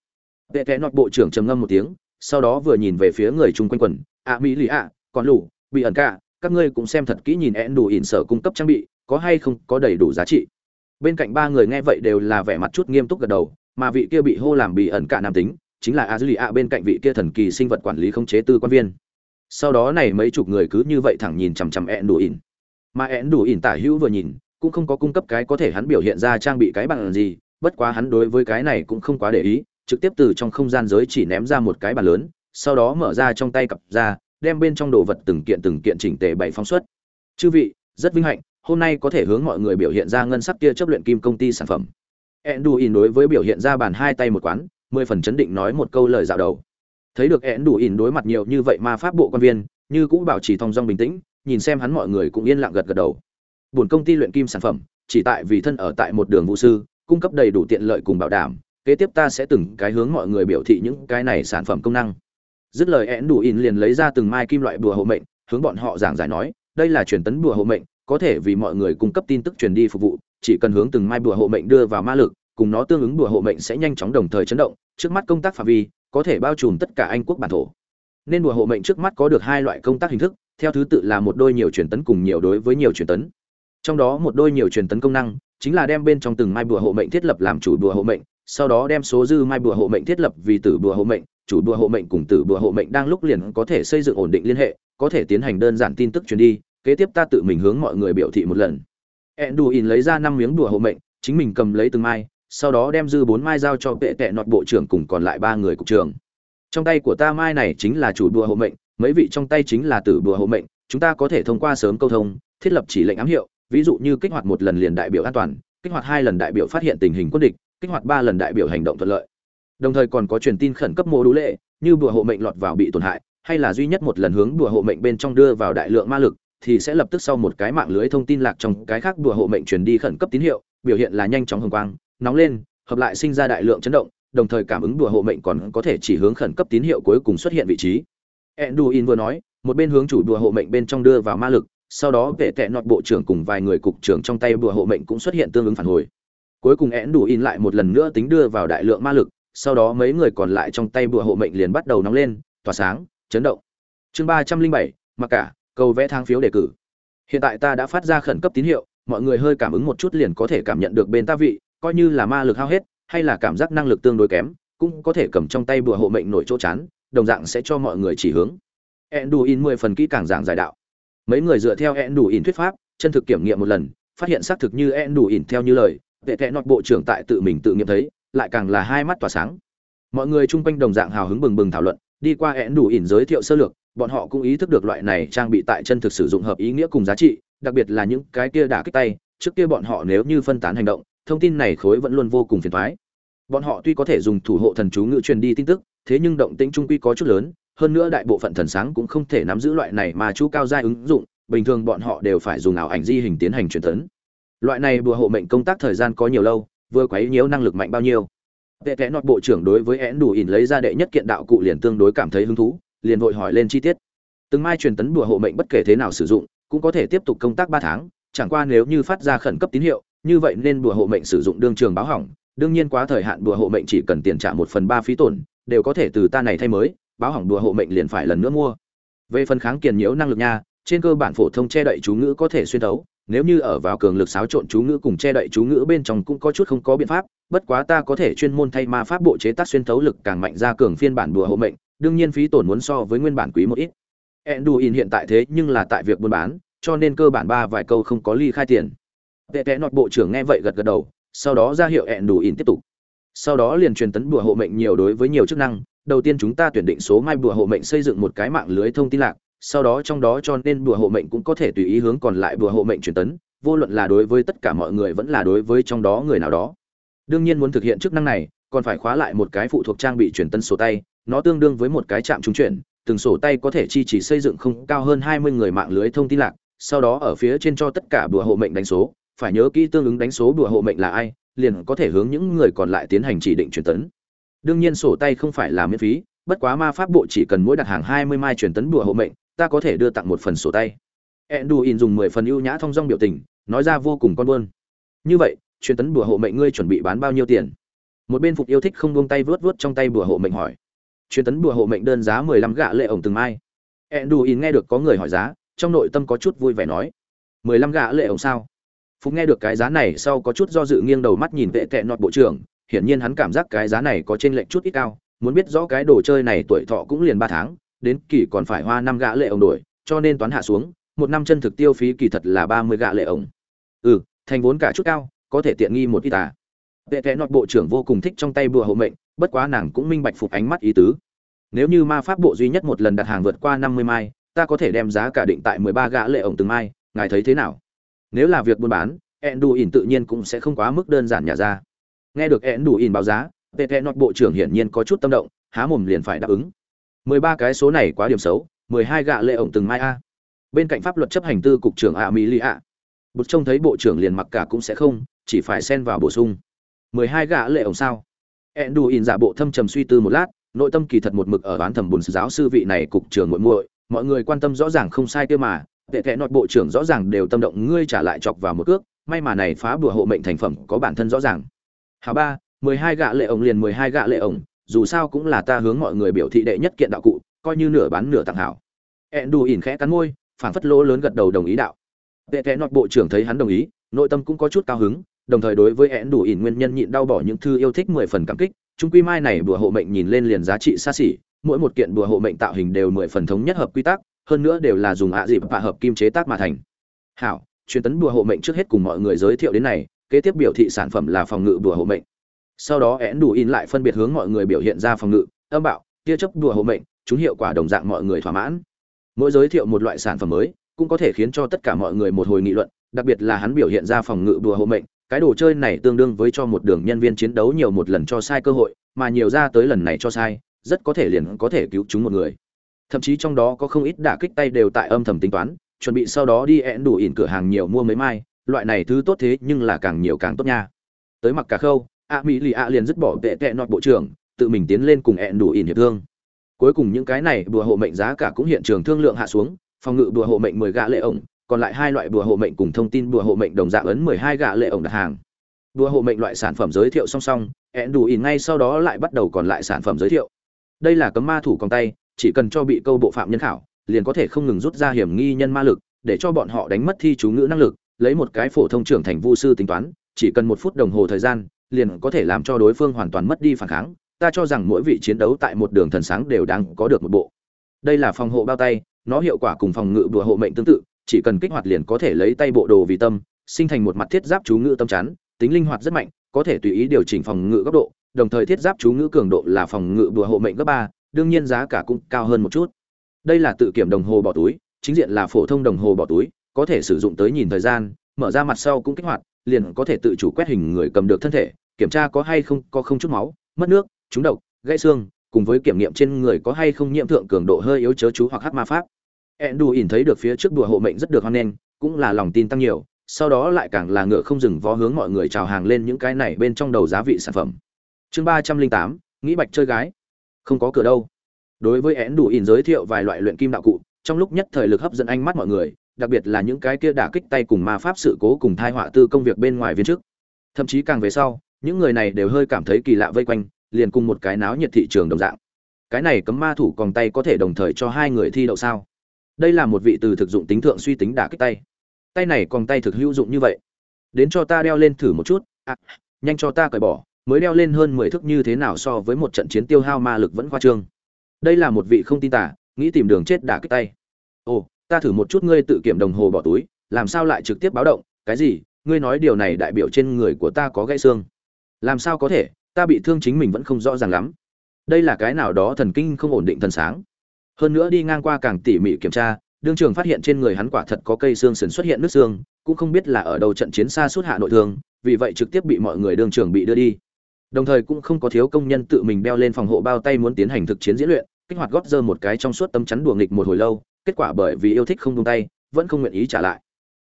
Vetenot bộ trưởng trầm ngâm một tiếng, sau đó vừa nhìn về phía người chung quanh quần. A mỹ lì a còn lù, bị ẩn cả, các ngươi cũng xem thật kỹ nhìn enduin sở cung cấp trang bị, có hay không có đầy đủ giá trị. Bên cạnh ba người nghe vậy đều là vẻ mặt chút nghiêm túc gật đầu, mà vị kia bị hô làm bị ẩn cả nam tính, chính là a dư lì a bên cạnh vị kia thần kỳ sinh vật quản lý không chế tư quan viên. Sau đó này mấy chục người cứ như vậy thẳng nhìn chằm chằm ẹn đủ ỉn mà én đủ ỉn tả hữu vừa nhìn cũng không có cung cấp cái có thể hắn biểu hiện ra trang bị cái bằng gì bất quá hắn đối với cái này cũng không quá để ý trực tiếp từ trong không gian giới chỉ ném ra một cái bàn lớn sau đó mở ra trong tay cặp ra đem bên trong đồ vật từng kiện từng kiện chỉnh tề bày phóng xuất chư vị rất vinh hạnh hôm nay có thể hướng mọi người biểu hiện ra ngân sắc kia chấp luyện kim công ty sản phẩm Enduin đối với biểu hiện ra bàn hai tay một quán, mười phần chấn định nói một câu lời dạo đầu. Thấy được Enduin đối mặt nhiều như vậy ma pháp bộ quan viên, như cũng bảo trì thong dong bình tĩnh, nhìn xem hắn mọi người cũng yên lặng gật gật đầu. Buồn công ty luyện kim sản phẩm, chỉ tại vì thân ở tại một đường vũ sư, cung cấp đầy đủ tiện lợi cùng bảo đảm, kế tiếp ta sẽ từng cái hướng mọi người biểu thị những cái này sản phẩm công năng. Dứt lời ẽn đủ in liền lấy ra từng mai kim loại bùa hộ mệnh, hướng bọn họ giảng giải nói, đây là truyền tấn bùa hộ mệnh, có thể vì mọi người cung cấp tin tức truyền đi phục vụ, chỉ cần hướng từng mai bùa hộ mệnh đưa vào ma lực, cùng nó tương ứng bùa hộ mệnh sẽ nhanh chóng đồng thời chấn động, trước mắt công tác phạm vi có thể bao trùm tất cả Anh quốc bản thổ. Nên bùa hộ mệnh trước mắt có được hai loại công tác hình thức, theo thứ tự là một đôi nhiều truyền tấn cùng nhiều đối với nhiều truyền tấn. Trong đó một đôi nhiều truyền tấn công năng chính là đem bên trong từng mai bùa hộ mệnh thiết lập làm chủ bùa hộ mệnh, sau đó đem số dư mai bùa hộ mệnh thiết lập vì tử bùa hộ mệnh, chủ bùa hộ mệnh cùng tử bùa hộ mệnh đang lúc liền có thể xây dựng ổn định liên hệ, có thể tiến hành đơn giản tin tức truyền đi, kế tiếp ta tự mình hướng mọi người biểu thị một lần. Enduin lấy ra năm miếng đùa hộ mệnh, chính mình cầm lấy từng mai, sau đó đem dư bốn mai giao cho vệ tệ nọt bộ trưởng cùng còn lại ba người cục trưởng. Trong tay của ta mai này chính là chủ đùa hộ mệnh, mấy vị trong tay chính là tử bùa hộ mệnh, chúng ta có thể thông qua sớm câu thông, thiết lập chỉ lệnh ám hiệu, ví dụ như kích hoạt một lần liền đại biểu an toàn, kích hoạt hai lần đại biểu phát hiện tình hình quân địch, kích hoạt ba lần đại biểu hành động thuận lợi. Đồng thời còn có truyền tin khẩn cấp mô đủ lệ, như bùa hộ mệnh lọt vào bị tổn hại, hay là duy nhất một lần hướng bùa hộ mệnh bên trong đưa vào đại lượng ma lực, thì sẽ lập tức sau một cái mạng lưới thông tin lạc trong cái khác bùa hộ mệnh truyền đi khẩn cấp tín hiệu, biểu hiện là nhanh chóng hồng quang, nóng lên, hợp lại sinh ra đại lượng chấn động, đồng thời cảm ứng đùa hộ mệnh còn có thể chỉ hướng khẩn cấp tín hiệu cuối cùng xuất hiện vị trí. Enduin vừa nói, một bên hướng chủ đùa hộ mệnh bên trong đưa vào ma lực, sau đó vệ tệ nọt bộ trưởng cùng vài người cục trưởng trong tay đùa hộ mệnh cũng xuất hiện tương ứng phản hồi. Cuối cùng Enduin lại một lần nữa tính đưa vào đại lượng ma lực, sau đó mấy người còn lại trong tay đùa hộ mệnh liền bắt đầu nóng lên, tỏa sáng, chấn động. Chương ba trăm linh bảy, mặc cả, cầu vẽ thang phiếu đề cử hiện tại ta đã phát ra khẩn cấp tín hiệu mọi người hơi cảm ứng một chút liền có thể cảm nhận được bên ta vị coi như là ma lực hao hết hay là cảm giác năng lực tương đối kém cũng có thể cầm trong tay bùa hộ mệnh nổi chỗ chán đồng dạng sẽ cho mọi người chỉ hướng. Enduin mười phần kỹ càng giảng giải đạo. Mấy người dựa theo enduin thuyết pháp chân thực kiểm nghiệm một lần phát hiện xác thực như enduin theo như lời vệ tệ nọt bộ trưởng tại tự mình tự nghiệm thấy lại càng là hai mắt tỏa sáng. Mọi người chung quanh đồng dạng hào hứng bừng bừng thảo luận đi qua enduin giới thiệu sơ lược bọn họ cũng ý thức được loại này trang bị tại chân thực sử dụng hợp ý nghĩa cùng giá trị, đặc biệt là những cái kia đả kích tay, trước kia bọn họ nếu như phân tán hành động, thông tin này khối vẫn luôn vô cùng phiền toái. Bọn họ tuy có thể dùng thủ hộ thần chú ngữ truyền đi tin tức, thế nhưng động tĩnh trung quy có chút lớn, hơn nữa đại bộ phận thần sáng cũng không thể nắm giữ loại này mà chú cao giai ứng dụng, bình thường bọn họ đều phải dùng ảo ảnh di hình tiến hành truyền tấn. Loại này bùa hộ mệnh công tác thời gian có nhiều lâu, vừa quấy nhiễu năng lực mạnh bao nhiêu. Vệ kẽ nọt bộ trưởng đối với én đủ ỉn lấy ra đệ nhất kiện đạo cụ liền tương đối cảm thấy hứng thú, liền vội hỏi lên chi tiết từng mai truyền tấn bùa hộ mệnh bất kể thế nào sử dụng cũng có thể tiếp tục công tác ba tháng chẳng qua nếu như phát ra khẩn cấp tín hiệu như vậy nên bùa hộ mệnh sử dụng đương trường báo hỏng đương nhiên quá thời hạn bùa hộ mệnh chỉ cần tiền trả một phần ba phí tổn đều có thể từ ta này thay mới, báo hỏng đùa hộ mệnh liền phải lần nữa mua. Về phần kháng kiền nhiễu năng lực nha, trên cơ bản phổ thông che đậy chú ngữ có thể xuyên thấu, nếu như ở vào cường lực xáo trộn chú ngữ cùng che đậy chú ngữ bên trong cũng có chút không có biện pháp, bất quá ta có thể chuyên môn thay ma pháp bộ chế tác xuyên thấu lực càng mạnh ra cường phiên bản đùa hộ mệnh, đương nhiên phí tổn muốn so với nguyên bản quý một ít. Enduin hiện tại thế nhưng là tại việc buôn bán, cho nên cơ bản ba vài câu không có ly khai tiền. Tệ tệ nọt bộ trưởng nghe vậy gật gật đầu, sau đó ra hiệu Enduin tiếp tục sau đó liền truyền tấn bùa hộ mệnh nhiều đối với nhiều chức năng. Đầu tiên chúng ta tuyển định số mai bùa hộ mệnh xây dựng một cái mạng lưới thông tin lạc. Sau đó trong đó cho nên bùa hộ mệnh cũng có thể tùy ý hướng còn lại bùa hộ mệnh truyền tấn. Vô luận là đối với tất cả mọi người vẫn là đối với trong đó người nào đó. Đương nhiên muốn thực hiện chức năng này, còn phải khóa lại một cái phụ thuộc trang bị truyền tấn sổ tay. Nó tương đương với một cái trạm trung chuyển. Từng sổ tay có thể chi chỉ xây dựng không cao hơn hai mươi người mạng lưới thông tin lạc. Sau đó ở phía trên cho tất cả bùa hộ mệnh đánh số. Phải nhớ kỹ tương ứng đánh số bùa hộ mệnh là ai liền có thể hướng những người còn lại tiến hành chỉ định truyền tấn đương nhiên sổ tay không phải là miễn phí bất quá ma pháp bộ chỉ cần mỗi đặt hàng hai mươi mai truyền tấn bùa hộ mệnh ta có thể đưa tặng một phần sổ tay Enduin dùng mười phần ưu nhã thông dong biểu tình, nói ra vô cùng con buôn. Như vậy, truyền tấn bùa hộ mệnh ngươi chuẩn bị bán bao nhiêu tiền? Một bên phục yêu thích không buông tay vướt vướt trong tay bùa hộ mệnh hỏi. Truyền tấn bùa hộ mệnh đơn giá mười lăm gạ lệ ổng từng mai. Enduin nghe được có người hỏi giá, trong nội tâm có chút vui vẻ nói: mười lăm gạ lệ ổng sao?" Phục nghe được cái giá này sau có chút do dự nghiêng đầu mắt nhìn vệ tệ nọt bộ trưởng, hiển nhiên hắn cảm giác cái giá này có trên lệnh chút ít cao, muốn biết rõ cái đồ chơi này tuổi thọ cũng liền ba tháng, đến kỳ còn phải hoa năm gạ lệ ổng đổi, cho nên toán hạ xuống, một năm chân thực tiêu phí kỳ thật là ba mươi gạ lệ ổng ừ thành vốn cả chút cao có thể tiện nghi một ít à. Vệ kẽ nọt bộ trưởng vô cùng thích trong tay bùa hộ mệnh bất quá nàng cũng minh bạch phục ánh mắt ý tứ. Nếu như ma pháp bộ duy nhất một lần đặt hàng vượt qua năm mươi mai ta có thể đem giá cả định tại mười ba gã lệ ổng từng mai ngài thấy thế nào? Nếu là việc buôn bán ẹn đủ ỉn tự nhiên cũng sẽ không quá mức đơn giản nhà ra. Nghe được ẹn đủ ỉn báo giá vệ kẽ nọt bộ trưởng hiển nhiên có chút tâm động, há mồm liền phải đáp ứng. Mười ba cái số này quá điểm xấu, mười hai gạ lệ ổng từng mai a. Bên cạnh pháp luật chấp hành tư cục trưởng ạ mỹ lì ạ bút trông thấy bộ trưởng liền mặc cả cũng sẽ không, chỉ phải xen vào bổ sung. mười hai lệ ổng sao? Ẹn đủ ỉn giả bộ thâm trầm suy tư một lát, nội tâm kỳ thật một mực ở đoán thẩm bùn giáo sư vị này cục trưởng muội muội, mọi người quan tâm rõ ràng không sai kia mà tệ tệ nọt bộ trưởng rõ ràng đều tâm động, ngươi trả lại chọc vào một cước, may mà này phá bùa hộ mệnh thành phẩm có bản thân rõ ràng. Hào ba, mười hai gạ lệ ổng liền mười hai gạ lệ ổng, dù sao cũng là ta hướng mọi người biểu thị đệ nhất kiện đạo cụ, coi như nửa bán nửa tặng hảo. Ẹn đù ỉn khẽ cắn môi phản phất lỗ lớn gật đầu đồng ý đạo. Tệ tệ nọt bộ trưởng thấy hắn đồng ý, nội tâm cũng có chút cao hứng, đồng thời đối với ẹn đủ ỉn nguyên nhân nhịn đau bỏ những thư yêu thích mười phần cảm kích trung quy mai này bùa hộ mệnh nhìn lên liền giá trị xa xỉ, mỗi một kiện bùa hộ mệnh tạo hình đều mười phần thống nhất hợp quy tắc hơn nữa đều là dùng ạ dịp và hợp kim chế tác mà thành. Hảo, truyền tấn bùa hộ mệnh trước hết cùng mọi người giới thiệu đến này, kế tiếp biểu thị sản phẩm là phòng ngự bùa hộ mệnh. Sau đó én đủ in lại phân biệt hướng mọi người biểu hiện ra phòng ngự, âm bạo, tia chấp bùa hộ mệnh, chúng hiệu quả đồng dạng mọi người thỏa mãn. Mỗi giới thiệu một loại sản phẩm mới, cũng có thể khiến cho tất cả mọi người một hồi nghị luận, đặc biệt là hắn biểu hiện ra phòng ngự đùa hộ mệnh, cái đồ chơi này tương đương với cho một đường nhân viên chiến đấu nhiều một lần cho sai cơ hội, mà nhiều ra tới lần này cho sai, rất có thể liền có thể cứu chúng một người thậm chí trong đó có không ít đả kích tay đều tại âm thầm tính toán, chuẩn bị sau đó đi ẹn đủ ỉn cửa hàng nhiều mua mấy mai, loại này thứ tốt thế nhưng là càng nhiều càng tốt nha. Tới mặc cả khâu, a mỹ lì a liền dứt bỏ vệ tệ nọt bộ trưởng, tự mình tiến lên cùng ẹn đủ ỉn hiệp thương. Cuối cùng những cái này bùa hộ mệnh giá cả cũng hiện trường thương lượng hạ xuống, phòng ngự bùa hộ mệnh mười gạ lệ ổng, còn lại hai loại bùa hộ mệnh cùng thông tin bùa hộ mệnh đồng dạng ấn mười hai gạ lệ ổng đặt hàng. Bùa hộ mệnh loại sản phẩm giới thiệu song song, ẹn đủ ỉn ngay sau đó lại bắt đầu còn lại sản phẩm giới thiệu. Đây là cấm ma thủ còng tay chỉ cần cho bị câu bộ phạm nhân khảo, liền có thể không ngừng rút ra hiểm nghi nhân ma lực, để cho bọn họ đánh mất thi chú ngữ năng lực, lấy một cái phổ thông trưởng thành vu sư tính toán, chỉ cần một phút đồng hồ thời gian, liền có thể làm cho đối phương hoàn toàn mất đi phản kháng. Ta cho rằng mỗi vị chiến đấu tại một đường thần sáng đều đang có được một bộ. Đây là phòng hộ bao tay, nó hiệu quả cùng phòng ngự đùa hộ mệnh tương tự, chỉ cần kích hoạt liền có thể lấy tay bộ đồ vì tâm, sinh thành một mặt thiết giáp chú ngữ tâm chắn, tính linh hoạt rất mạnh, có thể tùy ý điều chỉnh phòng ngự góc độ, đồng thời thiết giáp chú ngữ cường độ là phòng ngự đùa hộ mệnh cấp ba đương nhiên giá cả cũng cao hơn một chút. Đây là tự kiểm đồng hồ bỏ túi, chính diện là phổ thông đồng hồ bỏ túi, có thể sử dụng tới nhìn thời gian, mở ra mặt sau cũng kích hoạt, liền có thể tự chủ quét hình người cầm được thân thể, kiểm tra có hay không, có không chút máu, mất nước, trúng độc, gãy xương, cùng với kiểm nghiệm trên người có hay không nhiễm thượng cường độ hơi yếu chớ chú hoặc hắc ma pháp. Endu ỉn thấy được phía trước đùa hộ mệnh rất được hoan nghênh, cũng là lòng tin tăng nhiều, sau đó lại càng là ngựa không dừng vó hướng mọi người chào hàng lên những cái này bên trong đầu giá vị sản phẩm. Chương ba trăm linh tám, nghĩ bạch chơi gái không có cửa đâu. Đối với én đủ ỉn giới thiệu vài loại luyện kim đạo cụ trong lúc nhất thời lực hấp dẫn ánh mắt mọi người đặc biệt là những cái kia đả kích tay cùng ma pháp sự cố cùng thai họa tư công việc bên ngoài viên chức. Thậm chí càng về sau những người này đều hơi cảm thấy kỳ lạ vây quanh liền cùng một cái náo nhiệt thị trường đồng dạng. Cái này cấm ma thủ còn tay có thể đồng thời cho hai người thi đậu sao? Đây là một vị từ thực dụng tính thượng suy tính đả kích tay. Tay này còn tay thực hữu dụng như vậy. Đến cho ta đeo lên thử một chút. À, nhanh cho ta cởi bỏ mới đeo lên hơn mười thước như thế nào so với một trận chiến tiêu hao ma lực vẫn khoa trương. Đây là một vị không tin tả, nghĩ tìm đường chết đả kích tay. Ồ, ta thử một chút ngươi tự kiểm đồng hồ bỏ túi, làm sao lại trực tiếp báo động? Cái gì? Ngươi nói điều này đại biểu trên người của ta có gãy xương. Làm sao có thể? Ta bị thương chính mình vẫn không rõ ràng lắm. Đây là cái nào đó thần kinh không ổn định thần sáng. Hơn nữa đi ngang qua càng tỉ mỉ kiểm tra, đương trường phát hiện trên người hắn quả thật có cây xương sườn xuất hiện nước xương, cũng không biết là ở đâu trận chiến xa suốt hạ nội thương, vì vậy trực tiếp bị mọi người đương trường bị đưa đi đồng thời cũng không có thiếu công nhân tự mình đeo lên phòng hộ bao tay muốn tiến hành thực chiến diễn luyện, kích hoạt gót dơ một cái trong suốt tấm chắn đùa nghịch một hồi lâu, kết quả bởi vì yêu thích không tung tay, vẫn không nguyện ý trả lại.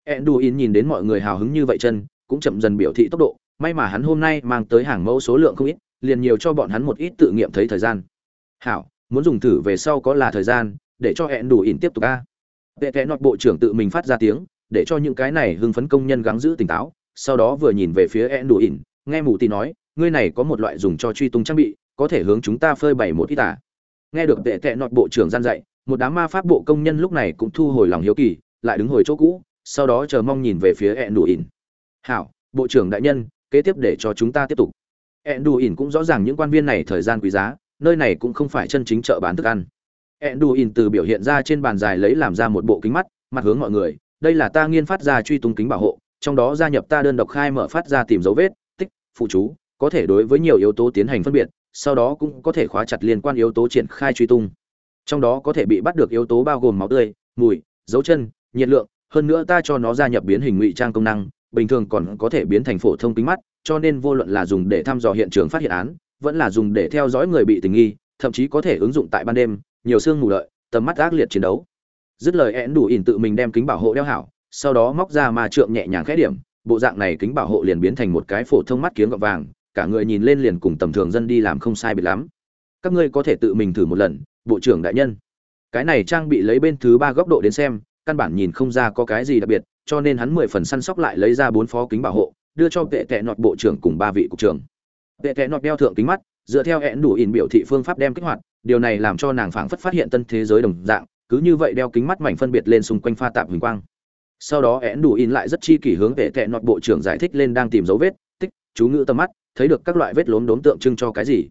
Enduin nhìn đến mọi người hào hứng như vậy chân, cũng chậm dần biểu thị tốc độ, may mà hắn hôm nay mang tới hàng mẫu số lượng không ít, liền nhiều cho bọn hắn một ít tự nghiệm thấy thời gian. Hảo, muốn dùng thử về sau có là thời gian, để cho Enduin tiếp tục a. Vệ kẽ nọt bộ trưởng tự mình phát ra tiếng, để cho những cái này hưng phấn công nhân gắng giữ tỉnh táo, sau đó vừa nhìn về phía Enduin, nghe mù tì nói ngươi này có một loại dùng cho truy tung trang bị có thể hướng chúng ta phơi bày một ít à? Nghe được tệ tệ nọt bộ trưởng gian dạy một đám ma pháp bộ công nhân lúc này cũng thu hồi lòng hiếu kỳ lại đứng hồi chỗ cũ sau đó chờ mong nhìn về phía Enduin. Hảo bộ trưởng đại nhân kế tiếp để cho chúng ta tiếp tục. Enduin cũng rõ ràng những quan viên này thời gian quý giá nơi này cũng không phải chân chính chợ bán thức ăn. Enduin từ biểu hiện ra trên bàn dài lấy làm ra một bộ kính mắt, mặt hướng mọi người, đây là ta nghiên phát ra truy tung kính bảo hộ, trong đó gia nhập ta đơn độc khai mở phát ra tìm dấu vết, tích, phụ chú, có thể đối với nhiều yếu tố tiến hành phân biệt, sau đó cũng có thể khóa chặt liên quan yếu tố triển khai truy tung. Trong đó có thể bị bắt được yếu tố bao gồm máu tươi, mùi, dấu chân, nhiệt lượng, hơn nữa ta cho nó gia nhập biến hình ngụy trang công năng, bình thường còn có thể biến thành phổ thông kính mắt, cho nên vô luận là dùng để thăm dò hiện trường phát hiện án, vẫn là dùng để theo dõi người bị tình nghi, thậm chí có thể ứng dụng tại ban đêm, nhiều xương mù lợi tầm mắt ác liệt chiến đấu dứt lời én đủ ỉn tự mình đem kính bảo hộ đeo hảo sau đó móc ra ma trượng nhẹ nhàng khẽ điểm bộ dạng này kính bảo hộ liền biến thành một cái phổ thông mắt kiếng gọt vàng cả người nhìn lên liền cùng tầm thường dân đi làm không sai biệt lắm. Các ngươi có thể tự mình thử một lần, bộ trưởng đại nhân. Cái này trang bị lấy bên thứ ba góc độ đến xem, căn bản nhìn không ra có cái gì đặc biệt, cho nên hắn mười phần săn sóc lại lấy ra bốn phó kính bảo hộ, đưa cho vệ tệ nọt bộ trưởng cùng ba vị cục trưởng. Vệ tệ nọt đeo thượng kính mắt, dựa theo hẹn đủ ỉn biểu thị phương pháp đem kích hoạt, điều này làm cho nàng phảng phất phát hiện tân thế giới đồng dạng, cứ như vậy đeo kính mắt mảnh phân biệt lên xung quanh pha tạp huỳnh quang. Sau đó én đủ in lại rất chi kỷ hướng về tệ nọt bộ trưởng giải thích lên đang tìm dấu vết, tích, chú ngữ tầm mắt thấy được các loại vết lốm đốm tượng trưng cho cái gì.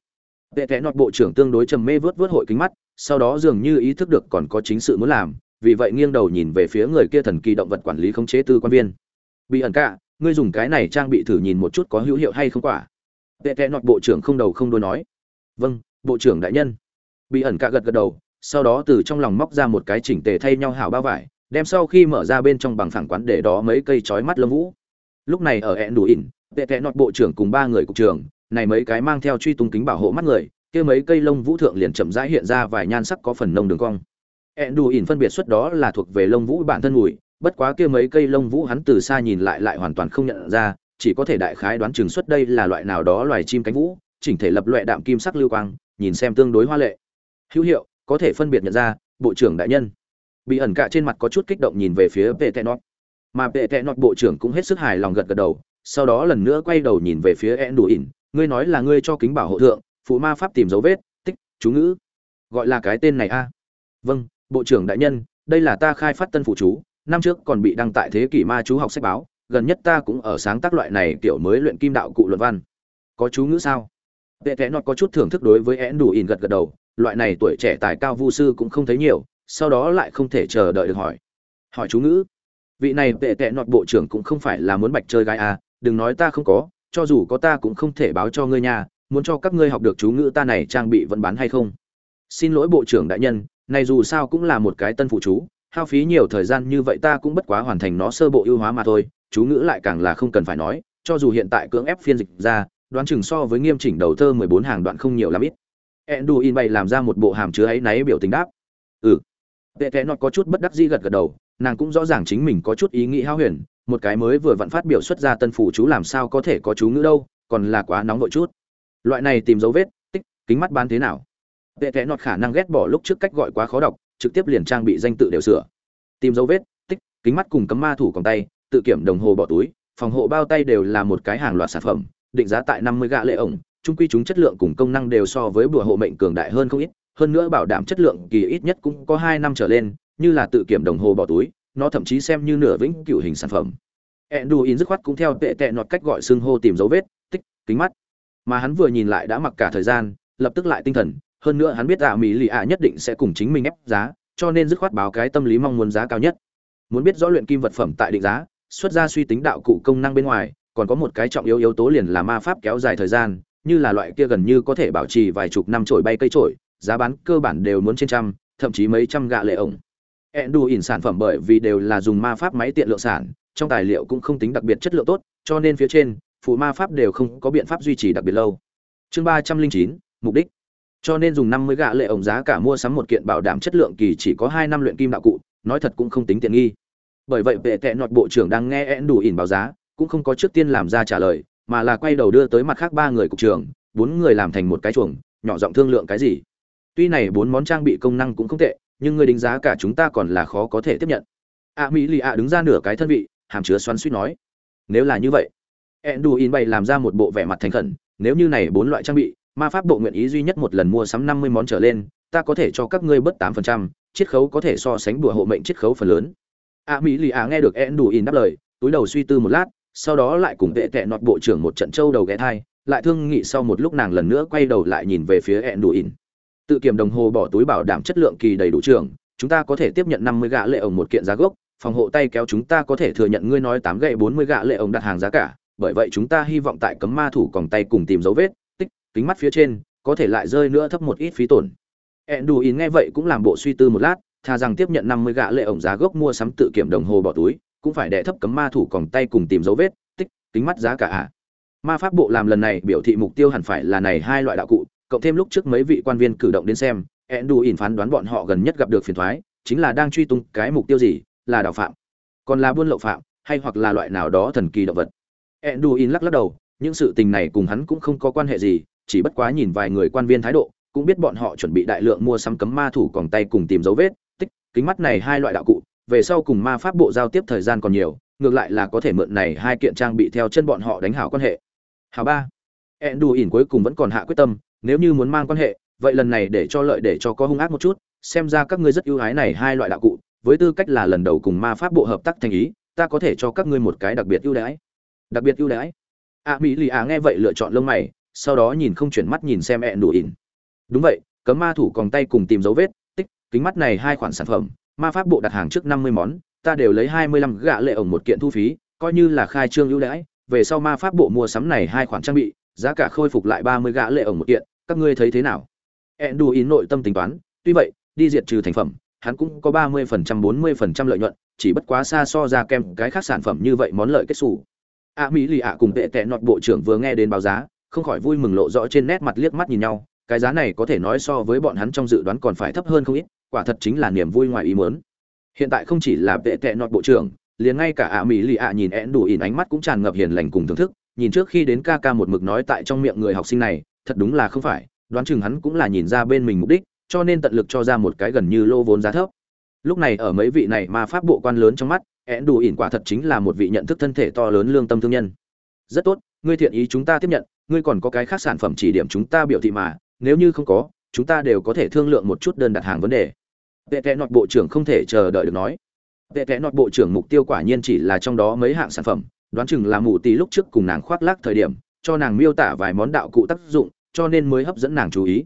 Vệ tệ nọt bộ trưởng tương đối trầm mê vớt vớt hội kính mắt, sau đó dường như ý thức được còn có chính sự muốn làm, vì vậy nghiêng đầu nhìn về phía người kia thần kỳ động vật quản lý khống chế tư quan viên. Bị ẩn cả ngươi dùng cái này trang bị thử nhìn một chút có hữu hiệu hay không quả. Vệ tệ nọt bộ trưởng không đầu không đuôi nói. Vâng bộ trưởng đại nhân. Bị ẩn cả gật gật đầu, sau đó từ trong lòng móc ra một cái chỉnh tề thay nhau hảo bao vải, đem sau khi mở ra bên trong bằng phẳng quán để đó mấy cây chói mắt lông vũ. Lúc này ở hẹn đủ ỉn tệ tệ nọt bộ trưởng cùng ba người cục trưởng, này mấy cái mang theo truy tung kính bảo hộ mắt người, kia mấy cây lông vũ thượng liền chậm rãi hiện ra vài nhan sắc có phần nông đường cong. Ẹn đù ỉn phân biệt xuất đó là thuộc về lông vũ bản thân mùi, bất quá kia mấy cây lông vũ hắn từ xa nhìn lại lại hoàn toàn không nhận ra, chỉ có thể đại khái đoán chừng xuất đây là loại nào đó loài chim cánh vũ, chỉnh thể lập loại đạm kim sắc lưu quang, nhìn xem tương đối hoa lệ. Hữu hiệu, có thể phân biệt nhận ra, bộ trưởng đại nhân. Bị ẩn cả trên mặt có chút kích động nhìn về phía vệ tệ nọt. Mà vệ tệ nọt bộ trưởng cũng hết sức hài lòng gật gật đầu sau đó lần nữa quay đầu nhìn về phía ẹn đủ ỉn ngươi nói là ngươi cho kính bảo hộ thượng, phụ ma pháp tìm dấu vết, tích, chú ngữ, gọi là cái tên này a? Vâng bộ trưởng đại nhân, đây là ta khai phát tân phụ chú, năm trước còn bị đăng tại thế kỷ ma chú học sách báo, gần nhất ta cũng ở sáng tác loại này kiểu mới luyện kim đạo cụ luận văn. Có chú ngữ sao? Vệ kẽ nọt có chút thưởng thức đối với én đủ ỉn gật gật đầu, loại này tuổi trẻ tài cao vu sư cũng không thấy nhiều, sau đó lại không thể chờ đợi được hỏi. Hỏi chú ngữ. Vị này tệ tệ nọt bộ trưởng cũng không phải là muốn bạch chơi gái à đừng nói ta không có cho dù có ta cũng không thể báo cho ngươi nhà muốn cho các ngươi học được chú ngữ ta này trang bị vẫn bán hay không xin lỗi bộ trưởng đại nhân này dù sao cũng là một cái tân phụ chú hao phí nhiều thời gian như vậy ta cũng bất quá hoàn thành nó sơ bộ ưu hóa mà thôi chú ngữ lại càng là không cần phải nói cho dù hiện tại cưỡng ép phiên dịch ra đoán chừng so với nghiêm chỉnh đầu thơ 14 hàng đoạn không nhiều lắm ít. Enduin bày làm ra một bộ hàm chứa ấy náy biểu tình đáp. Ừ. Vệ Kệ nọt có chút bất đắc dĩ gật gật đầu, nàng cũng rõ ràng chính mình có chút ý nghĩ hao huyền, một cái mới vừa vặn phát biểu xuất ra tân phủ chú làm sao có thể có chú ngữ đâu, còn là quá nóng vội chút. Loại này tìm dấu vết, tích, kính mắt bán thế nào? Vệ Kệ nọt khả năng ghét bỏ lúc trước cách gọi quá khó đọc, trực tiếp liền trang bị danh tự đều sửa. Tìm dấu vết, tích, kính mắt cùng cấm ma thủ còn tay, tự kiểm đồng hồ bỏ túi, phòng hộ bao tay đều là một cái hàng loạt sản phẩm định giá tại năm mươi gạ lệ ổng trung quy chúng chất lượng cùng công năng đều so với bùa hộ mệnh cường đại hơn không ít hơn nữa bảo đảm chất lượng kỳ ít nhất cũng có hai năm trở lên như là tự kiểm đồng hồ bỏ túi nó thậm chí xem như nửa vĩnh cửu hình sản phẩm. Enduin dứt khoát cũng theo tệ tệ nọt cách gọi xưng hô tìm dấu vết, tích, kính mắt. Mà hắn vừa nhìn lại đã mặc cả thời gian, lập tức lại tinh thần, hơn nữa hắn biết ạ mỹ lì ạ nhất định sẽ cùng chính mình ép giá, cho nên dứt khoát báo cái tâm lý mong muốn giá cao nhất. Muốn biết rõ luyện kim vật phẩm tại định giá, xuất ra suy tính đạo cụ công năng bên ngoài, còn có một cái trọng yếu yếu tố liền là ma pháp kéo dài thời gian, như là loại kia gần như có thể bảo trì vài chục năm trổi bay cây trổi, giá bán cơ bản đều muốn trên trăm, thậm chí mấy trăm gạ lệ ổng ẹn ỉn sản phẩm bởi vì đều là dùng ma pháp máy tiện lượng sản, trong tài liệu cũng không tính đặc biệt chất lượng tốt, cho nên phía trên, phụ ma pháp đều không có biện pháp duy trì đặc biệt lâu. Chương ba trăm linh chín, mục đích. Cho nên dùng năm mươi gạ lệ ổng giá cả mua sắm một kiện bảo đảm chất lượng kỳ chỉ có hai năm luyện kim đạo cụ, nói thật cũng không tính tiện nghi. Bởi vậy, vệ tệ nọt bộ trưởng đang nghe én đủ ỉn báo giá, cũng không có trước tiên làm ra trả lời, mà là quay đầu đưa tới mặt khác ba người cục trưởng, bốn người làm thành một cái chuồng, nhỏ giọng thương lượng cái gì. Tuy này bốn món trang bị công năng cũng không tệ nhưng người đánh giá cả chúng ta còn là khó có thể tiếp nhận. A mỹ lì ạ đứng ra nửa cái thân vị, hàm chứa xoắn suýt nói, nếu là như vậy, enduin bày làm ra một bộ vẻ mặt thành khẩn, nếu như này bốn loại trang bị, ma pháp bộ nguyện ý duy nhất một lần mua sắm năm mươi món trở lên, ta có thể cho các ngươi bớt tám phần trăm, chiết khấu có thể so sánh đùa hộ mệnh chiết khấu phần lớn. A mỹ lì ạ nghe được enduin đáp lời, túi đầu suy tư một lát, sau đó lại cùng vệ tệ nọt bộ trưởng một trận châu đầu ghé thai, lại thương nghị sau một lúc nàng lần nữa quay đầu lại nhìn về phía ẹn đủ ỉn tự kiểm đồng hồ bỏ túi bảo đảm chất lượng kỳ đầy đủ trường, chúng ta có thể tiếp nhận năm mươi gạ lệ ổng một kiện giá gốc, phòng hộ tay kéo chúng ta có thể thừa nhận ngươi nói tám gậy bốn mươi gạ lệ ổng đặt hàng giá cả, bởi vậy chúng ta hy vọng tại cấm ma thủ còng tay cùng tìm dấu vết, tích, kính mắt phía trên, có thể lại rơi nữa thấp một ít phí tổn Enduin nghe vậy cũng làm bộ suy tư một lát thà rằng tiếp nhận năm mươi gạ lệ ổng giá gốc mua sắm tự kiểm đồng hồ bỏ túi, cũng phải đè thấp cấm ma thủ còng tay cùng tìm dấu vết, tích, kính mắt giá cả à. ma pháp bộ làm lần này biểu thị mục tiêu hẳn phải là này hai loại đạo cụ cộng thêm lúc trước mấy vị quan viên cử động đến xem Enduin phán đoán bọn họ gần nhất gặp được phiền toái, chính là đang truy tung cái mục tiêu gì là đào phạm. Còn là buôn lậu phạm hay hoặc là loại nào đó thần kỳ động vật. Enduin lắc lắc đầu những sự tình này cùng hắn cũng không có quan hệ gì chỉ bất quá nhìn vài người quan viên thái độ cũng biết bọn họ chuẩn bị đại lượng mua sắm cấm ma thủ còn tay cùng tìm dấu vết tích kính mắt này hai loại đạo cụ về sau cùng ma pháp bộ giao tiếp thời gian còn nhiều ngược lại là có thể mượn này hai kiện trang bị theo chân bọn họ đánh hảo quan hệ. Hảo ba. Enduin cuối cùng vẫn còn hạ quyết tâm nếu như muốn mang quan hệ, vậy lần này để cho lợi để cho có hung ác một chút, xem ra các ngươi rất ưu ái này hai loại đạo cụ, với tư cách là lần đầu cùng ma pháp bộ hợp tác thành ý, ta có thể cho các ngươi một cái đặc biệt ưu đãi. Đặc biệt ưu đãi? A mỹ lì à nghe vậy lựa chọn lông mày, sau đó nhìn không chuyển mắt nhìn xem ẹ đủ ỉn. Đúng vậy, cấm ma thủ còn tay cùng tìm dấu vết, tích, kính mắt này hai khoản sản phẩm, ma pháp bộ đặt hàng trước năm mươi món, ta đều lấy hai mươi lăm gạ lệ ổng một kiện thu phí, coi như là khai trương ưu đãi, về sau ma pháp bộ mua sắm này hai khoản trang bị, giá cả khôi phục lại ba mươi gạ lệ ổng một kiện các ngươi thấy thế nào? Ẹn đủ ỉn nội tâm tính toán, tuy vậy, đi diệt trừ thành phẩm, hắn cũng có ba mươi phần trăm, bốn mươi phần trăm lợi nhuận, chỉ bất quá xa so ra kem cái khác sản phẩm như vậy món lợi kết xù. A mỹ lì ạ cùng tệ tệ nọt bộ trưởng vừa nghe đến báo giá, không khỏi vui mừng lộ rõ trên nét mặt liếc mắt nhìn nhau, cái giá này có thể nói so với bọn hắn trong dự đoán còn phải thấp hơn không ít, quả thật chính là niềm vui ngoài ý muốn. Hiện tại không chỉ là tệ tệ nọt bộ trưởng, liền ngay cả ạ mỹ lì ạ nhìn én đủ ỉn ánh mắt cũng tràn ngập hiền lành cùng thưởng thức, nhìn trước khi đến ca ca một mực nói tại trong miệng người học sinh này thật đúng là không phải, đoán chừng hắn cũng là nhìn ra bên mình mục đích, cho nên tận lực cho ra một cái gần như lô vốn giá thấp. Lúc này ở mấy vị này mà pháp bộ quan lớn trong mắt én đủ ỉn quả thật chính là một vị nhận thức thân thể to lớn lương tâm thương nhân. Rất tốt, ngươi thiện ý chúng ta tiếp nhận, ngươi còn có cái khác sản phẩm chỉ điểm chúng ta biểu thị mà, nếu như không có, chúng ta đều có thể thương lượng một chút đơn đặt hàng vấn đề. Vệ vệ nọt bộ trưởng không thể chờ đợi được nói. Vệ vệ nọt bộ trưởng mục tiêu quả nhiên chỉ là trong đó mấy hạng sản phẩm, đoán chừng là mù tỷ lúc trước cùng nàng khoác lác thời điểm cho nàng miêu tả vài món đạo cụ tác dụng, cho nên mới hấp dẫn nàng chú ý.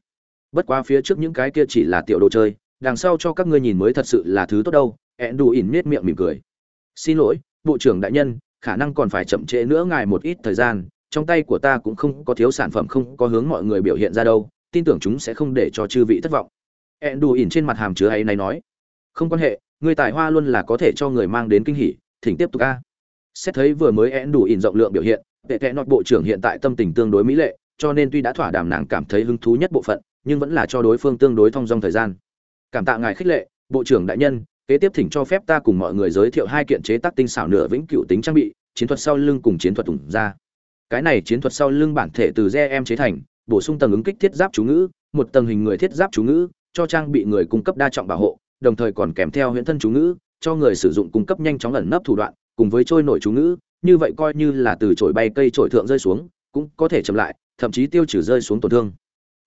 Bất quá phía trước những cái kia chỉ là tiểu đồ chơi, đằng sau cho các ngươi nhìn mới thật sự là thứ tốt đâu ẹn đủ ỉn nhếch miệng mỉm cười. Xin lỗi, bộ trưởng đại nhân, khả năng còn phải chậm trễ nữa ngài một ít thời gian, trong tay của ta cũng không có thiếu sản phẩm không có hướng mọi người biểu hiện ra đâu, tin tưởng chúng sẽ không để cho chư vị thất vọng. Ẹn đủ ỉn trên mặt hàm chứa ấy này nói. Không quan hệ, người tài hoa luôn là có thể cho người mang đến kinh hỉ, thỉnh tiếp tục a. Xét thấy vừa mới ẹn đủ ỉn rộng lượng biểu hiện tệ tệ nọt bộ trưởng hiện tại tâm tình tương đối mỹ lệ, cho nên tuy đã thỏa đàm nàng cảm thấy hứng thú nhất bộ phận, nhưng vẫn là cho đối phương tương đối thong dong thời gian. Cảm tạ ngài khích lệ, bộ trưởng đại nhân, kế tiếp thỉnh cho phép ta cùng mọi người giới thiệu hai kiện chế tác tinh xảo nửa vĩnh cửu tính trang bị, chiến thuật sau lưng cùng chiến thuật ủng ra. Cái này chiến thuật sau lưng bản thể từ re em chế thành, bổ sung tầng ứng kích thiết giáp chú ngữ, một tầng hình người thiết giáp chú ngữ, cho trang bị người cung cấp đa trọng bảo hộ, đồng thời còn kèm theo huyễn thân chú ngữ, cho người sử dụng cung cấp nhanh chóng ẩn nấp thủ đoạn, cùng với trôi nổi chú ngữ như vậy coi như là từ trổi bay cây trổi thượng rơi xuống, cũng có thể chậm lại, thậm chí tiêu trừ rơi xuống tổn thương.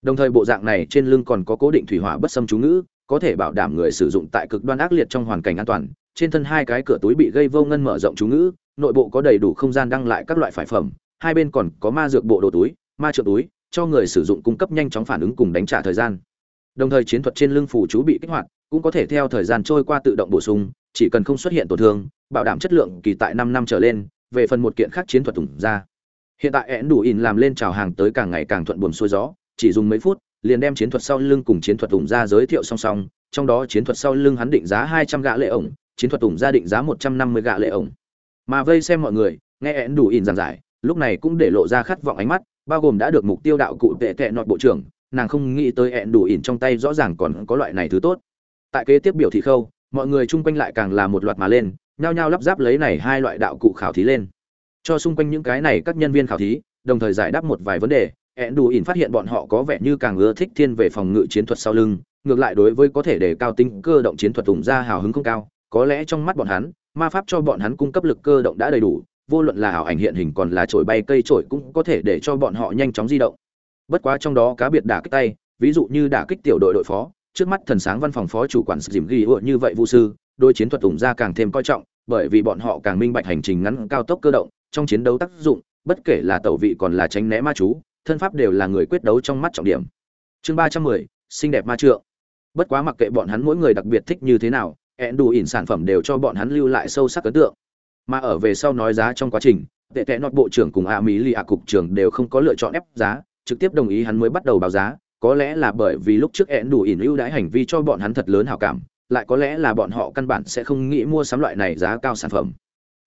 Đồng thời bộ dạng này trên lưng còn có cố định thủy hỏa bất xâm chú ngữ, có thể bảo đảm người sử dụng tại cực đoan ác liệt trong hoàn cảnh an toàn. Trên thân hai cái cửa túi bị gây vô ngân mở rộng chú ngữ, nội bộ có đầy đủ không gian đăng lại các loại phải phẩm, hai bên còn có ma dược bộ đồ túi, ma trượng túi, cho người sử dụng cung cấp nhanh chóng phản ứng cùng đánh trả thời gian. Đồng thời chiến thuật trên lưng phủ chú bị kích hoạt, cũng có thể theo thời gian trôi qua tự động bổ sung, chỉ cần không xuất hiện tổn thương, bảo đảm chất lượng kỳ tại năm năm trở lên về phần một kiện khác chiến thuật tùng ra. Hiện tại én đủ in làm lên chào hàng tới càng ngày càng thuận buồm xuôi gió, chỉ dùng mấy phút, liền đem chiến thuật sau lưng cùng chiến thuật tùng ra giới thiệu song song, trong đó chiến thuật sau lưng hắn định giá hai trăm gạ lệ ổng, chiến thuật tùng ra định giá một trăm năm mươi gạ lệ ổng. Mà vây xem mọi người, nghe én đủ in giảng giải, lúc này cũng để lộ ra khát vọng ánh mắt, bao gồm đã được mục tiêu đạo cụ tệ tệ nọt bộ trưởng, nàng không nghĩ tới ẹn đủ ỉn trong tay rõ ràng còn có loại này thứ tốt. Tại kế tiếp biểu thị khâu, mọi người chung quanh lại càng là một loạt mà lên nhao nhao lắp ráp lấy này hai loại đạo cụ khảo thí lên. Cho xung quanh những cái này các nhân viên khảo thí, đồng thời giải đáp một vài vấn đề. Ẹn đủ ỉn phát hiện bọn họ có vẻ như càng ưa thích thiên về phòng ngự chiến thuật sau lưng, ngược lại đối với có thể đề cao tính cơ động chiến thuật tùng ra hào hứng không cao. Có lẽ trong mắt bọn hắn, ma pháp cho bọn hắn cung cấp lực cơ động đã đầy đủ, vô luận là ảo ảnh hiện hình còn là trổi bay cây trổi cũng có thể để cho bọn họ nhanh chóng di động. Bất quá trong đó cá biệt đả kích tay, ví dụ như đả kích tiểu đội đội phó, trước mắt thần sáng văn phòng phó chủ quản dìm ghi ựa như vậy vũ sư đôi chiến thuật ủng ra càng thêm coi trọng, bởi vì bọn họ càng minh bạch hành trình ngắn cao tốc cơ động, trong chiến đấu tác dụng, bất kể là tẩu vị còn là tránh né ma chú, thân pháp đều là người quyết đấu trong mắt trọng điểm. Chương ba trăm mười, xinh đẹp ma trượng. Bất quá mặc kệ bọn hắn mỗi người đặc biệt thích như thế nào, ẹn đủ ỉn sản phẩm đều cho bọn hắn lưu lại sâu sắc ấn tượng. Mà ở về sau nói giá trong quá trình, tệ tệ nọt bộ trưởng cùng a mỹ lì a cục trưởng đều không có lựa chọn ép giá, trực tiếp đồng ý hắn mới bắt đầu báo giá, có lẽ là bởi vì lúc trước ẹn đủ ỉn ưu đãi hành vi cho bọn hắn thật lớn hảo cảm lại có lẽ là bọn họ căn bản sẽ không nghĩ mua sắm loại này giá cao sản phẩm.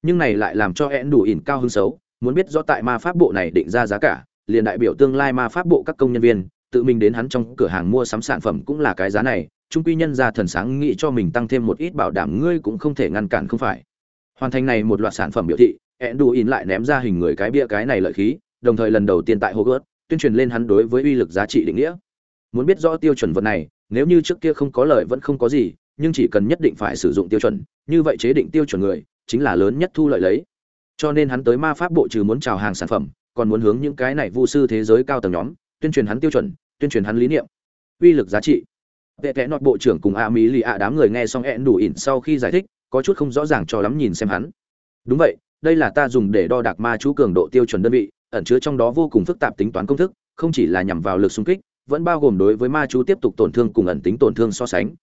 Nhưng này lại làm cho ẹn đủ ỉn cao hứng xấu, muốn biết rõ tại ma pháp bộ này định ra giá cả, liền đại biểu tương lai ma pháp bộ các công nhân viên, tự mình đến hắn trong cửa hàng mua sắm sản phẩm cũng là cái giá này trung quy nhân ra thần sáng nghĩ cho mình tăng thêm một ít bảo đảm ngươi cũng không thể ngăn cản không phải. Hoàn thành này một loạt sản phẩm biểu thị én đủ ỉn lại ném ra hình người cái bia cái này lợi khí, đồng thời lần đầu tiên tại Hogwarts, tuyên truyền lên hắn đối với uy lực giá trị định nghĩa. Muốn biết rõ tiêu chuẩn vật này, nếu như trước kia không có lợi vẫn không có gì nhưng chỉ cần nhất định phải sử dụng tiêu chuẩn, như vậy chế định tiêu chuẩn người chính là lớn nhất thu lợi lấy. Cho nên hắn tới ma pháp bộ trừ muốn chào hàng sản phẩm, còn muốn hướng những cái này vu sư thế giới cao tầng nhóm, tuyên truyền hắn tiêu chuẩn, tuyên truyền hắn lý niệm. Uy lực giá trị. Vệ kẽ nọt bộ trưởng cùng a mỹ lì đám người nghe xong ẹn đủ ỉn sau khi giải thích, có chút không rõ ràng cho lắm nhìn xem hắn. Đúng vậy, đây là ta dùng để đo đạc ma chú cường độ tiêu chuẩn đơn vị, ẩn chứa trong đó vô cùng phức tạp tính toán công thức, không chỉ là nhằm vào lực xung kích, vẫn bao gồm đối với ma chú tiếp tục tổn thương cùng ẩn tính tổn thương so sánh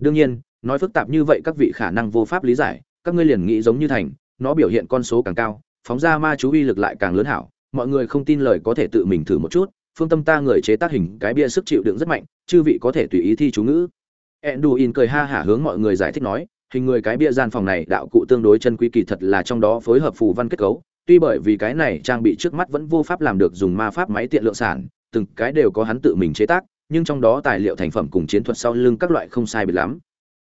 đương nhiên, nói phức tạp như vậy các vị khả năng vô pháp lý giải, các ngươi liền nghĩ giống như thành, nó biểu hiện con số càng cao, phóng ra ma chú uy lực lại càng lớn hảo, mọi người không tin lời có thể tự mình thử một chút, phương tâm ta người chế tác hình cái bia sức chịu đựng rất mạnh, chư vị có thể tùy ý thi chú ngữ. Enduin cười ha hả hướng mọi người giải thích nói, hình người cái bia gian phòng này đạo cụ tương đối chân quý kỳ thật là trong đó phối hợp phù văn kết cấu, tuy bởi vì cái này trang bị trước mắt vẫn vô pháp làm được dùng ma pháp máy tiện lượng sản, từng cái đều có hắn tự mình chế tác nhưng trong đó tài liệu thành phẩm cùng chiến thuật sau lưng các loại không sai biệt lắm.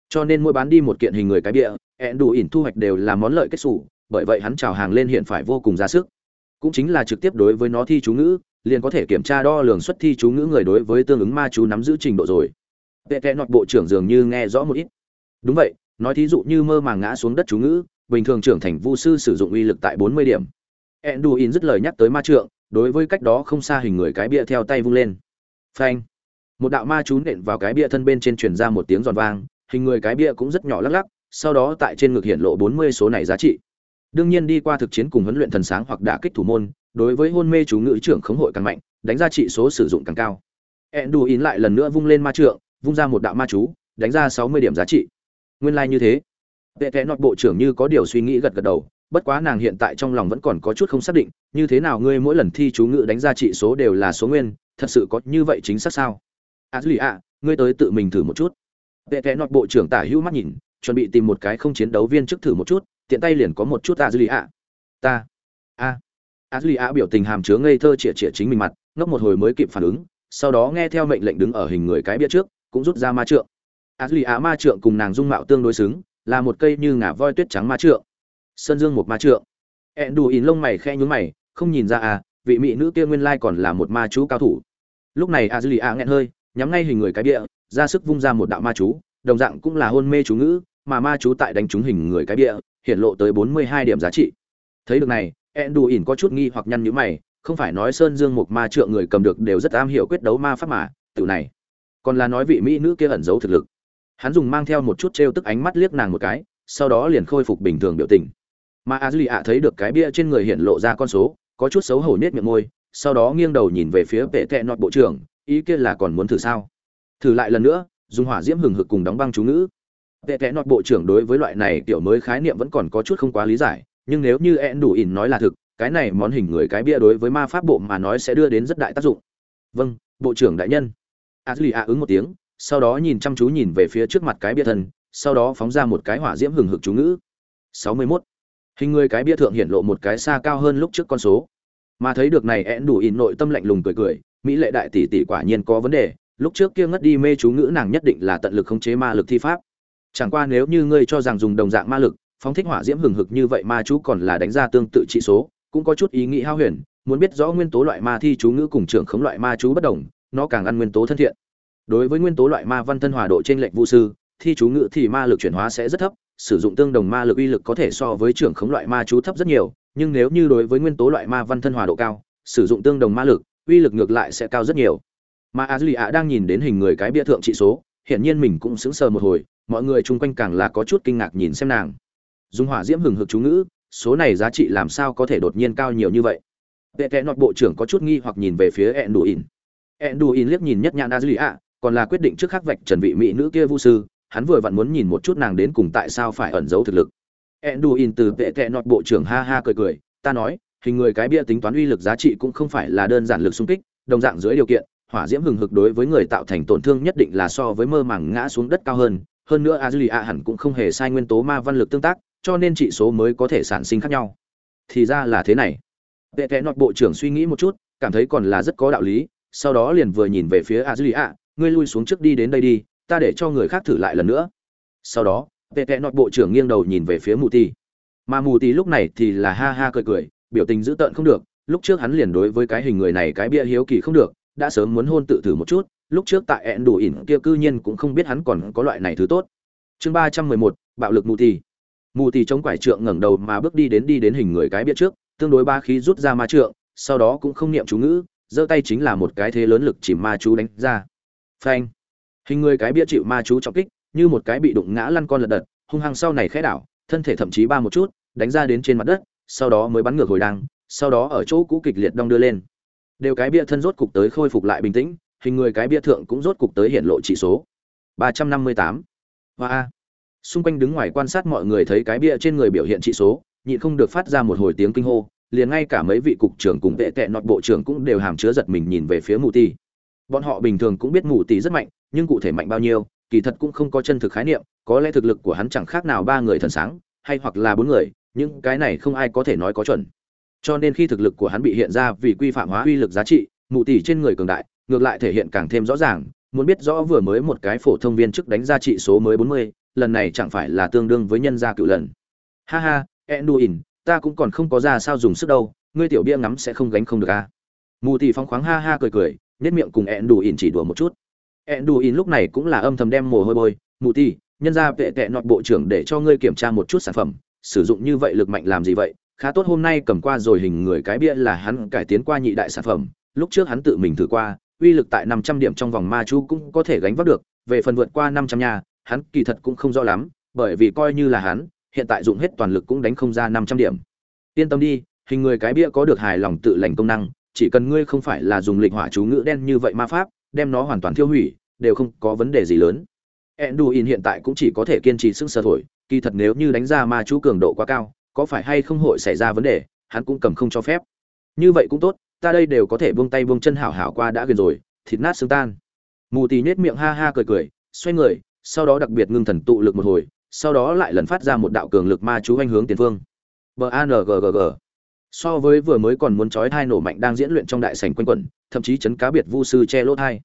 Cho nên mỗi bán đi một kiện hình người cái bịa ẹn đủ ỉn thu hoạch đều là món lợi kết xù, bởi vậy hắn chào hàng lên hiện phải vô cùng ra sức. Cũng chính là trực tiếp đối với nó thi chú ngữ, liền có thể kiểm tra đo lường xuất thi chú ngữ người đối với tương ứng ma chú nắm giữ trình độ rồi. Vệ kẽ nọt bộ trưởng dường như nghe rõ một ít. Đúng vậy, nói thí dụ như mơ màng ngã xuống đất chú ngữ, bình thường trưởng thành vu sư sử dụng uy lực tại bốn mươi điểm. Enduin dứt lời nhắc tới ma trượng, đối với cách đó không xa hình người cái bia theo tay vung lên. Phanh một đạo ma chú nện vào cái bia thân bên trên truyền ra một tiếng giòn vang, hình người cái bia cũng rất nhỏ lắc lắc, sau đó tại trên ngực hiện lộ bốn mươi số này giá trị. Đương nhiên đi qua thực chiến cùng huấn luyện thần sáng hoặc đả kích thủ môn, đối với hôn mê chú ngữ trưởng khống hội càng mạnh, đánh ra trị số sử dụng càng cao. Enduin lại lần nữa vung lên ma trượng, vung ra một đạo ma chú, đánh ra sáu mươi điểm giá trị. Nguyên lai như thế. Vệ kẽ nọt bộ trưởng như có điều suy nghĩ gật gật đầu, bất quá nàng hiện tại trong lòng vẫn còn có chút không xác định, như thế nào ngươi mỗi lần thi chú ngữ đánh ra trị số đều là số nguyên, thật sự có như vậy chính xác sao? A duy ạ, ngươi tới tự mình thử một chút. Vệ kẽ nọt bộ trưởng tả hữu mắt nhìn, chuẩn bị tìm một cái không chiến đấu viên trước thử một chút, tiện tay liền có một chút a duy ạ. Ta. A a duy ạ biểu tình hàm chứa ngây thơ chĩa chĩa chính mình mặt, ngốc một hồi mới kịp phản ứng, sau đó nghe theo mệnh lệnh đứng ở hình người cái bia trước, cũng rút ra ma trượng. A duy ạ ma trượng cùng nàng dung mạo tương đối xứng, là một cây như ngả voi tuyết trắng ma trượng. Sơn dương một ma trượng. Ẹn đù ỉn lông mày khe nhún mày, không nhìn ra à vị mỹ nữ kia nguyên lai còn là một ma chú cao thủ. Lúc này a duy ạ nghẹn hơi nhắm ngay hình người cái bia ra sức vung ra một đạo ma chú, đồng dạng cũng là hôn mê chú ngữ, mà ma chú tại đánh trúng hình người cái bia hiện lộ tới bốn mươi hai điểm giá trị. Thấy được này ẹn đù ỉn có chút nghi hoặc nhăn nhữ mày, không phải nói sơn dương một ma trượng người cầm được đều rất am hiểu quyết đấu ma pháp mà tự này. Còn là nói vị mỹ nữ kia ẩn giấu thực lực. Hắn dùng mang theo một chút t tức ánh mắt liếc nàng một cái, sau đó liền khôi phục bình thường biểu tình. Mà a duy ạ thấy được cái bia trên người hiện lộ ra con số, có chút xấu hổ nết miệng môi, sau đó nghiêng đầu nhìn về phía vệ tệ nọt bộ trưởng ý kia là còn muốn thử sao? Thử lại lần nữa, dùng hỏa diễm hừng hực cùng đóng băng chú ngữ. Tệ tệ nọt bộ trưởng đối với loại này kiểu mới khái niệm vẫn còn có chút không quá lý giải, nhưng nếu như ẹn đủ ỉn nói là thực, cái này món hình người cái bia đối với ma pháp bộ mà nói sẽ đưa đến rất đại tác dụng. Vâng bộ trưởng đại nhân. A duy a ứng một tiếng, sau đó nhìn chăm chú nhìn về phía trước mặt cái bia thân sau đó phóng ra một cái hỏa diễm hừng hực chú ngữ. 61. hình người cái bia thượng hiện lộ một cái xa cao hơn lúc trước con số mà thấy được này én đủ in nội tâm lạnh lùng cười cười, mỹ lệ đại tỷ tỷ quả nhiên có vấn đề, lúc trước kia ngất đi mê chú ngữ nàng nhất định là tận lực khống chế ma lực thi pháp. Chẳng qua nếu như ngươi cho rằng dùng đồng dạng ma lực, phóng thích hỏa diễm hừng hực như vậy ma chú còn là đánh ra tương tự trị số, cũng có chút ý nghĩ hao huyền, muốn biết rõ nguyên tố loại ma thi chú ngữ cùng trưởng khống loại ma chú bất đồng, nó càng ăn nguyên tố thân thiện. Đối với nguyên tố loại ma văn thân hòa độ trên lệnh vũ sư, thi chú ngữ thì ma lực chuyển hóa sẽ rất thấp, sử dụng tương đồng ma lực uy lực có thể so với trưởng khống loại ma chú thấp rất nhiều nhưng nếu như đối với nguyên tố loại ma văn thân hòa độ cao, sử dụng tương đồng ma lực, uy lực ngược lại sẽ cao rất nhiều. Mà a duy ạ đang nhìn đến hình người cái bia thượng trị số, hiển nhiên mình cũng sững sờ một hồi, mọi người chung quanh càng là có chút kinh ngạc nhìn xem nàng. Dùng hỏa diễm hừng hực chú ngữ, số này giá trị làm sao có thể đột nhiên cao nhiều như vậy? Vệ kẽ nọt bộ trưởng có chút nghi hoặc nhìn về phía ẹn đù ỉn ẹn đù ỉn liếc nhìn nhất nhãn a duy ạ còn là quyết định trước khắc vạch trần vị mỹ nữ kia vu sư, hắn vừa vặn muốn nhìn một chút nàng đến cùng tại sao phải ẩn giấu thực lực. Enduin từ vệ tệ nọt bộ trưởng ha ha cười cười, ta nói, hình người cái bia tính toán uy lực giá trị cũng không phải là đơn giản lực xung kích, đồng dạng dưới điều kiện, hỏa diễm hừng hực đối với người tạo thành tổn thương nhất định là so với mơ màng ngã xuống đất cao hơn, hơn nữa Azulia hẳn cũng không hề sai nguyên tố ma văn lực tương tác, cho nên trị số mới có thể sản sinh khác nhau. Thì ra là thế này. Vệ tệ nọt bộ trưởng suy nghĩ một chút, cảm thấy còn là rất có đạo lý, sau đó liền vừa nhìn về phía Azulia, ngươi lui xuống trước đi đến đây đi, ta để cho người khác thử lại lần nữa. Sau đó, tệ tệ nọt bộ trưởng nghiêng đầu nhìn về phía mù ti mà mù ti lúc này thì là ha ha cười cười, biểu tình dữ tợn không được, lúc trước hắn liền đối với cái hình người này cái bia hiếu kỳ không được, đã sớm muốn hôn tự thử một chút, lúc trước tại ẹn đủ ỉn kia cư nhiên cũng không biết hắn còn có loại này thứ tốt. Chương ba trăm mười một, bạo lực mù ti mù ti chống quải trượng ngẩng đầu mà bước đi đến đi đến hình người cái bia trước, tương đối ba khí rút ra ma trượng, sau đó cũng không niệm chú ngữ, giơ tay chính là một cái thế lớn lực chỉ ma chú đánh ra. Phanh. Hình người cái bia chịu ma chú trọng kích như một cái bị đụng ngã lăn con lật đật, hung hăng sau này khẽ đảo, thân thể thậm chí ba một chút, đánh ra đến trên mặt đất, sau đó mới bắn ngược hồi đăng sau đó ở chỗ cũ kịch liệt đong đưa lên. Đều cái bia thân rốt cục tới khôi phục lại bình tĩnh, hình người cái bia thượng cũng rốt cục tới hiện lộ chỉ số. Ba trăm năm mươi tám. Và xung quanh đứng ngoài quan sát mọi người thấy cái bia trên người biểu hiện trị số, nhịn không được phát ra một hồi tiếng kinh hô, liền ngay cả mấy vị cục trưởng cùng vệ tệ nọt bộ trưởng cũng đều hàm chứa giật mình nhìn về phía mù ti bọn họ bình thường cũng biết mù ti rất mạnh, nhưng cụ thể mạnh bao nhiêu kỳ thật cũng không có chân thực khái niệm, có lẽ thực lực của hắn chẳng khác nào ba người thần sáng, hay hoặc là bốn người, nhưng cái này không ai có thể nói có chuẩn. Cho nên khi thực lực của hắn bị hiện ra vì quy phạm hóa uy lực giá trị, mụ tỷ trên người cường đại, ngược lại thể hiện càng thêm rõ ràng, muốn biết rõ vừa mới một cái phổ thông viên chức đánh ra trị số mới 40, lần này chẳng phải là tương đương với nhân gia cựu lần. Ha ha, Enduin, ta cũng còn không có ra sao dùng sức đâu, ngươi tiểu bia ngắm sẽ không gánh không được a. À. Mù tỷ phóng khoáng ha ha cười cười, nhếch miệng cùng Enduin chỉ đùa một chút. Enduin lúc này cũng là âm thầm đem mồ hôi bôi, mù ti, nhân ra vệ tệ nọt bộ trưởng để cho ngươi kiểm tra một chút sản phẩm, sử dụng như vậy lực mạnh làm gì vậy? Khá tốt hôm nay cầm qua rồi hình người cái bia là hắn cải tiến qua nhị đại sản phẩm, lúc trước hắn tự mình thử qua, uy lực tại 500 điểm trong vòng ma chú cũng có thể gánh vác được, về phần vượt qua 500 nhà, hắn kỳ thật cũng không rõ lắm, bởi vì coi như là hắn, hiện tại dụng hết toàn lực cũng đánh không ra 500 điểm. Yên tâm đi, hình người cái bia có được hài lòng tự lành công năng, chỉ cần ngươi không phải là dùng lịch hỏa chú ngữ đen như vậy ma pháp, đem nó hoàn toàn tiêu hủy, đều không có vấn đề gì lớn. Enduin hiện tại cũng chỉ có thể kiên trì sức sơ thổi, kỳ thật nếu như đánh ra ma chú cường độ quá cao, có phải hay không hội xảy ra vấn đề, hắn cũng cầm không cho phép. Như vậy cũng tốt, ta đây đều có thể buông tay buông chân hảo hảo qua đã gần rồi, thịt nát xương tan. Mù tì nết miệng ha ha cười cười, xoay người, sau đó đặc biệt ngưng thần tụ lực một hồi, sau đó lại lần phát ra một đạo cường lực ma chú anh hướng tiền phương. B a n g g g. So với vừa mới còn muốn trói thai nổ mạnh đang diễn luyện trong đại sảnh quanh quẩn thậm chí chấn cá biệt vu sư che lỗ thai.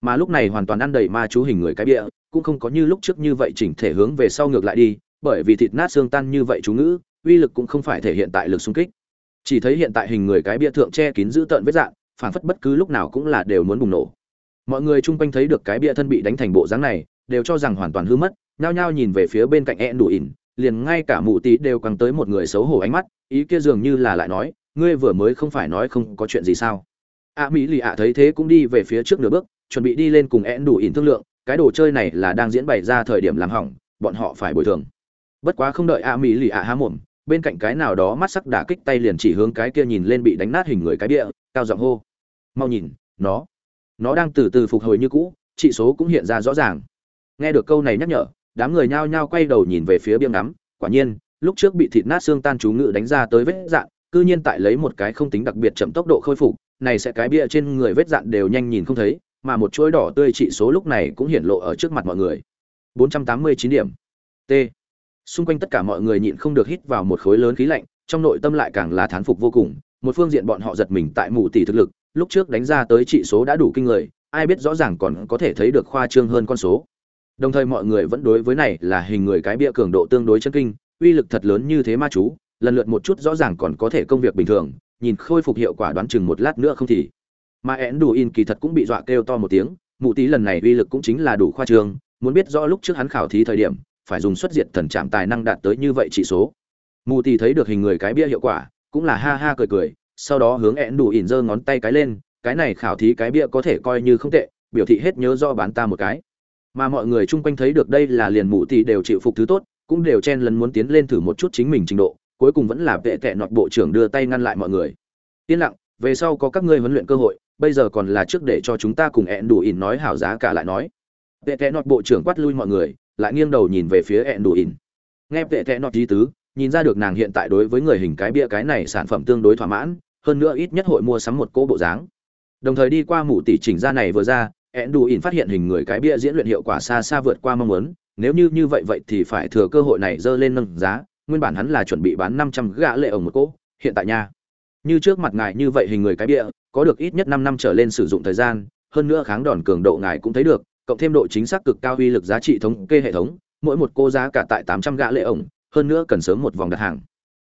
Mà lúc này hoàn toàn ăn đầy ma chú hình người cái bịa, cũng không có như lúc trước như vậy chỉnh thể hướng về sau ngược lại đi, bởi vì thịt nát xương tan như vậy chú ngữ, uy lực cũng không phải thể hiện tại lực xung kích. Chỉ thấy hiện tại hình người cái bia thượng che kín giữ tợn vết dạng, phản phất bất cứ lúc nào cũng là đều muốn bùng nổ. Mọi người chung quanh thấy được cái bia thân bị đánh thành bộ dáng này, đều cho rằng hoàn toàn hư mất, nhao nhao nhìn về phía bên cạnh e đủ ỉn, liền ngay cả mụ tí đều căng tới một người xấu hổ ánh mắt, ý kia dường như là lại nói, ngươi vừa mới không phải nói không có chuyện gì sao? A mỹ lì ạ thấy thế cũng đi về phía trước nửa bước, chuẩn bị đi lên cùng én đủ ỉn thương lượng, cái đồ chơi này là đang diễn bày ra thời điểm làm hỏng, bọn họ phải bồi thường. Bất quá không đợi a mỹ lì ạ há mồm, bên cạnh cái nào đó mắt sắc đả kích tay liền chỉ hướng cái kia nhìn lên bị đánh nát hình người cái bia cao giọng hô. Mau nhìn, nó nó đang từ từ phục hồi như cũ trị số cũng hiện ra rõ ràng. Nghe được câu này nhắc nhở, đám người nhao nhao quay đầu nhìn về phía biếng ngắm, quả nhiên, lúc trước bị thịt nát xương tan chú ngự đánh ra tới vết dạn, cư nhiên tại lấy một cái không tính đặc biệt chậm tốc độ khôi phục này sẽ cái bia trên người vết dạn đều nhanh nhìn không thấy, mà một chuỗi đỏ tươi trị số lúc này cũng hiển lộ ở trước mặt mọi người. 489 điểm. T. Xung quanh tất cả mọi người nhịn không được hít vào một khối lớn khí lạnh, trong nội tâm lại càng là thán phục vô cùng, một phương diện bọn họ giật mình tại mù tỷ thực lực, lúc trước đánh ra tới trị số đã đủ kinh người, ai biết rõ ràng còn có thể thấy được khoa trương hơn con số. Đồng thời mọi người vẫn đối với này là hình người cái bia cường độ tương đối chân kinh, uy lực thật lớn như thế ma chú, lần lượt một chút rõ ràng còn có thể công việc bình thường nhìn khôi phục hiệu quả đoán chừng một lát nữa không thì. Mà én đủ in kỳ thật cũng bị dọa kêu to một tiếng, mụ tí lần này uy lực cũng chính là đủ khoa trương, muốn biết rõ lúc trước hắn khảo thí thời điểm, phải dùng xuất diệt thần trạm tài năng đạt tới như vậy chỉ số. Mù tì thấy được hình người cái bia hiệu quả, cũng là ha ha cười cười, sau đó hướng én đủ ỉn giơ ngón tay cái lên, cái này khảo thí cái bia có thể coi như không tệ, biểu thị hết nhớ do bán ta một cái. Mà mọi người chung quanh thấy được đây là liền mụ tì đều chịu phục thứ tốt, cũng đều chen lần muốn tiến lên thử một chút chính mình trình độ cuối cùng vẫn là vệ tệ nọt bộ trưởng đưa tay ngăn lại mọi người. Yên lặng, về sau có các ngươi huấn luyện cơ hội, bây giờ còn là trước để cho chúng ta cùng ẹn đủ ỉn nói hảo giá cả lại nói. Vệ tệ nọt bộ trưởng quát lui mọi người, lại nghiêng đầu nhìn về phía ẹn đủ ỉn nghe vệ tệ nọt ý tứ, nhìn ra được nàng hiện tại đối với người hình cái bia cái này sản phẩm tương đối thỏa mãn, hơn nữa ít nhất hội mua sắm một cỗ bộ dáng. Đồng thời đi qua mũ tỷ chỉnh ra này vừa ra ẹn đủ ỉn phát hiện hình người cái bia diễn luyện hiệu quả xa xa vượt qua mong muốn, nếu như như vậy vậy thì phải thừa cơ hội này dơ lên nâng giá nguyên bản hắn là chuẩn bị bán năm trăm gã lệ ổng một cỗ hiện tại nha. Như trước mặt ngài như vậy hình người cái bịa, có được ít nhất năm năm trở lên sử dụng thời gian hơn nữa kháng đòn cường độ ngài cũng thấy được cộng thêm độ chính xác cực cao uy lực giá trị thống kê hệ thống mỗi một cô giá cả tại tám trăm gã lệ ổng hơn nữa cần sớm một vòng đặt hàng.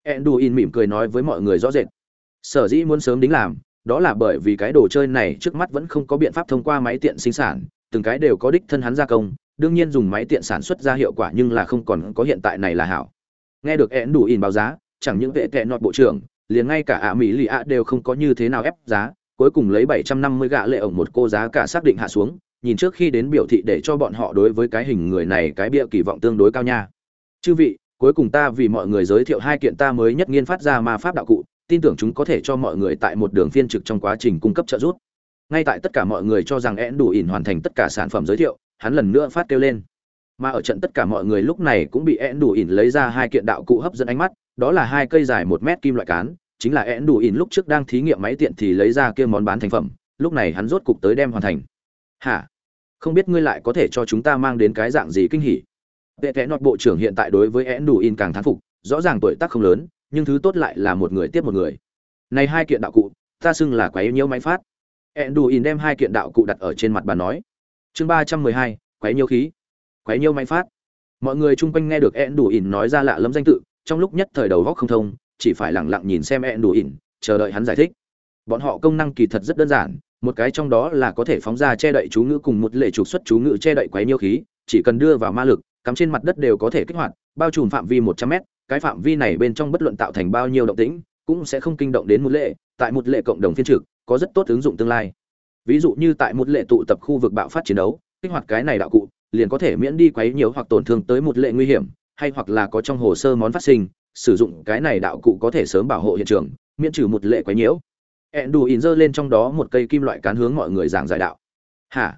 Enduin mỉm cười nói với mọi người rõ rệt. Sở dĩ muốn sớm đính làm đó là bởi vì cái đồ chơi này trước mắt vẫn không có biện pháp thông qua máy tiện sinh sản từng cái đều có đích thân hắn gia công đương nhiên dùng máy tiện sản xuất ra hiệu quả nhưng là không còn có hiện tại này là hảo nghe được én đủ in báo giá, chẳng những vệ tệ nọt bộ trưởng, liền ngay cả ạ mỹ lì ạ đều không có như thế nào ép giá, cuối cùng lấy 750 gạ lệ ổng một cô giá cả xác định hạ xuống, nhìn trước khi đến biểu thị để cho bọn họ đối với cái hình người này cái bịa kỳ vọng tương đối cao nha. Chư vị, cuối cùng ta vì mọi người giới thiệu hai kiện ta mới nhất nghiên phát ra ma pháp đạo cụ, tin tưởng chúng có thể cho mọi người tại một đường phiên trực trong quá trình cung cấp trợ giúp. Ngay tại tất cả mọi người cho rằng én đủ ỉn hoàn thành tất cả sản phẩm giới thiệu, hắn lần nữa phát kêu lên mà ở trận tất cả mọi người lúc này cũng bị én đủ ỉn lấy ra hai kiện đạo cụ hấp dẫn ánh mắt, đó là hai cây dài một mét kim loại cán, chính là én đủ ỉn lúc trước đang thí nghiệm máy tiện thì lấy ra kia món bán thành phẩm, lúc này hắn rốt cục tới đem hoàn thành. Hả? Không biết ngươi lại có thể cho chúng ta mang đến cái dạng gì kinh hỉ? Vệ vẽ nọt bộ trưởng hiện tại đối với én đủ ỉn càng thán phục, rõ ràng tuổi tác không lớn, nhưng thứ tốt lại là một người tiếp một người. Này hai kiện đạo cụ, ta xưng là quái nhiễu máy phát. Én đủ ỉn đem hai kiện đạo cụ đặt ở trên mặt bàn nói. Chương ba trăm mười hai quái nhiễu khí quái nhiêu máy phát. Mọi người chung quanh nghe được én đủ ỉn nói ra lạ lẫm danh tự, trong lúc nhất thời đầu góc không thông, chỉ phải lẳng lặng nhìn xem ẹn đủ ỉn chờ đợi hắn giải thích. Bọn họ công năng kỳ thật rất đơn giản, một cái trong đó là có thể phóng ra che đậy chú ngữ cùng một lệ trục xuất chú ngữ che đậy quấy nhiêu khí, chỉ cần đưa vào ma lực, cắm trên mặt đất đều có thể kích hoạt, bao trùm phạm vi một trăm mét, cái phạm vi này bên trong bất luận tạo thành bao nhiêu động tĩnh, cũng sẽ không kinh động đến một lệ, tại một lệ cộng đồng phiên trực, có rất tốt ứng dụng tương lai. Ví dụ như tại một lệ tụ tập khu vực bạo phát chiến đấu, kích hoạt cái này đạo cụ liền có thể miễn đi quấy nhiều hoặc tổn thương tới một lệ nguy hiểm, hay hoặc là có trong hồ sơ món phát sinh, sử dụng cái này đạo cụ có thể sớm bảo hộ hiện trường, miễn trừ một lệ quấy nhiễu. Ẹn đù ỉn giơ lên trong đó một cây kim loại cán hướng mọi người giảng giải đạo. Hả?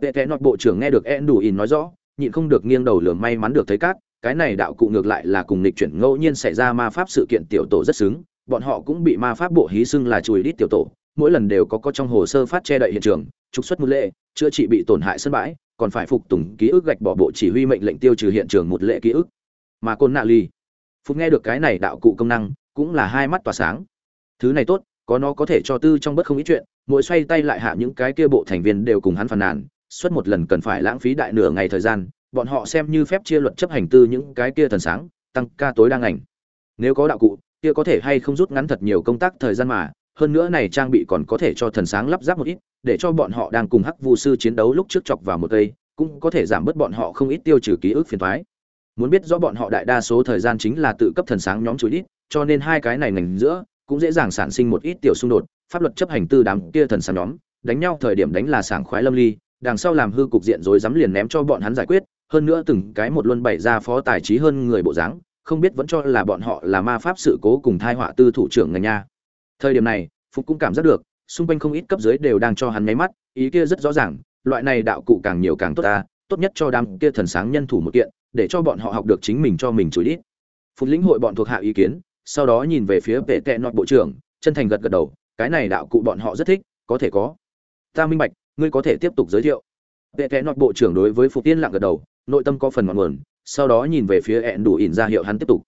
Vệ kẽ nọt bộ trưởng nghe được ẹn đù ỉn nói rõ, nhịn không được nghiêng đầu lường may mắn được thấy cát, cái này đạo cụ ngược lại là cùng lịch chuyển ngẫu nhiên xảy ra ma pháp sự kiện tiểu tổ rất xứng, bọn họ cũng bị ma pháp bộ hí xưng là chùi đít tiểu tổ, mỗi lần đều có có trong hồ sơ phát che đậy hiện trường, trục xuất một lệ, chữa trị bị tổn hại sân bãi còn phải phục tùng ký ức gạch bỏ bộ chỉ huy mệnh lệnh tiêu trừ hiện trường một lệ ký ức. Mà côn nạ ly phục nghe được cái này đạo cụ công năng, cũng là hai mắt tỏa sáng. Thứ này tốt, có nó có thể cho tư trong bất không ít chuyện, mỗi xoay tay lại hạ những cái kia bộ thành viên đều cùng hắn phàn nàn, suốt một lần cần phải lãng phí đại nửa ngày thời gian, bọn họ xem như phép chia luật chấp hành tư những cái kia thần sáng, tăng ca tối đa ảnh nếu có đạo cụ, kia có thể hay không rút ngắn thật nhiều công tác thời gian mà hơn nữa này trang bị còn có thể cho thần sáng lắp ráp một ít, để cho bọn họ đang cùng hắc vu sư chiến đấu lúc trước chọc vào một cây, cũng có thể giảm bớt bọn họ không ít tiêu trừ ký ức phiền thoái muốn biết rõ bọn họ đại đa số thời gian chính là tự cấp thần sáng nhóm chuối ít cho nên hai cái này ngành giữa cũng dễ dàng sản sinh một ít tiểu xung đột, pháp luật chấp hành tư đám kia thần sáng nhóm, đánh nhau thời điểm đánh là sảng khoái lâm ly, đằng sau làm hư cục diện rồi dám liền ném cho bọn hắn giải quyết, hơn nữa từng cái một luôn bày ra phó tài trí hơn người bộ dáng, không biết vẫn cho là bọn họ là ma pháp sự cố cùng thai họa tư thủ trưởng ngành nha thời điểm này, phục cũng cảm giác được, xung quanh không ít cấp dưới đều đang cho hắn nháy mắt, ý kia rất rõ ràng, loại này đạo cụ càng nhiều càng tốt ta, tốt nhất cho đám kia thần sáng nhân thủ một kiện, để cho bọn họ học được chính mình cho mình chửi đít phục lĩnh hội bọn thuộc hạ ý kiến, sau đó nhìn về phía vệ tệ nọt bộ trưởng, chân thành gật gật đầu, cái này đạo cụ bọn họ rất thích, có thể có. Ta minh bạch, ngươi có thể tiếp tục giới thiệu. Vệ tệ nọt bộ trưởng đối với phục tiên lặng gật đầu, nội tâm có phần ngọn nguồn, sau đó nhìn về phía ẹn đủ ỉn ra hiệu hắn tiếp tục.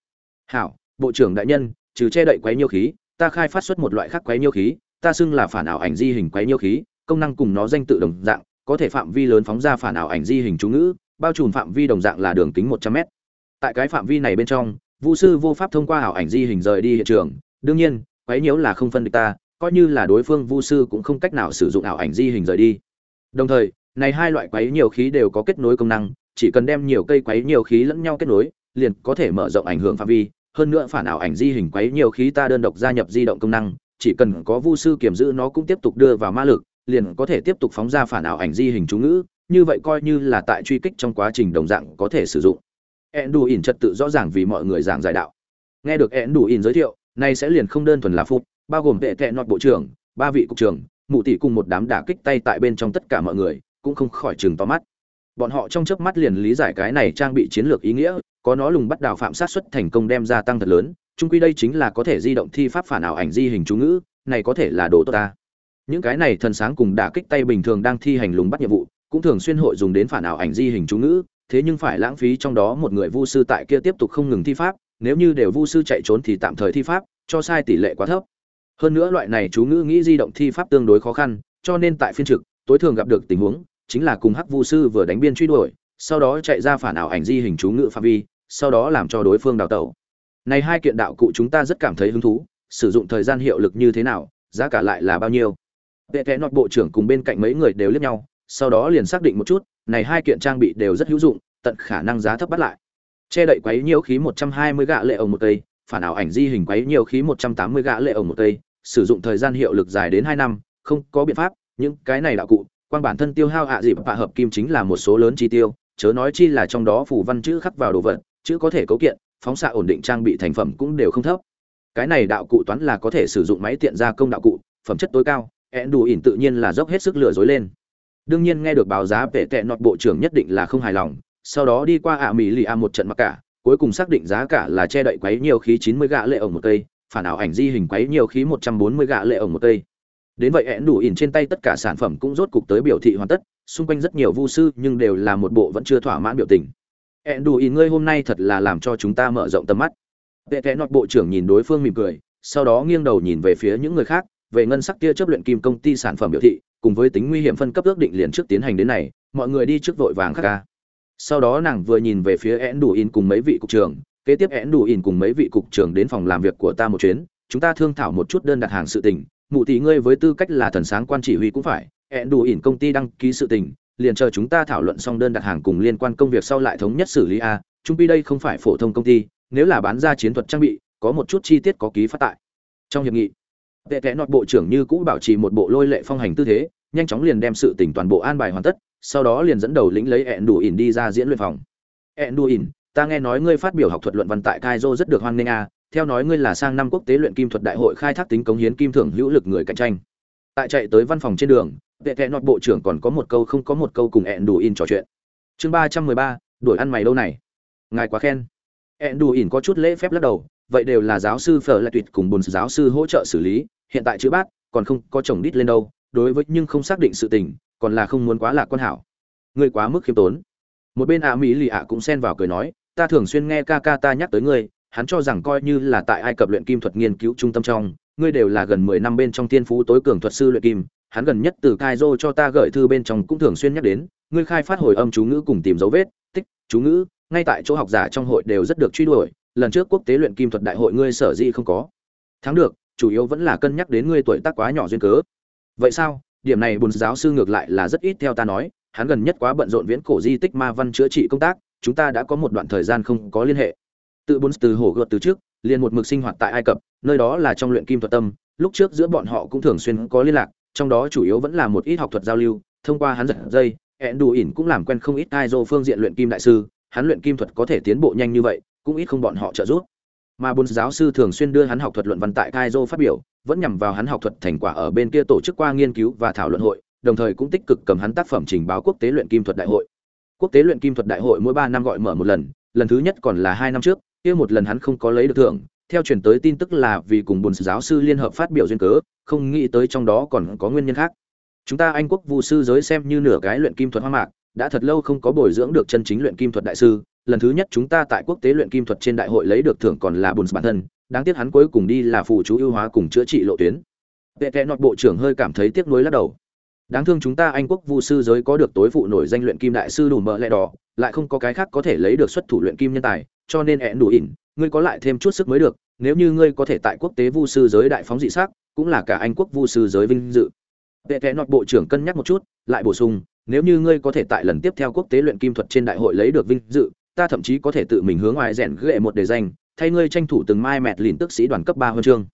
Hảo, bộ trưởng đại nhân, trừ che đậy quấy nhiêu khí ta khai phát xuất một loại khác quấy nhiêu khí, ta xưng là phản ảo ảnh di hình quấy nhiêu khí, công năng cùng nó danh tự đồng dạng, có thể phạm vi lớn phóng ra phản ảo ảnh di hình chú ngữ, bao trùm phạm vi đồng dạng là đường kính một trăm mét. Tại cái phạm vi này bên trong, vu sư vô pháp thông qua ảo ảnh di hình rời đi hiện trường, đương nhiên quấy nhiễu là không phân địch ta, coi như là đối phương vu sư cũng không cách nào sử dụng ảo ảnh di hình rời đi. Đồng thời, này hai loại quấy nhiều khí đều có kết nối công năng, chỉ cần đem nhiều cây quấy nhiều khí lẫn nhau kết nối, liền có thể mở rộng ảnh hưởng phạm vi hơn nữa phản ảo ảnh di hình quấy nhiều khí ta đơn độc gia nhập di động công năng, chỉ cần có vu sư kiểm giữ nó cũng tiếp tục đưa vào ma lực, liền có thể tiếp tục phóng ra phản ảo ảnh di hình chú ngữ, như vậy coi như là tại truy kích trong quá trình đồng dạng có thể sử dụng. Ẹn đủ ỉn trật tự rõ ràng vì mọi người giảng giải đạo. Nghe được ẹn đủ ỉn giới thiệu, nay sẽ liền không đơn thuần là phúc, bao gồm vệ tệ nọt bộ trưởng, ba vị cục trưởng, mụ tỷ cùng một đám đả kích tay tại bên trong tất cả mọi người, cũng không khỏi chừng to mắt bọn họ trong chớp mắt liền lý giải cái này trang bị chiến lược ý nghĩa, có nó lùng bắt đào phạm sát xuất thành công đem ra tăng thật lớn trung quy đây chính là có thể di động thi pháp phản ảo ảnh di hình chú ngữ, này có thể là đồ tốt ta. Những cái này thần sáng cùng đả kích tay bình thường đang thi hành lùng bắt nhiệm vụ, cũng thường xuyên hội dùng đến phản ảo ảnh di hình chú ngữ, thế nhưng phải lãng phí trong đó một người vu sư tại kia tiếp tục không ngừng thi pháp, nếu như đều vu sư chạy trốn thì tạm thời thi pháp, cho sai tỷ lệ quá thấp. Hơn nữa loại này chú ngữ nghĩ di động thi pháp tương đối khó khăn, cho nên tại phiên trực, tối thường gặp được tình huống chính là cùng hắc vu sư vừa đánh biên truy đuổi, sau đó chạy ra phản ảo ảnh di hình chú ngự phạm vi, sau đó làm cho đối phương đào tẩu. Này hai kiện đạo cụ chúng ta rất cảm thấy hứng thú, sử dụng thời gian hiệu lực như thế nào, giá cả lại là bao nhiêu? Vệ kẽ nọt bộ trưởng cùng bên cạnh mấy người đều liếc nhau, sau đó liền xác định một chút, này hai kiện trang bị đều rất hữu dụng, tận khả năng giá thấp bắt lại. Che đậy quấy nhiễu khí 120 gạ lệ ổng một cây phản ảo ảnh di hình quấy nhiễu khí 180 gạ lệ ổng một cây sử dụng thời gian hiệu lực dài đến 2 năm, không có biện pháp, những cái này đạo cụ quan bản thân tiêu hao hạ dịp và hợp kim chính là một số lớn chi tiêu, chớ nói chi là trong đó phủ văn chữ khắc vào đồ vật, chữ có thể cấu kiện, phóng xạ ổn định trang bị thành phẩm cũng đều không thấp. Cái này đạo cụ toán là có thể sử dụng máy tiện gia công đạo cụ, phẩm chất tối cao ẹn đủ ỉn tự nhiên là dốc hết sức lừa dối lên. Đương nhiên nghe được báo giá vệ tệ nọt bộ trưởng nhất định là không hài lòng, sau đó đi qua ạ mỹ lì a một trận mặc cả, cuối cùng xác định giá cả là che đậy quấy nhiều khí 90 gạ lệ ổng một cây, phản ảo ảnh di hình quấy nhiều khí 140 gạ lệ ổng một cây đến vậy ẹn đủ ỉn trên tay tất cả sản phẩm cũng rốt cục tới biểu thị hoàn tất, xung quanh rất nhiều vu sư nhưng đều là một bộ vẫn chưa thỏa mãn biểu tình. ẹn đủ ỉn ngươi hôm nay thật là làm cho chúng ta mở rộng tầm mắt. Vệ kẽ nọt bộ trưởng nhìn đối phương mỉm cười, sau đó nghiêng đầu nhìn về phía những người khác, về ngân sắc tia chấp luyện kim công ty sản phẩm biểu thị, cùng với tính nguy hiểm phân cấp ước định liền trước tiến hành đến này, mọi người đi trước vội vàng khắc ca. Sau đó nàng vừa nhìn về phía én đủ in cùng mấy vị cục trưởng, kế tiếp én đủ in cùng mấy vị cục trưởng đến phòng làm việc của ta một chuyến, chúng ta thương thảo một chút đơn đặt hàng sự tình mụ tỷ ngươi với tư cách là thần sáng quan chỉ huy cũng phải hẹn đủ ỉn công ty đăng ký sự tình, liền chờ chúng ta thảo luận xong đơn đặt hàng cùng liên quan công việc sau lại thống nhất xử lý a, trung pi đây không phải phổ thông công ty, nếu là bán ra chiến thuật trang bị, có một chút chi tiết có ký phát tại. Trong hiệp nghị vệ kẽ nọt bộ trưởng như cũ bảo trì một bộ lôi lệ phong hành tư thế, nhanh chóng liền đem sự tỉnh toàn bộ an bài hoàn tất, sau đó liền dẫn đầu lĩnh lấy ẹn đủ ỉn đi ra diễn luyện phòng. Ẹn đủ ỉn, ta nghe nói ngươi phát biểu học thuật luận văn tại kaizo rất được hoan nghênh a theo nói ngươi là sang năm quốc tế luyện kim thuật đại hội khai thác tính cống hiến kim thưởng hữu lực người cạnh tranh. Tại chạy tới văn phòng trên đường, vệ thẹn nọt bộ trưởng còn có một câu không có một câu cùng ẹn đủ in trò chuyện. Chương ba trăm mười ba, đổi ăn mày đâu này. Ngài quá khen. Ẹn đủ ỉn có chút lễ phép lắc đầu, vậy đều là giáo sư phở lại tuyệt cùng bồn giáo sư hỗ trợ xử lý, hiện tại chữ bát, còn không có chồng đít lên đâu, đối với nhưng không xác định sự tình, còn là không muốn quá lạc quan hảo. Ngươi quá mức khiêm tốn. Một bên ạ mỹ lì ạ cũng xen vào cười nói, ta thường xuyên nghe ca ca ta nhắc tới ngươi hắn cho rằng coi như là tại ai cập luyện kim thuật nghiên cứu trung tâm trong, ngươi đều là gần mười năm bên trong tiên phú tối cường thuật sư luyện kim, hắn gần nhất từ Kaizo cho ta gửi thư bên trong cũng thường xuyên nhắc đến, ngươi khai phát hồi âm chú ngữ cùng tìm dấu vết, tích, chú ngữ, ngay tại chỗ học giả trong hội đều rất được truy đuổi, lần trước quốc tế luyện kim thuật đại hội ngươi sở dĩ không có. Thắng được, chủ yếu vẫn là cân nhắc đến ngươi tuổi tác quá nhỏ duyên cớ. Vậy sao? Điểm này bùn giáo sư ngược lại là rất ít theo ta nói, hắn gần nhất quá bận rộn viễn cổ di tích ma văn chữa trị công tác, chúng ta đã có một đoạn thời gian không có liên hệ tự bốn từ hổ gợt từ trước liền một mực sinh hoạt tại ai cập nơi đó là trong luyện kim thuật tâm lúc trước giữa bọn họ cũng thường xuyên có liên lạc trong đó chủ yếu vẫn là một ít học thuật giao lưu thông qua hắn giật dây hẹn đủ ỉn cũng làm quen không ít ai dô phương diện luyện kim đại sư hắn luyện kim thuật có thể tiến bộ nhanh như vậy cũng ít không bọn họ trợ giúp mà bốn giáo sư thường xuyên đưa hắn học thuật luận văn tại Kaizo phát biểu, vẫn nhằm vào hắn học thuật thành quả ở bên kia tổ chức qua nghiên cứu và thảo luận hội, đồng thời cũng tích cực cầm hắn tác phẩm trình báo quốc tế luyện kim thuật đại hội. Quốc tế luyện kim thuật đại hội mỗi 3 năm gọi mở một lần, lần thứ nhất còn là 2 năm trước, kia một lần hắn không có lấy được thưởng, theo truyền tới tin tức là vì cùng buồn giáo sư liên hợp phát biểu duyên cớ, không nghĩ tới trong đó còn có nguyên nhân khác. Chúng ta Anh quốc vu sư giới xem như nửa cái luyện kim thuật hoa mạc, đã thật lâu không có bồi dưỡng được chân chính luyện kim thuật đại sư, lần thứ nhất chúng ta tại quốc tế luyện kim thuật trên đại hội lấy được thưởng còn là bùn bản thân đáng tiếc hắn cuối cùng đi là phụ chú ưu hóa cùng chữa trị lộ tuyến. Vệ tệ nọt bộ trưởng hơi cảm thấy tiếc nuối lắc đầu đáng thương chúng ta anh quốc vu sư giới có được tối phụ nổi danh luyện kim đại sư đủ mỡ lẹ đỏ, lại không có cái khác có thể lấy được xuất thủ luyện kim nhân tài, cho nên ẹn đủ ỉn, ngươi có lại thêm chút sức mới được, nếu như ngươi có thể tại quốc tế vu sư giới đại phóng dị sắc, cũng là cả anh quốc vu sư giới vinh dự. Vệ vẽ nọt bộ trưởng cân nhắc một chút, lại bổ sung, nếu như ngươi có thể tại lần tiếp theo quốc tế luyện kim thuật trên đại hội lấy được vinh dự, ta thậm chí có thể tự mình hướng ngoài rèn ghệ một đề danh, thay ngươi tranh thủ từng mai mẹt lìn tức sĩ đoàn cấp ba huân chương.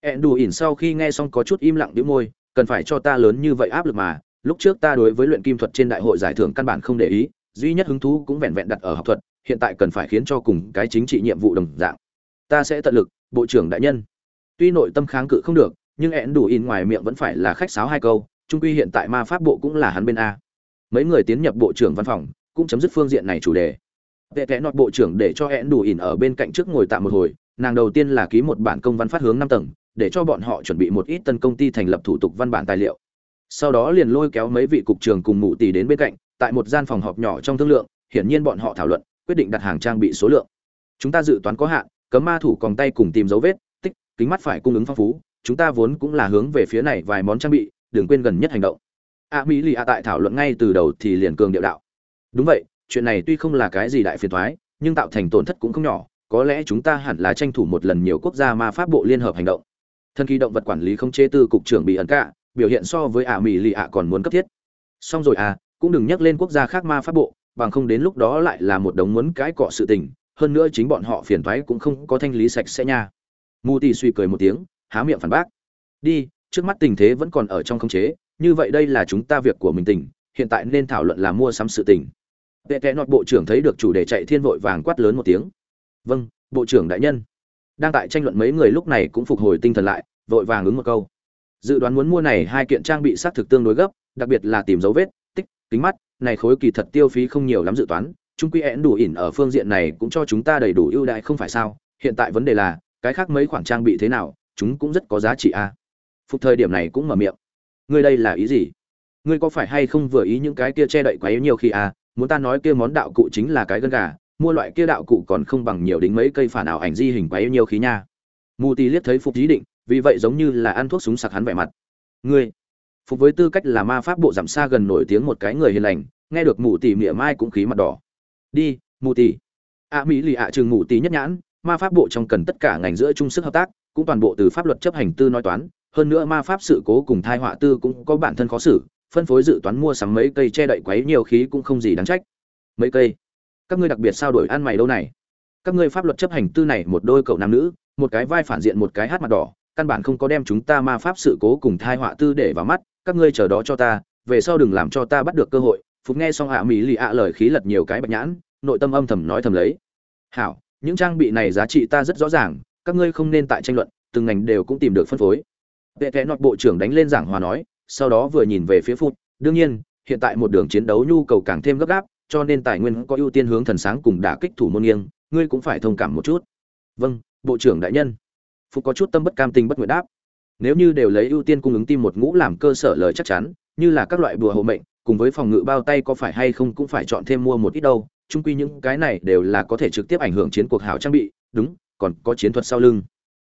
Ẹn đủ ỉn sau khi nghe xong có chút im lặng đĩu môi cần phải cho ta lớn như vậy áp lực mà lúc trước ta đối với luyện kim thuật trên đại hội giải thưởng căn bản không để ý duy nhất hứng thú cũng vẹn vẹn đặt ở học thuật hiện tại cần phải khiến cho cùng cái chính trị nhiệm vụ đồng dạng. Ta sẽ tận lực bộ trưởng đại nhân. Tuy nội tâm kháng cự không được nhưng ẹn đủ in ngoài miệng vẫn phải là khách sáo hai câu trung quy hiện tại ma pháp bộ cũng là hắn bên a. Mấy người tiến nhập bộ trưởng văn phòng cũng chấm dứt phương diện này chủ đề. Vệ vẽ nọt bộ trưởng để cho hẹn đủ in ở bên cạnh trước ngồi tạm một hồi, nàng đầu tiên là ký một bản công văn phát hướng năm tầng, để cho bọn họ chuẩn bị một ít tân công ty thành lập thủ tục văn bản tài liệu. Sau đó liền lôi kéo mấy vị cục trưởng cùng mụ tỷ đến bên cạnh, tại một gian phòng họp nhỏ trong thương lượng, hiển nhiên bọn họ thảo luận, quyết định đặt hàng trang bị số lượng. Chúng ta dự toán có hạn, cấm ma thủ còn tay cùng tìm dấu vết, tích, kính mắt phải cung ứng phong phú, chúng ta vốn cũng là hướng về phía này vài món trang bị, đừng quên gần nhất hành động. A Mỹ Lì A tại thảo luận ngay từ đầu thì liền cường điệu đạo. Đúng vậy, chuyện này tuy không là cái gì đại phiền toái, nhưng tạo thành tổn thất cũng không nhỏ, có lẽ chúng ta hẳn là tranh thủ một lần nhiều quốc gia ma pháp bộ liên hợp hành động. Thân kỳ động vật quản lý không chế tư cục trưởng bị ẩn cả, biểu hiện so với ả mỹ lì ạ còn muốn cấp thiết. Xong rồi à, cũng đừng nhắc lên quốc gia khác ma pháp bộ, bằng không đến lúc đó lại là một đống muốn cái cọ sự tình, hơn nữa chính bọn họ phiền toái cũng không có thanh lý sạch sẽ nha. Mù tì suy cười một tiếng, há miệng phản bác. Đi, trước mắt tình thế vẫn còn ở trong khống chế, như vậy đây là chúng ta việc của mình tỉnh, hiện tại nên thảo luận là mua sắm sự tình vệ kẽ nọt bộ trưởng thấy được chủ đề chạy thiên vội vàng quát lớn một tiếng vâng bộ trưởng đại nhân đang tại tranh luận mấy người lúc này cũng phục hồi tinh thần lại vội vàng ứng một câu. Dự đoán muốn mua này hai kiện trang bị xác thực tương đối gấp đặc biệt là tìm dấu vết tích kính mắt này khối kỳ thật tiêu phí không nhiều lắm dự toán chúng quy én đủ ỉn ở phương diện này cũng cho chúng ta đầy đủ ưu đãi không phải sao? Hiện tại vấn đề là cái khác mấy khoản trang bị thế nào chúng cũng rất có giá trị a à. phục thời điểm này cũng mở miệng. Ngươi đây là ý gì? Ngươi có phải hay không vừa ý những cái kia che đậy quá yếu nhiều khi a à, muốn ta nói kia món đạo cụ chính là cái gân gà mua loại kia đạo cụ còn không bằng nhiều đính mấy cây phản ảo ảnh di hình quá yêu nhiều khí nha. Mù tì liếc thấy phục ý định, vì vậy giống như là ăn thuốc súng sặc hắn vẻ mặt. Ngươi, phục với tư cách là ma pháp bộ giảm xa gần nổi tiếng một cái người hiền lành, nghe được mù tì mỉa mai cũng khí mặt đỏ. Đi, mù tì. A mỹ lì ạ chừng mù tì nhất nhãn, ma pháp bộ trong cần tất cả ngành giữa chung sức hợp tác, cũng toàn bộ từ pháp luật chấp hành tư nói toán, hơn nữa ma pháp sự cố cùng thai họa tư cũng có bản thân khó xử, phân phối dự toán mua sắm mấy cây che đậy quấy nhiều khí cũng không gì đáng trách. Mấy cây? Các ngươi đặc biệt sao đổi ăn mày đâu này? Các ngươi pháp luật chấp hành tư này một đôi cậu nam nữ, một cái vai phản diện một cái hát mặt đỏ, căn bản không có đem chúng ta ma pháp sự cố cùng thai họa tư để vào mắt, các ngươi chờ đó cho ta, về sau đừng làm cho ta bắt được cơ hội. Phục nghe xong ạ mỹ lì ạ lời khí lật nhiều cái bạch nhãn, nội tâm âm thầm nói thầm lấy. Hảo, những trang bị này giá trị ta rất rõ ràng, các ngươi không nên tại tranh luận, từng ngành đều cũng tìm được phân phối. Vệ kẽ nọt bộ trưởng đánh lên giảng hòa nói, sau đó vừa nhìn về phía phút đương nhiên, hiện tại một đường chiến đấu nhu cầu càng thêm gấp gáp cho nên tài nguyên có ưu tiên hướng thần sáng cùng đả kích thủ môn nghiêng, ngươi cũng phải thông cảm một chút. Vâng bộ trưởng đại nhân. Phụ có chút tâm bất cam tình bất nguyện đáp. Nếu như đều lấy ưu tiên cung ứng tim một ngũ làm cơ sở lời chắc chắn, như là các loại bùa hộ mệnh, cùng với phòng ngự bao tay có phải hay không cũng phải chọn thêm mua một ít đâu, chung quy những cái này đều là có thể trực tiếp ảnh hưởng chiến cuộc hảo trang bị, đúng, còn có chiến thuật sau lưng.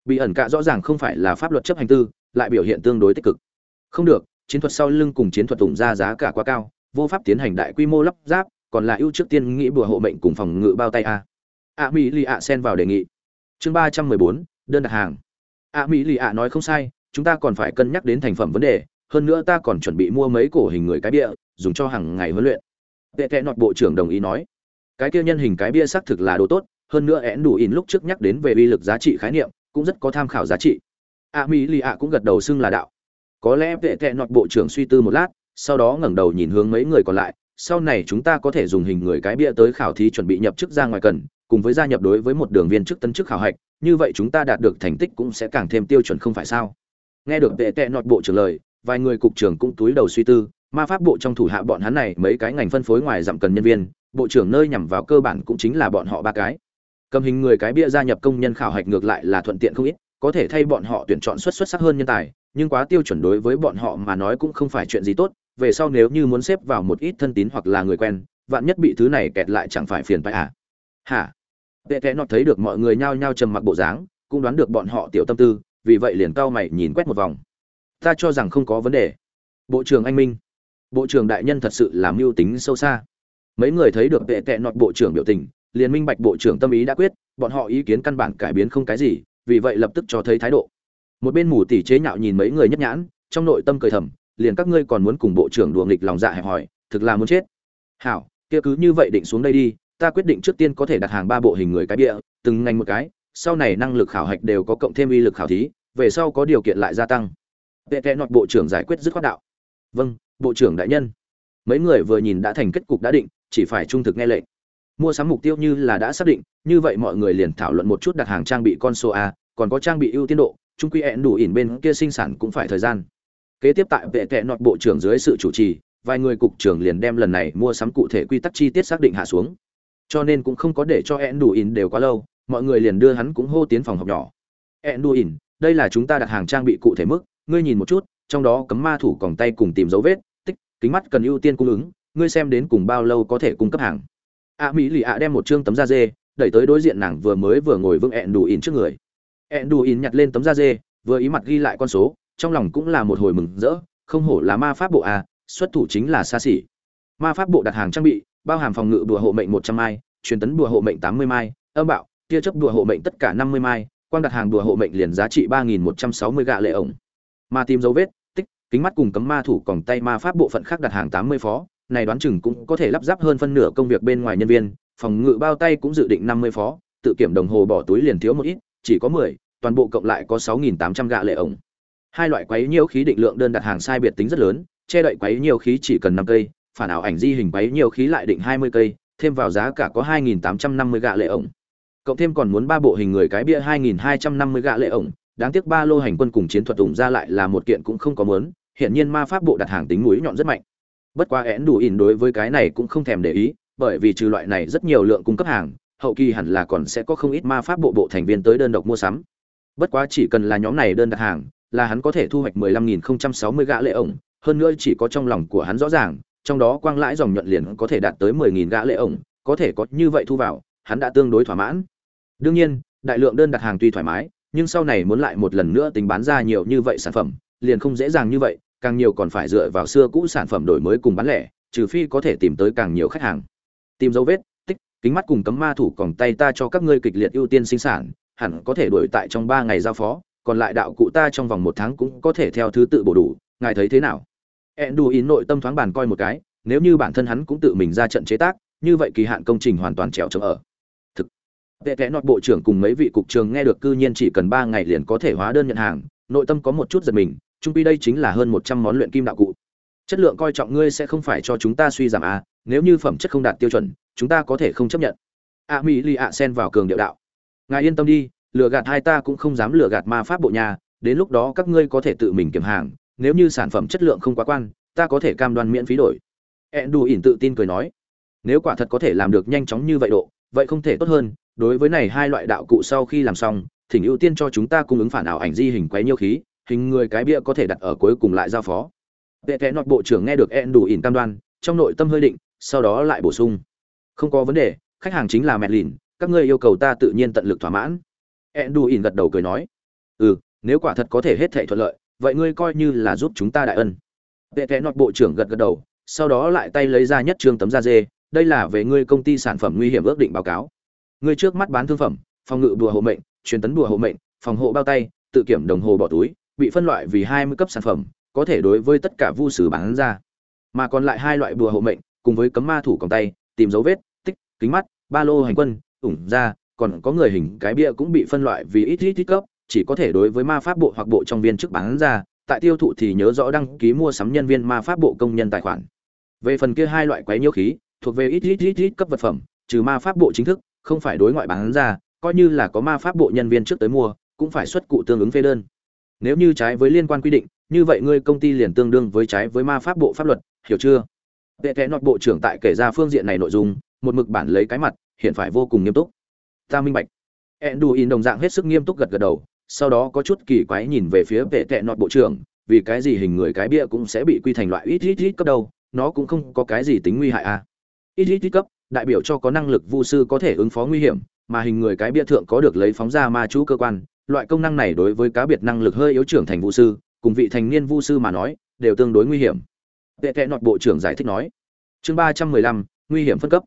Bị ẩn cạ rõ ràng không phải là pháp luật chấp hành tư, lại biểu hiện tương đối tích cực. Không được, chiến thuật sau lưng cùng chiến thuật tùng ra giá cả quá cao, vô pháp tiến hành đại quy mô lắp ráp còn là ưu trước tiên nghĩ bùa hộ mệnh cùng phòng ngự bao tay a. A mỹ lì ạ xen vào đề nghị. Chương ba trăm mười bốn, đơn đặt hàng. A mỹ lì ạ nói không sai, chúng ta còn phải cân nhắc đến thành phẩm vấn đề, hơn nữa ta còn chuẩn bị mua mấy cổ hình người cái bia, dùng cho hàng ngày huấn luyện. Vệ tệ nọt bộ trưởng đồng ý nói. Cái kia nhân hình cái bia xác thực là đồ tốt, hơn nữa én đủ in lúc trước nhắc đến về uy lực giá trị khái niệm, cũng rất có tham khảo giá trị. A mỹ lì ạ cũng gật đầu xưng là đạo. Có lẽ vệ tệ nọt bộ trưởng suy tư một lát, sau đó ngẩng đầu nhìn hướng mấy người còn lại sau này chúng ta có thể dùng hình người cái bia tới khảo thí chuẩn bị nhập chức ra ngoài cần, cùng với gia nhập đối với một đường viên chức tân chức khảo hạch, như vậy chúng ta đạt được thành tích cũng sẽ càng thêm tiêu chuẩn không phải sao? Nghe được vệ tệ nọt bộ trưởng lời, vài người cục trưởng cũng túi đầu suy tư, ma pháp bộ trong thủ hạ bọn hắn này mấy cái ngành phân phối ngoài giảm cần nhân viên, bộ trưởng nơi nhằm vào cơ bản cũng chính là bọn họ ba cái. Cầm hình người cái bia gia nhập công nhân khảo hạch ngược lại là thuận tiện không ít, có thể thay bọn họ tuyển chọn xuất xuất sắc hơn nhân tài, nhưng quá tiêu chuẩn đối với bọn họ mà nói cũng không phải chuyện gì tốt về sau nếu như muốn xếp vào một ít thân tín hoặc là người quen, vạn nhất bị thứ này kẹt lại chẳng phải phiền phải à? Hả? Tệ kẽ nọt thấy được mọi người nhao nhao trầm mặc bộ dáng, cũng đoán được bọn họ tiểu tâm tư, vì vậy liền cau mày nhìn quét một vòng. Ta cho rằng không có vấn đề. Bộ trưởng anh minh. Bộ trưởng đại nhân thật sự là mưu tính sâu xa. Mấy người thấy được tệ tệ nọt bộ trưởng biểu tình, liền minh bạch bộ trưởng tâm ý đã quyết, bọn họ ý kiến căn bản cải biến không cái gì, vì vậy lập tức cho thấy thái độ. Một bên mù tỉ chế nhạo nhìn mấy người nhất nhãn, trong nội tâm cười thầm liền các ngươi còn muốn cùng bộ trưởng đùa nghịch lòng dạ hẹp hỏi thực là muốn chết. Hảo, kia cứ như vậy định xuống đây đi, ta quyết định trước tiên có thể đặt hàng ba bộ hình người cái bịa, từng ngành một cái, sau này năng lực khảo hạch đều có cộng thêm uy lực khảo thí, về sau có điều kiện lại gia tăng. Vệ kẽ nọt bộ trưởng giải quyết dứt khoát đạo. Vâng bộ trưởng đại nhân. Mấy người vừa nhìn đã thành kết cục đã định, chỉ phải trung thực nghe lệnh. Mua sắm mục tiêu như là đã xác định, như vậy mọi người liền thảo luận một chút đặt hàng trang bị con số a, còn có trang bị ưu tiên độ trung quy ẹn đủ ỉn bên kia sinh sản cũng phải thời gian kế tiếp tại vệ tệ nọt bộ trưởng dưới sự chủ trì vài người cục trưởng liền đem lần này mua sắm cụ thể quy tắc chi tiết xác định hạ xuống. Cho nên cũng không có để cho ẹn đủ in đều quá lâu mọi người liền đưa hắn cũng hô tiến phòng học nhỏ. Ẹn đủ in, đây là chúng ta đặt hàng trang bị cụ thể mức ngươi nhìn một chút trong đó cấm ma thủ còng tay cùng tìm dấu vết tích kính mắt cần ưu tiên cung ứng ngươi xem đến cùng bao lâu có thể cung cấp hàng. A mỹ lì ạ đem một chương tấm da dê đẩy tới đối diện nàng vừa mới vừa ngồi vững ẹn đủ in trước người. Ẹn đủ in nhặt lên tấm da dê vừa ý mặt ghi lại con số trong lòng cũng là một hồi mừng rỡ, không hổ là ma pháp bộ a xuất thủ chính là xa xỉ. Ma pháp bộ đặt hàng trang bị, bao hàm phòng ngự đùa hộ mệnh một trăm mai, truyền tấn đùa hộ mệnh tám mươi mai, âm bạo, tia chấp đùa hộ mệnh tất cả năm mươi mai, quang đặt hàng đùa hộ mệnh liền giá trị ba nghìn một trăm sáu mươi gạ lệ ổng. Ma tìm dấu vết, tích, kính mắt cùng cấm ma thủ còng tay ma pháp bộ phận khác đặt hàng tám mươi phó, này đoán chừng cũng có thể lắp ráp hơn phân nửa công việc bên ngoài nhân viên, phòng ngự bao tay cũng dự định năm mươi phó, tự kiểm đồng hồ bỏ túi liền thiếu một ít, chỉ có mười, toàn bộ cộng lại có sáu nghìn tám trăm gạ lệ ổng hai loại quấy nhiều khí định lượng đơn đặt hàng sai biệt tính rất lớn, che đậy quấy nhiều khí chỉ cần năm cây, phản ảo ảnh di hình quấy nhiều khí lại định hai mươi cây, thêm vào giá cả có hai nghìn tám trăm năm mươi gạ lệ ổng. Cộng thêm còn muốn ba bộ hình người cái bia hai nghìn hai trăm năm mươi gạ lệ ổng, đáng tiếc ba lô hành quân cùng chiến thuật ủng ra lại là một kiện cũng không có muốn, hiện nhiên ma pháp bộ đặt hàng tính mũi nhọn rất mạnh. Bất quá én đủ ỉn đối với cái này cũng không thèm để ý, bởi vì trừ loại này rất nhiều lượng cung cấp hàng, hậu kỳ hẳn là còn sẽ có không ít ma pháp bộ bộ thành viên tới đơn độc mua sắm. Bất quá chỉ cần là nhóm này đơn đặt hàng là hắn có thể thu hoạch 15.060 gã lệ ổng, hơn nữa chỉ có trong lòng của hắn rõ ràng, trong đó quang lãi dòng nhuận liền có thể đạt tới 10.000 gã lệ ổng, có thể có như vậy thu vào, hắn đã tương đối thỏa mãn. Đương nhiên, đại lượng đơn đặt hàng tuy thoải mái, nhưng sau này muốn lại một lần nữa tính bán ra nhiều như vậy sản phẩm, liền không dễ dàng như vậy, càng nhiều còn phải dựa vào xưa cũ sản phẩm đổi mới cùng bán lẻ, trừ phi có thể tìm tới càng nhiều khách hàng. Tìm dấu vết, tích, kính mắt cùng cấm ma thủ còn tay ta cho các ngươi kịch liệt ưu tiên sinh sản, hẳn có thể đuổi tại trong 3 ngày giao phó, còn lại đạo cụ ta trong vòng một tháng cũng có thể theo thứ tự bổ đủ, ngài thấy thế nào? Enduin nội tâm thoáng bàn coi một cái, nếu như bản thân hắn cũng tự mình ra trận chế tác, như vậy kỳ hạn công trình hoàn toàn trèo trống ở. Thực. Tệ tệ nọt bộ trưởng cùng mấy vị cục trường nghe được cư nhiên chỉ cần ba ngày liền có thể hóa đơn nhận hàng, nội tâm có một chút giật mình trung pi đây chính là hơn một trăm món luyện kim đạo cụ. Chất lượng coi trọng ngươi sẽ không phải cho chúng ta suy giảm à nếu như phẩm chất không đạt tiêu chuẩn, chúng ta có thể không chấp nhận. A mỹ li ạ sen vào cường điệu đạo. Ngài yên tâm đi lừa gạt hai ta cũng không dám lừa gạt ma pháp bộ nhà, đến lúc đó các ngươi có thể tự mình kiểm hàng, nếu như sản phẩm chất lượng không quá quan, ta có thể cam đoan miễn phí đổi. Ed đù ỉn tự tin cười nói. Nếu quả thật có thể làm được nhanh chóng như vậy độ, vậy không thể tốt hơn, đối với này hai loại đạo cụ sau khi làm xong, thỉnh ưu tiên cho chúng ta cung ứng phản ảo ảnh di hình quấy nhiêu khí, hình người cái bia có thể đặt ở cuối cùng lại giao phó. Vệ kẽ nọt bộ trưởng nghe được ed đù ỉn cam đoan, trong nội tâm hơi định, sau đó lại bổ sung. Không có vấn đề, khách hàng chính là mẹ lìn các ngươi yêu cầu ta tự nhiên tận lực thỏa mãn. Enduin gật đầu cười nói, "Ừ, nếu quả thật có thể hết thảy thuận lợi, vậy ngươi coi như là giúp chúng ta đại ân." Vệ Kệ Nọt bộ trưởng gật gật đầu, sau đó lại tay lấy ra nhất trương tấm da dê, "Đây là về ngươi công ty sản phẩm nguy hiểm ước định báo cáo. Ngươi trước mắt bán thương phẩm, phòng ngự đùa hộ mệnh, truyền tấn đùa hộ mệnh, phòng hộ bao tay, tự kiểm đồng hồ bỏ túi, bị phân loại vì 20 cấp sản phẩm, có thể đối với tất cả vu sử bán ra. Mà còn lại hai loại đùa hộ mệnh, cùng với cấm ma thủ còng tay, tìm dấu vết, tích, kính mắt, ba lô hành quân, ủng ra, còn có người hình cái bia cũng bị phân loại vì ít ít ít cấp, chỉ có thể đối với ma pháp bộ hoặc bộ trong viên chức bán ra, tại tiêu thụ thì nhớ rõ đăng ký mua sắm nhân viên ma pháp bộ công nhân tài khoản. Về phần kia hai loại quái nhiễu khí, thuộc về ít ít ít ít cấp vật phẩm, trừ ma pháp bộ chính thức, không phải đối ngoại bán ra, coi như là có ma pháp bộ nhân viên trước tới mua, cũng phải xuất cụ tương ứng phê đơn. Nếu như trái với liên quan quy định, như vậy ngươi công ty liền tương đương với trái với ma pháp bộ pháp luật, hiểu chưa? Tệ tệ nọt bộ trưởng tại kể ra phương diện này nội dung, một mực bản lấy cái mặt, hiện phải vô cùng nghiêm túc ta minh bạch. In đồng dạng hết sức nghiêm túc gật gật đầu, sau đó có chút kỳ quái nhìn về phía vệ tệ nọt bộ trưởng, vì cái gì hình người cái bia cũng sẽ bị quy thành loại ít ít ít cấp đâu, nó cũng không có cái gì tính nguy hại à. Ít ít ít cấp, đại biểu cho có năng lực vu sư có thể ứng phó nguy hiểm, mà hình người cái bia thượng có được lấy phóng ra ma chú cơ quan, loại công năng này đối với cá biệt năng lực hơi yếu trưởng thành vu sư, cùng vị thành niên vu sư mà nói, đều tương đối nguy hiểm. Tệ tệ nọt bộ trưởng giải thích nói, chương ba trăm mười lăm, nguy hiểm phân cấp.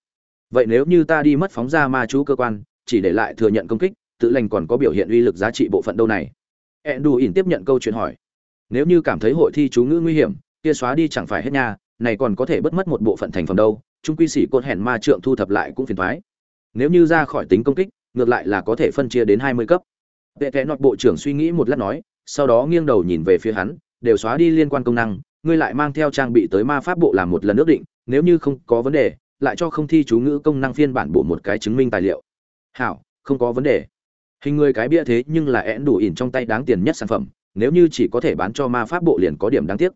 Vậy nếu như ta đi mất phóng ra ma chú cơ quan chỉ để lại thừa nhận công kích, tự lành còn có biểu hiện uy lực giá trị bộ phận đâu này? Ẹn đù ỉn tiếp nhận câu chuyện hỏi. Nếu như cảm thấy hội thi chú ngữ nguy hiểm, kia xóa đi chẳng phải hết nha, này còn có thể bất mất một bộ phận thành phẩm đâu, trung quy sĩ cột hẹn ma trượng thu thập lại cũng phiền thoái nếu như ra khỏi tính công kích, ngược lại là có thể phân chia đến hai mươi cấp. Vệ kẽ nọt bộ trưởng suy nghĩ một lát nói, sau đó nghiêng đầu nhìn về phía hắn, đều xóa đi liên quan công năng, ngươi lại mang theo trang bị tới ma pháp bộ làm một lần ước định, nếu như không có vấn đề, lại cho không thi chú ngữ công năng phiên bản bộ một cái chứng minh tài liệu hảo, không có vấn đề. Hình người cái bia thế nhưng là én đủ ỉn trong tay đáng tiền nhất sản phẩm, nếu như chỉ có thể bán cho ma pháp bộ liền có điểm đáng tiếc.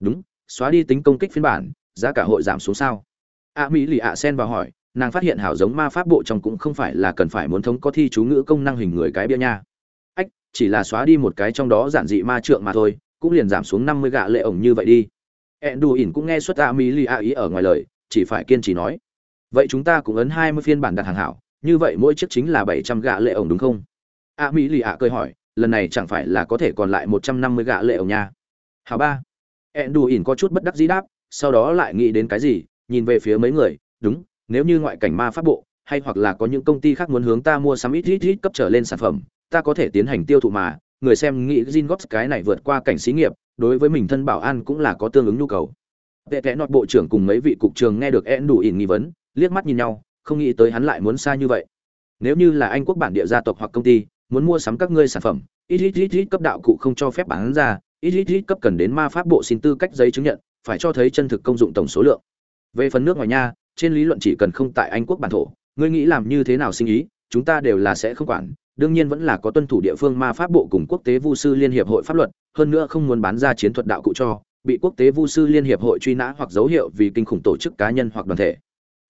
Đúng, xóa đi tính công kích phiên bản, giá cả hội giảm xuống sao? A mỹ lì ạ sen vào hỏi, nàng phát hiện hảo giống ma pháp bộ trong cũng không phải là cần phải muốn thống có thi chú ngữ công năng hình người cái bia nha. Ách, chỉ là xóa đi một cái trong đó giản dị ma trượng mà thôi, cũng liền giảm xuống năm mươi gạ lệ ổng như vậy đi. Ẹn đù ỉn cũng nghe xuất a mỹ lì ạ ý ở ngoài lời, chỉ phải kiên trì nói. Vậy chúng ta cũng ấn hai mươi phiên bản đặt hàng hảo như vậy mỗi chiếc chính là bảy trăm gạ lệ ổng đúng không? A mỹ lì ạ cười hỏi lần này chẳng phải là có thể còn lại một trăm năm mươi gạ lệ ổng nha. Hảo ba. Ẹn đù ỉn có chút bất đắc dĩ đáp sau đó lại nghĩ đến cái gì nhìn về phía mấy người đúng nếu như ngoại cảnh ma pháp bộ hay hoặc là có những công ty khác muốn hướng ta mua sắm ít ít ít cấp trở lên sản phẩm ta có thể tiến hành tiêu thụ mà. Người xem nghĩ Jin Gops cái này vượt qua cảnh xí nghiệp đối với mình thân bảo an cũng là có tương ứng nhu cầu. Vệ kẽ nọt bộ trưởng cùng mấy vị cục trường nghe được én đủ ỉn nghi vấn, liếc mắt nhìn nhau, không nghĩ tới hắn lại muốn xa như vậy. Nếu như là Anh quốc bản địa gia tộc hoặc công ty, muốn mua sắm các ngươi sản phẩm, ít ít ít ít cấp đạo cụ không cho phép bán ra, ít ít ít cấp cần đến ma pháp bộ xin tư cách giấy chứng nhận, phải cho thấy chân thực công dụng tổng số lượng. Về phần nước ngoài nha, trên lý luận chỉ cần không tại Anh quốc bản thổ, ngươi nghĩ làm như thế nào sinh ý, chúng ta đều là sẽ không quản, đương nhiên vẫn là có tuân thủ địa phương ma pháp bộ cùng quốc tế vu sư liên hiệp hội pháp luật, hơn nữa không muốn bán ra chiến thuật đạo cụ cho, bị quốc tế vu sư liên hiệp hội truy nã hoặc dấu hiệu vì kinh khủng tổ chức cá nhân hoặc đoàn thể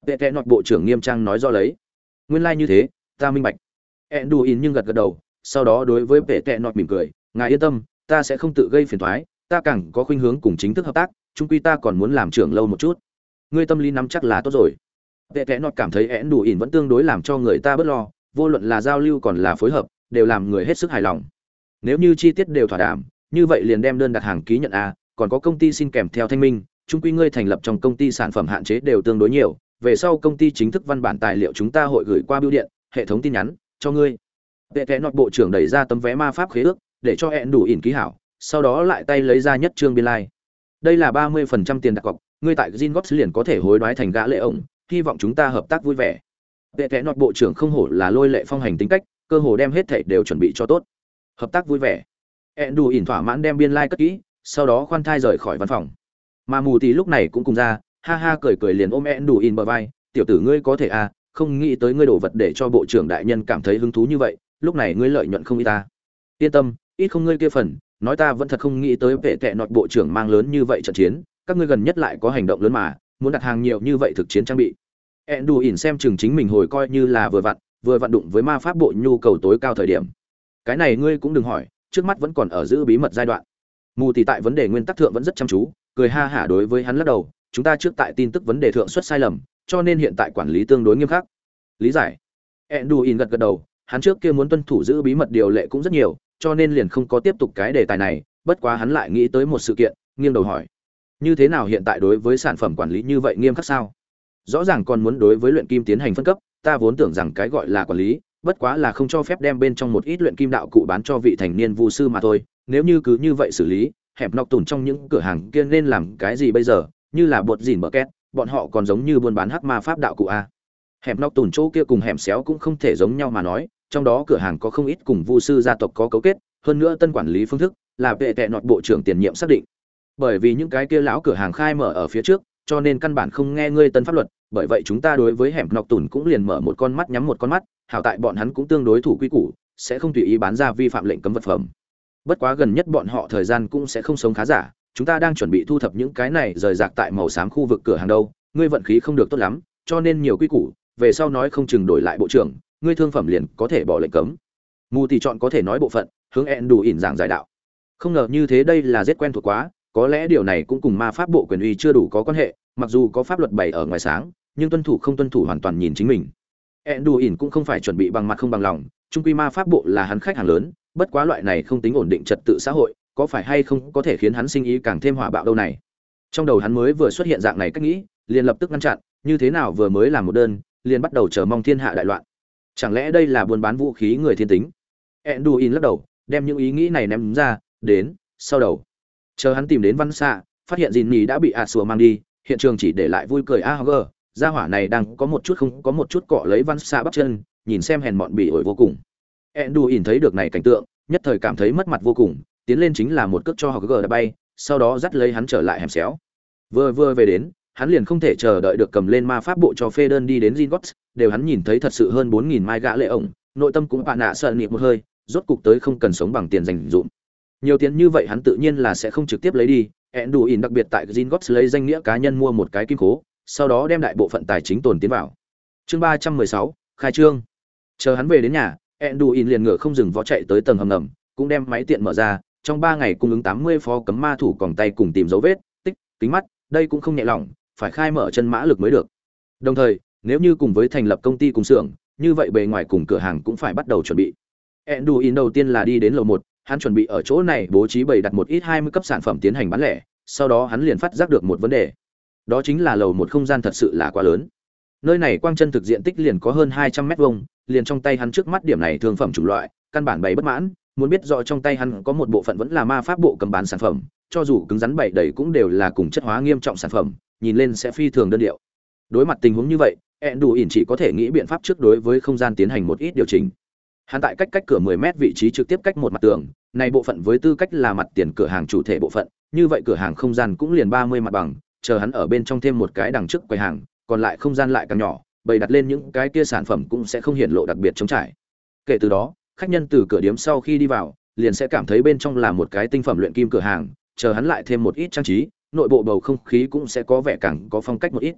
vệ Tệ nọt bộ trưởng nghiêm trang nói do lấy. Nguyên lai như thế, ta minh bạch. Ẹn đù in nhưng gật gật đầu, sau đó đối với vệ Tệ nọt mỉm cười, ngài yên tâm, ta sẽ không tự gây phiền thoái ta càng có khuynh hướng cùng chính thức hợp tác trung quy ta còn muốn làm trưởng lâu một chút. Ngươi tâm lý nắm chắc là tốt rồi. Vệ Tệ nọt cảm thấy ẹn đù in vẫn tương đối làm cho người ta bớt lo, vô luận là giao lưu còn là phối hợp, đều làm người hết sức hài lòng. Nếu như chi tiết đều thỏa đảm như vậy liền đem đơn đặt hàng ký nhận a, còn có công ty xin kèm theo thanh minh trung quy ngươi thành lập trong công ty sản phẩm hạn chế đều tương đối nhiều về sau công ty chính thức văn bản tài liệu chúng ta hội gửi qua bưu điện, hệ thống tin nhắn, cho ngươi. Vệ kẽ nọt bộ trưởng đẩy ra tấm vé ma pháp khế ước, để cho hẹn đủ ỉn ký hảo, sau đó lại tay lấy ra nhất trương biên lai. Đây là ba mươi phần trăm tiền đặt cọc, ngươi tại Zingox liền có thể hối đoái thành gã lệ ổng, hy vọng chúng ta hợp tác vui vẻ. Vệ kẽ nọt bộ trưởng không hổ là lôi lệ phong hành tính cách, cơ hồ đem hết thảy đều chuẩn bị cho tốt. Hợp tác vui vẻ. Hẹn đủ ỉn thỏa mãn đem biên lai cất kỹ, sau đó khoan thai rời khỏi văn phòng. Mà mù tì lúc này cũng cùng ra ha ha cười cười liền ôm ẹn đủ in bờ vai, tiểu tử ngươi có thể à không nghĩ tới ngươi đổ vật để cho bộ trưởng đại nhân cảm thấy hứng thú như vậy, lúc này ngươi lợi nhuận không ít ta. Yên tâm, ít không ngươi kia phần, nói ta vẫn thật không nghĩ tới vệ tệ nọt bộ trưởng mang lớn như vậy trận chiến, các ngươi gần nhất lại có hành động lớn mà, muốn đặt hàng nhiều như vậy thực chiến trang bị. Ẹn đủ ỉn xem chừng chính mình hồi coi như là vừa vặn vừa vặn đụng với ma pháp bộ nhu cầu tối cao thời điểm. Cái này ngươi cũng đừng hỏi, trước mắt vẫn còn ở giữ bí mật giai đoạn. Mù thì tại vấn đề nguyên tắc thượng vẫn rất chăm chú, cười ha hả đối với hắn lắc đầu chúng ta trước tại tin tức vấn đề thượng xuất sai lầm, cho nên hiện tại quản lý tương đối nghiêm khắc. Lý giải. Enduin gật gật đầu, hắn trước kia muốn tuân thủ giữ bí mật điều lệ cũng rất nhiều, cho nên liền không có tiếp tục cái đề tài này, bất quá hắn lại nghĩ tới một sự kiện, nghiêng đầu hỏi. Như thế nào hiện tại đối với sản phẩm quản lý như vậy nghiêm khắc sao? Rõ ràng còn muốn đối với luyện kim tiến hành phân cấp, ta vốn tưởng rằng cái gọi là quản lý, bất quá là không cho phép đem bên trong một ít luyện kim đạo cụ bán cho vị thành niên vu sư mà thôi, nếu như cứ như vậy xử lý, hẹp nọc tủn trong những cửa hàng kia nên làm cái gì bây giờ? Như là bột dìn bờ két, bọn họ còn giống như buôn bán hắc ma pháp đạo cụ a. Hẻm nóc tùn chỗ kia cùng hẻm xéo cũng không thể giống nhau mà nói, trong đó cửa hàng có không ít cùng vu sư gia tộc có cấu kết, hơn nữa tân quản lý phương thức là vệ tệ nọt bộ trưởng tiền nhiệm xác định. Bởi vì những cái kia lão cửa hàng khai mở ở phía trước, cho nên căn bản không nghe ngươi tân pháp luật, bởi vậy chúng ta đối với hẻm nọc tùn cũng liền mở một con mắt nhắm một con mắt, hảo tại bọn hắn cũng tương đối thủ quy củ, sẽ không tùy ý bán ra vi phạm lệnh cấm vật phẩm. Bất quá gần nhất bọn họ thời gian cũng sẽ không sống khá giả chúng ta đang chuẩn bị thu thập những cái này rời rạc tại màu xám khu vực cửa hàng đâu, ngươi vận khí không được tốt lắm, cho nên nhiều quy củ, về sau nói không chừng đổi lại bộ trưởng, ngươi thương phẩm liền có thể bỏ lệnh cấm. Mù thì chọn có thể nói bộ phận, hướng ẹn đủ ỉn giảng giải đạo. Không ngờ như thế đây là rất quen thuộc quá, có lẽ điều này cũng cùng ma pháp bộ quyền uy chưa đủ có quan hệ, mặc dù có pháp luật bày ở ngoài sáng, nhưng tuân thủ không tuân thủ hoàn toàn nhìn chính mình. Ẹn đủ ỉn cũng không phải chuẩn bị bằng mặt không bằng lòng, trung quy ma pháp bộ là hắn khách hàng lớn, bất quá loại này không tính ổn định trật tự xã hội có phải hay không có thể khiến hắn sinh ý càng thêm hỏa bạo đâu này? Trong đầu hắn mới vừa xuất hiện dạng này cách nghĩ, liền lập tức ngăn chặn, như thế nào vừa mới làm một đơn, liền bắt đầu chờ mong thiên hạ đại loạn. Chẳng lẽ đây là buôn bán vũ khí người thiên tính? Enduin lắc đầu, đem những ý nghĩ này ném ra, đến, sau đầu. Chờ hắn tìm đến văn xạ phát hiện dìn nhì đã bị a sùa mang đi, hiện trường chỉ để lại vui cười a hờ gia hỏa này đang có một chút không, có một chút cọ lấy văn xạ bắp chân, nhìn xem hèn mọn bị ổi vô cùng. Enduin thấy được này cảnh tượng, nhất thời cảm thấy mất mặt vô cùng tiến lên chính là một cước cho hờ đã bay sau đó dắt lấy hắn trở lại hẻm xéo vừa vừa về đến hắn liền không thể chờ đợi được cầm lên ma pháp bộ cho phê đơn đi đến Zingots, đều hắn nhìn thấy thật sự hơn 4000 mai gã lệ ổng, nội tâm cũng bạn nạ sợ nịp một hơi, rốt cục tới không cần sống bằng tiền dành dụm. Nhiều tiền như vậy hắn tự nhiên là sẽ không trực tiếp lấy đi, Enduin đặc biệt tại Zingots lấy danh nghĩa cá nhân mua một cái kim cố, sau đó đem đại bộ phận tài chính tồn tiến vào. Chương 316, khai trương. Chờ hắn về đến nhà, Enduin liền ngựa không dừng vó chạy tới tầng hầm ngầm, cũng đem máy tiện mở ra, trong 3 ngày cung ứng 80 phó cấm ma thủ còn tay cùng tìm dấu vết, tích, kính mắt, đây cũng không nhẹ lòng, phải khai mở chân mã lực mới được. Đồng thời, nếu như cùng với thành lập công ty cùng xưởng, như vậy bề ngoài cùng cửa hàng cũng phải bắt đầu chuẩn bị. Enduin đầu tiên là đi đến lầu 1, hắn chuẩn bị ở chỗ này bố trí bày đặt một ít 20 cấp sản phẩm tiến hành bán lẻ, sau đó hắn liền phát giác được một vấn đề. Đó chính là lầu một không gian thật sự là quá lớn. Nơi này quang chân thực diện tích liền có hơn 200 mét vuông, liền trong tay hắn trước mắt điểm này thương phẩm chủng loại, căn bản bày bất mãn, muốn biết rõ trong tay hắn có một bộ phận vẫn là ma pháp bộ cầm bán sản phẩm, cho dù cứng rắn bảy đầy cũng đều là cùng chất hóa nghiêm trọng sản phẩm, nhìn lên sẽ phi thường đơn điệu. Đối mặt tình huống như vậy ẹn đủ ỉn chỉ có thể nghĩ biện pháp trước đối với không gian tiến hành một ít điều chỉnh. Hắn tại cách cách cửa 10 mét vị trí trực tiếp cách một mặt tường này bộ phận với tư cách là mặt tiền cửa hàng chủ thể bộ phận như vậy cửa hàng không gian cũng liền 30 mặt bằng chờ hắn ở bên trong thêm một cái đằng trước quầy hàng còn lại không gian lại càng nhỏ bày đặt lên những cái kia sản phẩm cũng sẽ không hiện lộ đặc biệt chống trải. Kể từ đó khách nhân từ cửa điếm sau khi đi vào liền sẽ cảm thấy bên trong là một cái tinh phẩm luyện kim cửa hàng chờ hắn lại thêm một ít trang trí nội bộ bầu không khí cũng sẽ có vẻ càng có phong cách một ít.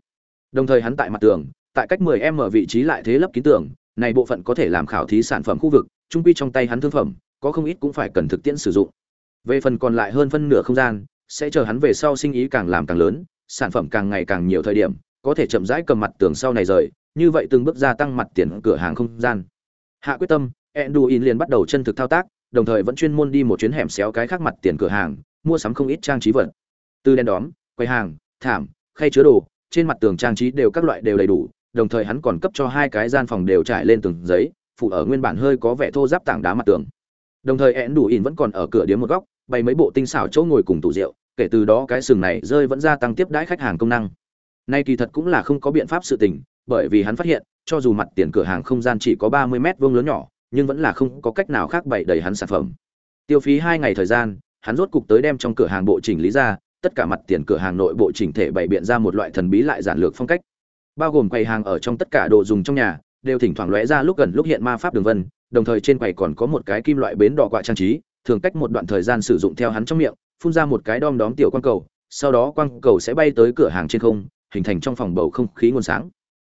Đồng thời hắn tại mặt tường, tại cách 10m ở vị trí lại thế lấp kín tường, này bộ phận có thể làm khảo thí sản phẩm khu vực, trung quy trong tay hắn thương phẩm, có không ít cũng phải cần thực tiễn sử dụng. Về phần còn lại hơn phân nửa không gian, sẽ chờ hắn về sau sinh ý càng làm càng lớn, sản phẩm càng ngày càng nhiều thời điểm, có thể chậm rãi cầm mặt tường sau này rời, như vậy từng bước gia tăng mặt tiền cửa hàng không gian. Hạ quyết tâm, Enduin liền bắt đầu chân thực thao tác, đồng thời vẫn chuyên môn đi một chuyến hẻm xéo cái khác mặt tiền cửa hàng, mua sắm không ít trang trí vật. Từ đèn đóm quầy hàng thảm khay chứa đồ trên mặt tường trang trí đều các loại đều đầy đủ đồng thời hắn còn cấp cho hai cái gian phòng đều trải lên từng giấy phủ ở nguyên bản hơi có vẻ thô ráp tảng đá mặt tường. Đồng thời Enduin đủ vẫn còn ở cửa điểm một góc bày mấy bộ tinh xảo chỗ ngồi cùng tủ rượu kể từ đó cái sừng này rơi vẫn gia tăng tiếp đãi khách hàng công năng. Nay kỳ thật cũng là không có biện pháp sự tình bởi vì hắn phát hiện cho dù mặt tiền cửa hàng không gian chỉ có ba mươi mét vuông lớn nhỏ nhưng vẫn là không có cách nào khác bày đầy hắn sản phẩm. Tiêu phí hai ngày thời gian, hắn rốt cục tới đem trong cửa hàng bộ chỉnh lý ra, tất cả mặt tiền cửa hàng nội bộ chỉnh thể bày biện ra một loại thần bí lại giản lược phong cách. Bao gồm quầy hàng ở trong tất cả đồ dùng trong nhà, đều thỉnh thoảng lóe ra lúc gần lúc hiện ma pháp đường vân, đồng thời trên quầy còn có một cái kim loại bến đỏ quạ trang trí, thường cách một đoạn thời gian sử dụng theo hắn trong miệng, phun ra một cái đom đóm tiểu quang cầu, sau đó quang cầu sẽ bay tới cửa hàng trên không, hình thành trong phòng bầu không khí nguồn sáng.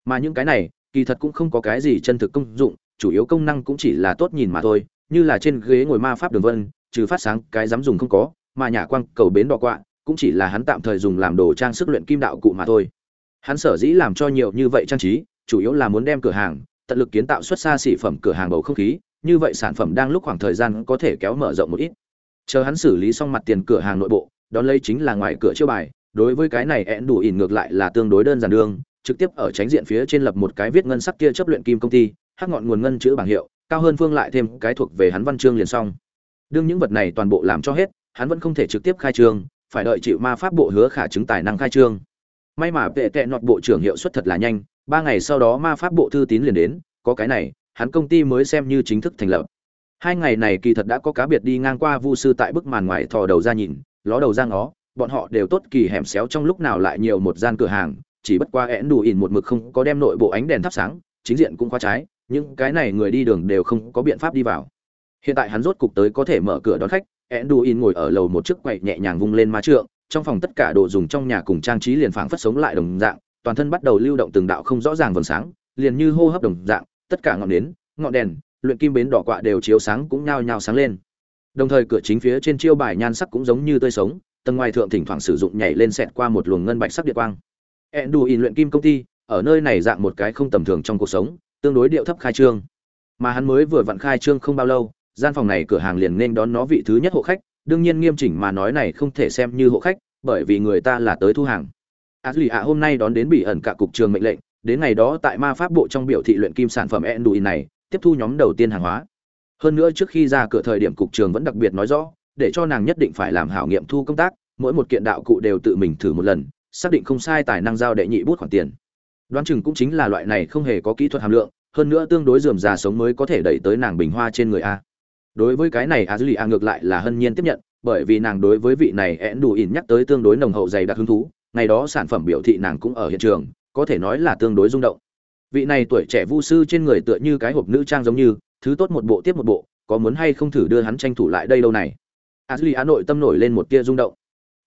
Mà những cái này, kỳ thật cũng không có cái gì chân thực công dụng chủ yếu công năng cũng chỉ là tốt nhìn mà thôi như là trên ghế ngồi ma pháp đường vân trừ phát sáng cái dám dùng không có mà nhà quang cầu bến đỏ quạ cũng chỉ là hắn tạm thời dùng làm đồ trang sức luyện kim đạo cụ mà thôi. Hắn sở dĩ làm cho nhiều như vậy trang trí, chủ yếu là muốn đem cửa hàng tận lực kiến tạo xuất xa xỉ phẩm cửa hàng bầu không khí, như vậy sản phẩm đang lúc khoảng thời gian có thể kéo mở rộng một ít. Chờ hắn xử lý xong mặt tiền cửa hàng nội bộ, đón lấy chính là ngoài cửa chiêu bài, đối với cái này én đủ ỉn ngược lại là tương đối đơn giản đường, trực tiếp ở tránh diện phía trên lập một cái viết ngân sắc kia chấp luyện kim công ty, hắc ngọn nguồn ngân chữ bảng hiệu, cao hơn phương lại thêm cái thuộc về hắn văn chương liền xong. Đương những vật này toàn bộ làm cho hết, hắn vẫn không thể trực tiếp khai trương, phải đợi chịu ma pháp bộ hứa khả chứng tài năng khai trương. May mà vệ tệ nọt bộ trưởng hiệu suất thật là nhanh ba ngày sau đó ma pháp bộ thư tín liền đến có cái này hắn công ty mới xem như chính thức thành lập. Hai ngày này kỳ thật đã có cá biệt đi ngang qua vu sư tại bức màn ngoài thò đầu ra nhìn ló đầu ra ngó bọn họ đều tốt kỳ hẻm xéo trong lúc nào lại nhiều một gian cửa hàng chỉ bất qua én đủ ỉn một mực không có đem nội bộ ánh đèn thắp sáng chính diện cũng khóa trái những cái này người đi đường đều không có biện pháp đi vào. Hiện tại hắn rốt cục tới có thể mở cửa đón khách én ngồi ở lầu một chiếc quậy nhẹ nhàng vung lên ma trượng, trong phòng tất cả đồ dùng trong nhà cùng trang trí liền phảng phất sống lại đồng dạng, toàn thân bắt đầu lưu động từng đạo không rõ ràng vầng sáng, liền như hô hấp đồng dạng, tất cả ngọn nến, ngọn đèn, luyện kim bến đỏ quạ đều chiếu sáng cũng nhao nhao sáng lên. Đồng thời cửa chính phía trên chiêu bài nhan sắc cũng giống như tươi sống, tầng ngoài thượng thỉnh thoảng sử dụng nhảy lên xẹt qua một luồng ngân bạch sắc điện quang. In luyện kim công ty, ở nơi này dạng một cái không tầm thường trong cuộc sống tương đối điệu thấp khai trương. Mà hắn mới vừa vặn khai trương không bao lâu, gian phòng này cửa hàng liền nên đón nó vị thứ nhất hộ khách, đương nhiên nghiêm chỉnh mà nói này không thể xem như hộ khách, bởi vì người ta là tới thu hàng. A lì ạ hôm nay đón đến bị ẩn cả cục trường mệnh lệnh, đến ngày đó tại ma pháp bộ trong biểu thị luyện kim sản phẩm enduin này, tiếp thu nhóm đầu tiên hàng hóa. Hơn nữa trước khi ra cửa thời điểm cục trường vẫn đặc biệt nói rõ, để cho nàng nhất định phải làm hảo nghiệm thu công tác, mỗi một kiện đạo cụ đều tự mình thử một lần, xác định không sai tài năng giao đệ nhị bút khoản tiền đoán chừng cũng chính là loại này không hề có kỹ thuật hàm lượng, hơn nữa tương đối dườm già sống mới có thể đẩy tới nàng bình hoa trên người a. Đối với cái này a dư lì a ngược lại là hân nhiên tiếp nhận, bởi vì nàng đối với vị này én đủ ỉn nhắc tới tương đối nồng hậu dày đặc hứng thú, ngày đó sản phẩm biểu thị nàng cũng ở hiện trường, có thể nói là tương đối rung động. Vị này tuổi trẻ vu sư trên người tựa như cái hộp nữ trang giống như, thứ tốt một bộ tiếp một bộ, có muốn hay không thử đưa hắn tranh thủ lại đây đâu này? A dư lì a nội tâm nổi lên một tia rung động.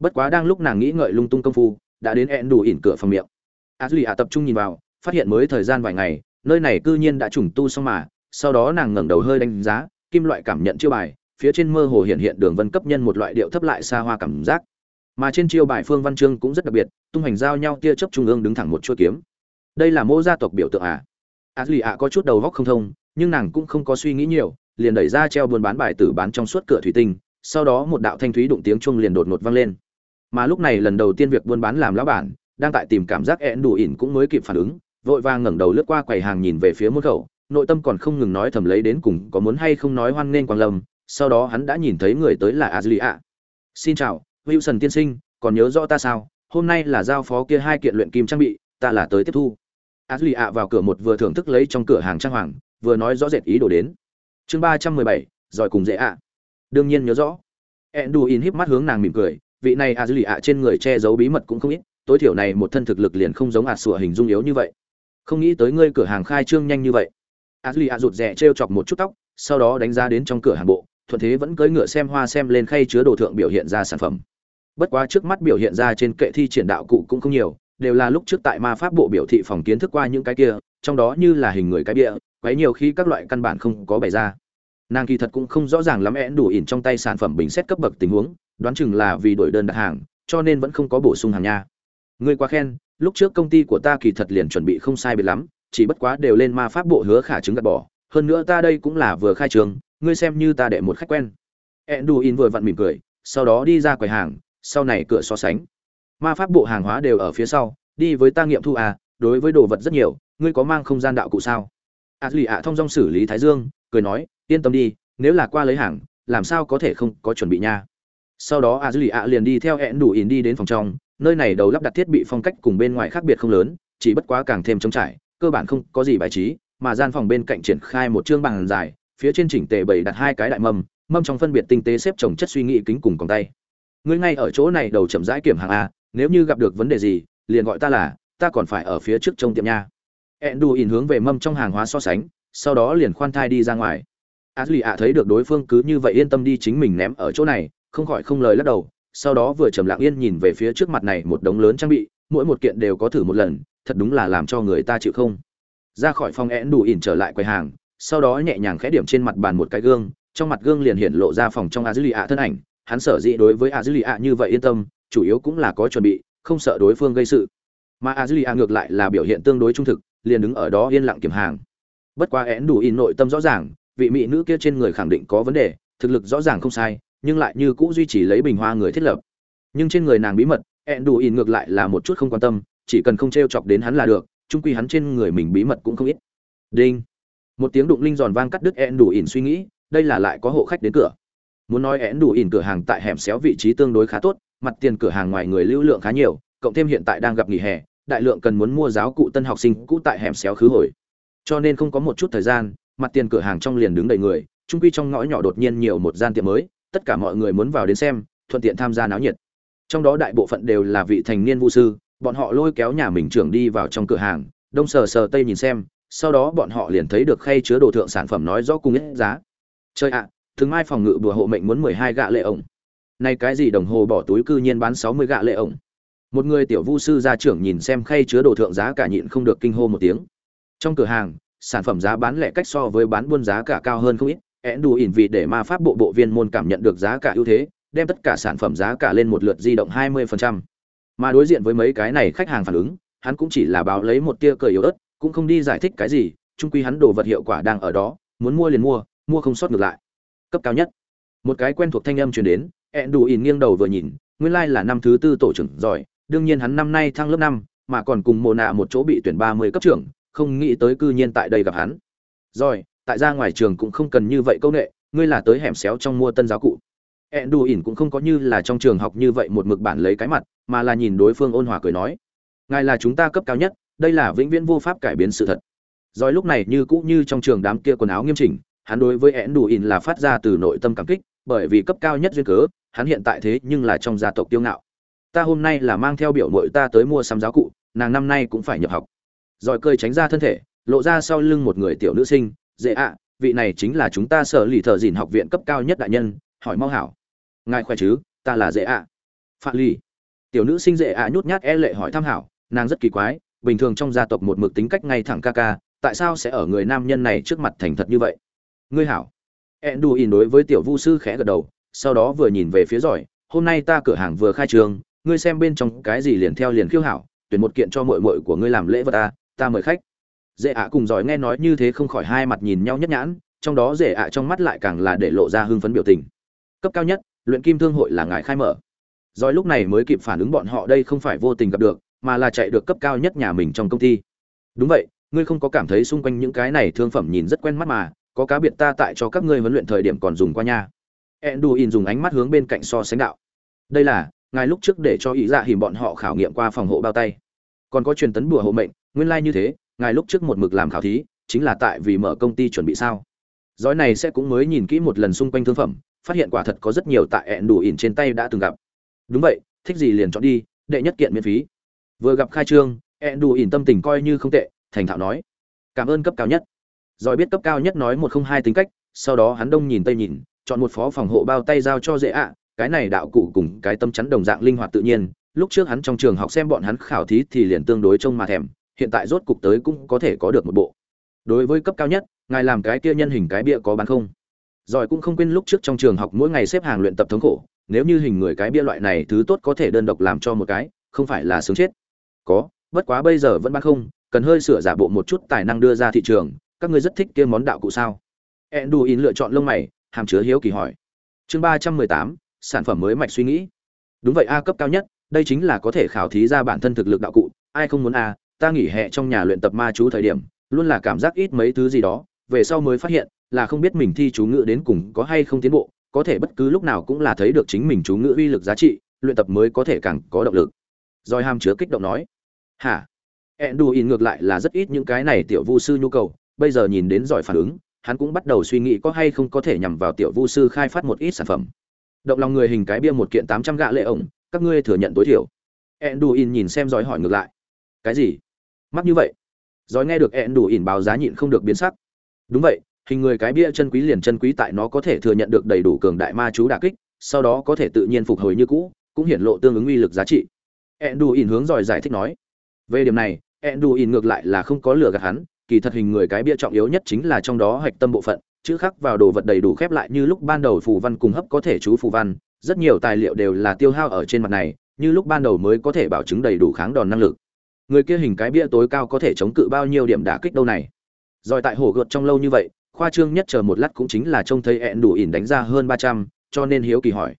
Bất quá đang lúc nàng nghĩ ngợi lung tung công phu, đã đến én đủ ỉn cửa phòng miệng a duy ạ tập trung nhìn vào, phát hiện mới thời gian vài ngày, nơi này cư nhiên đã trùng tu xong mà, sau đó nàng ngẩng đầu hơi đánh giá, kim loại cảm nhận chiêu bài, phía trên mơ hồ hiện hiện đường vân cấp nhân một loại điệu thấp lại xa hoa cảm giác. Mà trên chiêu bài phương văn chương cũng rất đặc biệt, tung hành giao nhau tia chấp trung ương đứng thẳng một chuôi kiếm. Đây là mô gia tộc biểu tượng à? A duy ạ có chút đầu góc không thông, nhưng nàng cũng không có suy nghĩ nhiều, liền đẩy ra treo buôn bán bài tử bán trong suốt cửa thủy tinh, sau đó một đạo thanh thúy đụng tiếng chuông liền đột ngột vang lên. Mà lúc này lần đầu tiên việc buôn bán làm lão bản đang tại tìm cảm giác én đủ ỉn cũng mới kịp phản ứng vội vàng ngẩng đầu lướt qua quầy hàng nhìn về phía môn khẩu nội tâm còn không ngừng nói thầm lấy đến cùng có muốn hay không nói hoan nghênh quang lâm sau đó hắn đã nhìn thấy người tới là Azlia. "Xin chào, Wilson tiên sinh, còn nhớ rõ ta sao? Hôm nay là giao phó kia hai kiện luyện kim trang bị, ta là tới tiếp thu." Azlia vào cửa một vừa thưởng thức lấy trong cửa hàng trang hoàng, vừa nói rõ rệt ý đồ đến. Chương ba trăm mười bảy, rồi cùng dễ ạ. Đương nhiên nhớ rõ. Enduin híp mắt hướng nàng mỉm cười, vị này Azlia trên người che giấu bí mật cũng không ít, tối thiểu này một thân thực lực liền không giống ạt sủa hình dung yếu như vậy. Không nghĩ tới ngươi cửa hàng khai trương nhanh như vậy. Azlia rụt rè trêu chọc một chút tóc, sau đó đánh giá đến trong cửa hàng bộ, thuận thế vẫn cưỡi ngựa xem hoa xem lên khay chứa đồ thượng biểu hiện ra sản phẩm bất quá trước mắt biểu hiện ra trên kệ thi triển đạo cụ cũng không nhiều đều là lúc trước tại ma pháp bộ biểu thị phòng kiến thức qua những cái kia trong đó như là hình người cái bịa quấy nhiều khi các loại căn bản không có bày ra nàng kỳ thật cũng không rõ ràng lắm én đủ ỉn trong tay sản phẩm bình xét cấp bậc tình huống đoán chừng là vì đổi đơn đặt hàng cho nên vẫn không có bổ sung hàng nha ngươi quá khen, lúc trước công ty của ta kỳ thật liền chuẩn bị không sai biệt lắm, chỉ bất quá đều lên ma pháp bộ hứa khả chứng gạt bỏ, hơn nữa ta đây cũng là vừa khai trường, ngươi xem như ta đệ một khách quen. Enduin vừa vặn mỉm cười, sau đó đi ra quầy hàng, sau này cửa so sánh. Ma pháp bộ hàng hóa đều ở phía sau, đi với ta nghiệm thu à đối với đồ vật rất nhiều, ngươi có mang không gian đạo cụ sao? A lì ạ thông dong xử lý thái dương, cười nói, yên tâm đi, nếu là qua lấy hàng, làm sao có thể không có chuẩn bị nha. Sau đó a lì ạ liền đi theo hẹn đủ in đi đến phòng trong nơi này đầu lắp đặt thiết bị phong cách cùng bên ngoài khác biệt không lớn, chỉ bất quá càng thêm trống trải, cơ bản không có gì bài trí, mà gian phòng bên cạnh triển khai một chương bàn dài, phía trên chỉnh tề bày đặt hai cái đại mâm mâm trong phân biệt tinh tế xếp trồng chất suy nghĩ kính cùng còng tay. Ngươi ngay ở chỗ này đầu chậm rãi kiểm hàng a, nếu như gặp được vấn đề gì, liền gọi ta là, ta còn phải ở phía trước trông tiệm nha. Ẹn đù ỉn hướng về mâm trong hàng hóa so sánh, sau đó liền khoan thai đi ra ngoài. A lì ạ thấy được đối phương cứ như vậy yên tâm đi chính mình ném ở chỗ này, không khỏi không lời lắc đầu sau đó vừa trầm lặng yên nhìn về phía trước mặt này một đống lớn trang bị, mỗi một kiện đều có thử một lần, thật đúng là làm cho người ta chịu không. Ra khỏi phòng én đủ ỉn trở lại quầy hàng, sau đó nhẹ nhàng khẽ điểm trên mặt bàn một cái gương, trong mặt gương liền hiện lộ ra phòng trong azulia thân ảnh, hắn sở dĩ đối với azulia như vậy yên tâm, chủ yếu cũng là có chuẩn bị, không sợ đối phương gây sự. Mà azulia ngược lại là biểu hiện tương đối trung thực, liền đứng ở đó yên lặng kiểm hàng. Bất quá én đủ in nội tâm rõ ràng, vị mỹ nữ kia trên người khẳng định có vấn đề, thực lực rõ ràng không sai nhưng lại như cũ duy trì lấy bình hoa người thiết lập. Nhưng trên người nàng bí mật ẹn đủ ỉn ngược lại là một chút không quan tâm, chỉ cần không t chọc đến hắn là được, chung quy hắn trên người mình bí mật cũng không ít. Đinh. Một tiếng đụng linh giòn vang cắt đứt ẹn đủ ỉn suy nghĩ, đây là lại có hộ khách đến cửa. Muốn nói én đủ ỉn cửa hàng tại hẻm xéo vị trí tương đối khá tốt, mặt tiền cửa hàng ngoài người lưu lượng khá nhiều, cộng thêm hiện tại đang gặp nghỉ hè, đại lượng cần muốn mua giáo cụ tân học sinh cũ tại hẻm xéo khứ hồi. Cho nên không có một chút thời gian, mặt tiền cửa hàng trong liền đứng đầy người trung quy trong ngõ nhỏ đột nhiên nhiều một gian tiệm mới tất cả mọi người muốn vào đến xem, thuận tiện tham gia náo nhiệt. Trong đó đại bộ phận đều là vị thành niên vũ sư, bọn họ lôi kéo nhà mình trưởng đi vào trong cửa hàng, đông sờ sờ tây nhìn xem, sau đó bọn họ liền thấy được khay chứa đồ thượng sản phẩm nói rõ cung ít giá. Chơi ạ, thường mai phòng ngự bùa hộ mệnh muốn mười hai gạ lệ ổng. Này cái gì đồng hồ bỏ túi cư nhiên bán sáu mươi gạ lệ ổng. Một người tiểu vu sư gia trưởng nhìn xem khay chứa đồ thượng giá cả nhịn không được kinh hô một tiếng. Trong cửa hàng, sản phẩm giá bán lẻ cách so với bán buôn giá cả cao hơn không ít én đủ ỉn vị để ma pháp bộ bộ viên môn cảm nhận được giá cả ưu thế, đem tất cả sản phẩm giá cả lên một lượt di động 20%. mà đối diện với mấy cái này khách hàng phản ứng, hắn cũng chỉ là báo lấy một tia cười yếu ớt, cũng không đi giải thích cái gì, chung quy hắn đồ vật hiệu quả đang ở đó, muốn mua liền mua mua không sót ngược lại. Cấp cao nhất. Một cái quen thuộc thanh âm truyền đến ẹn đủ ỉn nghiêng đầu vừa nhìn, nguyên lai là năm thứ tư tổ trưởng giỏi, đương nhiên hắn năm nay thăng lớp năm, mà còn cùng mồ nạ một chỗ bị tuyển ba mươi cấp trưởng, không nghĩ tới cư nhiên tại đây gặp hắn. Rồi tại ra ngoài trường cũng không cần như vậy công nghệ ngươi là tới hẻm xéo trong mua tân giáo cụ. Ẹn đủ ỉn cũng không có như là trong trường học như vậy một mực bản lấy cái mặt, mà là nhìn đối phương ôn hòa cười nói, ngài là chúng ta cấp cao nhất, đây là vĩnh viễn vô pháp cải biến sự thật. Rồi lúc này như cũ như trong trường đám kia quần áo nghiêm chỉnh, hắn đối với ẹn đủ ỉn là phát ra từ nội tâm cảm kích, bởi vì cấp cao nhất duyên cớ, hắn hiện tại thế nhưng là trong gia tộc tiêu ngạo. Ta hôm nay là mang theo biểu mội ta tới mua sắm giáo cụ, nàng năm nay cũng phải nhập học. Rồi cơi tránh ra thân thể, lộ ra sau lưng một người tiểu nữ sinh dễ ạ, vị này chính là chúng ta sở lì thợ dìn học viện cấp cao nhất đại nhân, hỏi mau hảo. Ngài khỏe chứ, ta là dễ ạ. Phạm lì. Tiểu nữ sinh dễ ạ nhút nhát e lệ hỏi thăm hảo, nàng rất kỳ quái, bình thường trong gia tộc một mực tính cách ngay thẳng ca ca, tại sao sẽ ở người nam nhân này trước mặt thành thật như vậy? Ngươi hảo. Ẹn đù ỉn đối với tiểu vu sư khẽ gật đầu, sau đó vừa nhìn về phía giỏi, hôm nay ta cửa hàng vừa khai trường, ngươi xem bên trong cái gì liền theo liền khiêu hảo, tuyển một kiện cho mội mội của ngươi làm lễ vật ta ta mời khách dễ ạ cùng giỏi nghe nói như thế không khỏi hai mặt nhìn nhau nhất nhãn, trong đó dễ ạ trong mắt lại càng là để lộ ra hưng phấn biểu tình. Cấp cao nhất, luyện kim thương hội là ngài khai mở. Giỏi lúc này mới kịp phản ứng bọn họ đây không phải vô tình gặp được, mà là chạy được cấp cao nhất nhà mình trong công ty. Đúng vậy, ngươi không có cảm thấy xung quanh những cái này thương phẩm nhìn rất quen mắt mà, có cá biệt ta tại cho các ngươi huấn luyện thời điểm còn dùng qua nha. Enduin dùng ánh mắt hướng bên cạnh so sánh đạo. Đây là, ngài lúc trước để cho ý dạ hiểm bọn họ khảo nghiệm qua phòng hộ bao tay. Còn có truyền tấn bùa hộ mệnh, nguyên lai như thế ngài lúc trước một mực làm khảo thí, chính là tại vì mở công ty chuẩn bị sao? Dõi này sẽ cũng mới nhìn kỹ một lần xung quanh thương phẩm, phát hiện quả thật có rất nhiều tại ẹn đủ ỉn trên tay đã từng gặp. Đúng vậy, thích gì liền chọn đi, đệ nhất kiện miễn phí. Vừa gặp khai trương, ẹn đủ ỉn tâm tình coi như không tệ, thành thạo nói. Cảm ơn cấp cao nhất. Rồi biết cấp cao nhất nói một không hai tính cách, sau đó hắn đông nhìn tây nhìn, chọn một phó phòng hộ bao tay giao cho dễ ạ, cái này đạo cụ cùng cái tâm chắn đồng dạng linh hoạt tự nhiên, lúc trước hắn trong trường học xem bọn hắn khảo thí thì liền tương đối trông mà thèm hiện tại rốt cục tới cũng có thể có được một bộ. Đối với cấp cao nhất, ngài làm cái kia nhân hình cái bia có bán không? Rồi cũng không quên lúc trước trong trường học mỗi ngày xếp hàng luyện tập thống khổ, nếu như hình người cái bia loại này thứ tốt có thể đơn độc làm cho một cái, không phải là sướng chết. Có, bất quá bây giờ vẫn bán không, cần hơi sửa giả bộ một chút tài năng đưa ra thị trường, các ngươi rất thích kia món đạo cụ sao? Enduin lựa chọn lông mày, hàm chứa hiếu kỳ hỏi. Chương ba trăm mười tám, sản phẩm mới mạch suy nghĩ. Đúng vậy, a cấp cao nhất, đây chính là có thể khảo thí ra bản thân thực lực đạo cụ, ai không muốn a ta nghỉ hè trong nhà luyện tập ma chú thời điểm, luôn là cảm giác ít mấy thứ gì đó, về sau mới phát hiện, là không biết mình thi chú ngữ đến cùng có hay không tiến bộ, có thể bất cứ lúc nào cũng là thấy được chính mình chú ngữ uy lực giá trị, luyện tập mới có thể càng có động lực. Rồi ham chứa kích động nói, hả? Enduin ngược lại là rất ít những cái này tiểu vu sư nhu cầu, bây giờ nhìn đến giỏi phản ứng, hắn cũng bắt đầu suy nghĩ có hay không có thể nhằm vào tiểu vu sư khai phát một ít sản phẩm. Động lòng người hình cái bia một kiện tám trăm gạ lệ ổng, các ngươi thừa nhận tối thiểu. Enduin nhìn xem giỏi hỏi ngược lại, cái gì? Mắc như vậy. Giỏi nghe được enduin báo giá nhịn không được biến sắc. Đúng vậy, hình người cái bia chân quý liền chân quý tại nó có thể thừa nhận được đầy đủ cường đại ma chú đả kích, sau đó có thể tự nhiên phục hồi như cũ, cũng hiển lộ tương ứng uy lực giá trị. Enduin hướng giỏi giải thích nói, về điểm này enduin ngược lại là không có lừa gạt hắn, kỳ thật hình người cái bia trọng yếu nhất chính là trong đó hạch tâm bộ phận, chữ khắc vào đồ vật đầy đủ khép lại như lúc ban đầu phù văn cùng hấp có thể chú phù văn, rất nhiều tài liệu đều là tiêu hao ở trên mặt này, như lúc ban đầu mới có thể bảo chứng đầy đủ kháng đòn năng lực người kia hình cái bia tối cao có thể chống cự bao nhiêu điểm đả kích đâu này? Rồi tại hồ gợt trong lâu như vậy khoa trương nhất chờ một lát cũng chính là trông thấy ẹn đủ ỉn đánh ra hơn ba trăm cho nên hiếu kỳ hỏi.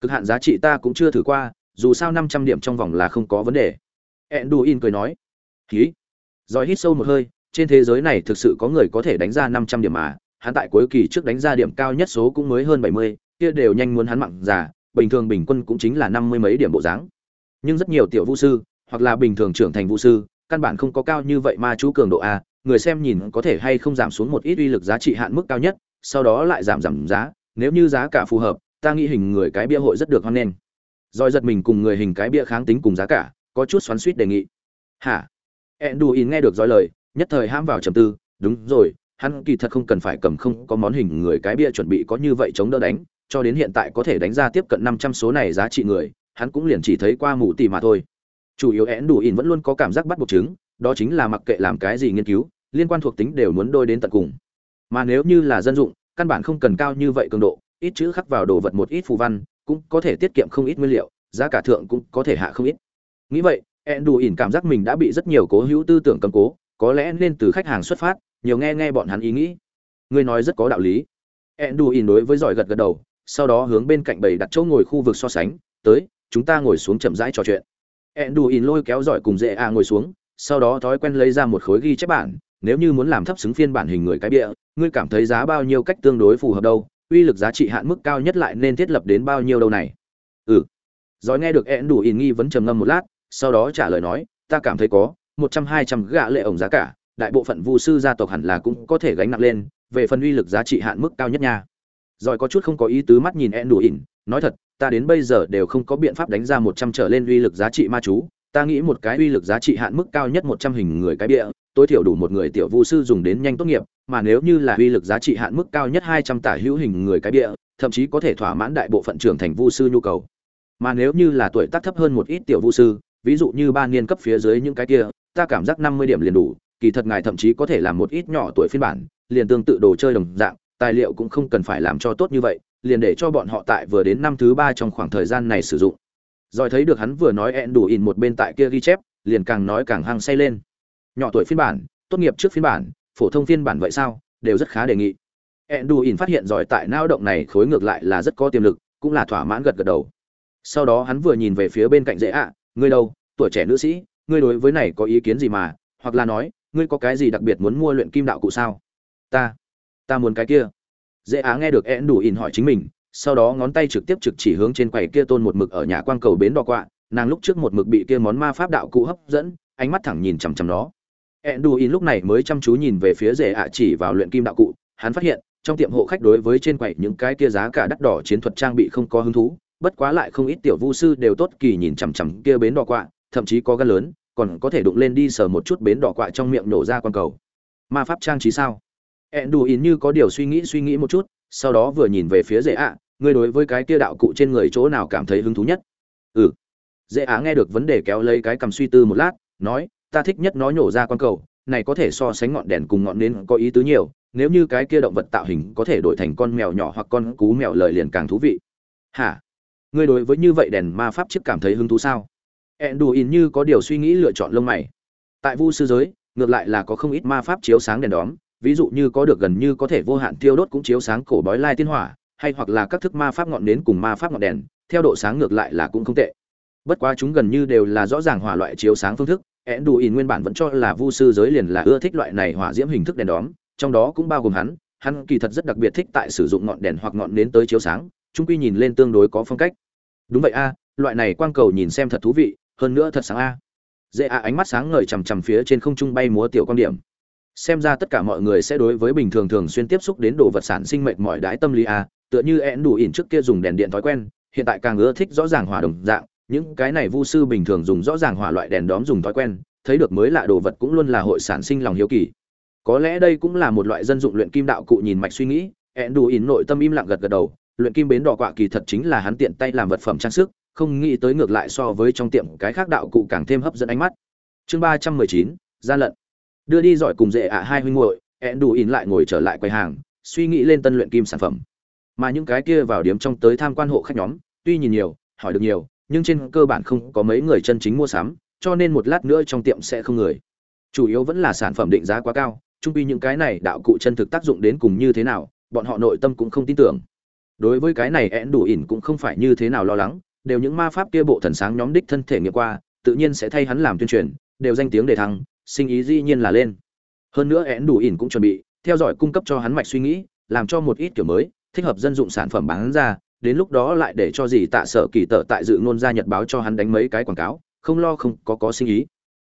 Cực hạn giá trị ta cũng chưa thử qua dù sao năm trăm điểm trong vòng là không có vấn đề. ẹn đủ ỉn cười nói. Ký rồi hít sâu một hơi trên thế giới này thực sự có người có thể đánh ra 500 điểm mà, hắn tại cuối kỳ trước đánh ra điểm cao nhất số cũng mới hơn 70, kia đều nhanh muốn hắn mặn già, bình thường bình quân cũng chính là năm mươi mấy điểm bộ dáng. Nhưng rất nhiều tiểu vũ sư, hoặc là bình thường trưởng thành vũ sư, căn bản không có cao như vậy ma chú cường độ a, người xem nhìn có thể hay không giảm xuống một ít uy lực giá trị hạn mức cao nhất, sau đó lại giảm giảm giá, nếu như giá cả phù hợp, ta nghĩ hình người cái bia hội rất được hoan nghênh. Rồi giật mình cùng người hình cái bia kháng tính cùng giá cả, có chút xoắn suýt đề nghị. Hả? Enduin nghe được dõi lời, nhất thời ham vào trầm tư, đúng rồi, hắn kỳ thật không cần phải cầm không có món hình người cái bia chuẩn bị có như vậy chống đỡ đánh, cho đến hiện tại có thể đánh ra tiếp cận năm trăm số này giá trị người, hắn cũng liền chỉ thấy qua mù tì mà thôi chủ yếu én đủ ỉn vẫn luôn có cảm giác bắt buộc chứng, đó chính là mặc kệ làm cái gì nghiên cứu, liên quan thuộc tính đều muốn đôi đến tận cùng. Mà nếu như là dân dụng, căn bản không cần cao như vậy cường độ, ít chữ khắc vào đồ vật một ít phù văn, cũng có thể tiết kiệm không ít nguyên liệu, giá cả thượng cũng có thể hạ không ít. Nghĩ vậy én đủ ỉn cảm giác mình đã bị rất nhiều cố hữu tư tưởng cầm cố, có lẽ nên từ khách hàng xuất phát, nhiều nghe nghe bọn hắn ý nghĩ. Ngươi nói rất có đạo lý. Én đủ ỉn đối với giỏi gật gật đầu, sau đó hướng bên cạnh bầy đặt chỗ ngồi khu vực so sánh, tới, chúng ta ngồi xuống chậm rãi trò chuyện. Enduin lôi kéo giỏi cùng dễ a ngồi xuống, sau đó thói quen lấy ra một khối ghi chép bản, nếu như muốn làm thấp xứng phiên bản hình người cái bịa, ngươi cảm thấy giá bao nhiêu cách tương đối phù hợp đâu, uy lực giá trị hạn mức cao nhất lại nên thiết lập đến bao nhiêu đâu này. Ừ. Giỏi nghe được Enduin nghi vấn trầm ngâm một lát, sau đó trả lời nói, ta cảm thấy có, một trăm hai trăm gạ lệ ổng giá cả, đại bộ phận vu sư gia tộc hẳn là cũng có thể gánh nặng lên, về phần uy lực giá trị hạn mức cao nhất nha. Rồi có chút không có ý tứ mắt nhìn Enduin, nói thật, ta đến bây giờ đều không có biện pháp đánh ra một trăm trở lên uy lực giá trị ma chú. Ta nghĩ một cái uy lực giá trị hạn mức cao nhất một trăm hình người cái bịa tối thiểu đủ một người tiểu vu sư dùng đến nhanh tốt nghiệp mà nếu như là uy lực giá trị hạn mức cao nhất hai trăm tả hữu hình người cái bịa thậm chí có thể thỏa mãn đại bộ phận trưởng thành vu sư nhu cầu. Mà nếu như là tuổi tác thấp hơn một ít tiểu vu sư ví dụ như ba niên cấp phía dưới những cái kia ta cảm giác năm mươi điểm liền đủ kỳ thật ngài thậm chí có thể làm một ít nhỏ tuổi phiên bản liền tương tự đồ chơi đồng dạng tài liệu cũng không cần phải làm cho tốt như vậy, liền để cho bọn họ tại vừa đến năm thứ ba trong khoảng thời gian này sử dụng. Rồi thấy được hắn vừa nói ẹn đủ in một bên tại kia ghi chép, liền càng nói càng hăng say lên. Nhỏ tuổi phiên bản, tốt nghiệp trước phiên bản, phổ thông phiên bản vậy sao, đều rất khá đề nghị. Ẹn đủ in phát hiện giỏi tại não động này khối ngược lại là rất có tiềm lực, cũng là thỏa mãn gật gật đầu. Sau đó hắn vừa nhìn về phía bên cạnh dễ ạ, ngươi đâu, tuổi trẻ nữ sĩ, ngươi đối với này có ý kiến gì mà? Hoặc là nói, ngươi có cái gì đặc biệt muốn mua luyện kim đạo cụ sao? Ta ta muốn cái kia. Dễ á nghe được én đủ in hỏi chính mình, sau đó ngón tay trực tiếp trực chỉ hướng trên quầy kia tôn một mực ở nhà quang cầu bến đỏ quạ, nàng lúc trước một mực bị kia món ma pháp đạo cụ hấp dẫn, ánh mắt thẳng nhìn chằm chằm nó. Én đủ in lúc này mới chăm chú nhìn về phía dễ ạ chỉ vào luyện kim đạo cụ, hắn phát hiện, trong tiệm hộ khách đối với trên quầy những cái kia giá cả đắt đỏ chiến thuật trang bị không có hứng thú, bất quá lại không ít tiểu vu sư đều tốt kỳ nhìn chằm chằm kia bến đỏ quạ, thậm chí có gan lớn, còn có thể đụng lên đi sờ một chút bến đỏ quạ trong miệng nổ ra quang cầu. Ma pháp trang trí sao? Ẹn đủ ỉn như có điều suy nghĩ suy nghĩ một chút, sau đó vừa nhìn về phía dễ ạ, ngươi đối với cái kia đạo cụ trên người chỗ nào cảm thấy hứng thú nhất? Ừ. Dễ ạ nghe được vấn đề kéo lấy cái cầm suy tư một lát, nói, ta thích nhất nó nhổ ra con cầu, này có thể so sánh ngọn đèn cùng ngọn nến có ý tứ nhiều, nếu như cái kia động vật tạo hình có thể đổi thành con mèo nhỏ hoặc con cú mèo lời liền càng thú vị. Hả? Ngươi đối với như vậy đèn ma pháp chiếc cảm thấy hứng thú sao? Ẹn đủ ỉn như có điều suy nghĩ lựa chọn lông mày. Tại vu sư giới, ngược lại là có không ít ma pháp chiếu sáng đèn đóm ví dụ như có được gần như có thể vô hạn tiêu đốt cũng chiếu sáng cổ bói lai tiên hỏa, hay hoặc là các thức ma pháp ngọn nến cùng ma pháp ngọn đèn, theo độ sáng ngược lại là cũng không tệ. Bất quá chúng gần như đều là rõ ràng hỏa loại chiếu sáng phương thức én đủ ỉn nguyên bản vẫn cho là vu sư giới liền là ưa thích loại này hỏa diễm hình thức đèn đóm, trong đó cũng bao gồm hắn hắn kỳ thật rất đặc biệt thích tại sử dụng ngọn đèn hoặc ngọn nến tới chiếu sáng trung quy nhìn lên tương đối có phong cách. Đúng vậy a, loại này quang cầu nhìn xem thật thú vị, hơn nữa thật sáng a. Dễ a ánh mắt sáng ngời chằm chằm phía trên không trung bay múa tiểu quan điểm xem ra tất cả mọi người sẽ đối với bình thường thường xuyên tiếp xúc đến đồ vật sản sinh mệnh mọi đái tâm lý a tựa như én đủ ỉn trước kia dùng đèn điện thói quen, hiện tại càng ưa thích rõ ràng hỏa đồng dạng, những cái này vu sư bình thường dùng rõ ràng hỏa loại đèn đóm dùng thói quen, thấy được mới lạ đồ vật cũng luôn là hội sản sinh lòng hiếu kỳ. Có lẽ đây cũng là một loại dân dụng luyện kim đạo cụ nhìn mạch suy nghĩ én đủ ỉn nội tâm im lặng gật gật đầu, luyện kim bến đỏ quạ kỳ thật chính là hắn tiện tay làm vật phẩm trang sức, không nghĩ tới ngược lại so với trong tiệm cái khác đạo cụ càng thêm hấp dẫn ánh mắt. Chương ba trăm mười chín, gian lận đưa đi giỏi cùng dễ ạ hai huynh muội, ẹn đủ ỉn lại ngồi trở lại quầy hàng, suy nghĩ lên tân luyện kim sản phẩm. Mà những cái kia vào điểm trong tới tham quan hộ khách nhóm, tuy nhìn nhiều, hỏi được nhiều, nhưng trên cơ bản không có mấy người chân chính mua sắm, cho nên một lát nữa trong tiệm sẽ không người. Chủ yếu vẫn là sản phẩm định giá quá cao trung pi những cái này đạo cụ chân thực tác dụng đến cùng như thế nào, bọn họ nội tâm cũng không tin tưởng. Đối với cái này én đủ ỉn cũng không phải như thế nào lo lắng, đều những ma pháp kia bộ thần sáng nhóm đích thân thể nghiệm qua, tự nhiên sẽ thay hắn làm tuyên truyền, đều danh tiếng đề thăng sinh ý dĩ nhiên là lên. Hơn nữa én đủ ỉn cũng chuẩn bị, theo dõi cung cấp cho hắn mạch suy nghĩ, làm cho một ít kiểu mới, thích hợp dân dụng sản phẩm bán ra, đến lúc đó lại để cho gì tạ sở kỳ tợ tại dự ngôn gia nhật báo cho hắn đánh mấy cái quảng cáo, không lo không có có sinh ý.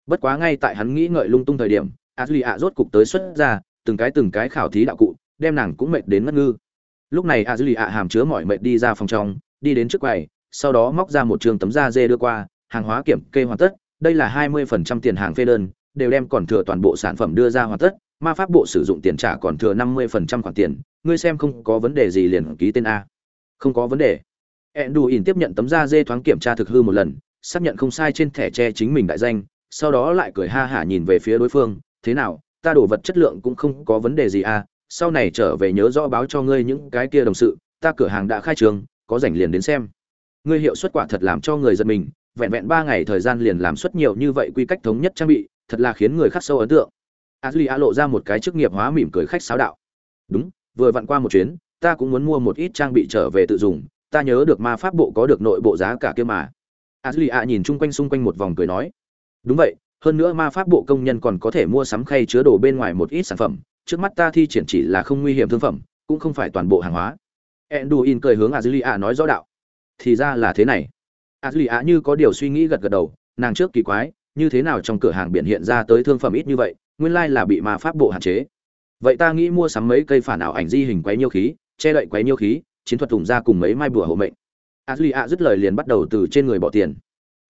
Bất quá ngay tại hắn nghĩ ngợi lung tung thời điểm, ashley ạ rốt cục tới xuất ra, từng cái từng cái khảo thí đạo cụ, đem nàng cũng mệt đến ngất ngư. Lúc này ashley ạ hàm chứa mọi mệt đi ra phòng trong, đi đến trước quầy, sau đó móc ra một trường tấm da dê đưa qua, hàng hóa kiểm kê hoàn tất, đây là hai mươi phần trăm tiền hàng phê đơn đều đem còn thừa toàn bộ sản phẩm đưa ra hoàn tất, ma pháp bộ sử dụng tiền trả còn thừa năm mươi phần trăm khoản tiền, ngươi xem không có vấn đề gì liền ký tên a. Không có vấn đề. Enduin tiếp nhận tấm da dê thoáng kiểm tra thực hư một lần, xác nhận không sai trên thẻ che chính mình đại danh, sau đó lại cười ha hả nhìn về phía đối phương, thế nào, ta đổ vật chất lượng cũng không có vấn đề gì à sau này trở về nhớ rõ báo cho ngươi những cái kia đồng sự, ta cửa hàng đã khai trường, có rảnh liền đến xem. Ngươi hiệu suất quả thật làm cho người giật mình, vẹn vẹn ba ngày thời gian liền làm suất nhiều như vậy quy cách thống nhất trang bị thật là khiến người khác sâu ấn tượng. Ashley lộ ra một cái chức nghiệp hóa mỉm cười khách sáo đạo. Đúng, vừa vặn qua một chuyến, ta cũng muốn mua một ít trang bị trở về tự dùng, ta nhớ được ma pháp bộ có được nội bộ giá cả kia mà. Ashley nhìn chung quanh xung quanh một vòng cười nói. Đúng vậy, hơn nữa ma pháp bộ công nhân còn có thể mua sắm khay chứa đồ bên ngoài một ít sản phẩm, trước mắt ta thi triển chỉ là không nguy hiểm thương phẩm, cũng không phải toàn bộ hàng hóa. Enduin cười hướng azulia nói rõ đạo. Thì ra là thế này. Azulia như có điều suy nghĩ gật gật đầu, nàng trước kỳ quái như thế nào trong cửa hàng biển hiện ra tới thương phẩm ít như vậy, nguyên lai là bị ma pháp bộ hạn chế. Vậy ta nghĩ mua sắm mấy cây phản ảo ảnh di hình quấy nhiêu khí, che đậy quấy nhiêu khí, chiến thuật thùng ra cùng mấy mai bùa hộ mệnh. Azulia dứt lời liền bắt đầu từ trên người bỏ tiền.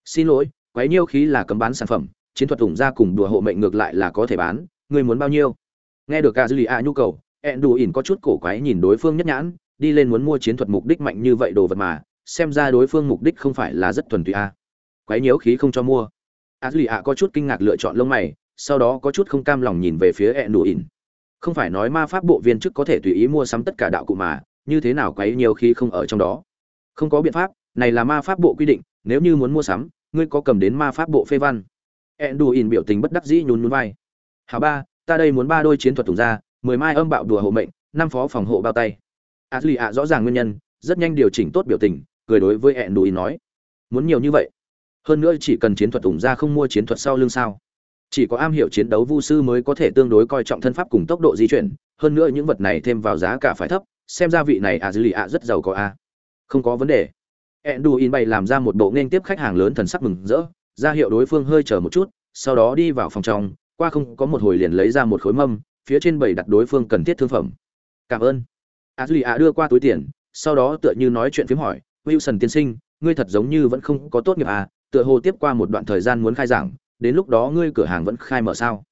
Xin lỗi quấy nhiêu khí là cấm bán sản phẩm, chiến thuật ủng ra cùng đùa hộ mệnh ngược lại là có thể bán người muốn bao nhiêu? Nghe được cả nhu cầu ẹn đủ ỉn có chút cổ quái nhìn đối phương nhất nhãn, đi lên muốn mua chiến thuật mục đích mạnh như vậy đồ vật mà, xem ra đối phương mục đích không phải là rất thuần túy à. a quấy nhiễu khí không cho mua a lì ạ có chút kinh ngạc lựa chọn lông mày sau đó có chút không cam lòng nhìn về phía ẹn đù ỉn không phải nói ma pháp bộ viên chức có thể tùy ý mua sắm tất cả đạo cụ mà như thế nào quấy nhiều khi không ở trong đó không có biện pháp này là ma pháp bộ quy định nếu như muốn mua sắm ngươi có cầm đến ma pháp bộ phê văn Enduin biểu tình bất đắc dĩ nhún nhún vai. "Hảo ba, ta đây muốn ba đôi chiến thuật tùng ra, mười mai âm bạo đùa hộ mệnh, năm phó phòng hộ bao tay." Ashley ạ rõ ràng nguyên nhân, rất nhanh điều chỉnh tốt biểu tình, cười đối với Enduin nói: "Muốn nhiều như vậy? Hơn nữa chỉ cần chiến thuật ủng ra không mua chiến thuật sau lưng sao? Chỉ có am hiểu chiến đấu vu sư mới có thể tương đối coi trọng thân pháp cùng tốc độ di chuyển, hơn nữa những vật này thêm vào giá cả phải thấp, xem ra vị này Ashley ạ rất giàu có a." "Không có vấn đề." Enduin bày làm ra một bộ nên tiếp khách hàng lớn thần sắc mừng rỡ, ra hiệu đối phương hơi chờ một chút sau đó đi vào phòng trong qua không có một hồi liền lấy ra một khối mâm phía trên bày đặt đối phương cần thiết thương phẩm cảm ơn a duy a đưa qua túi tiền sau đó tựa như nói chuyện phiếm hỏi wilson tiên sinh ngươi thật giống như vẫn không có tốt nghiệp à tựa hồ tiếp qua một đoạn thời gian muốn khai giảng, đến lúc đó ngươi cửa hàng vẫn khai mở sao?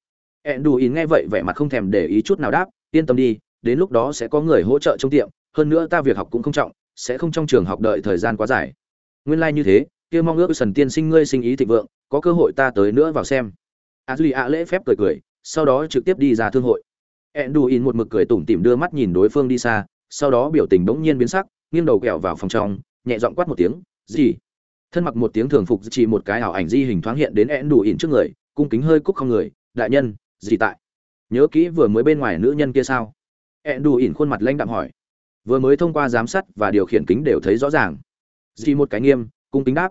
Enduin nghe vậy vẻ mặt không thèm để ý chút nào đáp, yên tâm đi, đến lúc đó sẽ có người hỗ trợ trong tiệm, hơn nữa ta việc học cũng không trọng, sẽ không trong trường học đợi thời gian quá dài. Nguyên lai like như thế, kia mong ước sần tiên sinh ngươi sinh ý thịnh vượng, có cơ hội ta tới nữa vào xem. A ạ lễ phép cười cười, sau đó trực tiếp đi ra thương hội. Enduin một mực cười tủm tỉm đưa mắt nhìn đối phương đi xa, sau đó biểu tình bỗng nhiên biến sắc, nghiêng đầu quẹo vào phòng trong, nhẹ giọng quát một tiếng, gì? Thân mặc một tiếng thường phục chỉ một cái ảo ảnh di hình thoáng hiện đến enduin trước người cung kính hơi cúc không người đại nhân gì tại? Nhớ kỹ vừa mới bên ngoài nữ nhân kia sao? enduin khuôn mặt lãnh đạm hỏi. Vừa mới thông qua giám sát và điều khiển kính đều thấy rõ ràng. Chỉ một cái nghiêm cung kính đáp.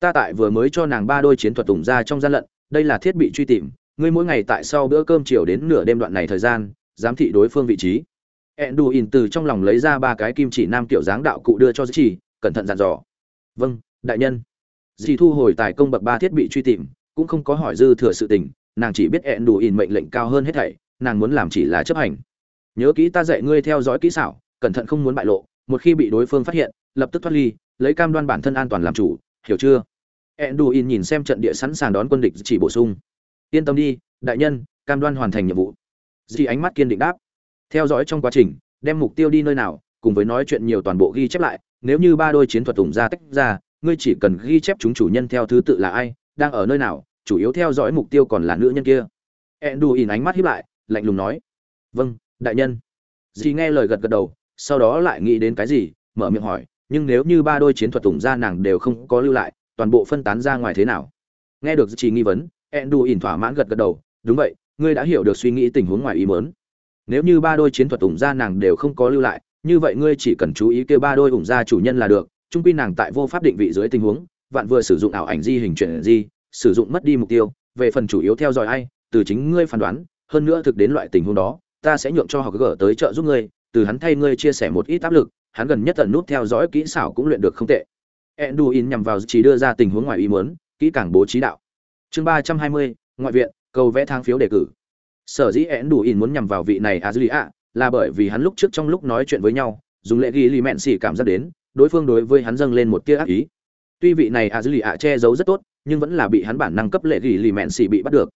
Ta tại vừa mới cho nàng ba đôi chiến thuật tùng ra trong gian lận đây là thiết bị truy tìm ngươi mỗi ngày tại sau bữa cơm chiều đến nửa đêm đoạn này thời gian giám thị đối phương vị trí. Enduin từ trong lòng lấy ra ba cái kim chỉ nam tiểu dáng đạo cụ đưa cho chỉ, cẩn thận dặn dò. "Vâng, đại nhân." Dì thu hồi tài công bậc ba thiết bị truy tìm, cũng không có hỏi dư thừa sự tình, nàng chỉ biết Enduin mệnh lệnh cao hơn hết thảy, nàng muốn làm chỉ là chấp hành. "Nhớ kỹ ta dạy ngươi theo dõi kỹ xảo, cẩn thận không muốn bại lộ, một khi bị đối phương phát hiện, lập tức thoát ly, lấy cam đoan bản thân an toàn làm chủ, hiểu chưa?" Enduin nhìn xem trận địa sẵn sàng đón quân địch chỉ bổ sung. Yên tâm đi, đại nhân, cam đoan hoàn thành nhiệm vụ. Dì ánh mắt kiên định đáp. Theo dõi trong quá trình, đem mục tiêu đi nơi nào, cùng với nói chuyện nhiều toàn bộ ghi chép lại, nếu như ba đôi chiến thuật tùng ra tách ra, ngươi chỉ cần ghi chép chúng chủ nhân theo thứ tự là ai, đang ở nơi nào, chủ yếu theo dõi mục tiêu còn là nữ nhân kia. Enduin ánh mắt híp lại, lạnh lùng nói: "Vâng, đại nhân." Dì nghe lời gật gật đầu, sau đó lại nghĩ đến cái gì, mở miệng hỏi: "Nhưng nếu như ba đôi chiến thuật tùng ra nàng đều không có lưu lại, toàn bộ phân tán ra ngoài thế nào nghe được chỉ nghi vấn endu in thỏa mãn gật gật đầu đúng vậy ngươi đã hiểu được suy nghĩ tình huống ngoài ý muốn nếu như ba đôi chiến thuật ủng ra nàng đều không có lưu lại như vậy ngươi chỉ cần chú ý kêu ba đôi ủng ra chủ nhân là được trung quy nàng tại vô pháp định vị dưới tình huống vạn vừa sử dụng ảo ảnh di hình chuyển di sử dụng mất đi mục tiêu về phần chủ yếu theo dõi ai từ chính ngươi phán đoán hơn nữa thực đến loại tình huống đó ta sẽ nhượng cho họ gỡ tới trợ giúp ngươi từ hắn thay ngươi chia sẻ một ít áp lực hắn gần nhất tận nút theo dõi kỹ xảo cũng luyện được không tệ. Enduin nhằm vào chỉ đưa ra tình huống ngoài ý muốn, kỹ càng bố trí đạo. Chương ba trăm hai mươi ngoại viện cầu vẽ thang phiếu đề cử. Sở dĩ Enduin đủ muốn nhằm vào vị này a là bởi vì hắn lúc trước trong lúc nói chuyện với nhau dùng lệ ghi lì mẹn xỉ cảm giác đến đối phương đối với hắn dâng lên một tia ác ý. Tuy vị này a dư ạ che giấu rất tốt, nhưng vẫn là bị hắn bản năng cấp lệ gỉ lì mẹn xỉ bị bắt được.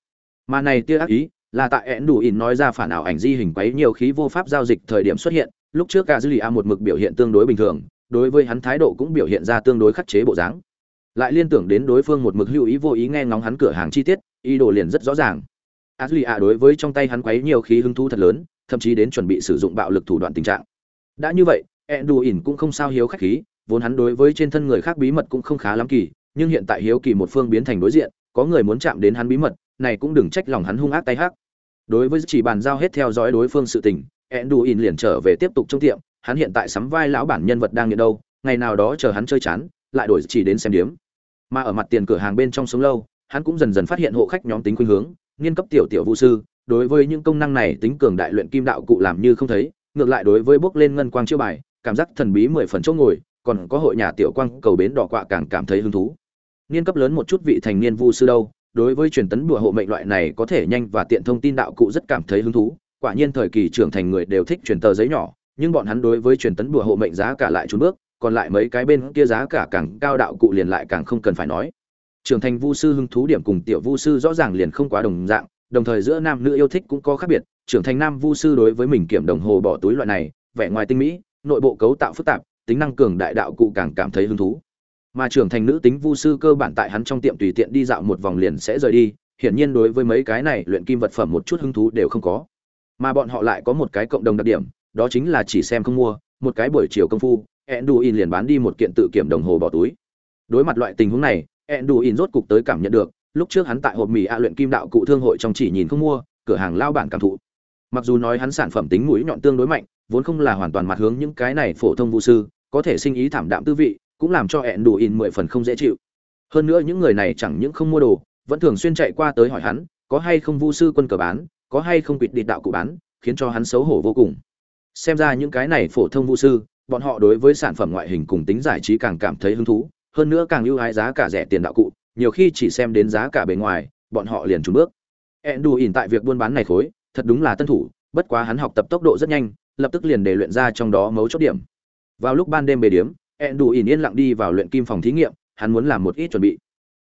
Mà này tia ác ý là tại ẹn đủ ỉn nói ra phản ảo ảnh di hình quấy nhiều khí vô pháp giao dịch thời điểm xuất hiện, lúc trước a dư ạ một mực biểu hiện tương đối bình thường, đối với hắn thái độ cũng biểu hiện ra tương đối khắc chế bộ dáng. Lại liên tưởng đến đối phương một mực hữu ý vô ý nghe ngóng hắn cửa hàng chi tiết, ý đồ liền rất rõ ràng. À a lì a đối với trong tay hắn quấy nhiều khí hứng thú thật lớn, thậm chí đến chuẩn bị sử dụng bạo lực thủ đoạn tình trạng. Đã như vậy ẹn ỉn cũng không sao hiếu khách khí, vốn hắn đối với trên thân người khác bí mật cũng không khá lắm kỳ, nhưng hiện tại hiếu kỳ một phương biến thành đối diện, có người muốn chạm đến hắn bí mật, này cũng đừng trách lòng hắn hung ác tay hắc. Đối với chỉ bàn giao hết theo dõi đối phương sự tình ẹn ỉn liền trở về tiếp tục trong tiệm, hắn hiện tại sắm vai lão bản nhân vật đang nghiện đâu, ngày nào đó chờ hắn chơi chán, lại đổi chỉ đến xem điếm. Mà ở mặt tiền cửa hàng bên trong sống lâu, hắn cũng dần dần phát hiện hộ khách nhóm tính khuynh hướng nghiên cấp tiểu tiểu vũ sư, đối với những công năng này tính cường đại luyện kim đạo cụ làm như không thấy, ngược lại đối với bước lên ngân quang chiêu bài cảm giác thần bí mười phần chỗ ngồi, còn có hội nhà tiểu quang cầu bến đỏ quạ càng cảm thấy hứng thú. Niên cấp lớn một chút vị thành niên vu sư đâu, đối với truyền tấn đùa hộ mệnh loại này có thể nhanh và tiện thông tin đạo cụ rất cảm thấy hứng thú. Quả nhiên thời kỳ trưởng thành người đều thích truyền tờ giấy nhỏ, nhưng bọn hắn đối với truyền tấn đùa hộ mệnh giá cả lại trốn bước, còn lại mấy cái bên kia giá cả càng cao đạo cụ liền lại càng không cần phải nói. Trưởng thành vu sư hứng thú điểm cùng tiểu vu sư rõ ràng liền không quá đồng dạng, đồng thời giữa nam nữ yêu thích cũng có khác biệt. Trưởng thành nam vu sư đối với mình kiểm đồng hồ bỏ túi loại này, vẻ ngoài tinh mỹ nội bộ cấu tạo phức tạp tính năng cường đại đạo cụ càng cảm thấy hứng thú mà trưởng thành nữ tính vu sư cơ bản tại hắn trong tiệm tùy tiện đi dạo một vòng liền sẽ rời đi hiển nhiên đối với mấy cái này luyện kim vật phẩm một chút hứng thú đều không có mà bọn họ lại có một cái cộng đồng đặc điểm đó chính là chỉ xem không mua một cái buổi chiều công phu Enduin liền bán đi một kiện tự kiểm đồng hồ bỏ túi. Đối mặt loại tình huống này, Enduin rốt cục tới cảm nhận được, lúc trước hắn tại hộp mì a luyện kim đạo cụ thương hội trong chỉ nhìn không mua, cửa hàng lao bản cảm thụ. Mặc dù nói hắn sản phẩm tính mũi nhọn tương đối mạnh, vốn không là hoàn toàn mặt hướng những cái này phổ thông vũ sư, có thể sinh ý thảm đạm tư vị, cũng làm cho eãn đủ in mười phần không dễ chịu. Hơn nữa những người này chẳng những không mua đồ, vẫn thường xuyên chạy qua tới hỏi hắn, có hay không vu sư quân cờ bán, có hay không quỵt địch đạo cụ bán, khiến cho hắn xấu hổ vô cùng. Xem ra những cái này phổ thông vu sư, bọn họ đối với sản phẩm ngoại hình cùng tính giải trí càng cảm thấy hứng thú, hơn nữa càng ưu ái giá cả rẻ tiền đạo cụ, nhiều khi chỉ xem đến giá cả bề ngoài, bọn họ liền chùn bước. Enduin tại việc buôn bán này khối, thật đúng là tân thủ, bất quá hắn học tập tốc độ rất nhanh, lập tức liền để luyện ra trong đó mấu chốt điểm. Vào lúc ban đêm bề điểm, ỉn yên lặng đi vào luyện kim phòng thí nghiệm, hắn muốn làm một ít chuẩn bị.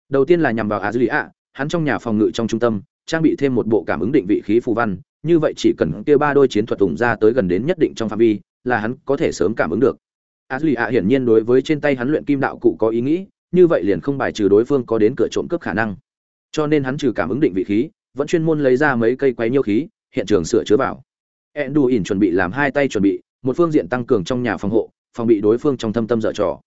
Đầu tiên là nhằm vào Azulia, hắn trong nhà phòng ngự trong trung tâm, trang bị thêm một bộ cảm ứng định vị khí phù văn, như vậy chỉ cần kia ba đôi chiến thuật tùng ra tới gần đến nhất định trong phạm vi, là hắn có thể sớm cảm ứng được ashley ạ hiển nhiên đối với trên tay hắn luyện kim đạo cụ có ý nghĩ như vậy liền không bài trừ đối phương có đến cửa trộm cướp khả năng cho nên hắn trừ cảm ứng định vị khí vẫn chuyên môn lấy ra mấy cây quấy nhiêu khí hiện trường sửa chữa vào enduin chuẩn bị làm hai tay chuẩn bị, một phương diện tăng cường trong nhà phòng hộ, phòng bị đối phương trong thâm tâm dở trò.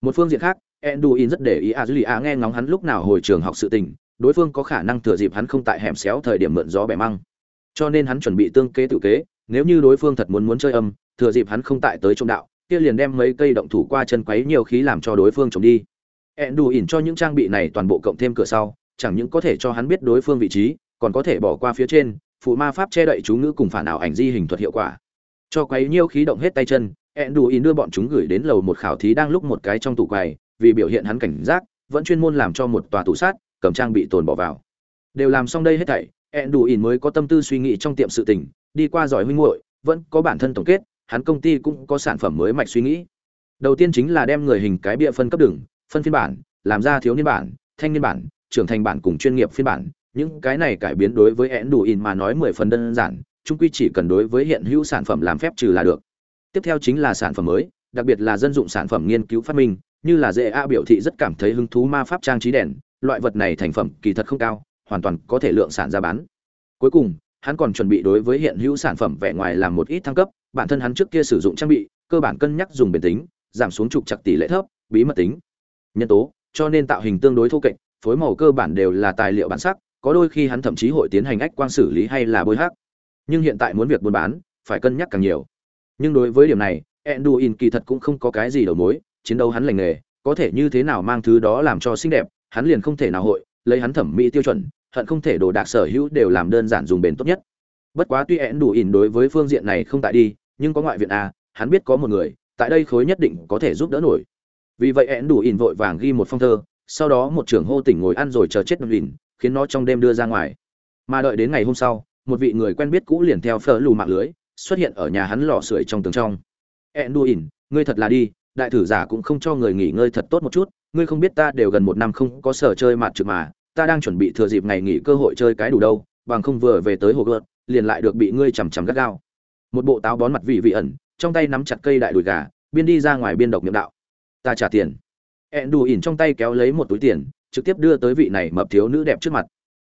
Một phương diện khác, enduin rất để ý Azulia nghe ngóng hắn lúc nào hồi trường học sự tình, đối phương có khả năng thừa dịp hắn không tại hẻm xéo thời điểm mượn gió bẻ măng. Cho nên hắn chuẩn bị tương kế tự kế, nếu như đối phương thật muốn muốn chơi âm, thừa dịp hắn không tại tới trung đạo, kia liền đem mấy cây động thủ qua chân quấy nhiều khí làm cho đối phương chống đi. Enduin cho những trang bị này toàn bộ cộng thêm cửa sau, chẳng những có thể cho hắn biết đối phương vị trí, còn có thể bỏ qua phía trên phụ ma pháp che đậy chú ngữ cùng phản ảo ảnh di hình thuật hiệu quả. Cho quấy nhiêu khí động hết tay chân ẹn đủ ý đưa bọn chúng gửi đến lầu một khảo thí đang lúc một cái trong tủ quầy, vì biểu hiện hắn cảnh giác, vẫn chuyên môn làm cho một tòa tủ sát, cầm trang bị tồn bỏ vào. Đều làm xong đây hết thảy ẹn đủ ý mới có tâm tư suy nghĩ trong tiệm sự tình, đi qua giỏi huynh muội, vẫn có bản thân tổng kết, hắn công ty cũng có sản phẩm mới mạch suy nghĩ. Đầu tiên chính là đem người hình cái bịa phân cấp đường, phân phiên bản, làm ra thiếu niên bản, thanh niên bản, trưởng thành bản cùng chuyên nghiệp phiên bản những cái này cải biến đối với én đủ in mà nói mười phần đơn giản, chung quy chỉ cần đối với hiện hữu sản phẩm làm phép trừ là được. Tiếp theo chính là sản phẩm mới, đặc biệt là dân dụng sản phẩm nghiên cứu phát minh, như là dễ a biểu thị rất cảm thấy hứng thú ma pháp trang trí đèn, loại vật này thành phẩm kỳ thật không cao, hoàn toàn có thể lượng sản ra bán. Cuối cùng, hắn còn chuẩn bị đối với hiện hữu sản phẩm vẻ ngoài làm một ít thăng cấp, bản thân hắn trước kia sử dụng trang bị, cơ bản cân nhắc dùng bền tính, giảm xuống trục chặt tỷ lệ thấp, bí mật tính, nhân tố, cho nên tạo hình tương đối thô kệch, phối màu cơ bản đều là tài liệu bản sắc có đôi khi hắn thậm chí hội tiến hành ách quang xử lý hay là bôi hắc. Nhưng hiện tại muốn việc buôn bán phải cân nhắc càng nhiều. Nhưng đối với điểm này Enduin kỳ thật cũng không có cái gì đầu mối chiến đấu hắn lành nghề có thể như thế nào mang thứ đó làm cho xinh đẹp hắn liền không thể nào hội lấy hắn thẩm mỹ tiêu chuẩn hận không thể đồ đạc sở hữu đều làm đơn giản dùng bền tốt nhất. Bất quá tuy Enduin đối với phương diện này không tại đi nhưng có ngoại viện a hắn biết có một người tại đây khối nhất định có thể giúp đỡ nổi. Vì vậy Enduin vội vàng ghi một phong thơ sau đó một trưởng hô tỉnh ngồi ăn rồi chờ chết Enduin, khiến nó trong đêm đưa ra ngoài. Mà đợi đến ngày hôm sau, một vị người quen biết cũ liền theo phở lù mạng lưới, xuất hiện ở nhà hắn lò sưởi trong tường trong. Enduin ngươi thật là đi, đại thử giả cũng không cho người nghỉ ngơi thật tốt một chút, ngươi không biết ta đều gần một năm không có sở chơi mặt trực mà, ta đang chuẩn bị thừa dịp ngày nghỉ cơ hội chơi cái đủ đâu, bằng không vừa về tới hồ gợt liền lại được bị ngươi chằm chằm gắt gao. Một bộ táo bón mặt vị vị ẩn, trong tay nắm chặt cây đại đùi gà, biên đi ra ngoài biên độc miệng đạo. Ta trả tiền. Ẹn đù ỉn trong tay kéo lấy một túi tiền trực tiếp đưa tới vị này mập thiếu nữ đẹp trước mặt.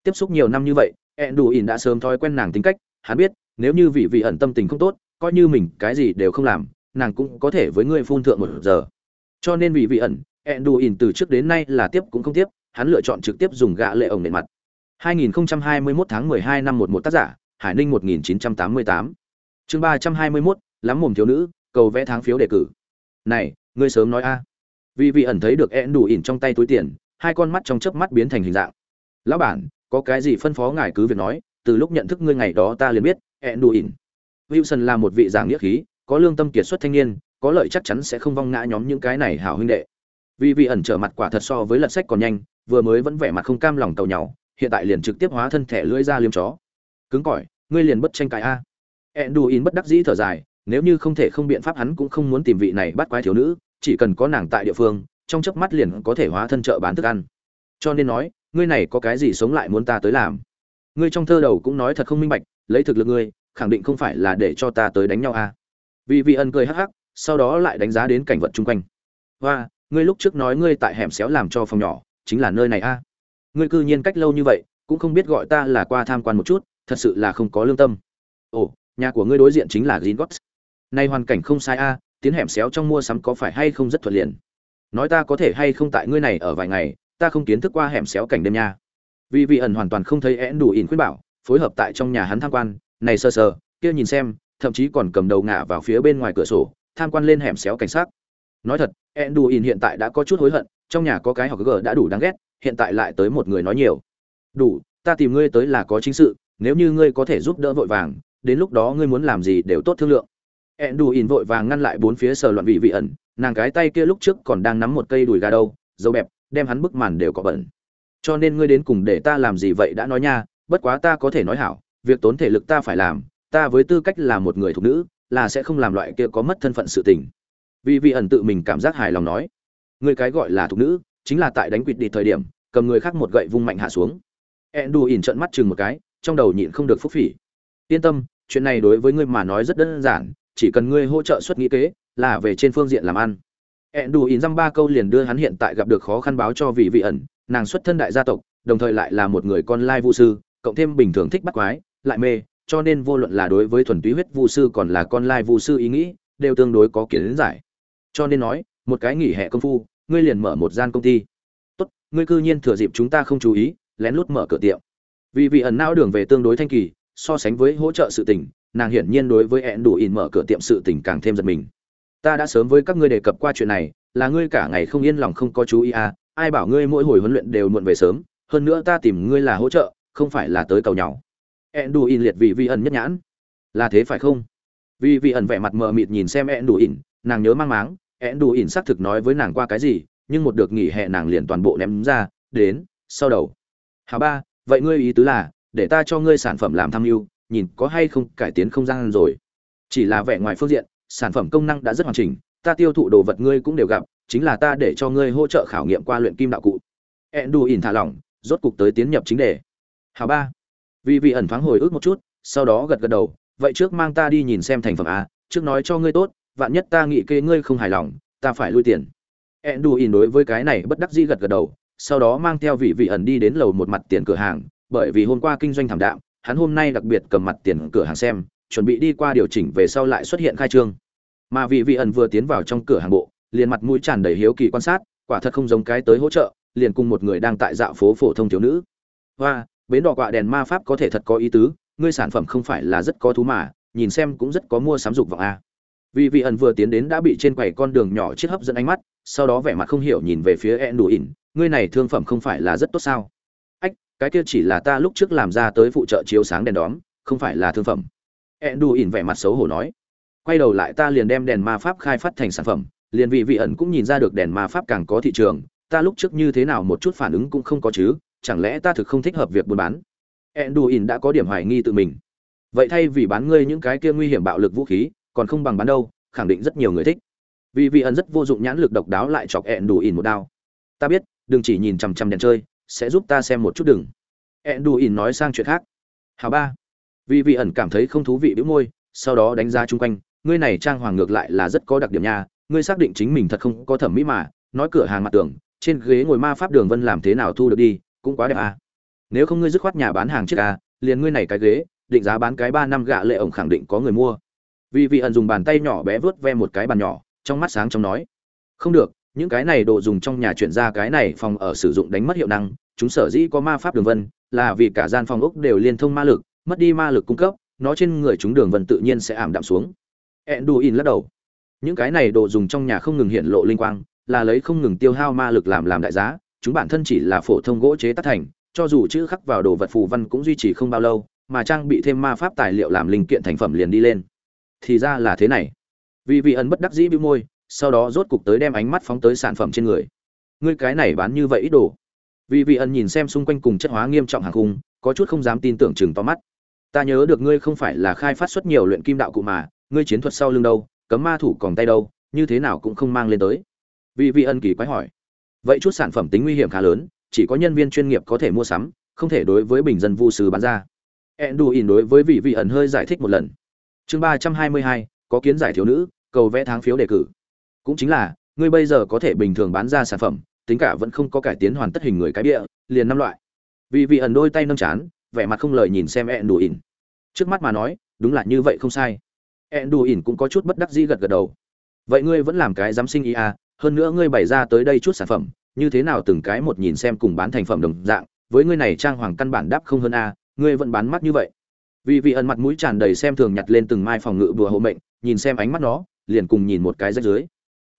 Tiếp xúc nhiều năm như vậy ẹn đủ ỉn đã sớm thói quen nàng tính cách, hắn biết, nếu như vị vị ẩn tâm tình không tốt, coi như mình cái gì đều không làm, nàng cũng có thể với ngươi phun thượng một giờ. Cho nên vị vị ẩn ẹn đủ ỉn từ trước đến nay là tiếp cũng không tiếp, hắn lựa chọn trực tiếp dùng gạ lệ ổng nền mặt. 2021 tháng 12 năm 11 tác giả, Hải Ninh 1988 chương 321 lắm mồm thiếu nữ, cầu vẽ tháng phiếu đề cử. Này, ngươi sớm nói a. Vì vị ẩn thấy được ẹn đủ ỉn trong tay túi tiền hai con mắt trong chớp mắt biến thành hình dạng. Lão bản có cái gì phân phó ngài cứ việc nói từ lúc nhận thức ngươi ngày đó ta liền biết ẹn đù ỉn. Wilson là một vị giảng nghĩa khí có lương tâm kiệt xuất thanh niên có lợi chắc chắn sẽ không vong ngã nhóm những cái này hảo huynh đệ. Vì vị ẩn trở mặt quả thật so với lật sách còn nhanh vừa mới vẫn vẻ mặt không cam lòng tàu nhau hiện tại liền trực tiếp hóa thân thể lưỡi ra liếm chó. Cứng cỏi ngươi liền bất tranh cãi a. Enduin bất đắc dĩ thở dài, nếu như không thể không biện pháp hắn cũng không muốn tìm vị này bắt quái thiếu nữ, chỉ cần có nàng tại địa phương, trong chớp mắt liền có thể hóa thân trợ bán thức ăn. Cho nên nói, ngươi này có cái gì sống lại muốn ta tới làm? Ngươi trong thơ đầu cũng nói thật không minh bạch, lấy thực lực ngươi, khẳng định không phải là để cho ta tới đánh nhau a. À? Vì vị ân cười hắc hắc, sau đó lại đánh giá đến cảnh vật chung quanh. Hoa, ngươi lúc trước nói ngươi tại hẻm xéo làm cho phòng nhỏ, chính là nơi này a. À? Ngươi cư nhiên cách lâu như vậy, cũng không biết gọi ta là qua tham quan một chút, thật sự là không có lương tâm. Ồ, nhà của ngươi đối diện chính là Gringotts. Nay hoàn cảnh không sai a, tiến hẻm xéo trong mua sắm có phải hay không rất thuận liền. Nói ta có thể hay không tại ngươi này ở vài ngày, ta không kiến thức qua hẻm xéo cảnh đêm nha. Vì vị ẩn hoàn toàn không thấy én đủ ỉn khuyên bảo, phối hợp tại trong nhà hắn tham quan, này sơ sơ, kia nhìn xem, thậm chí còn cầm đầu ngả vào phía bên ngoài cửa sổ, tham quan lên hẻm xéo cảnh sát. Nói thật, én đủ ỉn hiện tại đã có chút hối hận, trong nhà có cái học gở đã đủ đáng ghét, hiện tại lại tới một người nói nhiều. Đủ, ta tìm ngươi tới là có chính sự, nếu như ngươi có thể giúp đỡ vội vàng, đến lúc đó ngươi muốn làm gì đều tốt thương lượng ẹn đù ỉn vội vàng ngăn lại bốn phía sờ loạn vị vị ẩn nàng cái tay kia lúc trước còn đang nắm một cây đùi gà đâu, dâu bẹp, đem hắn bức màn đều có bẩn. Cho nên ngươi đến cùng để ta làm gì vậy đã nói nha, bất quá ta có thể nói hảo, việc tốn thể lực ta phải làm, ta với tư cách là một người thuộc nữ, là sẽ không làm loại kia có mất thân phận sự tình. Vì vị ẩn tự mình cảm giác hài lòng nói người cái gọi là thuộc nữ, chính là tại đánh quỵt đi thời điểm, cầm người khác một gậy vung mạnh hạ xuống. Ẹn đù ỉn trợn mắt chừng một cái, trong đầu nhịn không được phúc phỉ. Yên tâm, chuyện này đối với ngươi mà nói rất đơn giản, chỉ cần ngươi hỗ trợ xuất nghĩ kế là về trên phương diện làm ăn. Ẹn đủ ỉn dăm ba câu liền đưa hắn hiện tại gặp được khó khăn báo cho vị vị ẩn, nàng xuất thân đại gia tộc, đồng thời lại là một người con lai vu sư, cộng thêm bình thường thích bắt quái, lại mê, cho nên vô luận là đối với thuần túy huyết vu sư còn là con lai vu sư ý nghĩ, đều tương đối có kiến giải. Cho nên nói, một cái nghỉ hè công phu, ngươi liền mở một gian công ty. Tốt, ngươi cư nhiên thừa dịp chúng ta không chú ý, lén lút mở cửa tiệm. Vì vị ẩn não đường về tương đối thanh kỳ, so sánh với hỗ trợ sự tình, nàng hiển nhiên đối với ẹn đủ ỉn mở cửa tiệm sự tình càng thêm giật mình ta đã sớm với các ngươi đề cập qua chuyện này, là ngươi cả ngày không yên lòng không có chú ý à ai bảo ngươi mỗi hồi huấn luyện đều muộn về sớm, hơn nữa ta tìm ngươi là hỗ trợ, không phải là tới cầu nhau ẹn đù in liệt vì vi ẩn nhất nhãn. Là thế phải không? Vì vi ẩn vẻ mặt mờ mịt nhìn xem ẹn đù in nàng nhớ mang máng ẹn đù in xác thực nói với nàng qua cái gì, nhưng một được nghỉ hè nàng liền toàn bộ ném ra, đến, sau đầu. Hà ba, vậy ngươi ý tứ là, để ta cho ngươi sản phẩm làm tham mưu, nhìn có hay không cải tiến không gian rồi. Chỉ là vẻ ngoài phương diện sản phẩm công năng đã rất hoàn chỉnh ta tiêu thụ đồ vật ngươi cũng đều gặp chính là ta để cho ngươi hỗ trợ khảo nghiệm qua luyện kim đạo cụ. Endu ỉn thả lỏng rốt cục tới tiến nhập chính đề. Hào ba. Vì vị ẩn thoáng hồi ức một chút sau đó gật gật đầu vậy trước mang ta đi nhìn xem thành phẩm a trước nói cho ngươi tốt vạn nhất ta nghĩ kê ngươi không hài lòng ta phải lui tiền. Endu ỉn đối với cái này bất đắc dĩ gật gật đầu sau đó mang theo vị vị ẩn đi đến lầu một mặt tiền cửa hàng bởi vì hôm qua kinh doanh thảm đạm, hắn hôm nay đặc biệt cầm mặt tiền cửa hàng xem, chuẩn bị đi qua điều chỉnh về sau lại xuất hiện khai trương. Mà vị vị ẩn vừa tiến vào trong cửa hàng bộ, liền mặt mũi tràn đầy hiếu kỳ quan sát, quả thật không giống cái tới hỗ trợ, liền cùng một người đang tại dạo phố phổ thông thiếu nữ. Hoa, bến đỏ quạ đèn ma pháp có thể thật có ý tứ, ngươi sản phẩm không phải là rất có thú mà, nhìn xem cũng rất có mua sắm dục vọng a. Vị vị ẩn vừa tiến đến đã bị trên quầy con đường nhỏ chiếc hấp dẫn ánh mắt, sau đó vẻ mặt không hiểu nhìn về phía Enduin, ngươi này thương phẩm không phải là rất tốt sao? cái kia chỉ là ta lúc trước làm ra tới phụ trợ chiếu sáng đèn đóm không phải là thương phẩm ẹn đù ỉn vẻ mặt xấu hổ nói, quay đầu lại ta liền đem đèn ma pháp khai phát thành sản phẩm. Liền vị vị ẩn cũng nhìn ra được đèn ma pháp càng có thị trường, ta lúc trước như thế nào một chút phản ứng cũng không có chứ, chẳng lẽ ta thực không thích hợp việc buôn bán? Enduin đã có điểm hoài nghi tự mình. Vậy thay vì bán ngươi những cái kia nguy hiểm bạo lực vũ khí, còn không bằng bán đâu, khẳng định rất nhiều người thích. Vì vị ẩn rất vô dụng nhãn lực độc đáo lại chọc enduin một đao. Ta biết, đừng chỉ nhìn chằm chằm đèn chơi, sẽ giúp ta xem một chút đừng. Enduin nói sang chuyện khác. Hào ba vì vị ẩn cảm thấy không thú vị bĩu môi sau đó đánh giá chung quanh ngươi này trang hoàng ngược lại là rất có đặc điểm nha ngươi xác định chính mình thật không có thẩm mỹ mà nói cửa hàng mặt tường trên ghế ngồi ma pháp đường vân làm thế nào thu được đi cũng quá đẹp à. nếu không ngươi dứt khoát nhà bán hàng trước à, liền ngươi này cái ghế định giá bán cái ba năm gạ lệ ổng khẳng định có người mua vì vị ẩn dùng bàn tay nhỏ bé vớt ve một cái bàn nhỏ trong mắt sáng trong nói không được những cái này đồ dùng trong nhà chuyển ra cái này phòng ở sử dụng đánh mất hiệu năng chúng sở dĩ có ma pháp đường vân là vì cả gian phòng ốc đều liên thông ma lực mất đi ma lực cung cấp, nó trên người chúng đường vân tự nhiên sẽ ảm đạm xuống. Enduin lắc đầu. Những cái này đồ dùng trong nhà không ngừng hiện lộ linh quang, là lấy không ngừng tiêu hao ma lực làm làm đại giá, chúng bản thân chỉ là phổ thông gỗ chế tác thành, cho dù chữ khắc vào đồ vật phù văn cũng duy trì không bao lâu, mà trang bị thêm ma pháp tài liệu làm linh kiện thành phẩm liền đi lên. Thì ra là thế này. Vì vị ẩn bất đắc dĩ bĩu môi, sau đó rốt cục tới đem ánh mắt phóng tới sản phẩm trên người. Ngươi cái này bán như vậy ít đồ. Vì vị ẩn nhìn xem xung quanh cùng chất hóa nghiêm trọng hàng khung, có chút không dám tin tưởng chừng to mắt ta nhớ được ngươi không phải là khai phát xuất nhiều luyện kim đạo cụ mà, ngươi chiến thuật sau lưng đâu, cấm ma thủ còn tay đâu, như thế nào cũng không mang lên tới. Vì vị ân kỳ quái hỏi. Vậy chút sản phẩm tính nguy hiểm khá lớn, chỉ có nhân viên chuyên nghiệp có thể mua sắm, không thể đối với bình dân vu sứ bán ra. Enduin đối với vị vị ẩn hơi giải thích một lần. Chương ba trăm hai mươi hai, có kiến giải thiếu nữ, cầu vẽ tháng phiếu đề cử. Cũng chính là, ngươi bây giờ có thể bình thường bán ra sản phẩm, tính cả vẫn không có cải tiến hoàn tất hình người cái địa liền năm loại. Vị vị ẩn đôi tay nâng chán vẻ mặt không lời nhìn xem enduin. Trước mắt mà nói, đúng là như vậy không sai. Enduin cũng có chút bất đắc dĩ gật gật đầu. Vậy ngươi vẫn làm cái giám sinh ý à hơn nữa ngươi bày ra tới đây chút sản phẩm, như thế nào từng cái một nhìn xem cùng bán thành phẩm đồng dạng, với ngươi này trang hoàng căn bản đáp không hơn a, ngươi vẫn bán mắt như vậy. Vì vị ẩn mặt mũi tràn đầy xem thường nhặt lên từng mai phòng ngự bùa hộ mệnh, nhìn xem ánh mắt nó, liền cùng nhìn một cái rách dưới.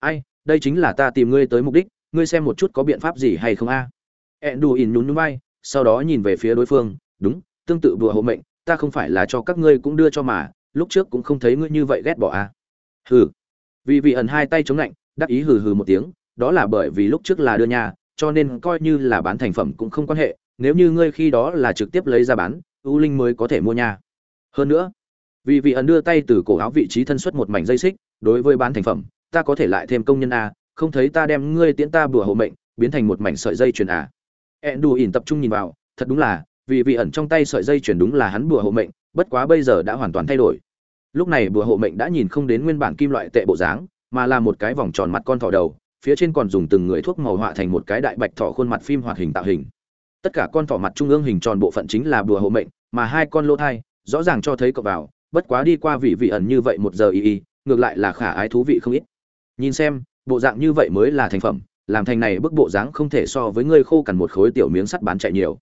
Ai, đây chính là ta tìm ngươi tới mục đích, ngươi xem một chút có biện pháp gì hay không a. À? ẹn đù ỉn nhún nhún vai, sau đó nhìn về phía đối phương đúng tương tự bùa hộ mệnh ta không phải là cho các ngươi cũng đưa cho mà lúc trước cũng không thấy ngươi như vậy ghét bỏ à? hừ. Vì vị ẩn hai tay chống lạnh đắc ý hừ hừ một tiếng đó là bởi vì lúc trước là đưa nhà cho nên coi như là bán thành phẩm cũng không quan hệ nếu như ngươi khi đó là trực tiếp lấy ra bán u linh mới có thể mua nhà. Hơn nữa vì vị ẩn đưa tay từ cổ áo vị trí thân xuất một mảnh dây xích đối với bán thành phẩm ta có thể lại thêm công nhân à, không thấy ta đem ngươi tiễn ta bùa hộ mệnh biến thành một mảnh sợi dây chuyền à. Ẹn đù ỉn tập trung nhìn vào thật đúng là vì vị ẩn trong tay sợi dây chuyển đúng là hắn bùa hộ mệnh, bất quá bây giờ đã hoàn toàn thay đổi. Lúc này bùa hộ mệnh đã nhìn không đến nguyên bản kim loại tệ bộ dáng, mà là một cái vòng tròn mặt con thỏ đầu, phía trên còn dùng từng người thuốc màu họa thành một cái đại bạch thỏ khuôn mặt phim hoạt hình tạo hình. Tất cả con thỏ mặt trung ương hình tròn bộ phận chính là bùa hộ mệnh, mà hai con lỗ thai, rõ ràng cho thấy cậu vào, bất quá đi qua vị vị ẩn như vậy một giờ y y, ngược lại là khả ái thú vị không ít. Nhìn xem, bộ dạng như vậy mới là thành phẩm, làm thành này bức bộ dáng không thể so với ngươi khô cằn một khối tiểu miếng sắt bán chạy nhiều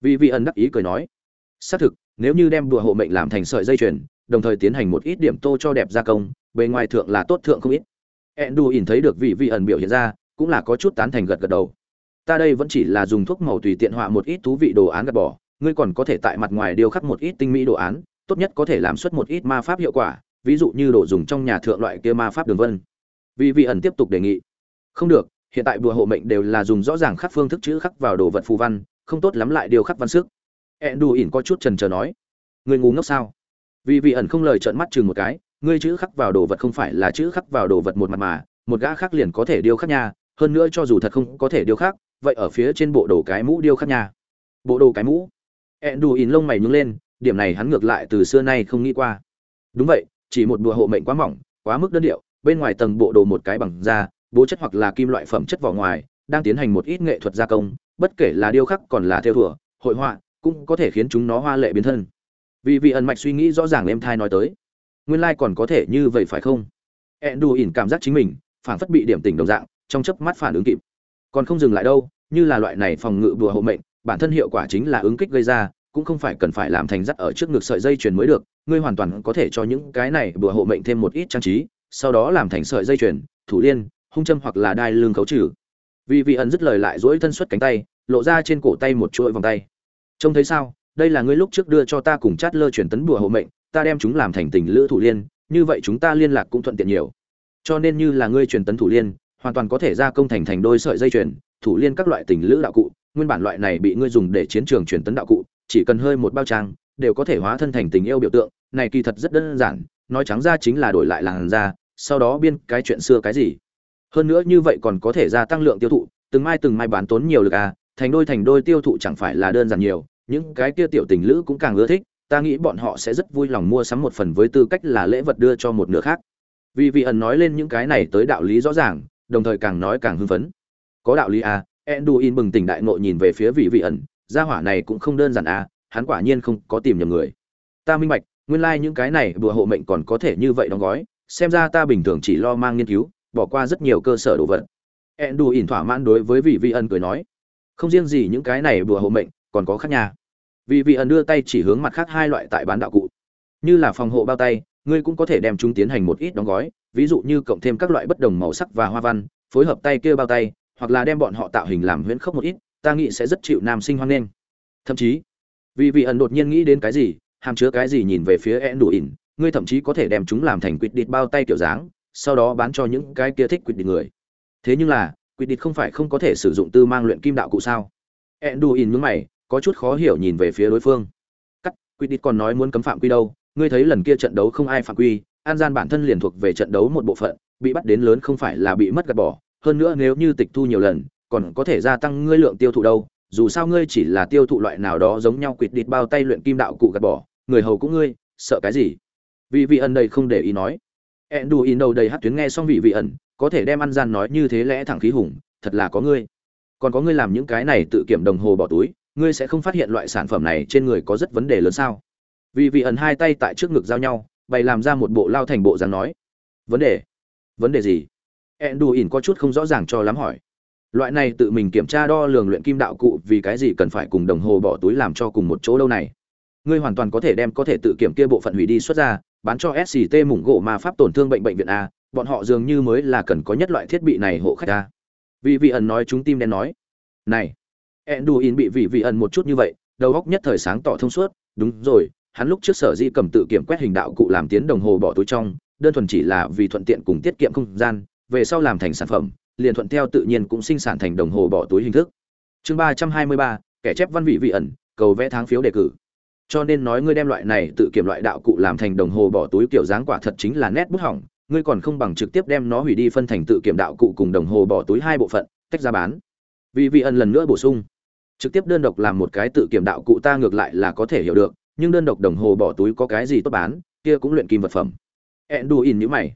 vị vị ẩn đắc ý cười nói, xác thực, nếu như đem đùa hộ mệnh làm thành sợi dây chuyền, đồng thời tiến hành một ít điểm tô cho đẹp gia công, bề ngoài thượng là tốt thượng không ít. Endu ỉn thấy được vị vị ẩn biểu hiện ra, cũng là có chút tán thành gật gật đầu. Ta đây vẫn chỉ là dùng thuốc màu tùy tiện họa một ít thú vị đồ án gạt bỏ, ngươi còn có thể tại mặt ngoài điêu khắc một ít tinh mỹ đồ án, tốt nhất có thể làm xuất một ít ma pháp hiệu quả, ví dụ như đồ dùng trong nhà thượng loại kia ma pháp đường vân. Vị vị ẩn tiếp tục đề nghị. Không được, hiện tại bùa hộ mệnh đều là dùng rõ ràng khắc phương thức chữ khắc vào đồ vật phù văn không tốt lắm lại điều khắc văn sức. Endu ỉn có chút trần trờ nói người ngu ngốc sao? Vì vị ẩn không lời trợn mắt chừng một cái, ngươi chữ khắc vào đồ vật không phải là chữ khắc vào đồ vật một mặt mà, một gã khác liền có thể điêu khắc nha, hơn nữa cho dù thật không có thể điêu khắc, vậy ở phía trên bộ đồ cái mũ điêu khắc nha. Bộ đồ cái mũ. Ẹn đù ỉn lông mày nhướng lên, điểm này hắn ngược lại từ xưa nay không nghĩ qua. Đúng vậy, chỉ một đùa hộ mệnh quá mỏng, quá mức đơn điệu, bên ngoài tầng bộ đồ một cái bằng da, bố chất hoặc là kim loại phẩm chất vỏ ngoài, đang tiến hành một ít nghệ thuật gia công bất kể là điêu khắc còn là theo thùa hội họa, cũng có thể khiến chúng nó hoa lệ biến thân. Vì vị ẩn mạch suy nghĩ rõ ràng em thai nói tới. Nguyên lai còn có thể như vậy phải không? Ẹn đù ỉn cảm giác chính mình phản phất bị điểm tỉnh đồng dạng, trong chớp mắt phản ứng kịp. Còn không dừng lại đâu, như là loại này phòng ngự bùa hộ mệnh, bản thân hiệu quả chính là ứng kích gây ra, cũng không phải cần phải làm thành dắt ở trước ngực sợi dây chuyền mới được, ngươi hoàn toàn có thể cho những cái này bùa hộ mệnh thêm một ít trang trí, sau đó làm thành sợi dây chuyền, thủ liên, hung châm hoặc là đai lưng khấu trừ vì vị ẩn dứt lời lại dỗi thân xuất cánh tay, lộ ra trên cổ tay một chuỗi vòng tay. Trông thấy sao? Đây là ngươi lúc trước đưa cho ta cùng chát lơ truyền tấn bùa hộ mệnh, ta đem chúng làm thành tình lữ thủ liên, như vậy chúng ta liên lạc cũng thuận tiện nhiều. Cho nên như là ngươi truyền tấn thủ liên, hoàn toàn có thể ra công thành thành đôi sợi dây chuyền, thủ liên các loại tình lữ đạo cụ, nguyên bản loại này bị ngươi dùng để chiến trường truyền tấn đạo cụ, chỉ cần hơi một bao trang, đều có thể hóa thân thành tình yêu biểu tượng, này kỳ thật rất đơn giản, nói trắng ra chính là đổi lại làn da, sau đó biên cái chuyện xưa cái gì hơn nữa như vậy còn có thể gia tăng lượng tiêu thụ, từng mai từng mai bán tốn nhiều lực à thành đôi thành đôi tiêu thụ chẳng phải là đơn giản nhiều, những cái kia tiểu tình lữ cũng càng ưa thích, ta nghĩ bọn họ sẽ rất vui lòng mua sắm một phần với tư cách là lễ vật đưa cho một nửa khác. Vì vị ẩn nói lên những cái này tới đạo lý rõ ràng, đồng thời càng nói càng hưng phấn. Có đạo lý à enduin bừng tỉnh đại nội nhìn về phía vị vị ẩn, gia hỏa này cũng không đơn giản à hắn quả nhiên không có tìm nhầm người. Ta minh bạch, nguyên lai like những cái này bùa hộ mệnh còn có thể như vậy đóng gói, xem ra ta bình thường chỉ lo mang nghiên cứu bỏ qua rất nhiều cơ sở đồ vật. Enduin thỏa mãn đối với vị Vi Ân cười nói, không riêng gì những cái này bùa hộ mệnh, còn có khác nhà vị Vi Ân đưa tay chỉ hướng mặt khác hai loại tại bán đạo cụ. Như là phòng hộ bao tay, ngươi cũng có thể đem chúng tiến hành một ít đóng gói, ví dụ như cộng thêm các loại bất đồng màu sắc và hoa văn, phối hợp tay kia bao tay, hoặc là đem bọn họ tạo hình làm huyễn khốc một ít, ta nghĩ sẽ rất chịu nam sinh hoan nghênh. Thậm chí vì vị ẩn đột nhiên nghĩ đến cái gì, hàm chứa cái gì nhìn về phía ed đủ ỉn ngươi thậm chí có thể đem chúng làm thành quỵt địt bao tay kiểu dáng sau đó bán cho những cái kia thích quỷ địt người. Thế nhưng là, quỷ địt không phải không có thể sử dụng tư mang luyện kim đạo cụ sao? Ed đủ ỉn nhướng mày, có chút khó hiểu nhìn về phía đối phương. Cắt, quỷ địt còn nói muốn cấm phạm quy đâu, ngươi thấy lần kia trận đấu không ai phạm quy, an gian bản thân liền thuộc về trận đấu một bộ phận, bị bắt đến lớn không phải là bị mất gạt bỏ. Hơn nữa nếu như tịch thu nhiều lần, còn có thể gia tăng ngươi lượng tiêu thụ đâu, dù sao ngươi chỉ là tiêu thụ loại nào đó giống nhau quỵt địt bao tay luyện kim đạo cụ gạt bỏ, người hầu cũng ngươi, sợ cái gì? Vì vị ẩn đây không để ý nói ẹn đù in đầu đầy hát tuyến nghe xong vị vị ẩn, có thể đem ăn gian nói như thế lẽ thẳng khí hùng, thật là có ngươi. Còn có ngươi làm những cái này tự kiểm đồng hồ bỏ túi, ngươi sẽ không phát hiện loại sản phẩm này trên người có rất vấn đề lớn sao? Vì vị ẩn hai tay tại trước ngực giao nhau, bày làm ra một bộ lao thành bộ dáng nói. Vấn đề? Vấn đề gì? Ẹn đù ỉn có chút không rõ ràng cho lắm hỏi. Loại này tự mình kiểm tra đo lường luyện kim đạo cụ vì cái gì cần phải cùng đồng hồ bỏ túi làm cho cùng một chỗ đâu này? Ngươi hoàn toàn có thể đem có thể tự kiểm kia bộ phận hủy đi xuất ra bán cho sct mủng gỗ mà pháp tổn thương bệnh bệnh viện a, bọn họ dường như mới là cần có nhất loại thiết bị này hộ khách a. Vì vị ẩn nói chúng tim đen nói, này, enduin bị vị vị ẩn một chút như vậy, đầu góc nhất thời sáng tỏ thông suốt, đúng rồi, hắn lúc trước sở di cầm tự kiểm quét hình đạo cụ làm tiến đồng hồ bỏ túi trong, đơn thuần chỉ là vì thuận tiện cùng tiết kiệm không gian, về sau làm thành sản phẩm, liền thuận theo tự nhiên cũng sinh sản thành đồng hồ bỏ túi hình thức. Chương ba trăm hai mươi ba, kẻ chép văn vị vị ẩn, cầu vẽ tháng phiếu đề cử cho nên nói ngươi đem loại này tự kiểm loại đạo cụ làm thành đồng hồ bỏ túi kiểu dáng quả thật chính là nét bút hỏng, ngươi còn không bằng trực tiếp đem nó hủy đi phân thành tự kiểm đạo cụ cùng đồng hồ bỏ túi hai bộ phận, tách ra bán. Vị vị ẩn lần nữa bổ sung, trực tiếp đơn độc làm một cái tự kiểm đạo cụ ta ngược lại là có thể hiểu được, nhưng đơn độc đồng hồ bỏ túi có cái gì tốt bán, kia cũng luyện kim vật phẩm. Ẹn đù ỉn nhữ mày.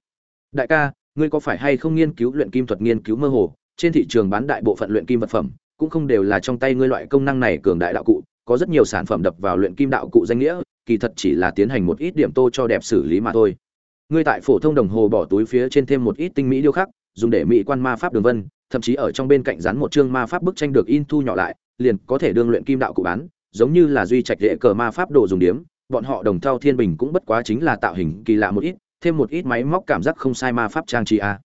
Đại ca, ngươi có phải hay không nghiên cứu luyện kim thuật nghiên cứu mơ hồ? Trên thị trường bán đại bộ phận luyện kim vật phẩm cũng không đều là trong tay ngươi loại công năng này cường đại đạo cụ có rất nhiều sản phẩm đập vào luyện kim đạo cụ danh nghĩa, kỳ thật chỉ là tiến hành một ít điểm tô cho đẹp xử lý mà thôi. Ngươi tại phổ thông đồng hồ bỏ túi phía trên thêm một ít tinh mỹ điêu khắc, dùng để mỹ quan ma pháp đường vân, thậm chí ở trong bên cạnh dán một chương ma pháp bức tranh được in thu nhỏ lại, liền có thể đương luyện kim đạo cụ bán, giống như là duy trạch đệ cờ ma pháp đồ dùng điếm, bọn họ đồng thao thiên bình cũng bất quá chính là tạo hình kỳ lạ một ít, thêm một ít máy móc cảm giác không sai ma pháp trang trí a.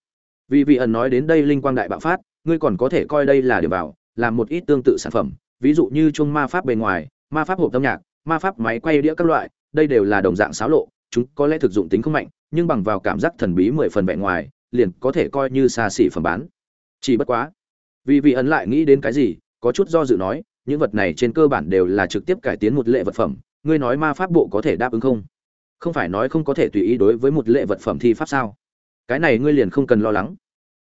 Vì vị ẩn nói đến đây linh quang đại bạo phát, ngươi còn có thể coi đây là điểm vào, làm một ít tương tự sản phẩm ví dụ như chung ma pháp bề ngoài, ma pháp hộp âm nhạc, ma pháp máy quay đĩa các loại, đây đều là đồng dạng xáo lộ, chúng có lẽ thực dụng tính không mạnh, nhưng bằng vào cảm giác thần bí mười phần vẻ ngoài, liền có thể coi như xa xỉ phẩm bán. Chỉ bất quá, vì vị ấn lại nghĩ đến cái gì, có chút do dự nói, những vật này trên cơ bản đều là trực tiếp cải tiến một lệ vật phẩm, ngươi nói ma pháp bộ có thể đáp ứng không? Không phải nói không có thể tùy ý đối với một lệ vật phẩm thi pháp sao? Cái này ngươi liền không cần lo lắng.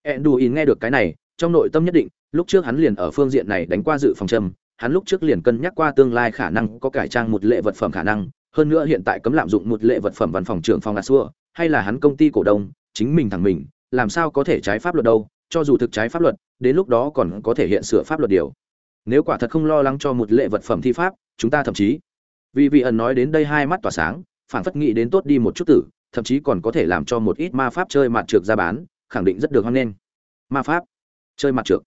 Enduin nghe được cái này, trong nội tâm nhất định, lúc trước hắn liền ở phương diện này đánh qua dự phòng châm hắn lúc trước liền cân nhắc qua tương lai khả năng có cải trang một lệ vật phẩm khả năng, hơn nữa hiện tại cấm lạm dụng một lệ vật phẩm văn phòng trưởng phòng a xua, hay là hắn công ty cổ đông, chính mình thằng mình, làm sao có thể trái pháp luật đâu, cho dù thực trái pháp luật, đến lúc đó còn có thể hiện sửa pháp luật điều. Nếu quả thật không lo lắng cho một lệ vật phẩm thi pháp, chúng ta thậm chí, vì vị ẩn nói đến đây hai mắt tỏa sáng phản phất nghĩ đến tốt đi một chút tử, thậm chí còn có thể làm cho một ít ma pháp chơi mặt trượt ra bán, khẳng định rất được hoan nghênh. Ma pháp, chơi mặt trượt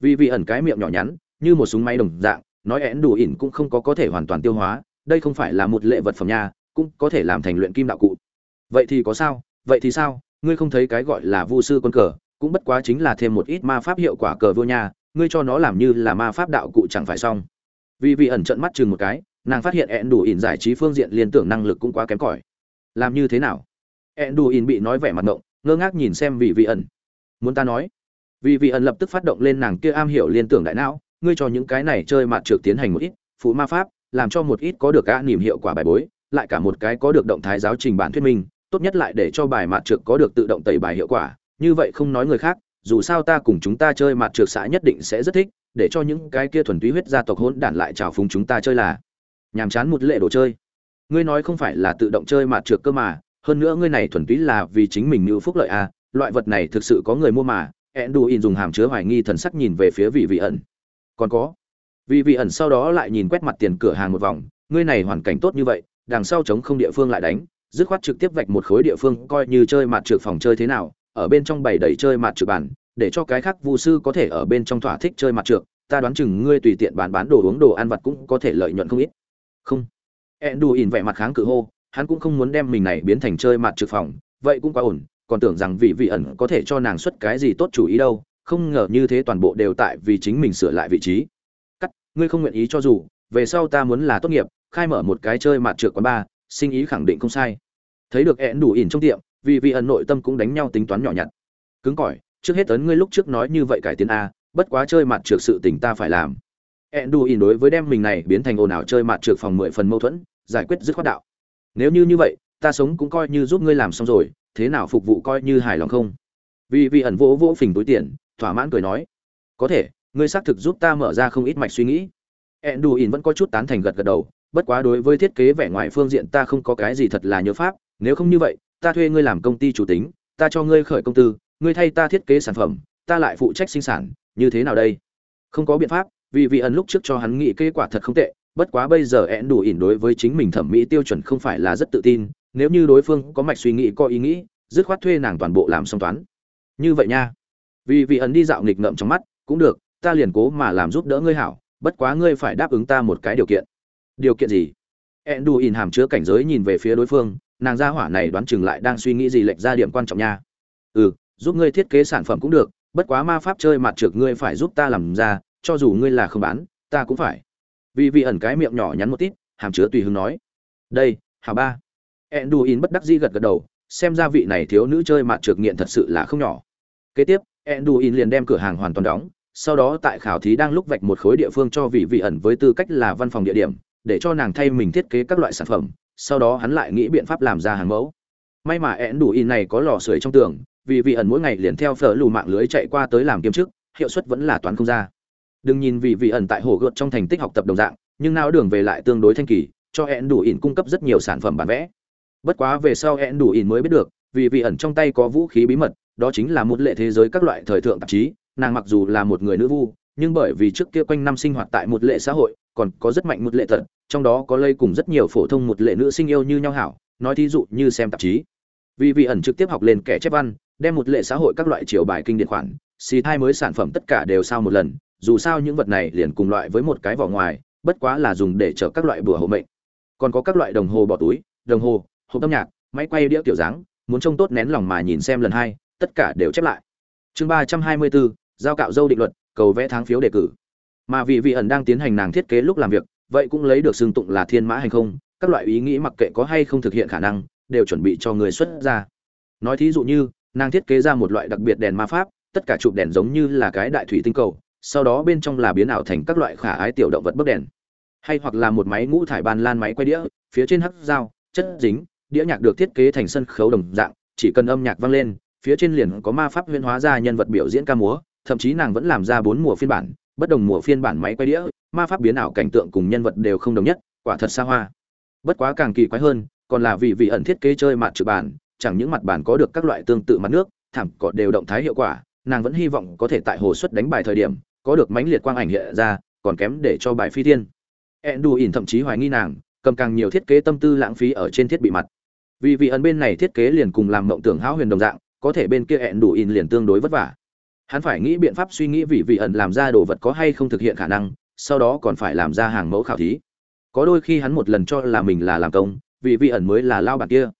vì vị ẩn cái miệng nhỏ nhắn như một súng máy đồng dạng, nói én đủ ỉn cũng không có có thể hoàn toàn tiêu hóa, đây không phải là một lệ vật phẩm nha, cũng có thể làm thành luyện kim đạo cụ. Vậy thì có sao, vậy thì sao, ngươi không thấy cái gọi là vu sư quân cờ, cũng bất quá chính là thêm một ít ma pháp hiệu quả cờ vua nha, ngươi cho nó làm như là ma pháp đạo cụ chẳng phải xong. Vì vị ẩn trận mắt chừng một cái, nàng phát hiện ẹn đủ ỉn giải trí phương diện liên tưởng năng lực cũng quá kém cỏi. Làm như thế nào? Ẹn đủ ỉn bị nói vẻ mặt ngộng, ngơ ngác nhìn xem vị vị ẩn. Muốn ta nói? Vì vị ẩn lập tức phát động lên nàng kia am hiểu liên tưởng đại não ngươi cho những cái này chơi mặt trượt tiến hành một ít, phụ ma pháp, làm cho một ít có được gã niềm hiệu quả bài bối, lại cả một cái có được động thái giáo trình bản thuyết minh, tốt nhất lại để cho bài mặt trượt có được tự động tẩy bài hiệu quả, như vậy không nói người khác, dù sao ta cùng chúng ta chơi mặt trượt xã nhất định sẽ rất thích, để cho những cái kia thuần túy huyết gia tộc hỗn đản lại trào phúng chúng ta chơi là, nhàm chán một lệ đồ chơi. Ngươi nói không phải là tự động chơi mặt trượt cơ mà, hơn nữa ngươi này thuần túy là vì chính mình như phúc lợi à loại vật này thực sự có người mua mà ẹn đù in dùng hàm chứa hoài nghi thần sắc nhìn về phía vị vị ẩn còn có. Vị vị ẩn sau đó lại nhìn quét mặt tiền cửa hàng một vòng, ngươi này hoàn cảnh tốt như vậy, đằng sau chống không địa phương lại đánh, dứt khoát trực tiếp vạch một khối địa phương coi như chơi mặt trượt phòng chơi thế nào, ở bên trong bày đầy chơi mặt trượt bản để cho cái khác vu sư có thể ở bên trong thỏa thích chơi mặt trượt, ta đoán chừng ngươi tùy tiện bán bán đồ uống đồ ăn vặt cũng có thể lợi nhuận không ít. Không. Ẹn đù ỉn vẻ mặt kháng cự hô, hắn cũng không muốn đem mình này biến thành chơi mặt trượt phòng, vậy cũng quá ổn, còn tưởng rằng vị vị ẩn có thể cho nàng xuất cái gì tốt chủ ý đâu không ngờ như thế toàn bộ đều tại vì chính mình sửa lại vị trí. Cắt, ngươi không nguyện ý cho dù, về sau ta muốn là tốt nghiệp, khai mở một cái chơi mặt trượt quán bar, sinh ý khẳng định không sai. Thấy được ẹn đủ ỉn trong tiệm, vì vị ẩn nội tâm cũng đánh nhau tính toán nhỏ nhặt. Cứng cỏi, trước hết ấn ngươi lúc trước nói như vậy cải tiến a, bất quá chơi mặt trượt sự tình ta phải làm. Ẹn đủ ỉn đối với đem mình này biến thành ồn ào chơi mặt trượt phòng mười phần mâu thuẫn, giải quyết dứt khoát đạo. Nếu như như vậy, ta sống cũng coi như giúp ngươi làm xong rồi, thế nào phục vụ coi như hài lòng không? Vì vị ẩn vỗ vỗ phình túi tiền thỏa mãn cười nói, có thể, ngươi xác thực giúp ta mở ra không ít mạch suy nghĩ. Ẹn đủ ỉn vẫn có chút tán thành gật gật đầu, bất quá đối với thiết kế vẻ ngoài phương diện ta không có cái gì thật là nhớ pháp, nếu không như vậy, ta thuê ngươi làm công ty chủ tính, ta cho ngươi khởi công tư, ngươi thay ta thiết kế sản phẩm, ta lại phụ trách sinh sản, như thế nào đây? Không có biện pháp, vì vị ẩn lúc trước cho hắn nghĩ kết quả thật không tệ, bất quá bây giờ ẹn đủ ỉn đối với chính mình thẩm mỹ tiêu chuẩn không phải là rất tự tin, nếu như đối phương có mạch suy nghĩ có ý nghĩ, dứt khoát thuê nàng toàn bộ làm xong toán. Như vậy nha vì vị ẩn đi dạo nghịch ngợm trong mắt, cũng được, ta liền cố mà làm giúp đỡ ngươi hảo, bất quá ngươi phải đáp ứng ta một cái điều kiện. Điều kiện gì? Ẹn đù ỉn hàm chứa cảnh giới nhìn về phía đối phương, nàng gia hỏa này đoán chừng lại đang suy nghĩ gì lệch ra điểm quan trọng nha. Ừ giúp ngươi thiết kế sản phẩm cũng được, bất quá ma pháp chơi mặt trượt ngươi phải giúp ta làm ra, cho dù ngươi là không bán, ta cũng phải. Vì vị ẩn cái miệng nhỏ nhắn một tít, hàm chứa tùy hứng nói. Đây hà ba. Enduin bất đắc dĩ gật gật đầu, xem ra vị này thiếu nữ chơi mặt trượt nghiện thật sự là không nhỏ. Kế tiếp enduin liền đem cửa hàng hoàn toàn đóng, sau đó tại khảo thí đang lúc vạch một khối địa phương cho vị vị ẩn với tư cách là văn phòng địa điểm, để cho nàng thay mình thiết kế các loại sản phẩm, sau đó hắn lại nghĩ biện pháp làm ra hàng mẫu. May mà enduin này có lò sưởi trong tường vì vị ẩn mỗi ngày liền theo phở lù mạng lưới chạy qua tới làm kiêm chức, hiệu suất vẫn là toán không ra. Đừng nhìn vị vị ẩn tại hồ gợt trong thành tích học tập đồng dạng, nhưng não đường về lại tương đối thanh kỳ, cho Enduin cung cấp rất nhiều sản phẩm bản vẽ. Bất quá về sau Enduin mới biết được vì vị ẩn trong tay có vũ khí bí mật đó chính là một lệ thế giới các loại thời thượng tạp chí, nàng mặc dù là một người nữ vu, nhưng bởi vì trước kia quanh năm sinh hoạt tại một lệ xã hội, còn có rất mạnh một lệ thật, trong đó có lây cùng rất nhiều phổ thông một lệ nữ sinh yêu như nhau hảo, nói thí dụ như xem tạp chí. Vì vị ẩn trực tiếp học lên kẻ chép văn, đem một lệ xã hội các loại triều bài kinh điển khoản, xì thai mới sản phẩm tất cả đều sao một lần, dù sao những vật này liền cùng loại với một cái vỏ ngoài, bất quá là dùng để chở các loại bùa hộ mệnh. Còn có các loại đồng hồ bỏ túi, đồng hồ, hộp âm nhạc, máy quay đĩa kiểu dáng, muốn trông tốt nén lòng mà nhìn xem lần hai tất cả đều chép lại. Chương ba trăm hai mươi bốn, giao cạo dâu định luật, cầu vẽ tháng phiếu đề cử. Mà vì vị ẩn đang tiến hành nàng thiết kế lúc làm việc, vậy cũng lấy được xưng tụng là thiên mã hành không, các loại ý nghĩ mặc kệ có hay không thực hiện khả năng, đều chuẩn bị cho người xuất ra. Nói thí dụ như, nàng thiết kế ra một loại đặc biệt đèn ma pháp, tất cả chụp đèn giống như là cái đại thủy tinh cầu, sau đó bên trong là biến ảo thành các loại khả ái tiểu động vật bức đèn. Hay hoặc là một máy ngũ thải ban lan máy quay đĩa, phía trên hắc dao, chất dính, đĩa nhạc được thiết kế thành sân khấu đồng dạng, chỉ cần âm nhạc vang lên phía trên liền có ma pháp huyễn hóa ra nhân vật biểu diễn ca múa, thậm chí nàng vẫn làm ra bốn mùa phiên bản, bất đồng mùa phiên bản máy quay đĩa, ma pháp biến ảo cảnh tượng cùng nhân vật đều không đồng nhất, quả thật xa hoa. Bất quá càng kỳ quái hơn, còn là vì vị ẩn thiết kế chơi mặt trực bản, chẳng những mặt bản có được các loại tương tự mặt nước, thảm cỏ đều động thái hiệu quả, nàng vẫn hy vọng có thể tại hồ suất đánh bài thời điểm, có được mãnh liệt quang ảnh hiện ra, còn kém để cho bài phi thiên. Enduin thậm chí hoài nghi nàng, cầm càng nhiều thiết kế tâm tư lãng phí ở trên thiết bị mặt. Vì vị ẩn bên này thiết kế liền cùng làm mộng tưởng hão huyền đồng dạng có thể bên kia hẹn đủ in liền tương đối vất vả. Hắn phải nghĩ biện pháp suy nghĩ vì vị ẩn làm ra đồ vật có hay không thực hiện khả năng, sau đó còn phải làm ra hàng mẫu khảo thí. Có đôi khi hắn một lần cho là mình là làm công, vì vị ẩn mới là lao bản kia.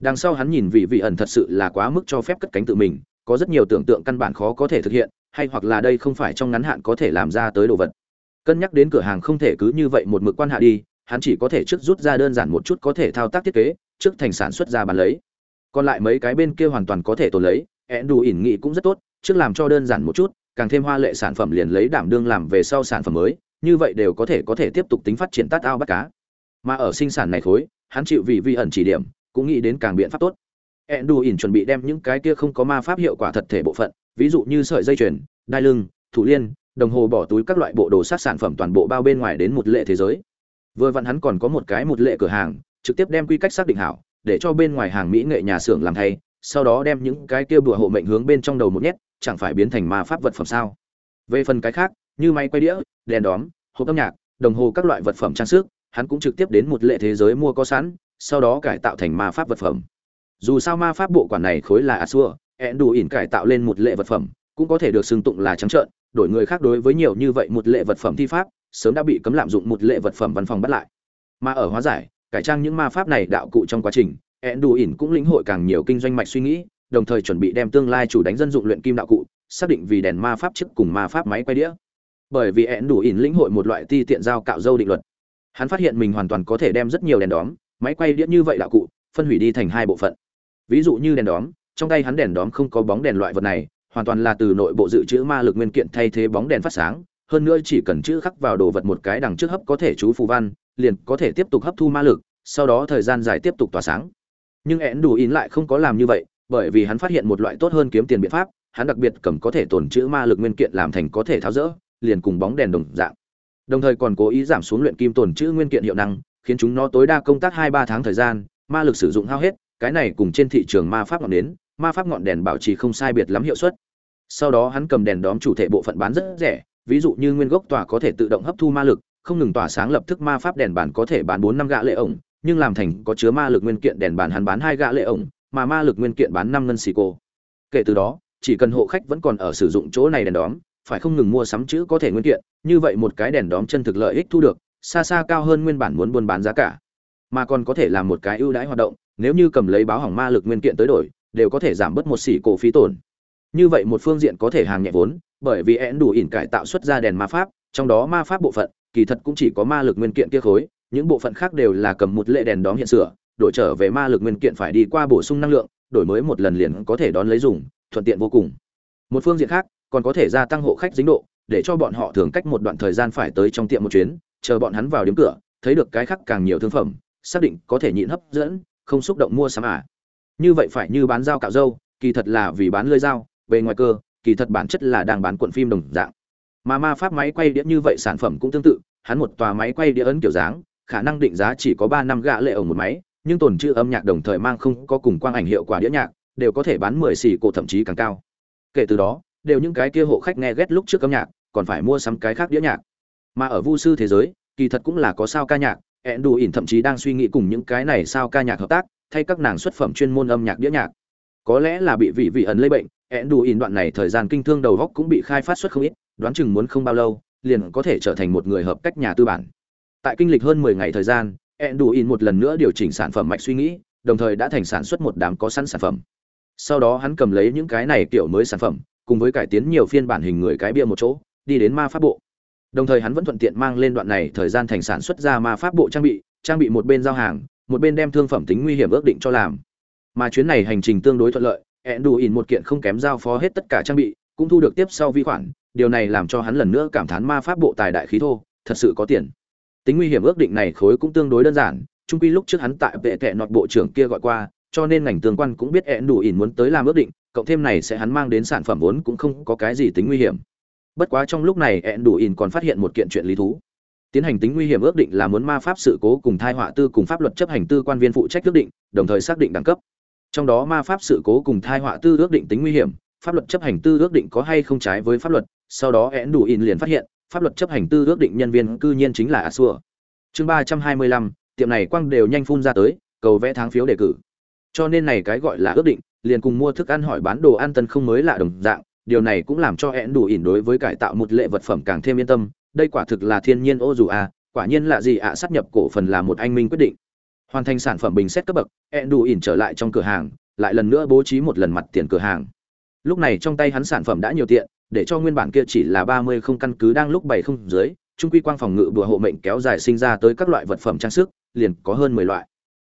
Đằng sau hắn nhìn vị vị ẩn thật sự là quá mức cho phép cất cánh tự mình, có rất nhiều tưởng tượng căn bản khó có thể thực hiện, hay hoặc là đây không phải trong ngắn hạn có thể làm ra tới đồ vật. Cân nhắc đến cửa hàng không thể cứ như vậy một mực quan hạ đi, hắn chỉ có thể trước rút ra đơn giản một chút có thể thao tác thiết kế, trước thành sản xuất ra bán lấy còn lại mấy cái bên kia hoàn toàn có thể tồn lấy, ẹn đủ ỉn nghị cũng rất tốt, trước làm cho đơn giản một chút, càng thêm hoa lệ sản phẩm liền lấy đảm đương làm về sau sản phẩm mới, như vậy đều có thể có thể tiếp tục tính phát triển tát ao bắt cá. Mà ở sinh sản này khối, hắn chịu vì vi ẩn chỉ điểm, cũng nghĩ đến càng biện pháp tốt. Ỉn chuẩn bị đem những cái kia không có ma pháp hiệu quả thật thể bộ phận, ví dụ như sợi dây chuyền, đai lưng, thủ liên, đồng hồ bỏ túi các loại bộ đồ sát sản phẩm toàn bộ bao bên ngoài đến một lệ thế giới. Vừa vặn hắn còn có một cái một lệ cửa hàng, trực tiếp đem quy cách xác định hảo để cho bên ngoài hàng mỹ nghệ nhà xưởng làm thay sau đó đem những cái kia bùa hộ mệnh hướng bên trong đầu một nhét chẳng phải biến thành ma pháp vật phẩm sao? Về phần cái khác như máy quay đĩa đèn đóm hộp âm nhạc đồng hồ các loại vật phẩm trang sức hắn cũng trực tiếp đến một lệ thế giới mua có sẵn sau đó cải tạo thành ma pháp vật phẩm. Dù sao ma pháp bộ quản này khối là Asua, ẹn đủ ỉn cải tạo lên một lệ vật phẩm cũng có thể được xưng tụng là trắng trợn đổi người khác đối với nhiều như vậy một lệ vật phẩm thi pháp sớm đã bị cấm lạm dụng một lệ vật phẩm văn phòng bắt lại. Mà ở hóa giải cải trang những ma pháp này đạo cụ trong quá trình ẹn đủ ỉn cũng lĩnh hội càng nhiều kinh doanh mạch suy nghĩ, đồng thời chuẩn bị đem tương lai chủ đánh dân dụng luyện kim đạo cụ, xác định vì đèn ma pháp trước cùng ma pháp máy quay đĩa. Bởi vì ẹn đủ ỉn lĩnh hội một loại ti tiện giao cạo dâu định luật. Hắn phát hiện mình hoàn toàn có thể đem rất nhiều đèn đóm, máy quay đĩa như vậy đạo cụ, phân hủy đi thành hai bộ phận. Ví dụ như đèn đóm, trong tay hắn đèn đóm không có bóng đèn loại vật này, hoàn toàn là từ nội bộ dự trữ ma lực nguyên kiện thay thế bóng đèn phát sáng, hơn nữa chỉ cần chữ khắc vào đồ vật một cái đằng trước hấp có thể chú phù văn liền có thể tiếp tục hấp thu ma lực, sau đó thời gian dài tiếp tục tỏa sáng. Nhưng én đủ in lại không có làm như vậy, bởi vì hắn phát hiện một loại tốt hơn kiếm tiền biện pháp, hắn đặc biệt cầm có thể tồn trữ ma lực nguyên kiện làm thành có thể tháo rỡ, liền cùng bóng đèn đồng dạng. Đồng thời còn cố ý giảm xuống luyện kim tồn trữ nguyên kiện hiệu năng, khiến chúng nó tối đa công tác hai ba tháng thời gian, ma lực sử dụng hao hết, cái này cùng trên thị trường ma pháp ngọn nến, ma pháp ngọn đèn bảo trì không sai biệt lắm hiệu suất. Sau đó hắn cầm đèn đóm chủ thể bộ phận bán rất rẻ, ví dụ như nguyên gốc tòa có thể tự động hấp thu ma lực không ngừng tỏa sáng lập tức ma pháp đèn bàn có thể bán bốn năm gạ lệ ổng, nhưng làm thành có chứa ma lực nguyên kiện đèn bàn hắn bán hai gạ lệ ổng, mà ma lực nguyên kiện bán năm ngân xì cô. Kể từ đó, chỉ cần hộ khách vẫn còn ở sử dụng chỗ này đèn đóm, phải không ngừng mua sắm chữ có thể nguyên kiện, như vậy một cái đèn đóm chân thực lợi ích thu được, xa xa cao hơn nguyên bản muốn buôn bán giá cả. Mà còn có thể làm một cái ưu đãi hoạt động, nếu như cầm lấy báo hỏng ma lực nguyên kiện tới đổi, đều có thể giảm bớt một xỉ cổ phí tổn. Như vậy một phương diện có thể hàng nhẹ vốn, bởi vì én đủ ỉn cải tạo xuất ra đèn ma pháp, trong đó ma pháp bộ phận kỳ thật cũng chỉ có ma lực nguyên kiện kia khối, những bộ phận khác đều là cầm một lệ đèn đóm hiện sửa, đổi trở về ma lực nguyên kiện phải đi qua bổ sung năng lượng, đổi mới một lần liền có thể đón lấy dùng, thuận tiện vô cùng. Một phương diện khác, còn có thể gia tăng hộ khách dính độ, để cho bọn họ thường cách một đoạn thời gian phải tới trong tiệm một chuyến, chờ bọn hắn vào điểm cửa, thấy được cái khác càng nhiều thương phẩm, xác định có thể nhịn hấp dẫn, không xúc động mua sắm à. Như vậy phải như bán dao cạo dâu, kỳ thật là vì bán lưỡi dao, bề ngoài cơ, kỳ thật bản chất là đang bán cuộn phim đồng dạng mà ma pháp máy quay đĩa như vậy sản phẩm cũng tương tự, hắn một tòa máy quay đĩa ấn kiểu dáng, khả năng định giá chỉ có ba năm gạ lệ ở một máy, nhưng tồn trữ âm nhạc đồng thời mang không có cùng quang ảnh hiệu quả đĩa nhạc, đều có thể bán mười xỉ cổ thậm chí càng cao. Kể từ đó, đều những cái kia hộ khách nghe ghét lúc trước âm nhạc, còn phải mua sắm cái khác đĩa nhạc. Mà ở vu sư thế giới, kỳ thật cũng là có sao ca nhạc ẹn đủ ỉn thậm chí đang suy nghĩ cùng những cái này sao ca nhạc hợp tác, thay các nàng xuất phẩm chuyên môn âm nhạc đĩa nhạc. Có lẽ là bị vị vị ẩn lây bệnh ẹn đủ ỉn đoạn này thời gian kinh thương đầu góc cũng bị khai phát xuất không ít, đoán chừng muốn không bao lâu, liền có thể trở thành một người hợp cách nhà tư bản. Tại kinh lịch hơn mười ngày thời gian ẹn đủ ỉn một lần nữa điều chỉnh sản phẩm mạch suy nghĩ, đồng thời đã thành sản xuất một đám có sẵn sản phẩm. Sau đó hắn cầm lấy những cái này kiểu mới sản phẩm, cùng với cải tiến nhiều phiên bản hình người cái bia một chỗ, đi đến ma pháp bộ. Đồng thời hắn vẫn thuận tiện mang lên đoạn này thời gian thành sản xuất ra ma pháp bộ trang bị trang bị một bên giao hàng, một bên đem thương phẩm tính nguy hiểm ước định cho làm. Mà chuyến này hành trình tương đối thuận lợi ẹn đủ ỉn một kiện không kém giao phó hết tất cả trang bị, cũng thu được tiếp sau vi khoản, điều này làm cho hắn lần nữa cảm thán ma pháp bộ tài đại khí thô, thật sự có tiền. Tính nguy hiểm ước định này khối cũng tương đối đơn giản trung quy lúc trước hắn tại vệ tệ nọt bộ trưởng kia gọi qua, cho nên ngành tương quan cũng biết ẹn đủ ỉn muốn tới làm ước định, cộng thêm này sẽ hắn mang đến sản phẩm vốn cũng không có cái gì tính nguy hiểm. Bất quá trong lúc này ẹn đủ ỉn còn phát hiện một kiện chuyện lý thú. Tiến hành tính nguy hiểm ước định là muốn ma pháp sự cố cùng thai họa tư cùng pháp luật chấp hành tư quan viên phụ trách ước định, đồng thời xác định đẳng cấp trong đó ma pháp sự cố cùng thai họa tư ước định tính nguy hiểm pháp luật chấp hành tư ước định có hay không trái với pháp luật sau đó én đủ in liền phát hiện pháp luật chấp hành tư ước định nhân viên cư nhiên chính là a xua chương ba trăm hai mươi lăm tiệm này quăng đều nhanh phun ra tới cầu vẽ tháng phiếu đề cử. Cho nên này cái gọi là ước định liền cùng mua thức ăn hỏi bán đồ ăn tân không mới lạ đồng dạng điều này cũng làm cho én đủ ỉn đối với cải tạo một lệ vật phẩm càng thêm yên tâm đây quả thực là thiên nhiên ô dù a quả nhiên là gì ạ à, sát nhập cổ phần là một anh minh quyết định hoàn thành sản phẩm bình xét cấp bậc én đủ ỉn trở lại trong cửa hàng, lại lần nữa bố trí một lần mặt tiền cửa hàng. Lúc này trong tay hắn sản phẩm đã nhiều tiện, để cho nguyên bản kia chỉ là ba mươi không căn cứ đang lúc bảy không dưới, trung quy quang phòng ngự bùa hộ mệnh kéo dài sinh ra tới các loại vật phẩm trang sức, liền có hơn mười loại.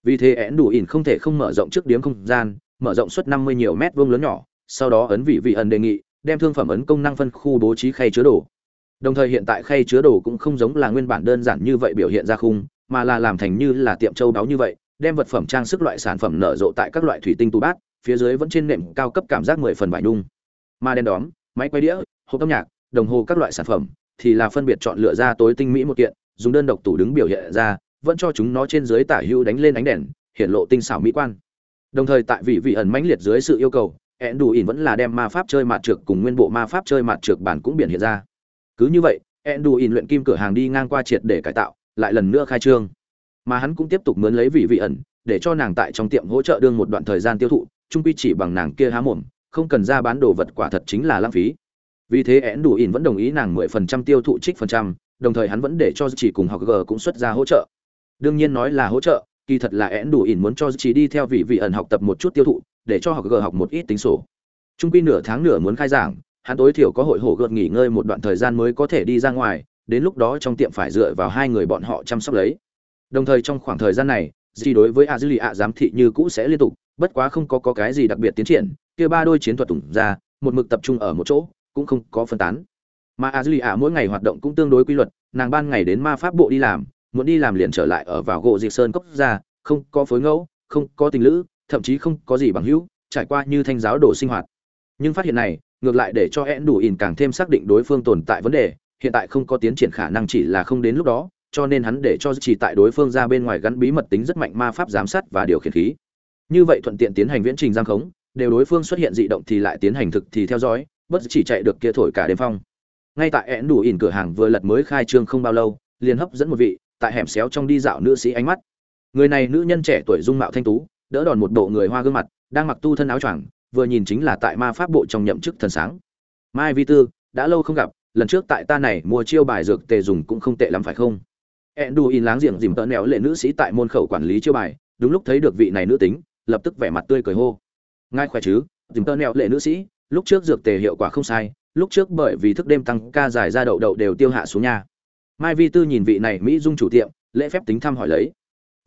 Vì thế én đủ ỉn không thể không mở rộng trước điếm không gian, mở rộng suốt năm mươi nhiều mét vuông lớn nhỏ, sau đó ấn vị vị ẩn đề nghị, đem thương phẩm ấn công năng phân khu bố trí khay chứa đồ. Đồng thời hiện tại khay chứa đồ cũng không giống là nguyên bản đơn giản như vậy biểu hiện ra khung mà là làm thành như là tiệm châu báu như vậy, đem vật phẩm trang sức loại sản phẩm nở rộ tại các loại thủy tinh tủ bát, phía dưới vẫn trên nệm cao cấp cảm giác mười phần vải nhung. Mà đen đóm, máy quay đĩa, hộp âm nhạc, đồng hồ các loại sản phẩm thì là phân biệt chọn lựa ra tối tinh mỹ một kiện, dùng đơn độc tủ đứng biểu hiện ra, vẫn cho chúng nó trên dưới tả hữu đánh lên ánh đèn, hiện lộ tinh xảo mỹ quan. Đồng thời tại vị vị ẩn mãnh liệt dưới sự yêu cầu ẹn đủ ỉn vẫn là đem ma pháp chơi mặt trượt cùng nguyên bộ ma pháp chơi mặt trượt bản cũng biển hiện ra. Cứ như vậy ẹn đủ ỉn luyện kim cửa hàng đi ngang qua triệt để cải tạo lại lần nữa khai trương. Mà hắn cũng tiếp tục mướn lấy vị vị ẩn, để cho nàng tại trong tiệm hỗ trợ đương một đoạn thời gian tiêu thụ trung quy chỉ bằng nàng kia há mồm, không cần ra bán đồ vật quả thật chính là lãng phí. Vì thế én đủ ỉn vẫn đồng ý nàng mười phần trăm tiêu thụ trích phần trăm, đồng thời hắn vẫn để cho chỉ cùng học g cũng xuất ra hỗ trợ. Đương nhiên nói là hỗ trợ, kỳ thật là én đủ ỉn muốn cho chỉ đi theo vị vị ẩn học tập một chút tiêu thụ, để cho học g học một ít tính sổ. Trung quy nửa tháng nửa muốn khai giảng, hắn tối thiểu có hội hổ gợt nghỉ ngơi một đoạn thời gian mới có thể đi ra ngoài đến lúc đó trong tiệm phải dựa vào hai người bọn họ chăm sóc lấy. Đồng thời trong khoảng thời gian này gì đối với a dư lì giám thị như cũ sẽ liên tục bất quá không có, có cái gì đặc biệt tiến triển kia ba đôi chiến thuật tụng ra một mực tập trung ở một chỗ cũng không có phân tán. Mà a dư lì mỗi ngày hoạt động cũng tương đối quy luật nàng ban ngày đến ma pháp bộ đi làm muốn đi làm liền trở lại ở vào gỗ diệt sơn cốc ra không có phối ngẫu không có tình lữ thậm chí không có gì bằng hữu trải qua như thanh giáo đồ sinh hoạt. Nhưng phát hiện này ngược lại để cho én đủ ỉn càng thêm xác định đối phương tồn tại vấn đề hiện tại không có tiến triển khả năng chỉ là không đến lúc đó, cho nên hắn để cho chỉ tại đối phương ra bên ngoài gắn bí mật tính rất mạnh ma pháp giám sát và điều khiển khí. Như vậy thuận tiện tiến hành viễn trình giam khống, đều đối phương xuất hiện dị động thì lại tiến hành thực thì theo dõi, bất chỉ chạy được kia thổi cả đêm phong. Ngay tại én đủ ỉn cửa hàng vừa lật mới khai trương không bao lâu, liền hấp dẫn một vị, tại hẻm xéo trong đi dạo nữ sĩ ánh mắt. Người này nữ nhân trẻ tuổi dung mạo thanh tú, đỡ đòn một bộ người hoa gương mặt, đang mặc tu thân áo choàng, vừa nhìn chính là tại ma pháp bộ trong nhậm chức thần sáng. Mai vi tư, đã lâu không gặp lần trước tại ta này mua chiêu bài dược tề dùng cũng không tệ lắm phải không Enduin láng giềng dìm tợn nẹo lệ nữ sĩ tại môn khẩu quản lý chiêu bài, đúng lúc thấy được vị này nữ tính, lập tức vẻ mặt tươi cười hô. ngay khỏe chứ, dìm tợn nẹo lệ nữ sĩ, lúc trước dược tề hiệu quả không sai, lúc trước bởi vì thức đêm tăng ca dài ra đậu đậu đều tiêu hạ xuống nhà. Mai Vi Tư nhìn vị này mỹ dung chủ tiệm, lễ phép tính thăm hỏi lấy.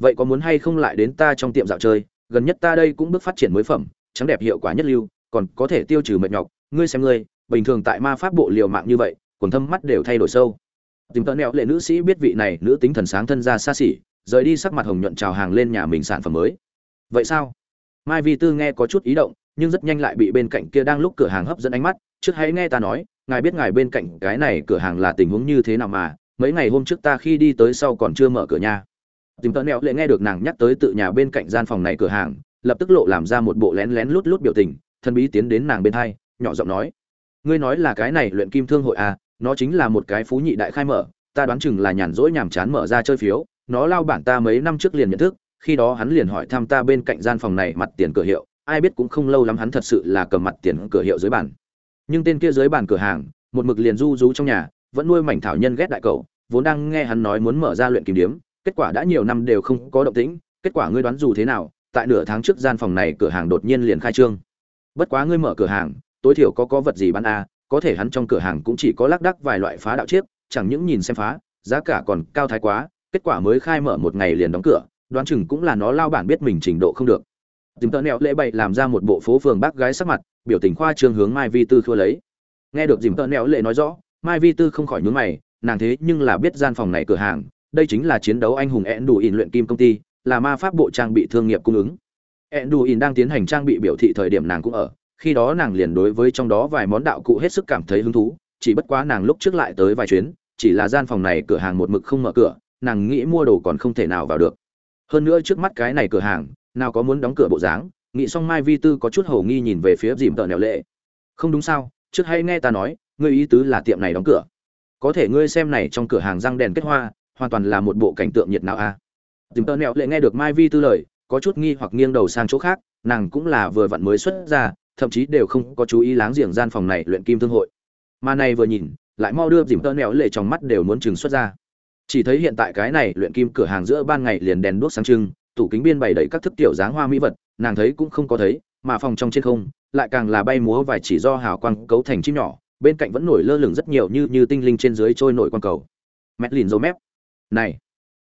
Vậy có muốn hay không lại đến ta trong tiệm dạo chơi, gần nhất ta đây cũng bước phát triển mới phẩm, trắng đẹp hiệu quả nhất lưu, còn có thể tiêu trừ mệt nhọc, ngươi xem ngươi, bình thường tại ma pháp bộ liều mạng như vậy, quần thâm mắt đều thay đổi sâu. Tìm tợ nẹo lệ nữ sĩ biết vị này nữ tính thần sáng thân ra xa xỉ rời đi sắc mặt hồng nhuận trào hàng lên nhà mình sản phẩm mới. Vậy sao? Mai vi tư nghe có chút ý động nhưng rất nhanh lại bị bên cạnh kia đang lúc cửa hàng hấp dẫn ánh mắt trước hãy nghe ta nói ngài biết ngài bên cạnh cái này cửa hàng là tình huống như thế nào mà mấy ngày hôm trước ta khi đi tới sau còn chưa mở cửa nhà. Tìm tợ nẹo lệ nghe được nàng nhắc tới tự nhà bên cạnh gian phòng này cửa hàng lập tức lộ làm ra một bộ lén lén lút lút biểu tình thân bí tiến đến nàng bên hai nhỏ giọng nói ngươi nói là cái này luyện kim thương hội à nó chính là một cái phú nhị đại khai mở, ta đoán chừng là nhàn rỗi nhàm chán mở ra chơi phiếu, nó lao bản ta mấy năm trước liền nhận thức, khi đó hắn liền hỏi thăm ta bên cạnh gian phòng này mặt tiền cửa hiệu, ai biết cũng không lâu lắm hắn thật sự là cầm mặt tiền cửa hiệu dưới bàn. Nhưng tên kia dưới bàn cửa hàng, một mực liền du rú trong nhà, vẫn nuôi mảnh thảo nhân ghét đại cậu, vốn đang nghe hắn nói muốn mở ra luyện kim điếm, kết quả đã nhiều năm đều không có động tĩnh, kết quả ngươi đoán dù thế nào, tại nửa tháng trước gian phòng này cửa hàng đột nhiên liền khai trương. Bất quá ngươi mở cửa hàng tối thiểu có có vật gì bán a, có thể hắn trong cửa hàng cũng chỉ có lác đắc vài loại phá đạo chiếc, chẳng những nhìn xem phá, giá cả còn cao thái quá, kết quả mới khai mở một ngày liền đóng cửa, đoán chừng cũng là nó lao bản biết mình trình độ không được. Dìm tợ nẹo lễ bậy làm ra một bộ phố phường bác gái sắc mặt, biểu tình khoa trương hướng mai vi tư thua lấy. Nghe được dìm tợ nẹo lệ nói rõ, mai vi tư không khỏi nhún mày, nàng thế nhưng là biết gian phòng này cửa hàng, đây chính là chiến đấu anh hùng ẹn đủ ỉn luyện kim công ty, là ma pháp bộ trang bị thương nghiệp cung ứng. Ẹn đủ ỉn đang tiến hành trang bị biểu thị thời điểm nàng cũng ở khi đó nàng liền đối với trong đó vài món đạo cụ hết sức cảm thấy hứng thú, chỉ bất quá nàng lúc trước lại tới vài chuyến, chỉ là gian phòng này cửa hàng một mực không mở cửa, nàng nghĩ mua đồ còn không thể nào vào được. Hơn nữa trước mắt cái này cửa hàng, nào có muốn đóng cửa bộ dáng, nghĩ xong mai vi tư có chút hầu nghi nhìn về phía dìm tợ nẻo lệ. Không đúng sao, trước hay nghe ta nói, ngươi ý tứ là tiệm này đóng cửa. Có thể ngươi xem này trong cửa hàng răng đèn kết hoa, hoàn toàn là một bộ cảnh tượng nhiệt não a. À. dìm tợ nẻo lệ nghe được mai vi tư lời, có chút nghi hoặc nghiêng đầu sang chỗ khác, nàng cũng là vừa vặn mới xuất ra thậm chí đều không có chú ý láng giềng gian phòng này luyện kim thương hội. Mà này vừa nhìn, lại mau đưa dìm tơ nẹo lệ trong mắt đều muốn chừng xuất ra. Chỉ thấy hiện tại cái này luyện kim cửa hàng giữa ban ngày liền đèn đuốc sáng trưng, tủ kính biên bày đầy các thức tiểu dáng hoa mỹ vật, nàng thấy cũng không có thấy, mà phòng trong trên không, lại càng là bay múa vài chỉ do hào quang cấu thành chim nhỏ, bên cạnh vẫn nổi lơ lửng rất nhiều như như tinh linh trên dưới trôi nổi quang cầu. Mét lìn dấu mép. Này,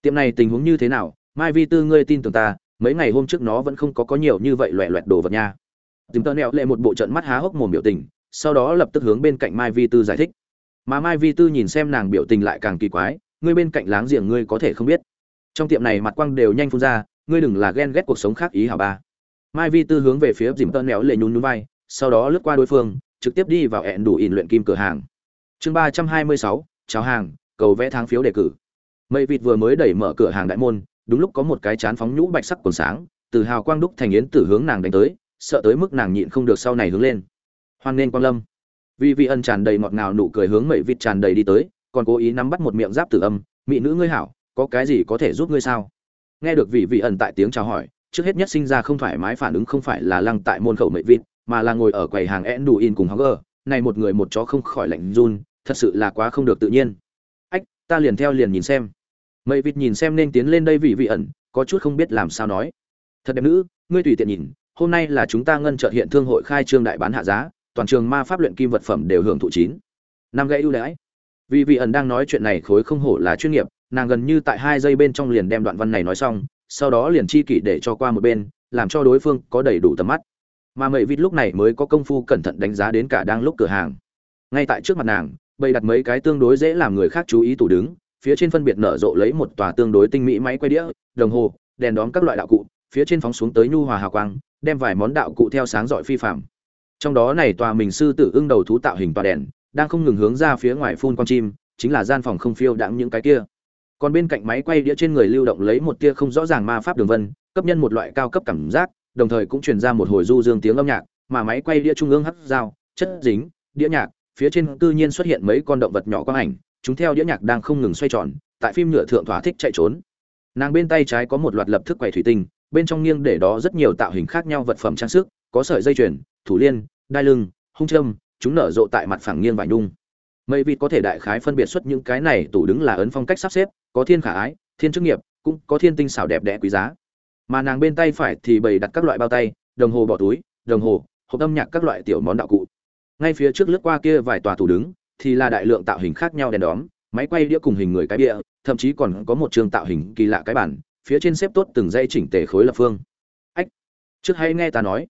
tiệm này tình huống như thế nào? Mai vi tư, ngươi tin tưởng ta, mấy ngày hôm trước nó vẫn không có có nhiều như vậy loẹ loẹt đồ vật nha dìm tơ nẹo lệ một bộ trận mắt há hốc mồm biểu tình, sau đó lập tức hướng bên cạnh mai vi tư giải thích. Mà mai vi tư nhìn xem nàng biểu tình lại càng kỳ quái, ngươi bên cạnh láng giềng ngươi có thể không biết. Trong tiệm này mặt quang đều nhanh phun ra, ngươi đừng là ghen ghét cuộc sống khác ý hảo ba. Mai vi tư hướng về phía dìm tơn méo lệ nhún nhún vai, sau đó lướt qua đối phương, trực tiếp đi vào hẹn đủ ỉn luyện kim cửa hàng. Chương ba trăm hai mươi sáu, chào hàng, cầu vẽ tháng phiếu đề cử. Mây vịt vừa mới đẩy mở cửa hàng đại môn, đúng lúc có một cái chán phóng nhũ bạch sắc còn sáng, từ hào quang đúc thành yến tử hướng nàng đánh tới sợ tới mức nàng nhịn không được sau này hướng lên. Hoan nên quang lâm. Vì vị ân tràn đầy ngọt ngào nụ cười hướng mây vịt tràn đầy đi tới, còn cố ý nắm bắt một miệng giáp tử âm, mỹ nữ ngươi hảo, có cái gì có thể giúp ngươi sao? Nghe được vị vị ẩn tại tiếng chào hỏi, trước hết nhất sinh ra không thoải mái phản ứng không phải là lăng tại môn khẩu mệnh vịt, mà là ngồi ở quầy hàng én đủ in cùng hắn gờ này một người một chó không khỏi lạnh run, thật sự là quá không được tự nhiên. Ách, ta liền theo liền nhìn xem. Mệnh vịt nhìn xem nên tiến lên đây vị vị ẩn có chút không biết làm sao nói. Thật đẹp nữ, ngươi tùy tiện nhìn hôm nay là chúng ta ngân trợ hiện thương hội khai trương đại bán hạ giá, toàn trường ma pháp luyện kim vật phẩm đều hưởng thụ chín. Năm gãy ưu đãi. Vì vị ẩn đang nói chuyện này khối không hổ là chuyên nghiệp, nàng gần như tại hai giây bên trong liền đem đoạn văn này nói xong, sau đó liền chi kỷ để cho qua một bên, làm cho đối phương có đầy đủ tầm mắt. Mà mậy vịt lúc này mới có công phu cẩn thận đánh giá đến cả đang lúc cửa hàng. Ngay tại trước mặt nàng, bày đặt mấy cái tương đối dễ làm người khác chú ý tủ đứng, phía trên phân biệt nở rộ lấy một tòa tương đối tinh mỹ máy quay đĩa, đồng hồ, đèn đóm các loại đạo cụ phía trên phóng xuống tới nhu hòa hào quang, đem vài món đạo cụ theo sáng rọi phi phàm. trong đó này tòa mình sư tử ưng đầu thú tạo hình tòa đèn, đang không ngừng hướng ra phía ngoài phun con chim, chính là gian phòng không phiêu đãng những cái kia còn bên cạnh máy quay đĩa trên người lưu động lấy một tia không rõ ràng ma pháp đường vân, cấp nhân một loại cao cấp cảm giác, đồng thời cũng truyền ra một hồi du dương tiếng âm nhạc, mà máy quay đĩa trung ương hắt dao, chất dính, đĩa nhạc, phía trên tự nhiên xuất hiện mấy con động vật nhỏ quang ảnh, chúng theo đĩa nhạc đang không ngừng xoay tròn, tại phim nhựa thượng thỏa thích chạy trốn nàng bên tay trái có một loạt lập thức quầy thủy tinh bên trong nghiêng để đó rất nhiều tạo hình khác nhau vật phẩm trang sức, có sợi dây chuyền, thủ liên, đai lưng, hung châm, chúng nở rộ tại mặt phẳng nghiêng vải nhung. Mây vịt có thể đại khái phân biệt xuất những cái này, tủ đứng là ấn phong cách sắp xếp, có thiên khả ái, thiên chức nghiệp, cũng có thiên tinh xảo đẹp đẽ quý giá. Mà nàng bên tay phải thì bày đặt các loại bao tay, đồng hồ bỏ túi, đồng hồ, hộp âm nhạc các loại tiểu món đạo cụ. Ngay phía trước lướt qua kia vài tòa tủ đứng, thì là đại lượng tạo hình khác nhau đèn đóm, máy quay đĩa cùng hình người cái bịa thậm chí còn có một trường tạo hình kỳ lạ cái bản phía trên xếp tốt từng dây chỉnh tề khối lập phương. Ách, trước hay nghe ta nói.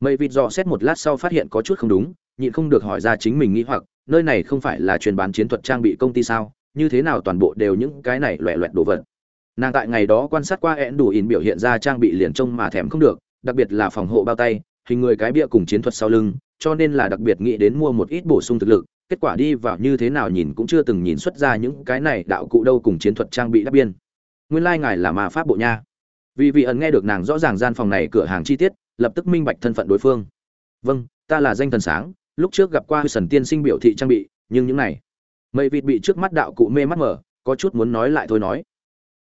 Mây vịt dò xét một lát sau phát hiện có chút không đúng, nhịn không được hỏi ra chính mình nghĩ hoặc, nơi này không phải là truyền bán chiến thuật trang bị công ty sao? Như thế nào toàn bộ đều những cái này loẹ loẹt đồ vật? Nàng tại ngày đó quan sát qua én đủ ỉn biểu hiện ra trang bị liền trông mà thèm không được, đặc biệt là phòng hộ bao tay, hình người cái bia cùng chiến thuật sau lưng, cho nên là đặc biệt nghĩ đến mua một ít bổ sung thực lực, kết quả đi vào như thế nào nhìn cũng chưa từng nhìn xuất ra những cái này đạo cụ đâu cùng chiến thuật trang bị đáp biên nguyên lai ngài là ma pháp bộ nha. Vì vị ẩn nghe được nàng rõ ràng gian phòng này cửa hàng chi tiết, lập tức minh bạch thân phận đối phương. Vâng ta là danh thần sáng, lúc trước gặp qua sần tiên sinh biểu thị trang bị, nhưng những này, mây vịt bị trước mắt đạo cụ mê mắt mở, có chút muốn nói lại thôi nói.